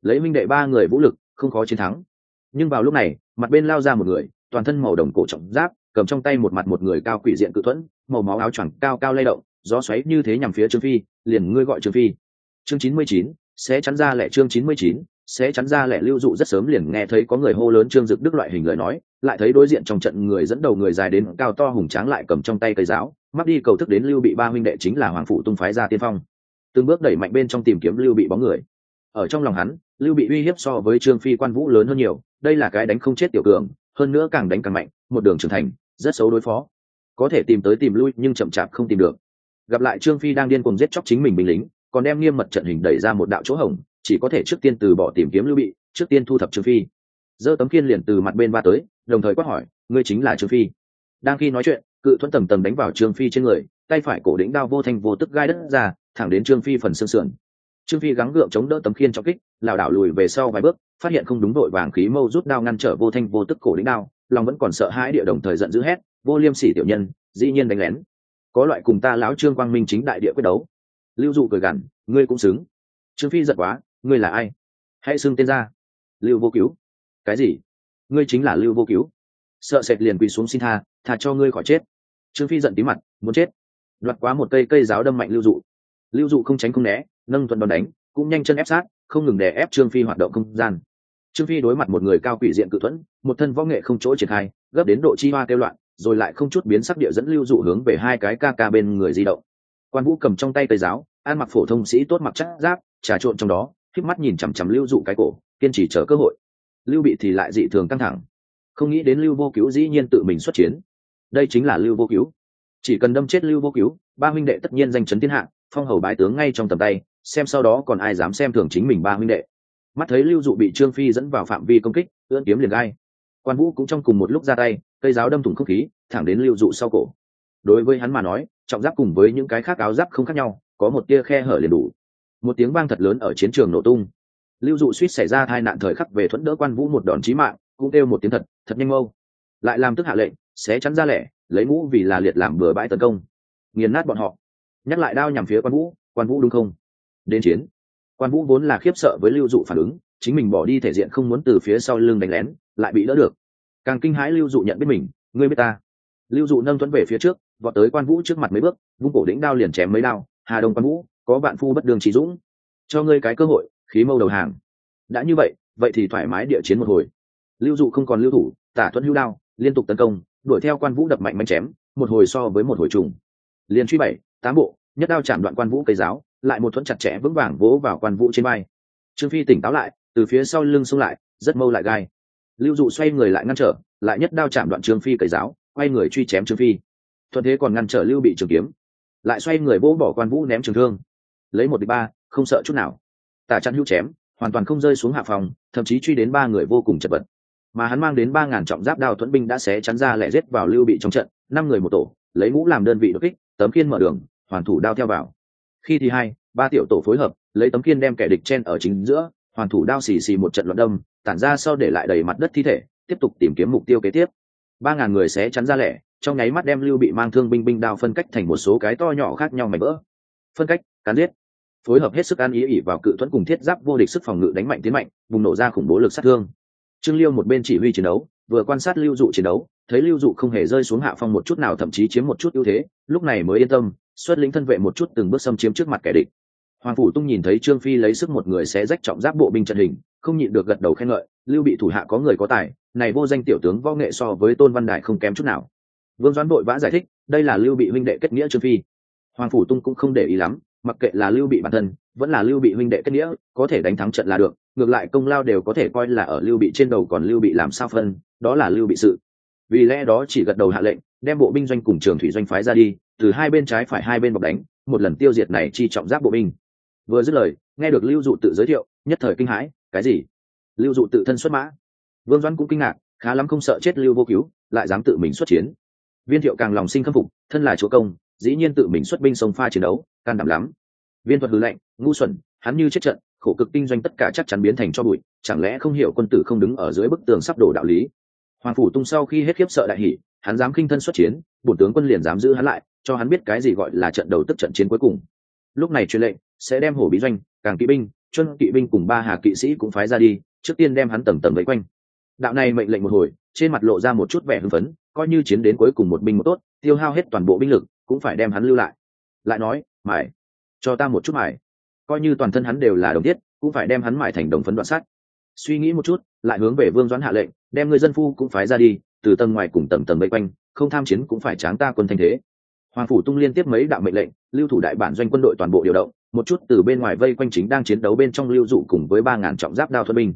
Lấy minh đệ ba người vũ lực, không khó chiến thắng. Nhưng vào lúc này, mặt bên lao ra một người toàn thân màu đồng cổ trọng giáp, cầm trong tay một mặt một người cao quỷ diện cự thuẫn, màu máu áo choàng cao cao lay động, gió xoáy như thế nhằm phía trương phi, liền ngươi gọi trương phi. Chương chín mươi chín, sẽ chắn ra lẻ chương chín mươi chín, sẽ chắn ra lẻ lưu dụ rất sớm liền nghe thấy có người hô lớn trương dực đức loại hình lời nói, lại thấy đối diện trong trận người dẫn đầu người dài đến cao to hùng tráng lại cầm trong tay cây giáo, mắc đi cầu thức đến lưu bị ba huynh đệ chính là hoàng phụ tung phái ra tiên phong. Từng bước đẩy mạnh bên trong tìm kiếm lưu bị bóng người. Ở trong lòng hắn, lưu bị uy hiếp so với trương phi quan vũ lớn hơn nhiều, đây là cái đánh không chết tiểu cường hơn nữa càng đánh càng mạnh, một đường trưởng thành, rất xấu đối phó. Có thể tìm tới tìm lui nhưng chậm chạp không tìm được. Gặp lại trương phi đang điên cùng giết chóc chính mình binh lính, còn đem nghiêm mật trận hình đẩy ra một đạo chỗ hổng, chỉ có thể trước tiên từ bỏ tìm kiếm lưu bị, trước tiên thu thập trương phi. Giơ tấm kiên liền từ mặt bên ba tới, đồng thời quát hỏi, ngươi chính là trương phi? Đang khi nói chuyện, cự thuẫn tầm tầm đánh vào trương phi trên người, tay phải cổ đĩnh đao vô thanh vô tức gai đất ra, thẳng đến trương phi phần xương sườn. Trương phi gắng gượng chống đỡ tấm khiên cho kích, lảo đảo lùi về sau vài bước phát hiện không đúng đội vàng khí mâu rút đao ngăn trở vô thanh vô tức cổ lĩnh đao, lòng vẫn còn sợ hãi địa đồng thời giận dữ hét, vô liêm sỉ tiểu nhân, dĩ nhiên đánh lén. Có loại cùng ta lão trương quang minh chính đại địa quyết đấu. Lưu dụ cười gằn, ngươi cũng xứng. Trương phi giật quá, ngươi là ai? Hãy xưng tên ra. Lưu vô cứu, cái gì? Ngươi chính là lưu vô cứu. Sợ sệt liền quỳ xuống xin tha tha cho ngươi khỏi chết. Trương phi giận tí mặt, muốn chết. Đoạt quá một cây cây giáo đâm mạnh lưu dụ. Lưu dụ không tránh không né, nâng thuận đòn đánh, cũng nhanh chân ép sát, không ngừng đè ép trương phi hoạt động không gian trương phi đối mặt một người cao quỷ diện cự thuẫn, một thân võ nghệ không chỗ triển khai, gấp đến độ chi hoa kêu loạn, rồi lại không chút biến sắc địa dẫn lưu dụ hướng về hai cái ca ca bên người di động. Quan vũ cầm trong tay cây giáo an mặc phổ thông sĩ tốt mặc chắc giáp, trà trộn trong đó híp mắt nhìn chằm chằm lưu dụ cái cổ, kiên trì chờ cơ hội. Lưu bị thì lại dị thường căng thẳng. Không nghĩ đến lưu vô cứu dĩ nhiên tự mình xuất chiến. Đây chính là lưu vô cứu. Chỉ cần đâm chết lưu vô cứu, ba huynh đệ tất nhiên danh chấn thiên hạ, phong hầu bái tướng ngay trong tầm tay, xem sau đó còn ai dám xem thường chính mình ba huynh đệ mắt thấy lưu dụ bị trương phi dẫn vào phạm vi công kích, ưỡn kiếm liền gai. Quan vũ cũng trong cùng một lúc ra tay, cây giáo đâm thủng không khí, thẳng đến lưu dụ sau cổ. Đối với hắn mà nói, trọng giáp cùng với những cái khác áo giáp không khác nhau, có một tia khe hở liền đủ. Một tiếng vang thật lớn ở chiến trường nổ tung. Lưu dụ suýt xảy ra tai nạn thời khắc về thuẫn đỡ quan vũ một đòn chí mạng, cũng kêu một tiếng thật thật nhanh mâu lại làm tức hạ lệnh, xé chắn ra lẻ, lấy mũ vì là liệt làm bừa bãi tấn công. Nghiền nát bọn họ. Nhắc lại đao nhằm phía quan vũ quan vũ đúng không? Đến chiến quan vũ vốn là khiếp sợ với lưu dụ phản ứng, chính mình bỏ đi thể diện không muốn từ phía sau lưng đánh lén, lại bị đỡ được. Càng kinh hãi lưu dụ nhận biết mình, ngươi biết ta. Lưu dụ nâng thuẫn về phía trước, vọt tới quan vũ trước mặt mấy bước, vung cổ đĩnh đao liền chém mấy đao, hà đông quan vũ, có bạn phu bất đường trí dũng. Cho ngươi cái cơ hội, khí mâu đầu hàng. Đã như vậy vậy thì thoải mái địa chiến một hồi. Lưu dụ không còn lưu thủ, tả thuận hữu đao, liên tục tấn công, đuổi theo quan vũ đập mạnh mạnh chém, một hồi so với một hồi trùng. Liền truy bảy, tám bộ, nhất đao chạm đoạn quan vũ cây giáo lại một thuẫn chặt chẽ vững vàng vỗ vào quan vũ trên bay trương phi tỉnh táo lại, từ phía sau lưng xông lại, rất mâu lại gai. Lưu dụ xoay người lại ngăn trở, lại nhất đao chạm đoạn trương phi cầy giáo, quay người truy chém trương phi. Thuận thế còn ngăn trở lưu bị trường kiếm. Lại xoay người vỗ bỏ quan vũ ném trường thương. Lấy một địch ba, không sợ chút nào. Tả chặn hữu chém, hoàn toàn không rơi xuống hạ phòng, thậm chí truy đến ba người vô cùng chật vật. Mà hắn mang đến ba ngàn trọng giáp đao thuẫn binh đã xé chắn ra lẻ rết vào lưu bị trong trận, năm người một tổ, lấy mũ làm đơn vị đột kích, tấm kiên mở đường, hoàn thủ đao theo vào khi thì hai, ba tiểu tổ phối hợp, lấy tấm kiên đem kẻ địch chen ở chính giữa, hoàn thủ đao xì xì một trận loạn đâm, tản ra sau để lại đầy mặt đất thi thể, tiếp tục tìm kiếm mục tiêu kế tiếp. Ba ngàn người sẽ chắn ra lẻ, trong nháy mắt đem lưu bị mang thương binh binh đao phân cách thành một số cái to nhỏ khác nhau mảnh vỡ. Phân cách, cán giết. Phối hợp hết sức ăn ý ỉ vào cự thuẫn cùng thiết giáp vô địch sức phòng ngự đánh mạnh tiến mạnh, bùng nổ ra khủng bố lực sát thương. Trương liêu một bên chỉ huy chiến đấu, vừa quan sát lưu dụ chiến đấu thấy lưu dụ không hề rơi xuống hạ phong một chút nào, thậm chí chiếm một chút ưu thế, lúc này mới yên tâm, xuất lĩnh thân vệ một chút từng bước xâm chiếm trước mặt kẻ địch. Hoàng phủ tung nhìn thấy trương phi lấy sức một người sẽ rách trọng giáp bộ binh trận hình, không nhịn được gật đầu khen ngợi, lưu bị thủ hạ có người có tài, này vô danh tiểu tướng võ nghệ so với tôn văn đại không kém chút nào. Vương doãn vội vã giải thích, đây là lưu bị huynh đệ kết nghĩa trương phi. Hoàng phủ tung cũng không để ý lắm, mặc kệ là lưu bị bản thân, vẫn là lưu bị huynh đệ kết nghĩa, có thể đánh thắng trận là được, ngược lại công lao đều có thể coi là ở lưu bị trên đầu còn lưu bị làm sao phân, đó là lưu bị sự vì lẽ đó chỉ gật đầu hạ lệnh, đem bộ binh doanh cùng trường thủy doanh phái ra đi, từ hai bên trái phải hai bên bọc đánh, một lần tiêu diệt này chi trọng giáp bộ binh. Vừa dứt lời, nghe được lưu dụ tự giới thiệu, nhất thời kinh hãi, cái gì? Lưu dụ tự thân xuất mã. Vương doãn cũng kinh ngạc, khá lắm không sợ chết lưu vô cứu, lại dám tự mình xuất chiến. Viên thiệu càng lòng sinh khâm phục, thân là chúa công, dĩ nhiên tự mình xuất binh sông pha chiến đấu, can đảm lắm. Viên thuật hư lệnh ngu xuẩn, hắn như chết trận, khổ cực kinh doanh tất cả chắc chắn biến thành cho bụi, chẳng lẽ không hiểu quân tử không đứng ở dưới bức tường sắp đổ đạo lý? Hoàng phủ tung sau khi hết khiếp sợ đại hỷ hắn dám khinh thân xuất chiến, bổn tướng quân liền dám giữ hắn lại, cho hắn biết cái gì gọi là trận đầu tức trận chiến cuối cùng. Lúc này truyền lệnh, sẽ đem hổ bí doanh, càng kỵ binh chân kỵ binh cùng ba hà kỵ sĩ cũng phái ra đi, trước tiên đem hắn tầm tầm vây quanh. Đạo này mệnh lệnh một hồi, trên mặt lộ ra một chút vẻ hưng phấn, coi như chiến đến cuối cùng một binh một tốt, tiêu hao hết toàn bộ binh lực, cũng phải đem hắn lưu lại. Lại nói, mải, cho ta một chút mải. Coi như toàn thân hắn đều là đồng thiết, cũng phải đem hắn mải thành đồng phấn đoạn sắt suy nghĩ một chút, lại hướng về vương doãn hạ lệnh, đem người dân phu cũng phái ra đi, từ tầng ngoài cùng tầng tầng vây quanh, không tham chiến cũng phải tráng ta quân thanh thế. Hoàng phủ tung liên tiếp mấy đạo mệnh lệnh, lưu thủ đại bản doanh quân đội toàn bộ điều động, một chút từ bên ngoài vây quanh chính đang chiến đấu bên trong lưu dụ cùng với ba ngàn trọng giáp đao thuận binh.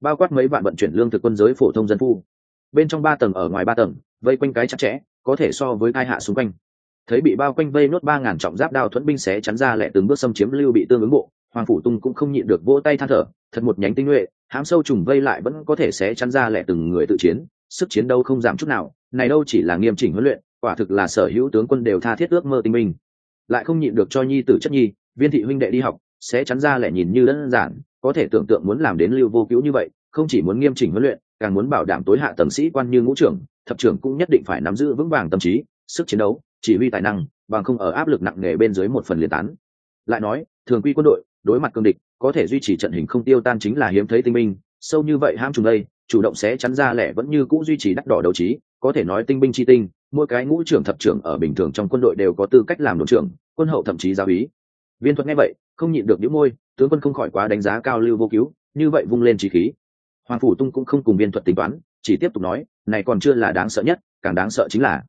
Bao quát mấy vạn vận chuyển lương thực quân giới phổ thông dân phu. Bên trong ba tầng ở ngoài ba tầng, vây quanh cái chặt chẽ, có thể so với hai hạ xung quanh. Thấy bị bao quanh vây nốt ba ngàn trọng giáp đao thuẫn binh xé chắn ra lẹ từng bước xâm chiếm lưu bị tương ứng bộ hoàng phủ tung cũng không nhịn được vỗ tay than thở, thật một nhánh tinh nhuệ hám sâu trùng vây lại vẫn có thể sẽ chắn ra lẹ từng người tự chiến, sức chiến đấu không giảm chút nào, này đâu chỉ là nghiêm chỉnh huấn luyện, quả thực là sở hữu tướng quân đều tha thiết ước mơ tinh minh. Lại không nhịn được cho nhi tử chất nhi, viên thị huynh đệ đi học, sẽ chắn ra lẻ nhìn như đơn giản, có thể tưởng tượng muốn làm đến lưu vô cứu như vậy, không chỉ muốn nghiêm chỉnh huấn luyện, càng muốn bảo đảm tối hạ tầng sĩ quan như ngũ trưởng, thập trưởng cũng nhất định phải nắm giữ vững vàng tâm trí, sức chiến đấu, chỉ huy tài năng, bằng không ở áp lực nặng nề bên dưới một phần liên tán. Lại nói, thường quy quân đội đối mặt cương địch, có thể duy trì trận hình không tiêu tan chính là hiếm thấy tinh minh sâu như vậy ham trùng đây, chủ động sẽ chắn ra lẻ vẫn như cũ duy trì đắt đỏ đấu trí, có thể nói tinh binh chi tinh, mỗi cái ngũ trưởng thập trưởng ở bình thường trong quân đội đều có tư cách làm đội trưởng, quân hậu thậm chí giáo ý viên thuật nghe vậy, không nhịn được những môi, tướng quân không khỏi quá đánh giá cao lưu vô cứu, như vậy vung lên trí khí. Hoàng phủ tung cũng không cùng viên thuật tính toán, chỉ tiếp tục nói, này còn chưa là đáng sợ nhất, càng đáng sợ chính là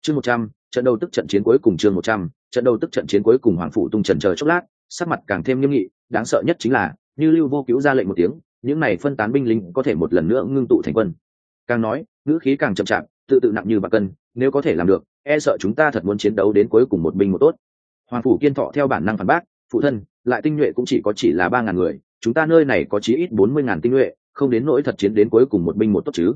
chương một trăm, trận đầu tức trận chiến cuối cùng chương một trăm, trận đầu tức trận chiến cuối cùng hoàng phủ tung trần chờ chốc lát sắc mặt càng thêm nghiêm nghị, đáng sợ nhất chính là, như lưu vô cứu ra lệnh một tiếng, những này phân tán binh lính có thể một lần nữa ngưng tụ thành quân. Càng nói, ngữ khí càng chậm chạp, tự tự nặng như bạc cân, nếu có thể làm được e sợ chúng ta thật muốn chiến đấu đến cuối cùng một binh một tốt. Hoàng phủ kiên thọ theo bản năng phản bác, phụ thân, lại tinh nhuệ cũng chỉ có chỉ là ba ngàn người, chúng ta nơi này có chí ít bốn mươi ngàn tinh nhuệ, không đến nỗi thật chiến đến cuối cùng một binh một tốt chứ.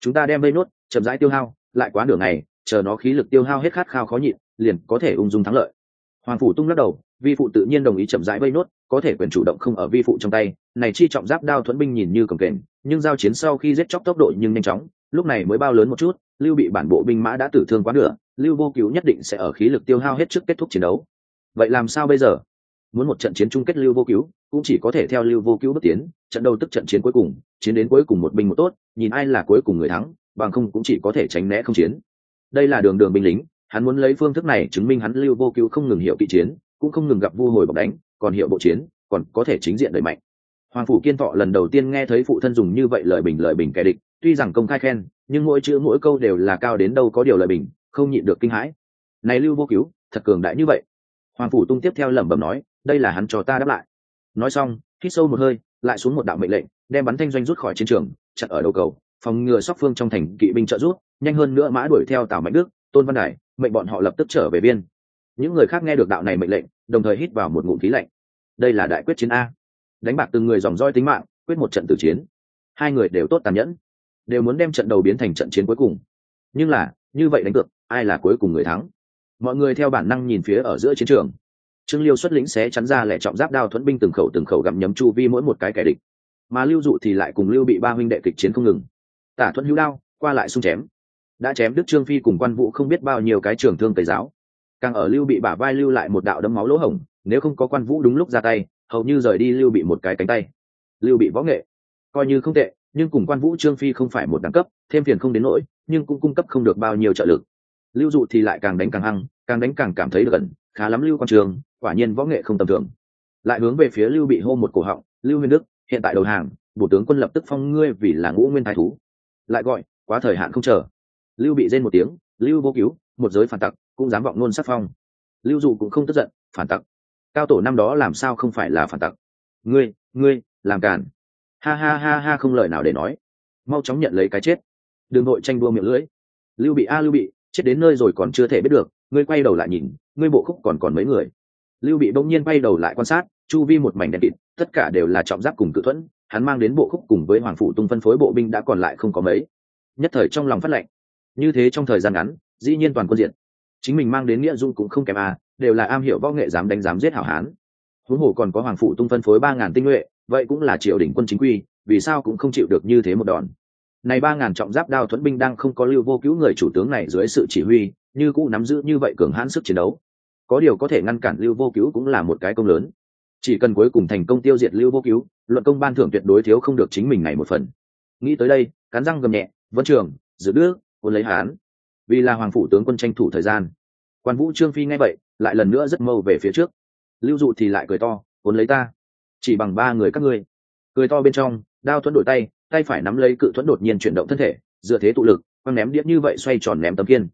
Chúng ta đem vây nốt, chậm rãi tiêu hao, lại quá nửa ngày, chờ nó khí lực tiêu hao hết khát khao khó nhịn, liền có thể ung dung thắng lợi hoàng phủ tung lắc đầu, vi phụ tự nhiên đồng ý chậm rãi vây nốt, có thể quyền chủ động không ở vi phụ trong tay. Này chi trọng giáp đao thuẫn binh nhìn như cầm kềnh, nhưng giao chiến sau khi giết chóc tốc độ nhưng nhanh chóng, lúc này mới bao lớn một chút, lưu bị bản bộ binh mã đã tử thương quá nửa, lưu vô cứu nhất định sẽ ở khí lực tiêu hao hết trước kết thúc chiến đấu. Vậy làm sao bây giờ? Muốn một trận chiến chung kết lưu vô cứu, cũng chỉ có thể theo lưu vô cứu bước tiến, trận đầu tức trận chiến cuối cùng, chiến đến cuối cùng một binh một tốt, nhìn ai là cuối cùng người thắng, bằng không cũng chỉ có thể tránh né không chiến. Đây là đường đường binh lính hắn muốn lấy phương thức này chứng minh hắn lưu vô cứu không ngừng hiệu kỵ chiến, cũng không ngừng gặp vu hồi bọc đánh, còn hiệu bộ chiến, còn có thể chính diện đẩy mạnh. Hoàng phủ kiên thọ lần đầu tiên nghe thấy phụ thân dùng như vậy lời bình lời bình kẻ địch, tuy rằng công khai khen, nhưng mỗi chữ mỗi câu đều là cao đến đâu có điều lời bình, không nhịn được kinh hãi. Này lưu vô cứu, thật cường đại như vậy. Hoàng phủ tung tiếp theo lẩm bẩm nói, đây là hắn cho ta đáp lại. Nói xong, hít sâu một hơi, lại xuống một đạo mệnh lệnh, đem bắn thanh doanh rút khỏi chiến trường, chặn ở đầu cầu, phòng ngừa sóc phương trong thành kỵ binh trợ rút nhanh hơn nữa mã đuổi theo tào mạnh đức tôn văn đài, mệnh bọn họ lập tức trở về biên. Những người khác nghe được đạo này mệnh lệnh, đồng thời hít vào một ngụm khí lạnh. Đây là đại quyết chiến a. Đánh bạc từng người dòng roi tính mạng, quyết một trận tử chiến. Hai người đều tốt tàn nhẫn, đều muốn đem trận đầu biến thành trận chiến cuối cùng. Nhưng là, như vậy đánh cược, ai là cuối cùng người thắng? Mọi người theo bản năng nhìn phía ở giữa chiến trường. Trương liêu xuất lĩnh xé chắn ra lẻ trọng giáp đao thuẫn binh từng khẩu từng khẩu gặm nhấm chu vi mỗi một cái kẻ địch. Mà lưu dụ thì lại cùng lưu bị ba huynh đệ kịch chiến không ngừng. Tả thuẫn hữu đao, qua lại xung chém đã chém đức trương phi cùng quan vũ không biết bao nhiêu cái trường thương tây giáo. Càng ở lưu bị bả vai lưu lại một đạo đấm máu lỗ hổng, nếu không có quan vũ đúng lúc ra tay, hầu như rời đi lưu bị một cái cánh tay. Lưu bị võ nghệ, coi như không tệ, nhưng cùng quan vũ, trương phi không phải một đẳng cấp, thêm phiền không đến nỗi, nhưng cũng cung cấp không được bao nhiêu trợ lực. Lưu dụ thì lại càng đánh càng hăng, càng đánh càng cảm thấy được gần khá lắm lưu quan trường, quả nhiên võ nghệ không tầm thường. Lại hướng về phía lưu bị hô một cổ họng, lưu huyền đức, hiện tại đầu hàng, bộ tướng quân lập tức phong ngươi vì là ngũ nguyên thái thú. Lại gọi, quá thời hạn không chờ lưu bị rên một tiếng, lưu vô cứu, một giới phản tặc, cũng dám vọng nôn sắc phong. Lưu dụ cũng không tức giận, phản tặc. Cao tổ năm đó làm sao không phải là phản tặc? Ngươi ngươi, làm càn. ha ha ha ha không lời nào để nói. Mau chóng nhận lấy cái chết. Đừng nội tranh đua miệng lưỡi. Lưu bị a, lưu bị, chết đến nơi rồi còn chưa thể biết được, ngươi quay đầu lại nhìn, ngươi bộ khúc còn còn mấy người. Lưu bị bỗng nhiên quay đầu lại quan sát, chu vi một mảnh đèn kịt, tất cả đều là trọng giáp cùng cự thuẫn, hắn mang đến bộ khúc cùng với hoàng phủ tung phân phối bộ binh đã còn lại không có mấy. Nhất thời trong lòng phát lệnh như thế trong thời gian ngắn, dĩ nhiên toàn quân diện chính mình mang đến nghĩa dung cũng không kém à đều là am hiểu võ nghệ dám đánh dám giết hảo hán. Huống hồ còn có hoàng phụ tung phân phối ba ngàn tinh nhuệ, vậy cũng là triều đình quân chính quy, vì sao cũng không chịu được như thế một đòn. Này ba ngàn trọng giáp đao thuẫn binh đang không có lưu vô cứu người chủ tướng này dưới sự chỉ huy, như cũ nắm giữ như vậy cường hãn sức chiến đấu. Có điều có thể ngăn cản lưu vô cứu cũng là một cái công lớn. Chỉ cần cuối cùng thành công tiêu diệt lưu vô cứu, luận công ban thưởng tuyệt đối thiếu không được chính mình này một phần. Nghĩ tới đây, cắn răng gầm nhẹ, vân trường, giữ nước quân lấy hán. Vì là hoàng phủ tướng quân tranh thủ thời gian. Quan vũ trương phi nghe vậy, lại lần nữa rất mâu về phía trước. Lưu dụ thì lại cười to, cuốn lấy ta. Chỉ bằng ba người các ngươi. Cười to bên trong, đao thuẫn đổi tay tay phải nắm lấy cự thuẫn đột nhiên chuyển động thân thể, dựa thế tụ lực, quăng ném đĩa như vậy xoay tròn ném tấm kiên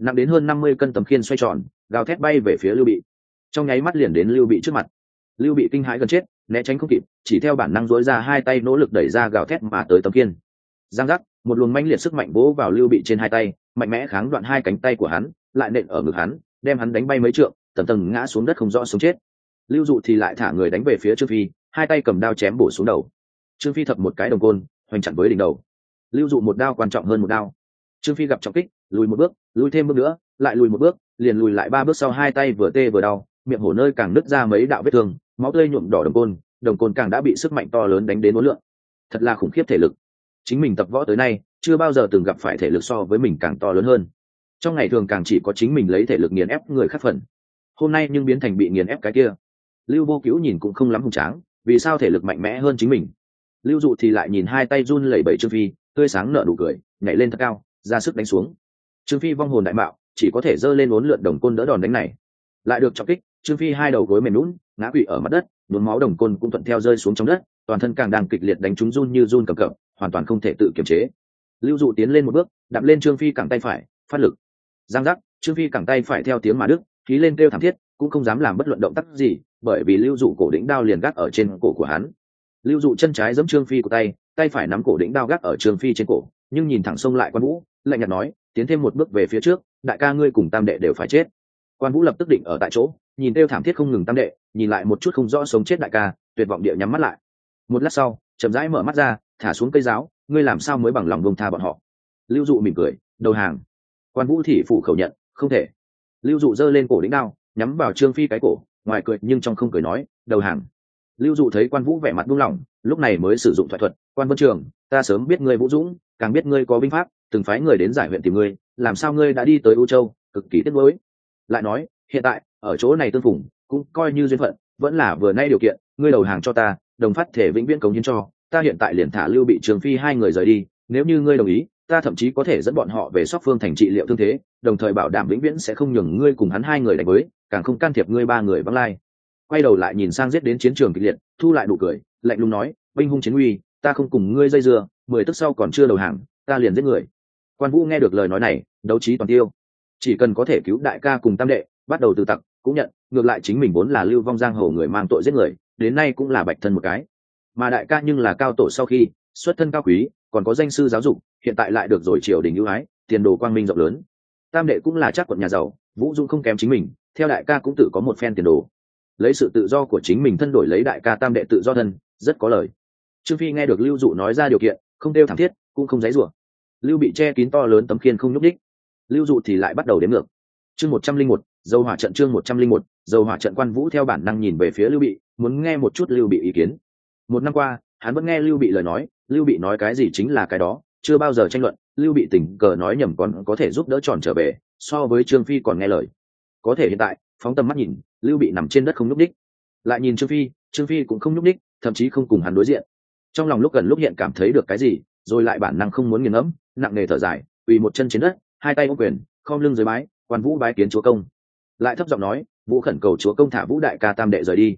nặng đến hơn năm mươi cân tấm khiên xoay tròn, gào thét bay về phía lưu bị. Trong nháy mắt liền đến lưu bị trước mặt. Lưu bị kinh hãi gần chết, né tránh không kịp, chỉ theo bản năng dối ra hai tay nỗ lực đẩy ra gào thét mà tới tấm khiên. Giang giác một luồng manh liệt sức mạnh bố vào lưu bị trên hai tay, mạnh mẽ kháng đoạn hai cánh tay của hắn, lại nện ở ngực hắn, đem hắn đánh bay mấy trượng, tầng tầng ngã xuống đất không rõ sống chết. Lưu dụ thì lại thả người đánh về phía trương phi, hai tay cầm đao chém bổ xuống đầu. Trương phi thập một cái đồng côn, hoành chặn với đỉnh đầu. Lưu dụ một đao quan trọng hơn một đao. Trương phi gặp trọng kích, lùi một bước, lùi thêm bước nữa, lại lùi một bước, liền lùi lại ba bước sau hai tay vừa tê vừa đau, miệng hổ nơi càng nứt ra mấy đạo vết thương, máu tươi nhuộm đỏ đồng côn đồng côn càng đã bị sức mạnh to lớn đánh đến uốn lượn. Thật là khủng khiếp thể lực chính mình tập võ tới nay, chưa bao giờ từng gặp phải thể lực so với mình càng to lớn hơn. Trong ngày thường càng chỉ có chính mình lấy thể lực nghiền ép người khác phần. Hôm nay nhưng biến thành bị nghiền ép cái kia. Lưu vô cứu nhìn cũng không lắm hùng tráng, vì sao thể lực mạnh mẽ hơn chính mình? Lưu dụ thì lại nhìn hai tay run lẩy bẩy trương phi, tươi sáng nở nụ cười, nhảy lên thật cao, ra sức đánh xuống. Trương phi vong hồn đại mạo, chỉ có thể giơ lên uốn lượn đồng côn đỡ đòn đánh này. Lại được trọng kích, trương phi hai đầu gối mềm lún ngã quỵ ở mặt đất, nhuốm máu đồng côn cũng thuận theo rơi xuống trong đất, toàn thân càng đang kịch liệt đánh chúng run như run cầm cập hoàn toàn không thể tự kiềm chế. Lưu dụ tiến lên một bước, đạp lên trương phi cẳng tay phải, phát lực. Giang giác, trương phi cẳng tay phải theo tiếng mà đức khí lên kêu thảm thiết, cũng không dám làm bất luận động tác gì, bởi vì lưu dụ cổ đỉnh đao liền gác ở trên cổ của hắn. Lưu dụ chân trái giẫm trương phi của tay tay phải nắm cổ đỉnh đao gác ở trương phi trên cổ, nhưng nhìn thẳng sông lại quan vũ, lạnh nhạt nói, tiến thêm một bước về phía trước, đại ca ngươi cùng tam đệ đều phải chết. Quan vũ lập tức định ở tại chỗ, nhìn kêu thảm thiết không ngừng tam đệ, nhìn lại một chút không rõ sống chết đại ca, tuyệt vọng địa nhắm mắt lại. Một lát sau, chậm rãi mở mắt ra thả xuống cây giáo, ngươi làm sao mới bằng lòng bông tha bọn họ? Lưu dụ mỉm cười, đầu hàng. Quan vũ thị phụ khẩu nhận, không thể. Lưu dụ giơ lên cổ đĩnh đao, nhắm vào trương phi cái cổ, ngoài cười, nhưng trong không cười nói, đầu hàng. Lưu dụ thấy quan vũ vẻ mặt buông lỏng, lúc này mới sử dụng thoại thuật, quan vân trường, ta sớm biết ngươi vũ dũng, càng biết ngươi có binh pháp, từng phái người đến giải huyện tìm ngươi, làm sao ngươi đã đi tới u châu, cực kỳ tiếc nuối. Lại nói, hiện tại, ở chỗ này tương phùng, cũng coi như duyên phận, vẫn là vừa nay điều kiện, ngươi đầu hàng cho ta, đồng phát thể vĩnh viễn cống hiến cho ta hiện tại liền thả lưu bị trường phi hai người rời đi, nếu như ngươi đồng ý, ta thậm chí có thể dẫn bọn họ về sóc phương thành trị liệu thương thế, đồng thời bảo đảm vĩnh viễn sẽ không nhường ngươi cùng hắn hai người đánh với, càng không can thiệp ngươi ba người vắng lai. Quay đầu lại nhìn sang giết đến chiến trường kịch liệt, thu lại nụ cười, lạnh lùng nói, binh hung chiến uy, ta không cùng ngươi dây dưa, mười tức sau còn chưa đầu hàng, ta liền giết người. Quan vũ nghe được lời nói này, đấu trí toàn tiêu. Chỉ cần có thể cứu đại ca cùng tam đệ, bắt đầu từ tặc, cũng nhận, ngược lại chính mình vốn là lưu vong giang hồ người mang tội giết người, đến nay cũng là bạch thân một cái mà đại ca nhưng là cao tổ sau khi xuất thân cao quý, còn có danh sư giáo dục, hiện tại lại được rồi triều đình ưu ái, tiền đồ quang minh rộng lớn. Tam đệ cũng là chắc quận nhà giàu, vũ dũng không kém chính mình, theo đại ca cũng tự có một phen tiền đồ. Lấy sự tự do của chính mình thân đổi lấy đại ca tam đệ tự do thân, rất có lời. Trương phi nghe được lưu dụ nói ra điều kiện, không đeo thảm thiết, cũng không dãy rủa lưu bị che kín to lớn tấm khiên không nhúc đích lưu dụ thì lại bắt đầu đếm ngược. Chương một trăm linh một, dầu hỏa trận chương một trăm linh một, dầu hỏa trận quan vũ theo bản năng nhìn về phía lưu bị, muốn nghe một chút lưu bị ý kiến một năm qua, hắn vẫn nghe lưu bị lời nói, lưu bị nói cái gì chính là cái đó, chưa bao giờ tranh luận, lưu bị tình cờ nói nhầm còn có thể giúp đỡ tròn trở về, so với trương phi còn nghe lời. Có thể hiện tại, phóng tầm mắt nhìn, lưu bị nằm trên đất không nhúc đích lại nhìn trương phi trương phi cũng không nhúc đích thậm chí không cùng hắn đối diện. Trong lòng lúc gần lúc hiện cảm thấy được cái gì, rồi lại bản năng không muốn nghiền ngẫm, nặng nề thở dài ủy một chân trên đất, hai tay ô quyền, khom lưng dưới bái, quan vũ bái kiến chúa công. Lại thấp giọng nói, vũ khẩn cầu chúa công thả vũ đại ca tam đệ rời đi.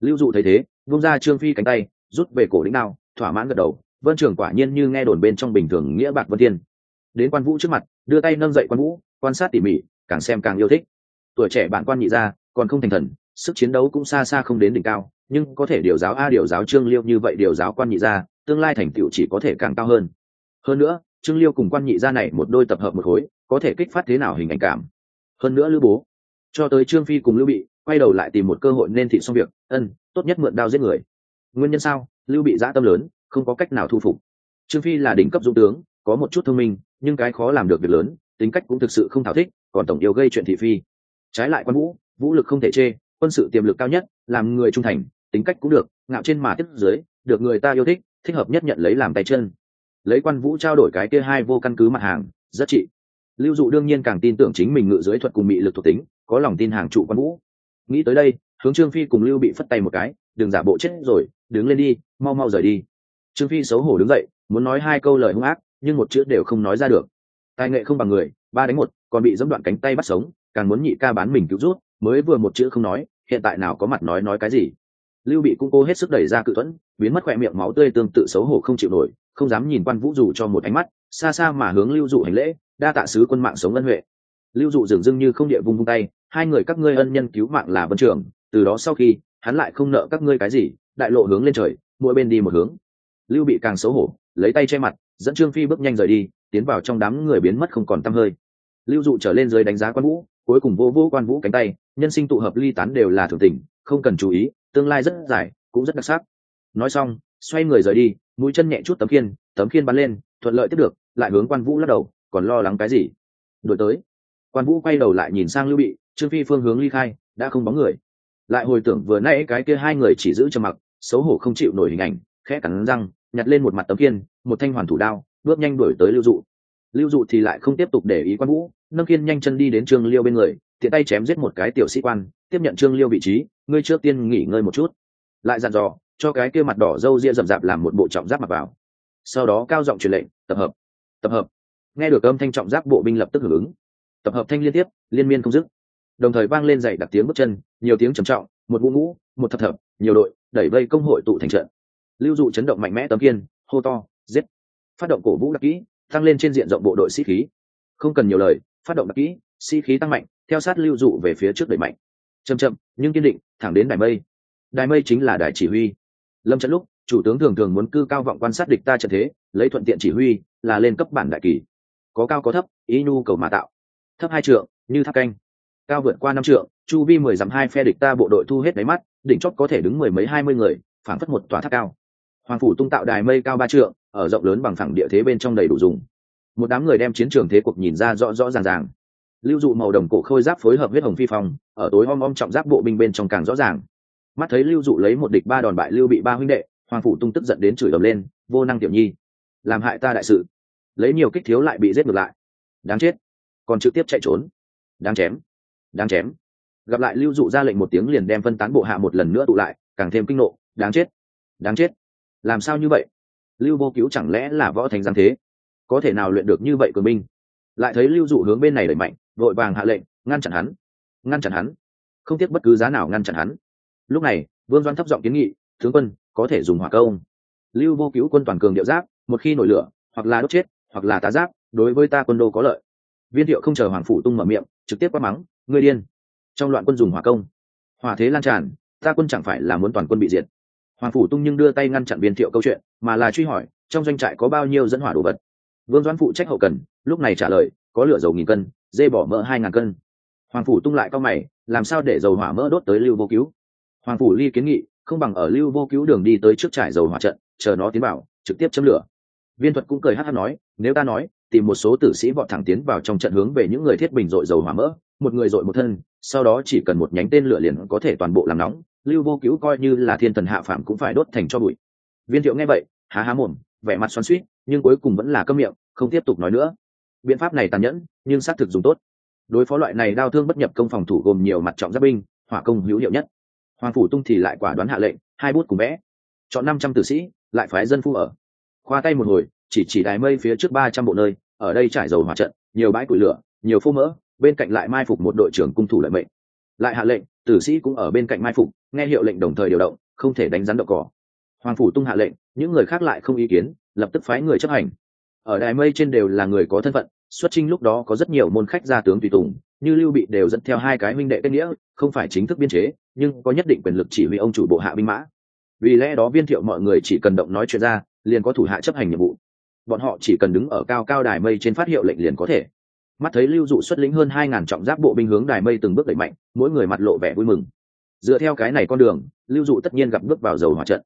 Lưu dụ thấy thế vung ra trương phi cánh tay, rút về cổ lĩnh nào thỏa mãn gật đầu. Vân trưởng quả nhiên như nghe đồn bên trong bình thường nghĩa bạc vân thiên. Đến quan vũ trước mặt, đưa tay nâng dậy quan vũ, quan sát tỉ mỉ, càng xem càng yêu thích. Tuổi trẻ bạn quan nhị ra còn không thành thần, sức chiến đấu cũng xa xa không đến đỉnh cao, nhưng có thể điều giáo a, điều giáo trương liêu như vậy điều giáo quan nhị gia, tương lai thành tựu chỉ có thể càng cao hơn. Hơn nữa, trương liêu cùng quan nhị gia này một đôi tập hợp một khối, có thể kích phát thế nào hình ảnh cảm. Hơn nữa lưu bố, cho tới trương phi cùng lưu bị, quay đầu lại tìm một cơ hội nên thị xong việc, ân tốt nhất mượn đao giết người. Nguyên nhân sao? Lưu bị giã tâm lớn, không có cách nào thu phục. Trương phi là đỉnh cấp dũng tướng, có một chút thông minh, nhưng cái khó làm được việc lớn, tính cách cũng thực sự không thảo thích, còn tổng yêu gây chuyện thị phi. Trái lại quan vũ vũ lực không thể chê, quân sự tiềm lực cao nhất, làm người trung thành, tính cách cũng được, ngạo trên mà tiếp dưới, được người ta yêu thích thích hợp nhất nhận lấy làm tay chân. Lấy quan vũ trao đổi cái kia hai vô căn cứ mặt hàng, rất trị. Lưu dụ đương nhiên càng tin tưởng chính mình ngự dưới thuật cùng mị lực thuộc tính, có lòng tin hàng trụ quan vũ. Nghĩ tới đây hướng trương phi cùng lưu bị phất tay một cái, đừng giả bộ chết rồi, đứng lên đi, mau mau rời đi. Trương phi xấu hổ đứng dậy, muốn nói hai câu lời hung ác, nhưng một chữ đều không nói ra được. Tài nghệ không bằng người, ba đánh một, còn bị dẫm đoạn cánh tay bắt sống, càng muốn nhị ca bán mình cứu rút mới vừa một chữ không nói, hiện tại nào có mặt nói nói cái gì. Lưu bị cũng cố hết sức đẩy ra cự thuẫn, biến mất khoe miệng máu tươi tương tự xấu hổ không chịu nổi, không dám nhìn quan vũ dù cho một ánh mắt, xa xa mà hướng lưu dụ hành lễ, đa tạ sứ quân mạng sống ân huệ. Lưu dụ dường dưng như không địa vung vung tay, hai người các ngươi ân nhân cứu mạng là vân trưởng từ đó sau khi, hắn lại không nợ các ngươi cái gì, đại lộ hướng lên trời, mỗi bên đi một hướng. Lưu bị càng xấu hổ, lấy tay che mặt, dẫn trương phi bước nhanh rời đi, tiến vào trong đám người biến mất không còn tăm hơi. Lưu dụ trở lên dưới đánh giá quan vũ, cuối cùng vô vô quan vũ cánh tay, nhân sinh tụ hợp ly tán đều là thường tình, không cần chú ý, tương lai rất dài, cũng rất đặc sắc. Nói xong, xoay người rời đi, mũi chân nhẹ chút tấm khiên tấm khiên bắn lên, thuận lợi tiếp được, lại hướng quan vũ lắc đầu, còn lo lắng cái gì? Đổi tới. Quan vũ quay đầu lại nhìn sang lưu bị, trương phi phương hướng ly khai, đã không bóng người lại hồi tưởng vừa nãy cái kia hai người chỉ giữ trầm mặc, xấu hổ không chịu nổi hình ảnh, khẽ cắn răng, nhặt lên một mặt tấm kiên một thanh hoàn thủ đao, bước nhanh đuổi tới lưu dụ. Lưu dụ thì lại không tiếp tục để ý quan vũ, nâng kiên nhanh chân đi đến trương liêu bên người, tiện tay chém giết một cái tiểu sĩ quan, tiếp nhận trương liêu vị trí, ngươi trước tiên nghỉ ngơi một chút. Lại dặn dò, cho cái kia mặt đỏ râu ria rậm rạp làm một bộ trọng giáp mặc vào. Sau đó cao giọng truyền lệnh, tập hợp tập hợp. Nghe được âm thanh trọng giáp bộ binh lập tức hưởng ứng. Tập hợp thanh liên tiếp, liên miên không dứt đồng thời vang lên dày đặc tiếng bước chân, nhiều tiếng trầm trọng, một ngũ ngũ, một thập thập, nhiều đội đẩy vây công hội tụ thành trận. Lưu dụ chấn động mạnh mẽ tấm kiên, hô to, giết. Phát động cổ vũ đặc kỹ, tăng lên trên diện rộng bộ đội sĩ khí. Không cần nhiều lời, phát động đặc kỹ, sĩ khí tăng mạnh, theo sát lưu dụ về phía trước đẩy mạnh. Chậm chậm, nhưng kiên định, thẳng đến đài mây. Đài mây chính là đài chỉ huy. Lâm trận lúc, chủ tướng thường thường muốn cư cao vọng quan sát địch ta trận thế, lấy thuận tiện chỉ huy, là lên cấp bản đại kỳ. Có cao có thấp, ý nhu cầu mà tạo. Thấp hai trượng, như tháp canh cao vượt qua năm trượng, chu vi mười dặm hai phe địch ta bộ đội thu hết đáy mắt, đỉnh chót có thể đứng mười mấy hai mươi người, phảng phất một tòa tháp cao. Hoàng phủ tung tạo đài mây cao ba trượng, ở rộng lớn bằng phẳng địa thế bên trong đầy đủ dùng. Một đám người đem chiến trường thế cuộc nhìn ra rõ rõ ràng ràng. Lưu dụ màu đồng cổ khôi giáp phối hợp huyết hồng phi phong, ở tối om om trọng giáp bộ binh bên trong càng rõ ràng. Mắt thấy lưu dụ lấy một địch ba đòn bại lưu bị ba huynh đệ, hoàng phủ tung tức giận đến chửi ầm lên, vô năng tiểu nhi. Làm hại ta đại sự. Lấy nhiều kích thiếu lại bị giết ngược lại. Đáng chết. Còn trực tiếp chạy trốn. Đáng chém đáng chém. Gặp lại lưu dụ ra lệnh một tiếng liền đem phân tán bộ hạ một lần nữa tụ lại, càng thêm kinh nộ, đáng chết đáng chết. Làm sao như vậy? Lưu vô cứu chẳng lẽ là võ thành giang thế? Có thể nào luyện được như vậy cường binh? Lại thấy lưu dụ hướng bên này đẩy mạnh, vội vàng hạ lệnh, ngăn chặn hắn, ngăn chặn hắn. Không tiếc bất cứ giá nào ngăn chặn hắn. Lúc này, vương doan thấp giọng kiến nghị, tướng quân, có thể dùng hỏa công. Lưu vô cứu quân toàn cường điệu giáp, một khi nổi lửa, hoặc là đốt chết, hoặc là tá giáp, đối với ta quân đô có lợi. Viên thiệu không chờ hoàng phủ tung mở miệng, trực tiếp quát mắng ngươi điên. Trong loạn quân dùng hỏa công. Hỏa thế lan tràn, ta quân chẳng phải là muốn toàn quân bị diệt. Hoàng phủ tung nhưng đưa tay ngăn chặn viên thiệu câu chuyện, mà là truy hỏi, trong doanh trại có bao nhiêu dẫn hỏa đồ vật? Vương doãn phụ trách hậu cần, lúc này trả lời, có lửa dầu nghìn cân, dê bỏ mỡ hai ngàn cân. Hoàng phủ tung lại cao mày, làm sao để dầu hỏa mỡ đốt tới lưu vô cứu? Hoàng phủ ly kiến nghị, không bằng ở lưu vô cứu đường đi tới trước trải dầu hỏa trận, chờ nó tiến vào, trực tiếp châm lửa. Viên thuật cũng cười hát hát nói, nếu ta nói tìm một số tử sĩ vọt thẳng tiến vào trong trận hướng về những người thiết bình dội dầu hỏa mỡ, một người dội một thân, sau đó chỉ cần một nhánh tên lửa liền có thể toàn bộ làm nóng, lưu vô cứu coi như là thiên thần hạ phạm cũng phải đốt thành cho bụi. Viên thiệu nghe vậy, há há mồm, vẻ mặt xoắn suýt nhưng cuối cùng vẫn là câm miệng, không tiếp tục nói nữa. Biện pháp này tàn nhẫn, nhưng xác thực dùng tốt. Đối phó loại này đau thương bất nhập công phòng thủ gồm nhiều mặt trọng giáp binh, hỏa công hữu hiệu nhất. Hoàng phủ tung thì lại quả đoán hạ lệnh, hai bút cùng vẽ. Chọn năm trăm tử sĩ, lại phái dân phu ở. Khoa tay một hồi chỉ chỉ đài mây phía trước ba trăm bộ nơi, ở đây trải dầu hỏa trận, nhiều bãi củi lửa, nhiều phô mỡ, bên cạnh lại mai phục một đội trưởng cung thủ lợi mệnh. Lại hạ lệnh, tử sĩ cũng ở bên cạnh mai phục, nghe hiệu lệnh đồng thời điều động, không thể đánh rắn đậu cỏ. Hoàng phủ tung hạ lệnh, những người khác lại không ý kiến, lập tức phái người chấp hành. Ở đài mây trên đều là người có thân phận, xuất trinh lúc đó có rất nhiều môn khách gia tướng tùy tùng, như lưu bị đều dẫn theo hai cái minh đệ kết nghĩa, không phải chính thức biên chế, nhưng có nhất định quyền lực chỉ huy ông chủ bộ hạ binh mã. Vì lẽ đó viên thiệu mọi người chỉ cần động nói chuyện ra, liền có thủ hạ chấp hành nhiệm vụ bọn họ chỉ cần đứng ở cao cao đài mây trên phát hiệu lệnh liền có thể. Mắt thấy lưu dụ xuất lĩnh hơn hai ngàn trọng giáp bộ binh hướng đài mây từng bước đẩy mạnh, mỗi người mặt lộ vẻ vui mừng. Dựa theo cái này con đường, lưu dụ tất nhiên gặp bước vào dầu hỏa trận.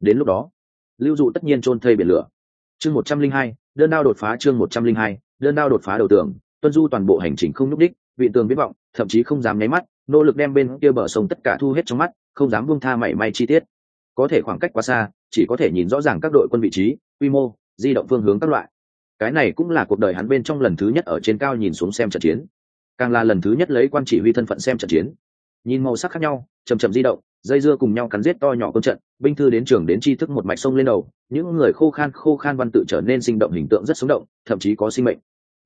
Đến lúc đó, lưu dụ tất nhiên chôn thây biển lửa. Chương một trăm linh hai, đơn đao đột phá chương một trăm linh hai, đơn đao đột phá đầu tường. Tuân du toàn bộ hành trình không nhúc đích vị tường biết vọng, thậm chí không dám nháy mắt, nỗ lực đem bên kia bờ sông tất cả thu hết trong mắt, không dám buông tha mảy may chi tiết. Có thể khoảng cách quá xa, chỉ có thể nhìn rõ ràng các đội quân vị trí, quy mô di động phương hướng các loại. Cái này cũng là cuộc đời hắn bên trong lần thứ nhất ở trên cao nhìn xuống xem trận chiến. Càng là lần thứ nhất lấy quan chỉ huy thân phận xem trận chiến. Nhìn màu sắc khác nhau chầm chậm di động, dây dưa cùng nhau cắn giết to nhỏ công trận, binh thư đến trường đến tri thức một mạch sông lên đầu, những người khô khan khô khan văn tự trở nên sinh động, hình tượng rất sống động, thậm chí có sinh mệnh.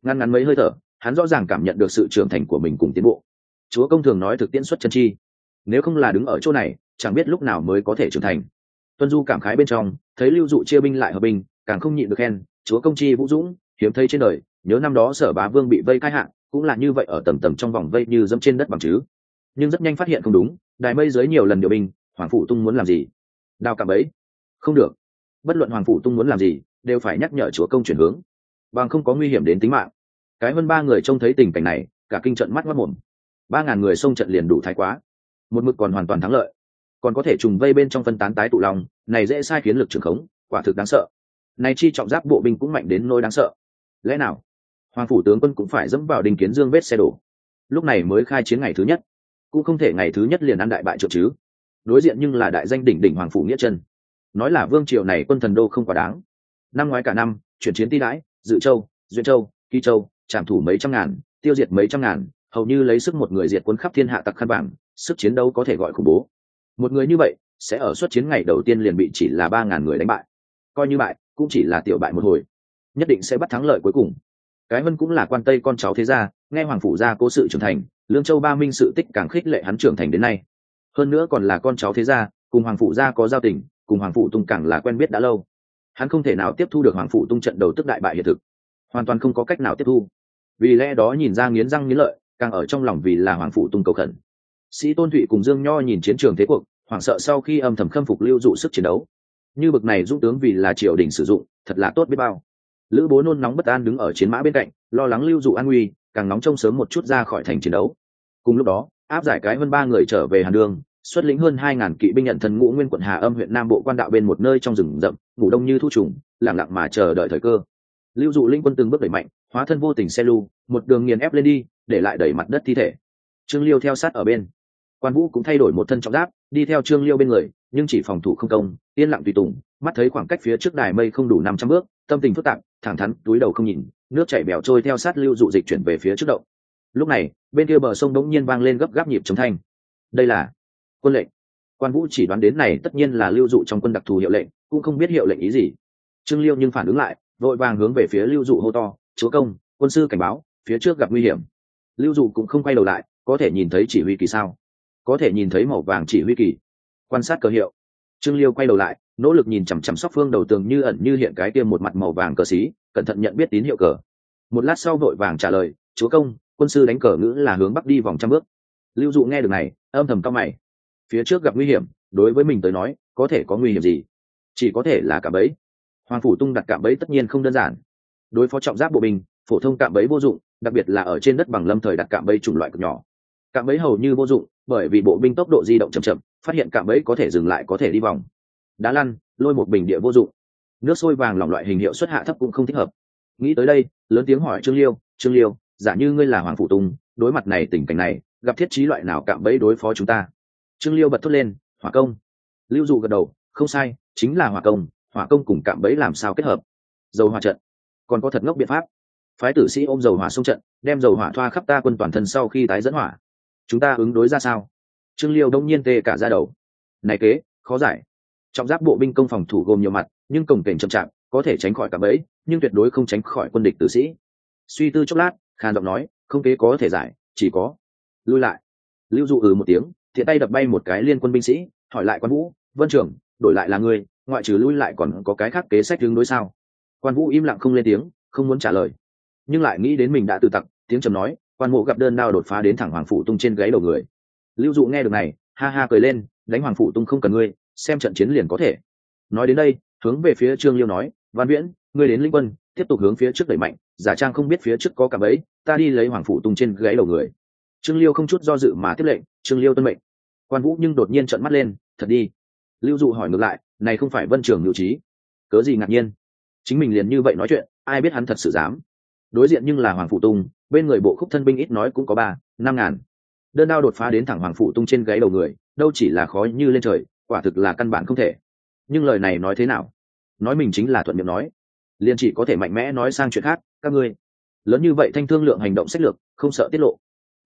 Ngăn ngắn mấy hơi thở, hắn rõ ràng cảm nhận được sự trưởng thành của mình cùng tiến bộ. Chúa công thường nói thực tiễn xuất chân chi. Nếu không là đứng ở chỗ này, chẳng biết lúc nào mới có thể trưởng thành. Tuân du cảm khái bên trong, thấy lưu dụ chia binh lại hợp binh càng không nhịn được khen, chúa công chi vũ dũng, hiếm thấy trên đời, nhớ năm đó sở bá vương bị vây khai hạn cũng là như vậy ở tầm tầm trong vòng vây như dẫm trên đất bằng chứ. Nhưng rất nhanh phát hiện không đúng, đài mây dưới nhiều lần điều binh, hoàng phủ tung muốn làm gì? Đào cạm ấy không được. Bất luận hoàng phủ tung muốn làm gì, đều phải nhắc nhở chúa công chuyển hướng. Bằng không có nguy hiểm đến tính mạng. Cái hơn ba người trông thấy tình cảnh này, cả kinh trận mắt mất mồm ba ngàn người xông trận liền đủ thái quá. Một mực còn hoàn toàn thắng lợi. Còn có thể trùng vây bên trong phân tán tái tụ lòng, này dễ sai khiến lực trường khống, quả thực đáng sợ này chi trọng giáp bộ binh cũng mạnh đến nỗi đáng sợ. Lẽ nào? Hoàng phủ tướng quân cũng phải dẫm vào đình kiến dương vết xe đổ. Lúc này mới khai chiến ngày thứ nhất. Cũng không thể ngày thứ nhất liền ăn đại bại trợ chứ. Đối diện nhưng là đại danh đỉnh đỉnh hoàng phủ nghĩa chân nói là vương triều này quân thần đô không quá đáng. Năm ngoái cả năm, chuyển chiến ti đãi, dự châu, duyên châu, kỳ châu, trảm thủ mấy trăm ngàn, tiêu diệt mấy trăm ngàn, hầu như lấy sức một người diệt quân khắp thiên hạ tặc khăn bảng, sức chiến đấu có thể gọi khủng bố. Một người như vậy, sẽ ở suất chiến ngày đầu tiên liền bị chỉ là ba ngàn người đánh bại. Coi như bại cũng chỉ là tiểu bại một hồi. Nhất định sẽ bắt thắng lợi cuối cùng. Cái vân cũng là quan tây con cháu thế gia, nghe hoàng phủ gia cố sự trưởng thành, lương châu ba minh sự tích càng khích lệ hắn trưởng thành đến nay. Hơn nữa còn là con cháu thế gia, cùng hoàng phủ gia có giao tình, cùng hoàng phủ tung càng là quen biết đã lâu. Hắn không thể nào tiếp thu được hoàng phủ tung trận đầu tức đại bại hiện thực. Hoàn toàn không có cách nào tiếp thu. Vì lẽ đó nhìn ra nghiến răng nghiến lợi, càng ở trong lòng vì là hoàng phủ tung cầu khẩn. Sĩ tôn thụy cùng dương nho nhìn chiến trường thế cuộc, hoảng sợ sau khi âm thầm khâm phục lưu dụ sức chiến đấu như bực này dũng tướng vì là triều đình sử dụng, thật là tốt biết bao. Lữ bố nôn nóng bất an đứng ở chiến mã bên cạnh, lo lắng lưu dụ an nguy, càng nóng trông sớm một chút ra khỏi thành chiến đấu. Cùng lúc đó, áp giải cái hơn ba người trở về hàn đường, xuất lĩnh hơn hai ngàn kỵ binh nhận thân ngũ nguyên quận hà âm huyện nam bộ quan đạo bên một nơi trong rừng rậm, ngủ đông như thu trùng lẳng lặng mà chờ đợi thời cơ. Lưu dụ linh quân từng bước đẩy mạnh, hóa thân vô tình xe lưu một đường nghiền ép lên đi, để lại đẩy mặt đất thi thể. Trương liêu theo sát ở bên quan vũ cũng thay đổi một thân trọng giáp, đi theo trương liêu bên người, nhưng chỉ phòng thủ không công, yên lặng tùy tùng, mắt thấy khoảng cách phía trước đài mây không đủ năm trăm bước, tâm tình phức tạp, thẳng thắn, túi đầu không nhìn, nước chảy bèo trôi theo sát lưu dụ dịch chuyển về phía trước động. Lúc này, bên kia bờ sông đống nhiên vang lên gấp gáp nhịp chống thanh. Đây là quân lệnh. Quan vũ chỉ đoán đến này tất nhiên là lưu dụ trong quân đặc thù hiệu lệnh, cũng không biết hiệu lệnh ý gì. Trương liêu nhưng phản ứng lại, vội vàng hướng về phía lưu dụ hô to, chúa công, quân sư cảnh báo, phía trước gặp nguy hiểm. Lưu dụ cũng không quay đầu lại, có thể nhìn thấy chỉ huy kỳ sao có thể nhìn thấy màu vàng chỉ huy kỳ. Quan sát cờ hiệu. Trương liêu quay đầu lại, nỗ lực nhìn chằm chằm sóc phương đầu tường như ẩn như hiện cái tiêm một mặt màu vàng cờ xí, cẩn thận nhận biết tín hiệu cờ. Một lát sau vội vàng trả lời, chúa công, quân sư đánh cờ ngữ là hướng bắc đi vòng trăm bước. Lưu dụ nghe được này, âm thầm cao mày. Phía trước gặp nguy hiểm, đối với mình tới nói, có thể có nguy hiểm gì? Chỉ có thể là cạm bẫy. Hoàng phủ tung đặt cạm bẫy tất nhiên không đơn giản. Đối phó trọng giáp bộ binh, phổ thông cạm bẫy vô dụng, đặc biệt là ở trên đất bằng lâm thời đặt cạm bẫy chủng loại cực nhỏ cạm bẫy hầu như vô dụng, bởi vì bộ binh tốc độ di động chậm chậm, phát hiện cạm bẫy có thể dừng lại có thể đi vòng. Đá lăn, lôi một bình địa vô dụng. Nước sôi vàng lỏng loại hình hiệu xuất hạ thấp cũng không thích hợp. Nghĩ tới đây, lớn tiếng hỏi trương liêu trương liêu, giả như ngươi là hoàng phủ tung đối mặt này tình cảnh này, gặp thiết trí loại nào cạm bẫy đối phó chúng ta? Trương liêu bật thốt lên, hỏa công. Lưu dụ gật đầu, không sai, chính là hỏa công hỏa công cùng cạm bẫy làm sao kết hợp? Dầu hỏa trận, còn có thật ngốc biện pháp. Phái tử sĩ ôm dầu hỏa xuống trận, đem dầu hỏa thoa khắp ta quân toàn thân sau khi tái dẫn hỏa chúng ta ứng đối ra sao? Trương liêu đông nhiên tê cả ra đầu. Này kế, khó giải. Trọng giáp bộ binh công phòng thủ gồm nhiều mặt, nhưng cổng kềnh chậm chạp, có thể tránh khỏi cả bẫy, nhưng tuyệt đối không tránh khỏi quân địch tử sĩ. Suy tư chốc lát, khàn giọng nói, không kế có thể giải, chỉ có. Lui lại. Lưu dụ ừ một tiếng, thiện tay đập bay một cái liên quân binh sĩ, hỏi lại quan vũ, vân trưởng, đổi lại là người ngoại trừ lui lại còn có cái khác kế sách hướng đối sao? Quan vũ im lặng không lên tiếng, không muốn trả lời. Nhưng lại nghĩ đến mình đã tự tặc, tiếng trầm nói quan mộ gặp đơn đao đột phá đến thẳng hoàng phủ tung trên gáy đầu người. Lưu dụ nghe được này, ha ha cười lên, đánh hoàng phủ tung không cần ngươi, xem trận chiến liền có thể. Nói đến đây, hướng về phía trương liêu nói, văn viễn, ngươi đến linh quân, tiếp tục hướng phía trước đẩy mạnh, giả trang không biết phía trước có cả bẫy, ta đi lấy hoàng phủ tung trên gáy đầu người. Trương liêu không chút do dự mà tiếp lệnh, trương liêu tuân mệnh. Quan vũ nhưng đột nhiên trợn mắt lên, thật đi. Lưu dụ hỏi ngược lại, này không phải vân trường hữu trí? Cớ gì ngạc nhiên? Chính mình liền như vậy nói chuyện, ai biết hắn thật sự dám? Đối diện nhưng là hoàng phụ tung bên người bộ khúc thân binh ít nói cũng có ba, năm ngàn. Đơn đao đột phá đến thẳng hoàng phụ tung trên gáy đầu người, đâu chỉ là khó như lên trời, quả thực là căn bản không thể. Nhưng lời này nói thế nào? Nói mình chính là thuận miệng nói. Liền chỉ có thể mạnh mẽ nói sang chuyện khác, các ngươi. Lớn như vậy thanh thương lượng hành động sách lược, không sợ tiết lộ.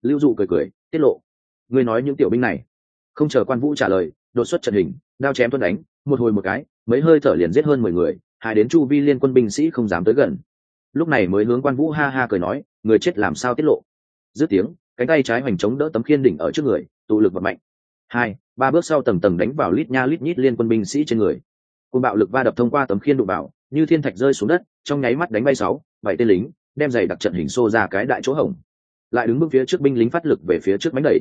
Lưu dụ cười cười, tiết lộ. Ngươi nói những tiểu binh này. Không chờ quan vũ trả lời, đột xuất trận hình, đao chém tuân đánh, một hồi một cái, mấy hơi thở liền giết hơn mười người, hai đến chu vi liên quân binh sĩ không dám tới gần. Lúc này mới hướng quan vũ ha ha cười nói người chết làm sao tiết lộ? Dứt tiếng cánh tay trái hoành chống đỡ tấm khiên đỉnh ở trước người tụ lực vật mạnh. Hai ba bước sau tầng tầng đánh vào lít nha lít nhít liên quân binh sĩ trên người. Côn bạo lực va đập thông qua tấm khiên đụng vào, như thiên thạch rơi xuống đất trong nháy mắt đánh bay sáu bảy tên lính đem giày đặc trận hình xô ra cái đại chỗ hổng. Lại đứng bước phía trước binh lính phát lực về phía trước bánh đẩy.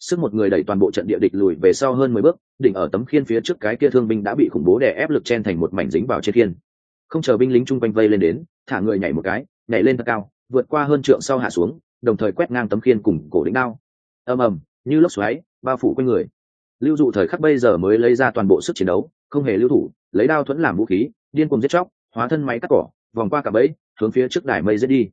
Sức một người đẩy toàn bộ trận địa địch lùi về sau hơn mười bước đỉnh ở tấm khiên phía trước cái kia thương binh đã bị khủng bố đè ép lực chen thành một mảnh dính vào trên khiên không chờ binh lính chung quanh vây lên đến thả người nhảy một cái nhảy lên thật cao vượt qua hơn trượng sau hạ xuống, đồng thời quét ngang tấm khiên cùng cổ đỉnh đao. Ầm ầm, như lốc xoáy, bao phủ quanh người. Lưu dụ thời khắc bây giờ mới lấy ra toàn bộ sức chiến đấu, không hề lưu thủ, lấy đao thuẫn làm vũ khí, điên cùng giết chóc, hóa thân máy cắt cỏ, vòng qua cả bẫy, hướng phía trước đài mây giết đi.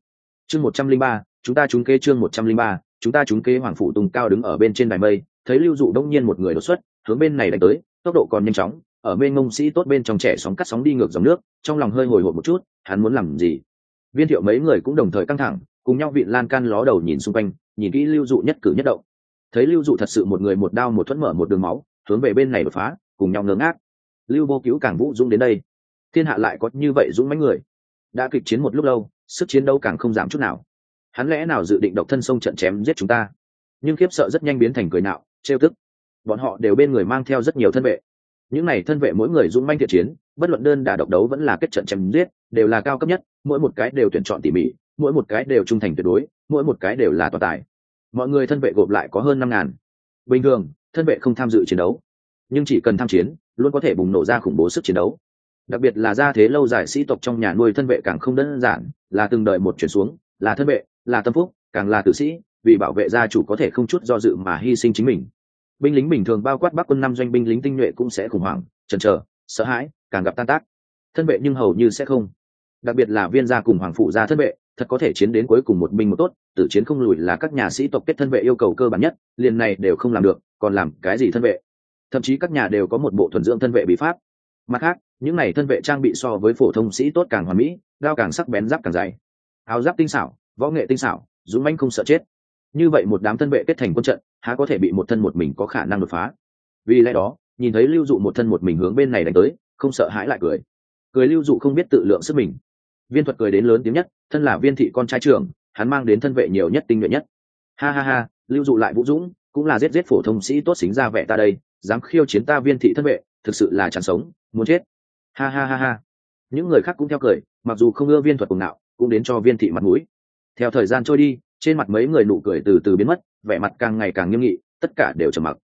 Chương một trăm linh ba, chúng ta trúng kế chương một trăm linh ba, chúng ta trúng kế hoàng phủ tùng cao đứng ở bên trên đài mây, thấy lưu dụ đông nhiên một người đột xuất, hướng bên này đánh tới, tốc độ còn nhanh chóng, ở bên ngông sĩ tốt bên trong trẻ sóng cắt sóng đi ngược dòng nước, trong lòng hơi hồi hộp một chút, hắn muốn làm gì? Viên thiệu mấy người cũng đồng thời căng thẳng, cùng nhau vịn lan can ló đầu nhìn xung quanh, nhìn kỹ lưu dụ nhất cử nhất động. Thấy lưu dụ thật sự một người một đao một thuẫn mở một đường máu, hướng về bên này đột phá, cùng nhau ngớ ngác. Lưu vô cứu càng vũ dũng đến đây. Thiên hạ lại có như vậy dũng mấy người. Đã kịch chiến một lúc lâu, sức chiến đấu càng không giảm chút nào. Hắn lẽ nào dự định độc thân sông trận chém giết chúng ta? Nhưng khiếp sợ rất nhanh biến thành cười nạo, trêu tức. Bọn họ đều bên người mang theo rất nhiều thân vệ những này thân vệ mỗi người dũng manh thiện chiến, bất luận đơn đà độc đấu vẫn là kết trận chém giết, đều là cao cấp nhất, mỗi một cái đều tuyển chọn tỉ mỉ, mỗi một cái đều trung thành tuyệt đối, mỗi một cái đều là toàn tài. Mọi người thân vệ gộp lại có hơn năm ngàn. Bình thường, thân vệ không tham dự chiến đấu, nhưng chỉ cần tham chiến, luôn có thể bùng nổ ra khủng bố sức chiến đấu. Đặc biệt là gia thế lâu dài sĩ tộc trong nhà nuôi thân vệ càng không đơn giản, là từng đợi một chuyển xuống, là thân vệ, là tâm phúc, càng là tử sĩ, vì bảo vệ gia chủ có thể không chút do dự mà hy sinh chính mình binh lính bình thường bao quát bắc quân năm doanh binh lính tinh nhuệ cũng sẽ khủng hoảng, chần chờ, sợ hãi, càng gặp tan tác. Thân vệ nhưng hầu như sẽ không. Đặc biệt là viên gia cùng hoàng phụ gia thân vệ, thật có thể chiến đến cuối cùng một binh một tốt, tử chiến không lùi là các nhà sĩ tộc kết thân vệ yêu cầu cơ bản nhất, liền này đều không làm được, còn làm cái gì thân vệ? Thậm chí các nhà đều có một bộ thuần dưỡng thân vệ bí pháp. Mặt khác, những này thân vệ trang bị so với phổ thông sĩ tốt càng hoàn mỹ, đao càng sắc bén giáp càng dày. Áo giáp tinh xảo, võ nghệ tinh xảo, dũng manh không sợ chết. Như vậy một đám thân vệ kết thành quân trận há có thể bị một thân một mình có khả năng đột phá? Vì lẽ đó, nhìn thấy lưu dụ một thân một mình hướng bên này đánh tới, không sợ hãi lại cười. Cười lưu dụ không biết tự lượng sức mình. Viên thuật cười đến lớn tiếng nhất, thân là viên thị con trai trưởng, hắn mang đến thân vệ nhiều nhất tinh nhuệ nhất. Ha ha ha, lưu dụ lại vũ dũng, cũng là giết giết phổ thông sĩ tốt xính ra vẻ ta đây, dám khiêu chiến ta viên thị thân vệ, thực sự là chẳng sống, muốn chết. Ha ha ha ha. Những người khác cũng theo cười, mặc dù không ưa viên thuật cùng nào cũng đến cho viên thị mặt mũi. Theo thời gian trôi đi, trên mặt mấy người nụ cười từ từ biến mất vẻ mặt càng ngày càng nghiêm nghị, tất cả đều trầm mặc.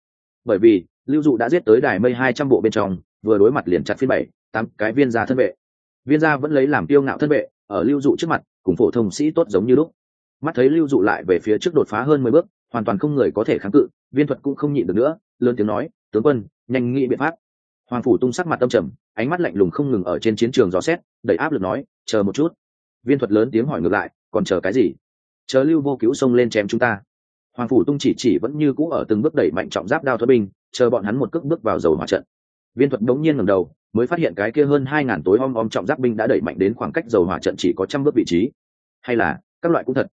Bởi vì, lưu dụ đã giết tới đài mây hai trăm bộ bên trong, vừa đối mặt liền chặt phiên bảy, tám cái viên gia thân vệ. Viên gia vẫn lấy làm tiêu ngạo thân vệ, ở lưu dụ trước mặt, cùng phổ thông sĩ tốt giống như lúc. Mắt thấy lưu dụ lại về phía trước đột phá hơn mười bước, hoàn toàn không người có thể kháng cự, viên thuật cũng không nhịn được nữa, lớn tiếng nói, tướng quân, nhanh nghĩ biện pháp. Hoàng phủ tung sắc mặt tâm trầm, ánh mắt lạnh lùng không ngừng ở trên chiến trường dò xét đẩy áp lực nói, chờ một chút. Viên thuật lớn tiếng hỏi ngược lại, còn chờ cái gì? Chờ lưu vô cứu xông lên chém chúng ta hoàng phủ tung chỉ chỉ vẫn như cũ ở từng bước đẩy mạnh trọng giáp đao thuật binh, chờ bọn hắn một cước bước vào dầu hỏa trận. Viên thuật đống nhiên ngầm đầu, mới phát hiện cái kia hơn hai ngàn tối om om trọng giáp binh đã đẩy mạnh đến khoảng cách dầu hỏa trận chỉ có trăm bước vị trí. Hay là, các loại cũng thật.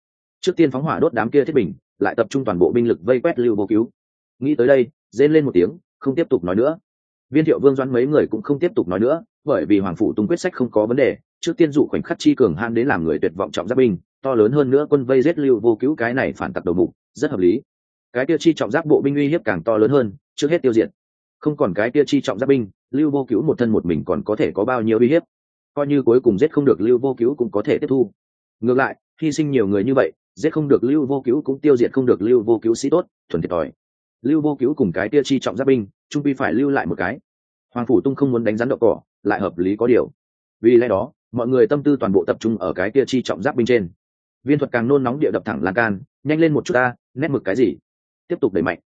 Trước tiên phóng hỏa đốt đám kia thiết bình lại tập trung toàn bộ binh lực vây quét lưu vô cứu. Nghĩ tới đây, rên lên một tiếng, không tiếp tục nói nữa. Viên thiệu vương doãn mấy người cũng không tiếp tục nói nữa, bởi vì hoàng phủ tung quyết sách không có vấn đề, trước tiên dụ khoảnh khắc chi cường han đến làm người tuyệt vọng trọng giáp binh to lớn hơn nữa quân vây giết lưu vô cứu, cái này phản tặc đầu mục, rất hợp lý. Cái kia chi trọng giáp bộ binh uy hiếp càng to lớn hơn, trước hết tiêu diệt. Không còn cái kia chi trọng giáp binh, lưu vô cứu một thân một mình còn có thể có bao nhiêu uy hiếp? Coi như cuối cùng giết không được lưu vô cứu cũng có thể tiếp thu. Ngược lại, hy sinh nhiều người như vậy, giết không được lưu vô cứu cũng tiêu diệt không được lưu vô cứu sĩ tốt, thuần thiệt thòi. Lưu vô cứu cùng cái kia chi trọng giáp binh, trung pi phải lưu lại một cái. Hoàng phủ tung không muốn đánh rắn đậu cỏ, lại hợp lý có điều. Vì lẽ đó, mọi người tâm tư toàn bộ tập trung ở cái kia chi trọng giáp binh trên viên thuật càng nôn nóng địa đập thẳng lan can, nhanh lên một chút ta, nét mực cái gì? Tiếp tục đẩy mạnh.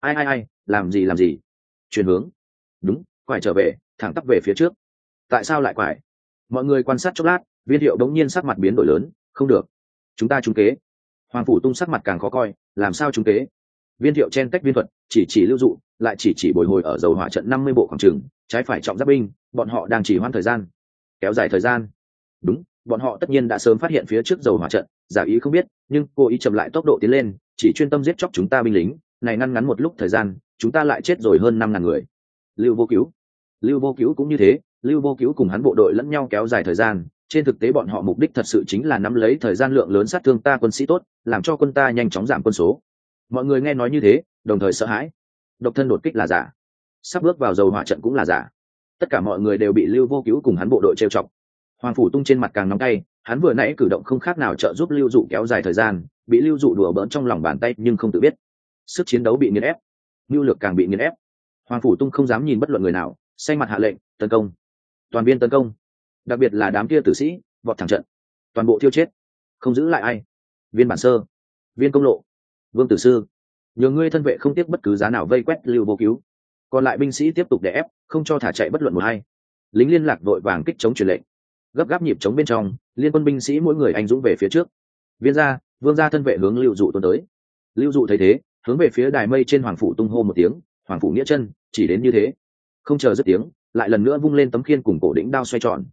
Ai ai ai, làm gì làm gì? Chuyển hướng. Đúng, quải trở về, thẳng tắp về phía trước. Tại sao lại quải? Mọi người quan sát chốc lát, viên hiệu đống nhiên sắc mặt biến đổi lớn. Không được. Chúng ta trúng kế. Hoàng phủ tung sắc mặt càng khó coi, làm sao trúng kế? Viên thiệu chen tách viên thuật, chỉ chỉ lưu dụ, lại chỉ chỉ bồi hồi ở dầu hỏa trận năm mươi bộ khoảng trường, trái phải trọng giáp binh, bọn họ đang chỉ hoãn thời gian. Kéo dài thời gian. Đúng, bọn họ tất nhiên đã sớm phát hiện phía trước dầu hỏa trận giả ý không biết, nhưng cô ý chậm lại tốc độ tiến lên, chỉ chuyên tâm giết chóc chúng ta binh lính, này ngăn ngắn một lúc thời gian, chúng ta lại chết rồi hơn năm ngàn người. Lưu vô cứu. Lưu vô cứu cũng như thế, lưu vô cứu cùng hắn bộ đội lẫn nhau kéo dài thời gian, trên thực tế bọn họ mục đích thật sự chính là nắm lấy thời gian lượng lớn sát thương ta quân sĩ tốt, làm cho quân ta nhanh chóng giảm quân số. Mọi người nghe nói như thế, đồng thời sợ hãi. Độc thân đột kích là giả. Sắp bước vào dầu hỏa trận cũng là giả. Tất cả mọi người đều bị lưu vô cứu cùng hắn bộ đội trêu chọc. Hoàng phủ tung trên mặt càng nóng tay hắn vừa nãy cử động không khác nào trợ giúp lưu dụ kéo dài thời gian, bị lưu dụ đùa bỡn trong lòng bàn tay nhưng không tự biết. Sức chiến đấu bị nghiền ép, lưu lược càng bị nghiền ép. Hoàng phủ tung không dám nhìn bất luận người nào xanh mặt hạ lệnh, tấn công. Toàn viên tấn công. Đặc biệt là đám kia tử sĩ, vọt thẳng trận. Toàn bộ thiêu chết. Không giữ lại ai. Viên bản sơ. Viên công lộ. Vương tử sư. Nhờ ngươi thân vệ không tiếc bất cứ giá nào vây quét lưu vô cứu. Còn lại binh sĩ tiếp tục đè ép, không cho thả chạy bất luận một hay lính liên lạc vội vàng kích chống truyền lệnh gấp gáp nhịp chống bên trong, liên quân binh sĩ mỗi người anh dũng về phía trước. Viên gia, vương gia thân vệ hướng lưu dụ tuôn tới. Lưu dụ thấy thế, hướng về phía đài mây trên hoàng phủ tung hô một tiếng, hoàng phủ nghĩa chân, chỉ đến như thế. Không chờ dứt tiếng, lại lần nữa vung lên tấm khiên cùng cổ đỉnh đao xoay tròn.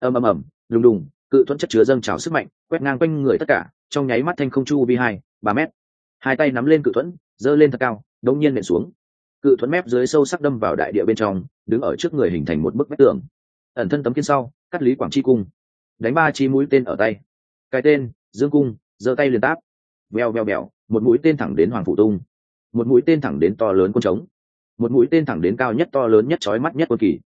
Ầm ầm ầm đùng đùng, cự thuẫn chất chứa dâng trào sức mạnh, quét ngang quanh người tất cả, trong nháy mắt thanh không chu vi hai, ba mét. Hai tay nắm lên cự thuẫn, giơ lên thật cao, đống nhiên nện xuống. Cự thuẫn mép dưới sâu sắc đâm vào đại địa bên trong, đứng ở trước người hình thành một bức vách tường ẩn thân tấm kiên sau, cắt lý quảng chi cung. Đánh ba chi mũi tên ở tay. Cái tên, dương cung, giơ tay liền táp. Veo veo bèo một mũi tên thẳng đến hoàng phụ tung. Một mũi tên thẳng đến to lớn quân trống. Một mũi tên thẳng đến cao nhất to lớn nhất trói mắt nhất quân kỳ.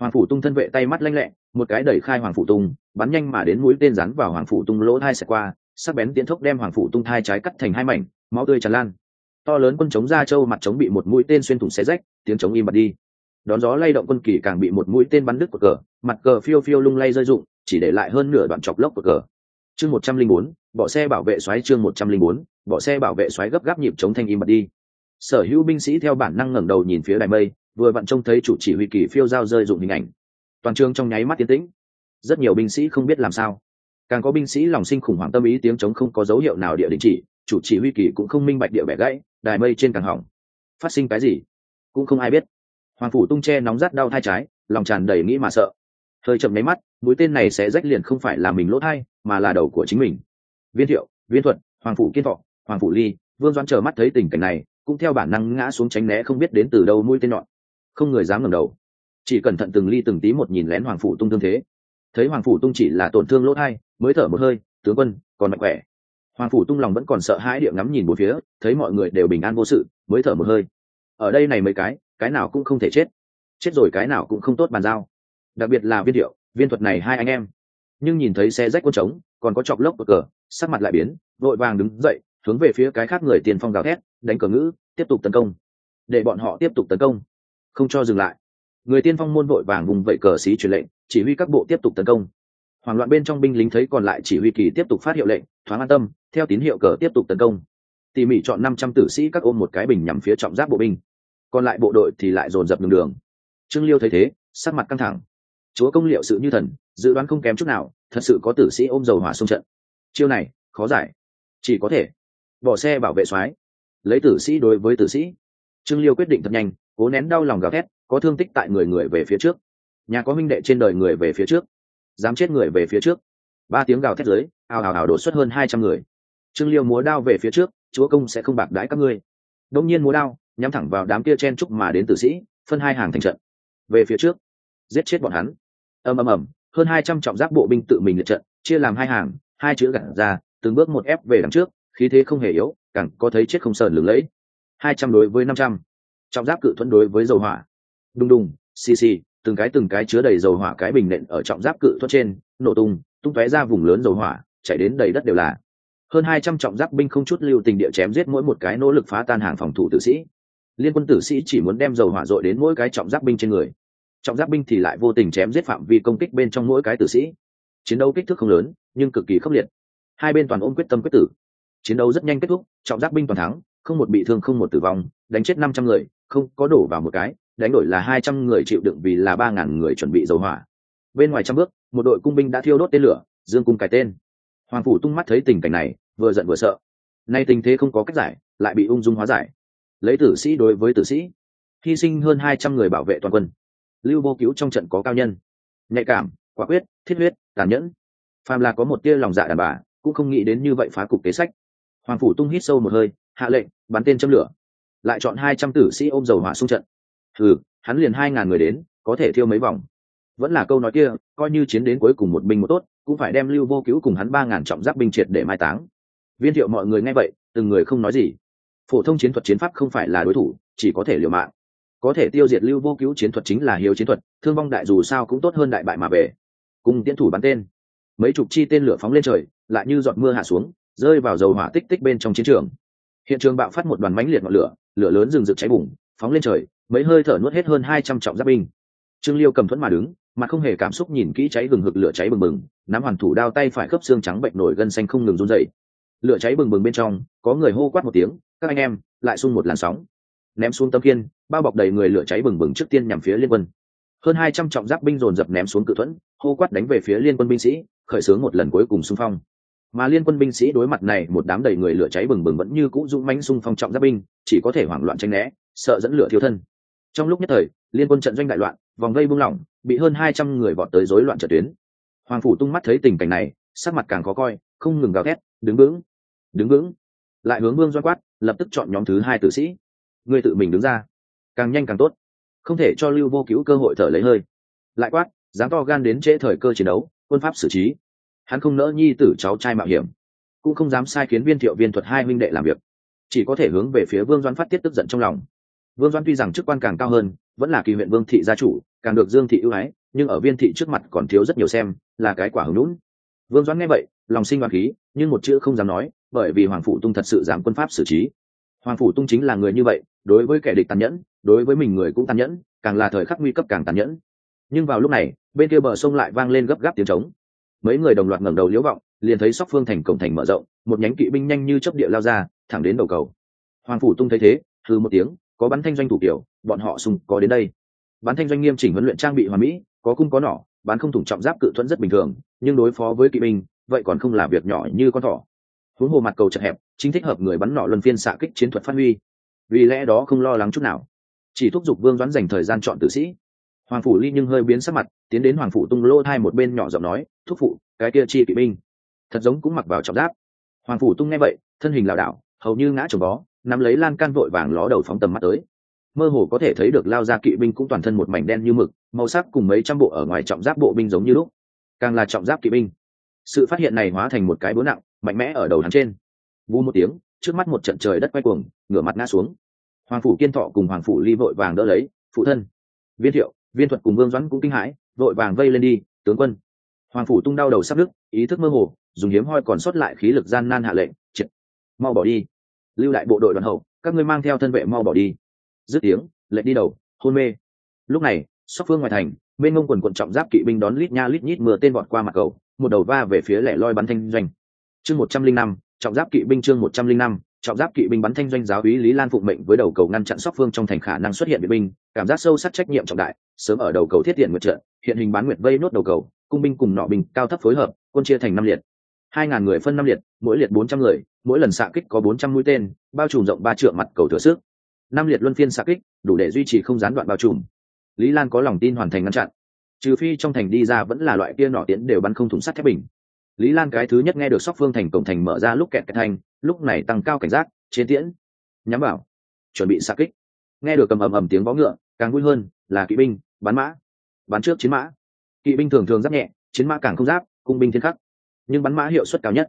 Hoàng phủ tung thân vệ tay mắt lanh lẹ, một cái đẩy khai hoàng phủ tung, bắn nhanh mà đến mũi tên rắn vào hoàng phủ tung lỗ thai xẹt qua, sắc bén tiến thốc đem hoàng phủ tung thai trái cắt thành hai mảnh, máu tươi tràn lan. To lớn quân chống ra châu mặt chống bị một mũi tên xuyên thủng xé rách, tiếng chống im bật đi đón gió lay động quân kỳ càng bị một mũi tên bắn đứt của cờ, mặt cờ phiêu phiêu lung lay rơi rụng, chỉ để lại hơn nửa đoạn chọc lốc của cờ. Chương một trăm linh bốn, bỏ xe bảo vệ xoáy chương một trăm linh bốn, bỏ xe bảo vệ xoáy gấp gáp nhịp chống thanh im bật đi. Sở hữu binh sĩ theo bản năng ngẩng đầu nhìn phía đài mây, vừa vặn trông thấy chủ chỉ huy kỳ phiêu dao rơi dụng hình ảnh. Toàn trường trong nháy mắt tiến tĩnh. Rất nhiều binh sĩ không biết làm sao. Càng có binh sĩ lòng sinh khủng hoảng tâm ý tiếng chống không có dấu hiệu nào địa đình chỉ, chủ chỉ huy kỳ cũng không minh bạch địa bẻ gãy, đài mây trên càng hỏng. Phát sinh cái gì? Cũng không ai biết hoàng phủ tung che nóng rát đau thai trái lòng tràn đầy nghĩ mà sợ hơi chậm nháy mắt mũi tên này sẽ rách liền không phải là mình lỗ thai mà là đầu của chính mình viên thiệu viên thuận hoàng phủ kiên thọ hoàng phủ ly vương doãn chờ mắt thấy tình cảnh này cũng theo bản năng ngã xuống tránh né không biết đến từ đâu mũi tên nhọn không người dám ngẩng đầu chỉ cẩn thận từng ly từng tí một nhìn lén hoàng phủ tung thương thế thấy hoàng phủ tung chỉ là tổn thương lỗ thai mới thở một hơi tướng quân còn mạnh khỏe hoàng phủ tung lòng vẫn còn sợ hãi địa ngắm nhìn một phía thấy mọi người đều bình an vô sự mới thở một hơi ở đây này mấy cái cái nào cũng không thể chết. Chết rồi cái nào cũng không tốt bàn giao. Đặc biệt là viên điệu, viên thuật này hai anh em. Nhưng nhìn thấy xe rách quân trống, còn có chọc lốc cờ, sắc mặt lại biến, vội vàng đứng dậy, hướng về phía cái khác người tiền phong gào thét, đánh cờ ngữ, tiếp tục tấn công. Để bọn họ tiếp tục tấn công. Không cho dừng lại. Người tiên phong môn vội vàng vùng vẫy cờ xí truyền lệnh, chỉ huy các bộ tiếp tục tấn công. Hoảng loạn bên trong binh lính thấy còn lại chỉ huy kỳ tiếp tục phát hiệu lệnh, thoáng an tâm, theo tín hiệu cờ tiếp tục tấn công. Tỉ mỉ chọn năm trăm tử sĩ các ôm một cái bình nhằm phía trọng giáp bộ binh còn lại bộ đội thì lại dồn dập đường đường. Trương liêu thấy thế, sắc mặt căng thẳng. Chúa công liệu sự như thần, dự đoán không kém chút nào, thật sự có tử sĩ ôm dầu hỏa xung trận. Chiêu này, khó giải. Chỉ có thể bỏ xe bảo vệ soái, lấy tử sĩ đối với tử sĩ. Trương liêu quyết định thật nhanh, cố nén đau lòng gào thét, có thương tích tại người người về phía trước. Nhà có minh đệ trên đời người về phía trước. Dám chết người về phía trước. Ba tiếng gào thét dưới, ào ào ào đổ xuất hơn hai trăm người. Trương liêu múa đao về phía trước, chúa công sẽ không bạc đãi các ngươi. Đông nhiên múa đao nhắm thẳng vào đám kia chen trúc mà đến tử sĩ, phân hai hàng thành trận. Về phía trước, giết chết bọn hắn. Ầm ầm ầm, hơn hai trăm trọng giáp bộ binh tự mình lượt trận, chia làm hai hàng, hai chữ gặt ra, từng bước một ép về đằng trước, khí thế không hề yếu, càng có thấy chết không sờn lừng lẫy. Hai trăm đối với năm trăm, trọng giáp cự thuẫn đối với dầu hỏa. Đùng đùng, xì xì, từng cái từng cái chứa đầy dầu hỏa cái bình nện ở trọng giáp cự thuẫn trên, nổ tung tung tóe ra vùng lớn dầu hỏa chạy đến đầy đất đều là. Hơn hai trăm trọng giáp binh không chút lưu tình địa chém giết mỗi một cái nỗ lực phá tan hàng phòng thủ tử sĩ liên quân tử sĩ chỉ muốn đem dầu hỏa dội đến mỗi cái trọng giáp binh trên người. Trọng giáp binh thì lại vô tình chém giết phạm vi công kích bên trong mỗi cái tử sĩ. Chiến đấu kích thước không lớn, nhưng cực kỳ khốc liệt. Hai bên toàn ôm quyết tâm quyết tử. Chiến đấu rất nhanh kết thúc, trọng giáp binh toàn thắng, không một bị thương, không một tử vong, đánh chết năm trăm người, không có đổ vào một cái, đánh đổi là hai trăm người chịu đựng vì là ba ngàn người chuẩn bị dầu hỏa. Bên ngoài trăm bước, một đội cung binh đã thiêu đốt tên lửa, dương cung cài tên. Hoàng phủ tung mắt thấy tình cảnh này, vừa giận vừa sợ. Nay tình thế không có cách giải, lại bị ung dung hóa giải lấy tử sĩ đối với tử sĩ. Hy sinh hơn hai trăm người bảo vệ toàn quân. Lưu vô cứu trong trận có cao nhân. Nhạy cảm, quả quyết, thiết huyết, tàn nhẫn. Phàm là có một tia lòng dạ đàn bà, cũng không nghĩ đến như vậy phá cục kế sách. Hoàng phủ tung hít sâu một hơi, hạ lệnh, bắn tên châm lửa. Lại chọn hai trăm tử sĩ ôm dầu hỏa xung trận. Ừ hắn liền hai ngàn người đến, có thể thiêu mấy vòng. Vẫn là câu nói kia, coi như chiến đến cuối cùng một binh một tốt, cũng phải đem lưu vô cứu cùng hắn ba ngàn trọng giáp binh triệt để mai táng. Viên thiệu mọi người nghe vậy, từng người không nói gì phổ thông chiến thuật chiến pháp không phải là đối thủ, chỉ có thể liều mạng. Có thể tiêu diệt lưu vô cứu chiến thuật chính là hiếu chiến thuật, thương vong đại dù sao cũng tốt hơn đại bại mà về. Cùng tiến thủ bắn tên. Mấy chục chi tên lửa phóng lên trời, lại như giọt mưa hạ xuống, rơi vào dầu hỏa tích tích bên trong chiến trường. Hiện trường bạo phát một đoàn mánh liệt ngọn lửa lửa lớn rừng rực cháy bùng, phóng lên trời, mấy hơi thở nuốt hết hơn hai trăm trọng giáp binh. Trương liêu cầm thuẫn mà đứng mà không hề cảm xúc nhìn kỹ cháy bừng hực lửa cháy bừng bừng, nắm hoàn thủ đao tay phải khớp xương trắng bệnh nổi gân xanh không ngừng run dậy lửa cháy bừng bừng bên trong, có người hô quát một tiếng các anh em lại xung một làn sóng, ném xuống tấm kiên, bao bọc đầy người lửa cháy bừng bừng trước tiên nhằm phía liên quân. Hơn hai trăm trọng giáp binh dồn dập ném xuống cự thuẫn, hô quát đánh về phía liên quân binh sĩ, khởi xướng một lần cuối cùng xung phong. Mà liên quân binh sĩ đối mặt này, một đám đầy người lửa cháy bừng bừng vẫn như cũ dũng mãnh xung phong trọng giáp binh, chỉ có thể hoảng loạn tranh né, sợ dẫn lửa thiếu thân. Trong lúc nhất thời, liên quân trận doanh đại loạn, vòng gây buông lỏng, bị hơn hai trăm người vọt tới rối loạn trận tuyến. Hoàng phủ tung mắt thấy tình cảnh này, sắc mặt càng khó coi, không ngừng gào thét, đứng vững! Đứng vững! Lại hướng vương doan quát, lập tức chọn nhóm thứ hai tử sĩ. Người tự mình đứng ra. Càng nhanh càng tốt. Không thể cho lưu vô cứu cơ hội thở lấy hơi. Lại quát, dám to gan đến trễ thời cơ chiến đấu, quân pháp xử trí. Hắn không nỡ nhi tử cháu trai mạo hiểm. Cũng không dám sai khiến viên thiệu viên thuật hai huynh đệ làm việc. Chỉ có thể hướng về phía vương doan phát tiết tức giận trong lòng. Vương doan tuy rằng chức quan càng cao hơn, vẫn là kỳ huyện vương thị gia chủ, càng được dương thị ưu ái, nhưng ở viên thị trước mặt còn thiếu rất nhiều xem, là cái quả hứng lũn vương doãn nghe vậy, lòng sinh hoàng khí, nhưng một chữ không dám nói, bởi vì hoàng phủ tung thật sự giảm quân pháp xử trí. Hoàng phủ tung chính là người như vậy, đối với kẻ địch tàn nhẫn, đối với mình người cũng tàn nhẫn, càng là thời khắc nguy cấp càng tàn nhẫn. Nhưng vào lúc này, bên kia bờ sông lại vang lên gấp gáp tiếng trống. Mấy người đồng loạt ngẩng đầu liễu vọng, liền thấy sóc phương thành cổng thành mở rộng, một nhánh kỵ binh nhanh như chớp địa lao ra, thẳng đến đầu cầu. Hoàng phủ tung thấy thế thư một tiếng, có bắn thanh doanh thủ kiểu, bọn họ sùng có đến đây. Bắn thanh doanh nghiêm chỉnh huấn luyện trang bị hòa mỹ, có cung có nỏ bắn không thủng trọng giáp cự thuẫn rất bình thường, nhưng đối phó với kỵ binh, vậy còn không là việc nhỏ như con thỏ. Huống hồ mặt cầu chật hẹp, chính thích hợp người bắn nỏ luân phiên xạ kích chiến thuật phát huy. Vì lẽ đó không lo lắng chút nào. Chỉ thúc giục vương doãn dành thời gian chọn tử sĩ. Hoàng phủ ly nhưng hơi biến sắc mặt, tiến đến hoàng phủ tung lô hai một bên nhỏ giọng nói, thúc phụ, cái kia chi kỵ binh. Thật giống cũng mặc vào trọng giáp. Hoàng phủ tung nghe vậy, thân hình lảo đảo, hầu như ngã trồng bó, nắm lấy lan can vội vàng ló đầu phóng tầm mắt tới mơ hồ có thể thấy được lao ra kỵ binh cũng toàn thân một mảnh đen như mực, màu sắc cùng mấy trăm bộ ở ngoài trọng giáp bộ binh giống như lúc. Càng là trọng giáp kỵ binh. Sự phát hiện này hóa thành một cái búa nặng, mạnh mẽ ở đầu hắn trên. Vu một tiếng, trước mắt một trận trời đất quay cuồng, ngửa mặt ngã xuống. Hoàng phủ kiên thọ cùng hoàng phủ ly vội vàng đỡ lấy, phụ thân. Viên thiệu, viên thuật cùng vương doãn cũng kinh hãi, vội vàng vây lên đi, tướng quân. Hoàng phủ tung đau đầu sắp đức ý thức mơ hồ, dùng hiếm hoi còn sót lại khí lực gian nan hạ lệnh, triệt. Mau bỏ đi. Lưu lại bộ đội đoàn hậu, các ngươi mang theo thân vệ mau bỏ đi dứt tiếng lệnh đi đầu, hôn mê. Lúc này, sóc phương ngoài thành, bên ngông quần quận trọng giáp kỵ binh đón lít nha lít nhít mưa tên vọt qua mặt cầu, một đầu va về phía lẻ loi bắn thanh doanh. Chương một trăm linh năm, trọng giáp kỵ binh chương một trăm linh năm, trọng giáp kỵ binh bắn thanh doanh giáo úy lý lan phụng mệnh với đầu cầu ngăn chặn sóc phương trong thành khả năng xuất hiện vệ binh, cảm giác sâu sắc trách nhiệm trọng đại, sớm ở đầu cầu thiết hiện nguyệt trợ, hiện hình bán nguyệt vây nốt đầu cầu, cung binh cùng nọ binh cao thấp phối hợp, quân chia thành năm liệt. Hai ngàn người phân năm liệt, mỗi liệt bốn trăm người, mỗi lần xạ kích có bốn trăm mũi tên, bao trùm rộng ba trượng mặt cầu thừa sức năm liệt luân phiên xạ kích đủ để duy trì không gián đoạn bao trùm. Lý lan có lòng tin hoàn thành ngăn chặn. Trừ phi trong thành đi ra vẫn là loại kia nỏ tiễn đều bắn không thủng sắt thép bình. Lý lan cái thứ nhất nghe được sóc phương thành cổng thành mở ra lúc kẹt cái thành lúc này tăng cao cảnh giác chiến tiễn. Nhắm bảo, chuẩn bị xạ kích. Nghe được cầm ầm ầm tiếng vó ngựa càng vui hơn là kỵ binh bắn mã. Bắn trước chiến mã. Kỵ binh thường thường giáp nhẹ chiến mã càng không giáp cung binh thiên khắc. Nhưng bắn mã hiệu suất cao nhất.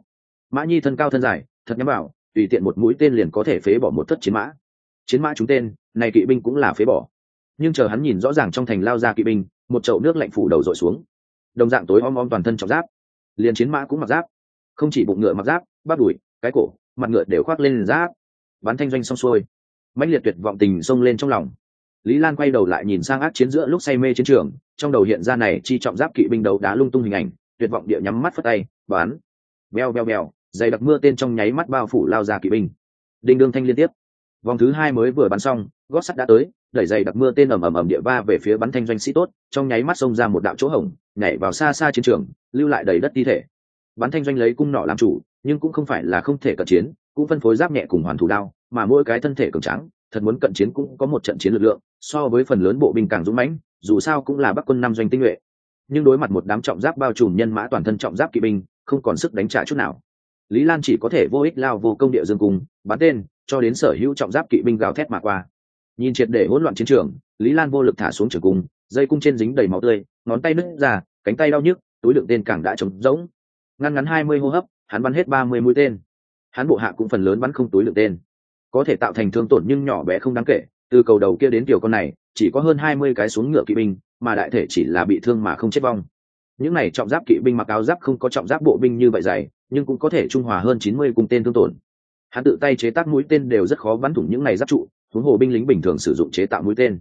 Mã nhi thân cao thân dài thật nhắm bảo, tùy tiện một mũi tên liền có thể phế bỏ một thất chiến mã chiến mã chúng tên, này kỵ binh cũng là phế bỏ. Nhưng chờ hắn nhìn rõ ràng trong thành lao ra kỵ binh, một chậu nước lạnh phủ đầu dội xuống. Đồng dạng tối om om toàn thân trọng giáp. Liền chiến mã cũng mặc giáp. Không chỉ bụng ngựa mặc giáp, bắp đùi, cái cổ, mặt ngựa đều khoác lên giáp. Bắn thanh doanh xong xuôi. Mãnh liệt tuyệt vọng tình xông lên trong lòng. Lý lan quay đầu lại nhìn sang ác chiến giữa lúc say mê chiến trường, trong đầu hiện ra này chi trọng giáp kỵ binh đấu đá lung tung hình ảnh, tuyệt vọng địa nhắm mắt phất tay bán beo beo beo dày đặc mưa tên trong nháy mắt bao phủ lao ra kỵ binh. Đinh đương thanh liên tiếp vòng thứ hai mới vừa bắn xong, gót sắt đã tới, đẩy dày đặc mưa tên ầm ầm ầm địa ba về phía bắn thanh doanh sĩ tốt, trong nháy mắt xông ra một đạo chỗ hổng, nhảy vào xa xa chiến trường, lưu lại đầy đất thi thể. Bắn thanh doanh lấy cung nỏ làm chủ, nhưng cũng không phải là không thể cận chiến, cũng phân phối giáp nhẹ cùng hoàn thủ đao, mà mỗi cái thân thể cường tráng, thật muốn cận chiến cũng có một trận chiến lực lượng, so với phần lớn bộ binh càng dũng mãnh, dù sao cũng là bắc quân năm doanh tinh nhuệ. Nhưng đối mặt một đám trọng giáp bao trùm nhân mã toàn thân trọng giáp kỵ binh, không còn sức đánh trả chút nào lý lan chỉ có thể vô ích lao vô công địa dương cung, bắn tên, cho đến sở hữu trọng giáp kỵ binh gào thét mà qua. Nhìn triệt để hỗn loạn chiến trường, lý lan vô lực thả xuống trường cung, dây cung trên dính đầy máu tươi, ngón tay nứt ra, cánh tay đau nhức, túi lượng tên càng đã trống rỗng. Ngăn ngắn hai mươi hô hấp, hắn bắn hết ba mươi mũi tên. Hắn bộ hạ cũng phần lớn bắn không túi lượng tên. Có thể tạo thành thương tổn nhưng nhỏ bé không đáng kể, từ cầu đầu kia đến tiểu con này, chỉ có hơn hai mươi cái xuống ngựa kỵ binh, mà đại thể chỉ là bị thương mà không chết vong những này trọng giáp kỵ binh mặc áo giáp không có trọng giáp bộ binh như vậy dày, nhưng cũng có thể trung hòa hơn chín mươi cung tên thương tổn. Hắn tự tay chế tác mũi tên đều rất khó bắn thủng những này giáp trụ, huống hồ binh lính bình thường sử dụng chế tạo mũi tên.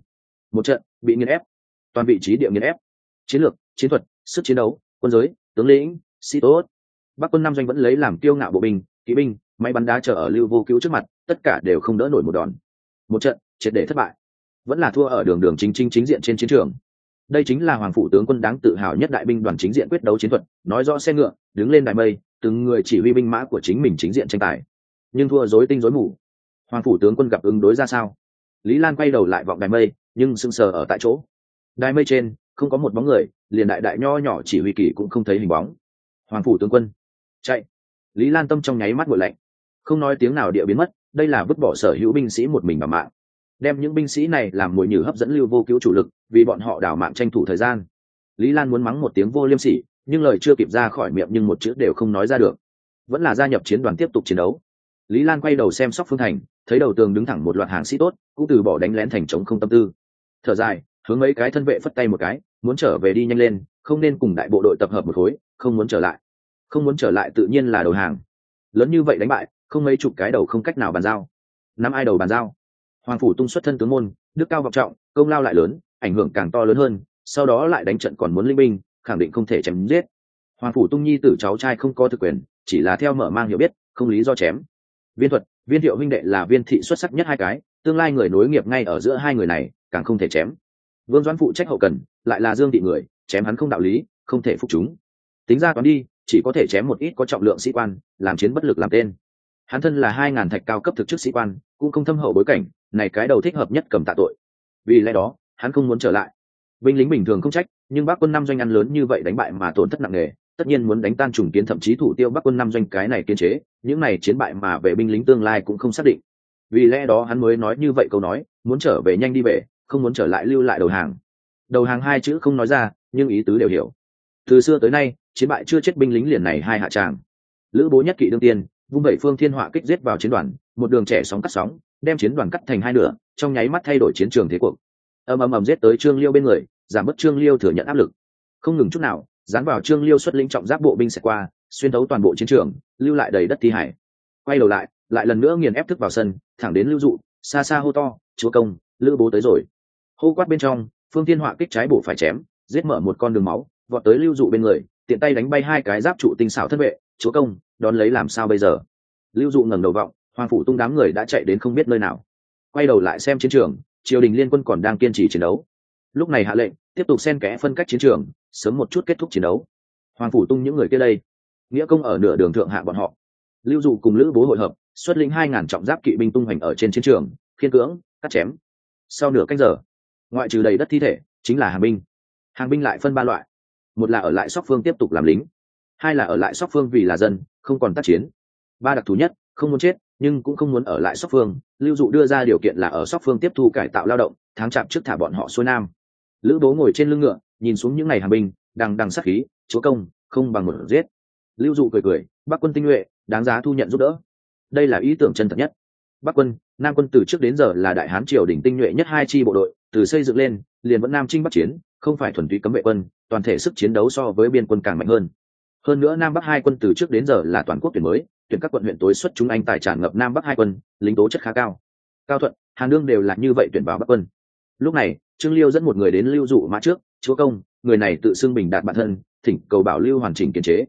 Một trận, bị nghiền ép. Toàn vị trí địa nghiền ép. Chiến lược, chiến thuật, sức chiến đấu, quân giới, tướng lĩnh, sĩ tốt. Bắc quân nam doanh vẫn lấy làm kiêu ngạo bộ binh, kỵ binh, máy bắn đá chờ ở lưu vô cứu trước mặt, tất cả đều không đỡ nổi một đòn. Một trận, triệt để thất bại. Vẫn là thua ở đường đường chính chính chính diện trên chiến trường đây chính là hoàng phủ tướng quân đáng tự hào nhất đại binh đoàn chính diện quyết đấu chiến thuật, nói rõ xe ngựa, đứng lên đài mây, từng người chỉ huy binh mã của chính mình chính diện tranh tài. Nhưng thua dối tinh dối mù. Hoàng phủ tướng quân gặp ứng đối ra sao? Lý lan quay đầu lại vọng đài mây, nhưng sưng sờ ở tại chỗ. Đài mây trên, không có một bóng người, liền đại đại nho nhỏ chỉ huy kỳ cũng không thấy hình bóng. Hoàng phủ tướng quân, chạy. Lý lan tâm trong nháy mắt ngội lạnh. Không nói tiếng nào địa biến mất, đây là vứt bỏ sở hữu binh sĩ một mình mà mạng đem những binh sĩ này làm mồi nhử hấp dẫn lưu vô cứu chủ lực, vì bọn họ đảo mạng tranh thủ thời gian. Lý lan muốn mắng một tiếng vô liêm sỉ, nhưng lời chưa kịp ra khỏi miệng nhưng một chữ đều không nói ra được. Vẫn là gia nhập chiến đoàn tiếp tục chiến đấu. Lý lan quay đầu xem sóc phương thành, thấy đầu tường đứng thẳng một loạt hàng sĩ tốt, cũng từ bỏ đánh lén thành chống không tâm tư. Thở dài, hướng mấy cái thân vệ phất tay một cái, muốn trở về đi nhanh lên, không nên cùng đại bộ đội tập hợp một khối, không muốn trở lại. Không muốn trở lại tự nhiên là đầu hàng. Lớn như vậy đánh bại, không mấy chục cái đầu không cách nào bàn giao. Năm ai đầu bàn giao? Hoàng phủ tung xuất thân tướng môn, đức cao vọng trọng, công lao lại lớn, ảnh hưởng càng to lớn hơn, sau đó lại đánh trận còn muốn linh binh, khẳng định không thể chém giết. Hoàng phủ tung nhi tử cháu trai không có thực quyền, chỉ là theo mở mang hiểu biết, không lý do chém. Viên thuật, viên thiệu huynh đệ là viên thị xuất sắc nhất hai cái, tương lai người nối nghiệp ngay ở giữa hai người này, càng không thể chém. Vương doãn phụ trách hậu cần, lại là dương thị người, chém hắn không đạo lý, không thể phục chúng. Tính ra toán đi, chỉ có thể chém một ít có trọng lượng sĩ quan, làm chiến bất lực làm tên. Hắn thân là hai ngàn thạch cao cấp thực chức sĩ quan, cũng không thâm hậu bối cảnh này cái đầu thích hợp nhất cầm tạ tội. Vì lẽ đó, hắn không muốn trở lại. Binh lính bình thường không trách, nhưng bác quân năm doanh ăn lớn như vậy đánh bại mà tổn thất nặng nề, tất nhiên muốn đánh tan trùng kiến thậm chí thủ tiêu bắc quân năm doanh cái này kiên chế, những này chiến bại mà về binh lính tương lai cũng không xác định. Vì lẽ đó hắn mới nói như vậy câu nói, muốn trở về nhanh đi về, không muốn trở lại lưu lại đầu hàng. Đầu hàng hai chữ không nói ra, nhưng ý tứ đều hiểu. Từ xưa tới nay, chiến bại chưa chết binh lính liền này hai hạ tràng. Lữ bố nhất kỵ đương tiên, vung vẩy phương thiên họa kích giết vào chiến đoàn, một đường trẻ sóng cắt sóng đem chiến đoàn cắt thành hai nửa, trong nháy mắt thay đổi chiến trường thế cuộc. Ầm ầm ầm giết tới trương liêu bên người, giảm bớt trương liêu thừa nhận áp lực. Không ngừng chút nào, dán vào trương liêu xuất lĩnh trọng giáp bộ binh sẽ qua, xuyên thấu toàn bộ chiến trường, lưu lại đầy đất thi hải. Quay đầu lại lại lần nữa nghiền ép thức vào sân, thẳng đến lưu dụ, xa xa hô to, chúa công, lữ bố tới rồi. Hô quát bên trong, phương thiên họa kích trái bổ phải chém, giết mở một con đường máu, vọt tới lưu dụ bên người, tiện tay đánh bay hai cái giáp trụ tinh xảo thân vệ, chúa công, đón lấy làm sao bây giờ? Lưu dụ ngẩng đầu vọng hoàng phủ tung đám người đã chạy đến không biết nơi nào. Quay đầu lại xem chiến trường, triều đình liên quân còn đang kiên trì chiến đấu. Lúc này hạ lệnh, tiếp tục xen kẽ phân cách chiến trường, sớm một chút kết thúc chiến đấu. Hoàng phủ tung những người kia đây, nghĩa công ở nửa đường thượng hạ bọn họ. Lưu dụ cùng lữ bố hội hợp, xuất lĩnh hai ngàn trọng giáp kỵ binh tung hoành ở trên chiến trường, khiên cưỡng, cắt chém. Sau nửa cách giờ, ngoại trừ đầy đất thi thể, chính là hàng binh. Hàng binh lại phân ba loại. Một là ở lại sóc phương tiếp tục làm lính, hai là ở lại sóc phương vì là dân, không còn tác chiến. Ba đặc thù nhất, không muốn chết nhưng cũng không muốn ở lại sóc phương, lưu dụ đưa ra điều kiện là ở sóc phương tiếp thu cải tạo lao động, tháng chạp trước thả bọn họ xuôi nam. Lữ bố ngồi trên lưng ngựa, nhìn xuống những ngày hàng binh, đằng đằng sắc khí, chúa công, không bằng một giết. Lưu dụ cười cười, bắc quân tinh nhuệ, đáng giá thu nhận giúp đỡ. Đây là ý tưởng chân thật nhất. Bắc quân, nam quân từ trước đến giờ là đại hán triều đỉnh tinh nhuệ nhất hai chi bộ đội, từ xây dựng lên, liền vẫn nam trinh bắc chiến, không phải thuần túy cấm vệ quân, toàn thể sức chiến đấu so với biên quân càng mạnh hơn hơn nữa nam bắc hai quân từ trước đến giờ là toàn quốc tuyển mới, tuyển các quận huyện tối xuất chúng anh tài tràn ngập nam bắc hai quân, lính tố chất khá cao. Cao thuận, hàng đương đều là như vậy tuyển vào bắc quân. Lúc này, trương liêu dẫn một người đến lưu dụ mã trước, chúa công, người này tự xưng bình đạt bản thân, thỉnh cầu bảo lưu hoàn chỉnh kiềm chế.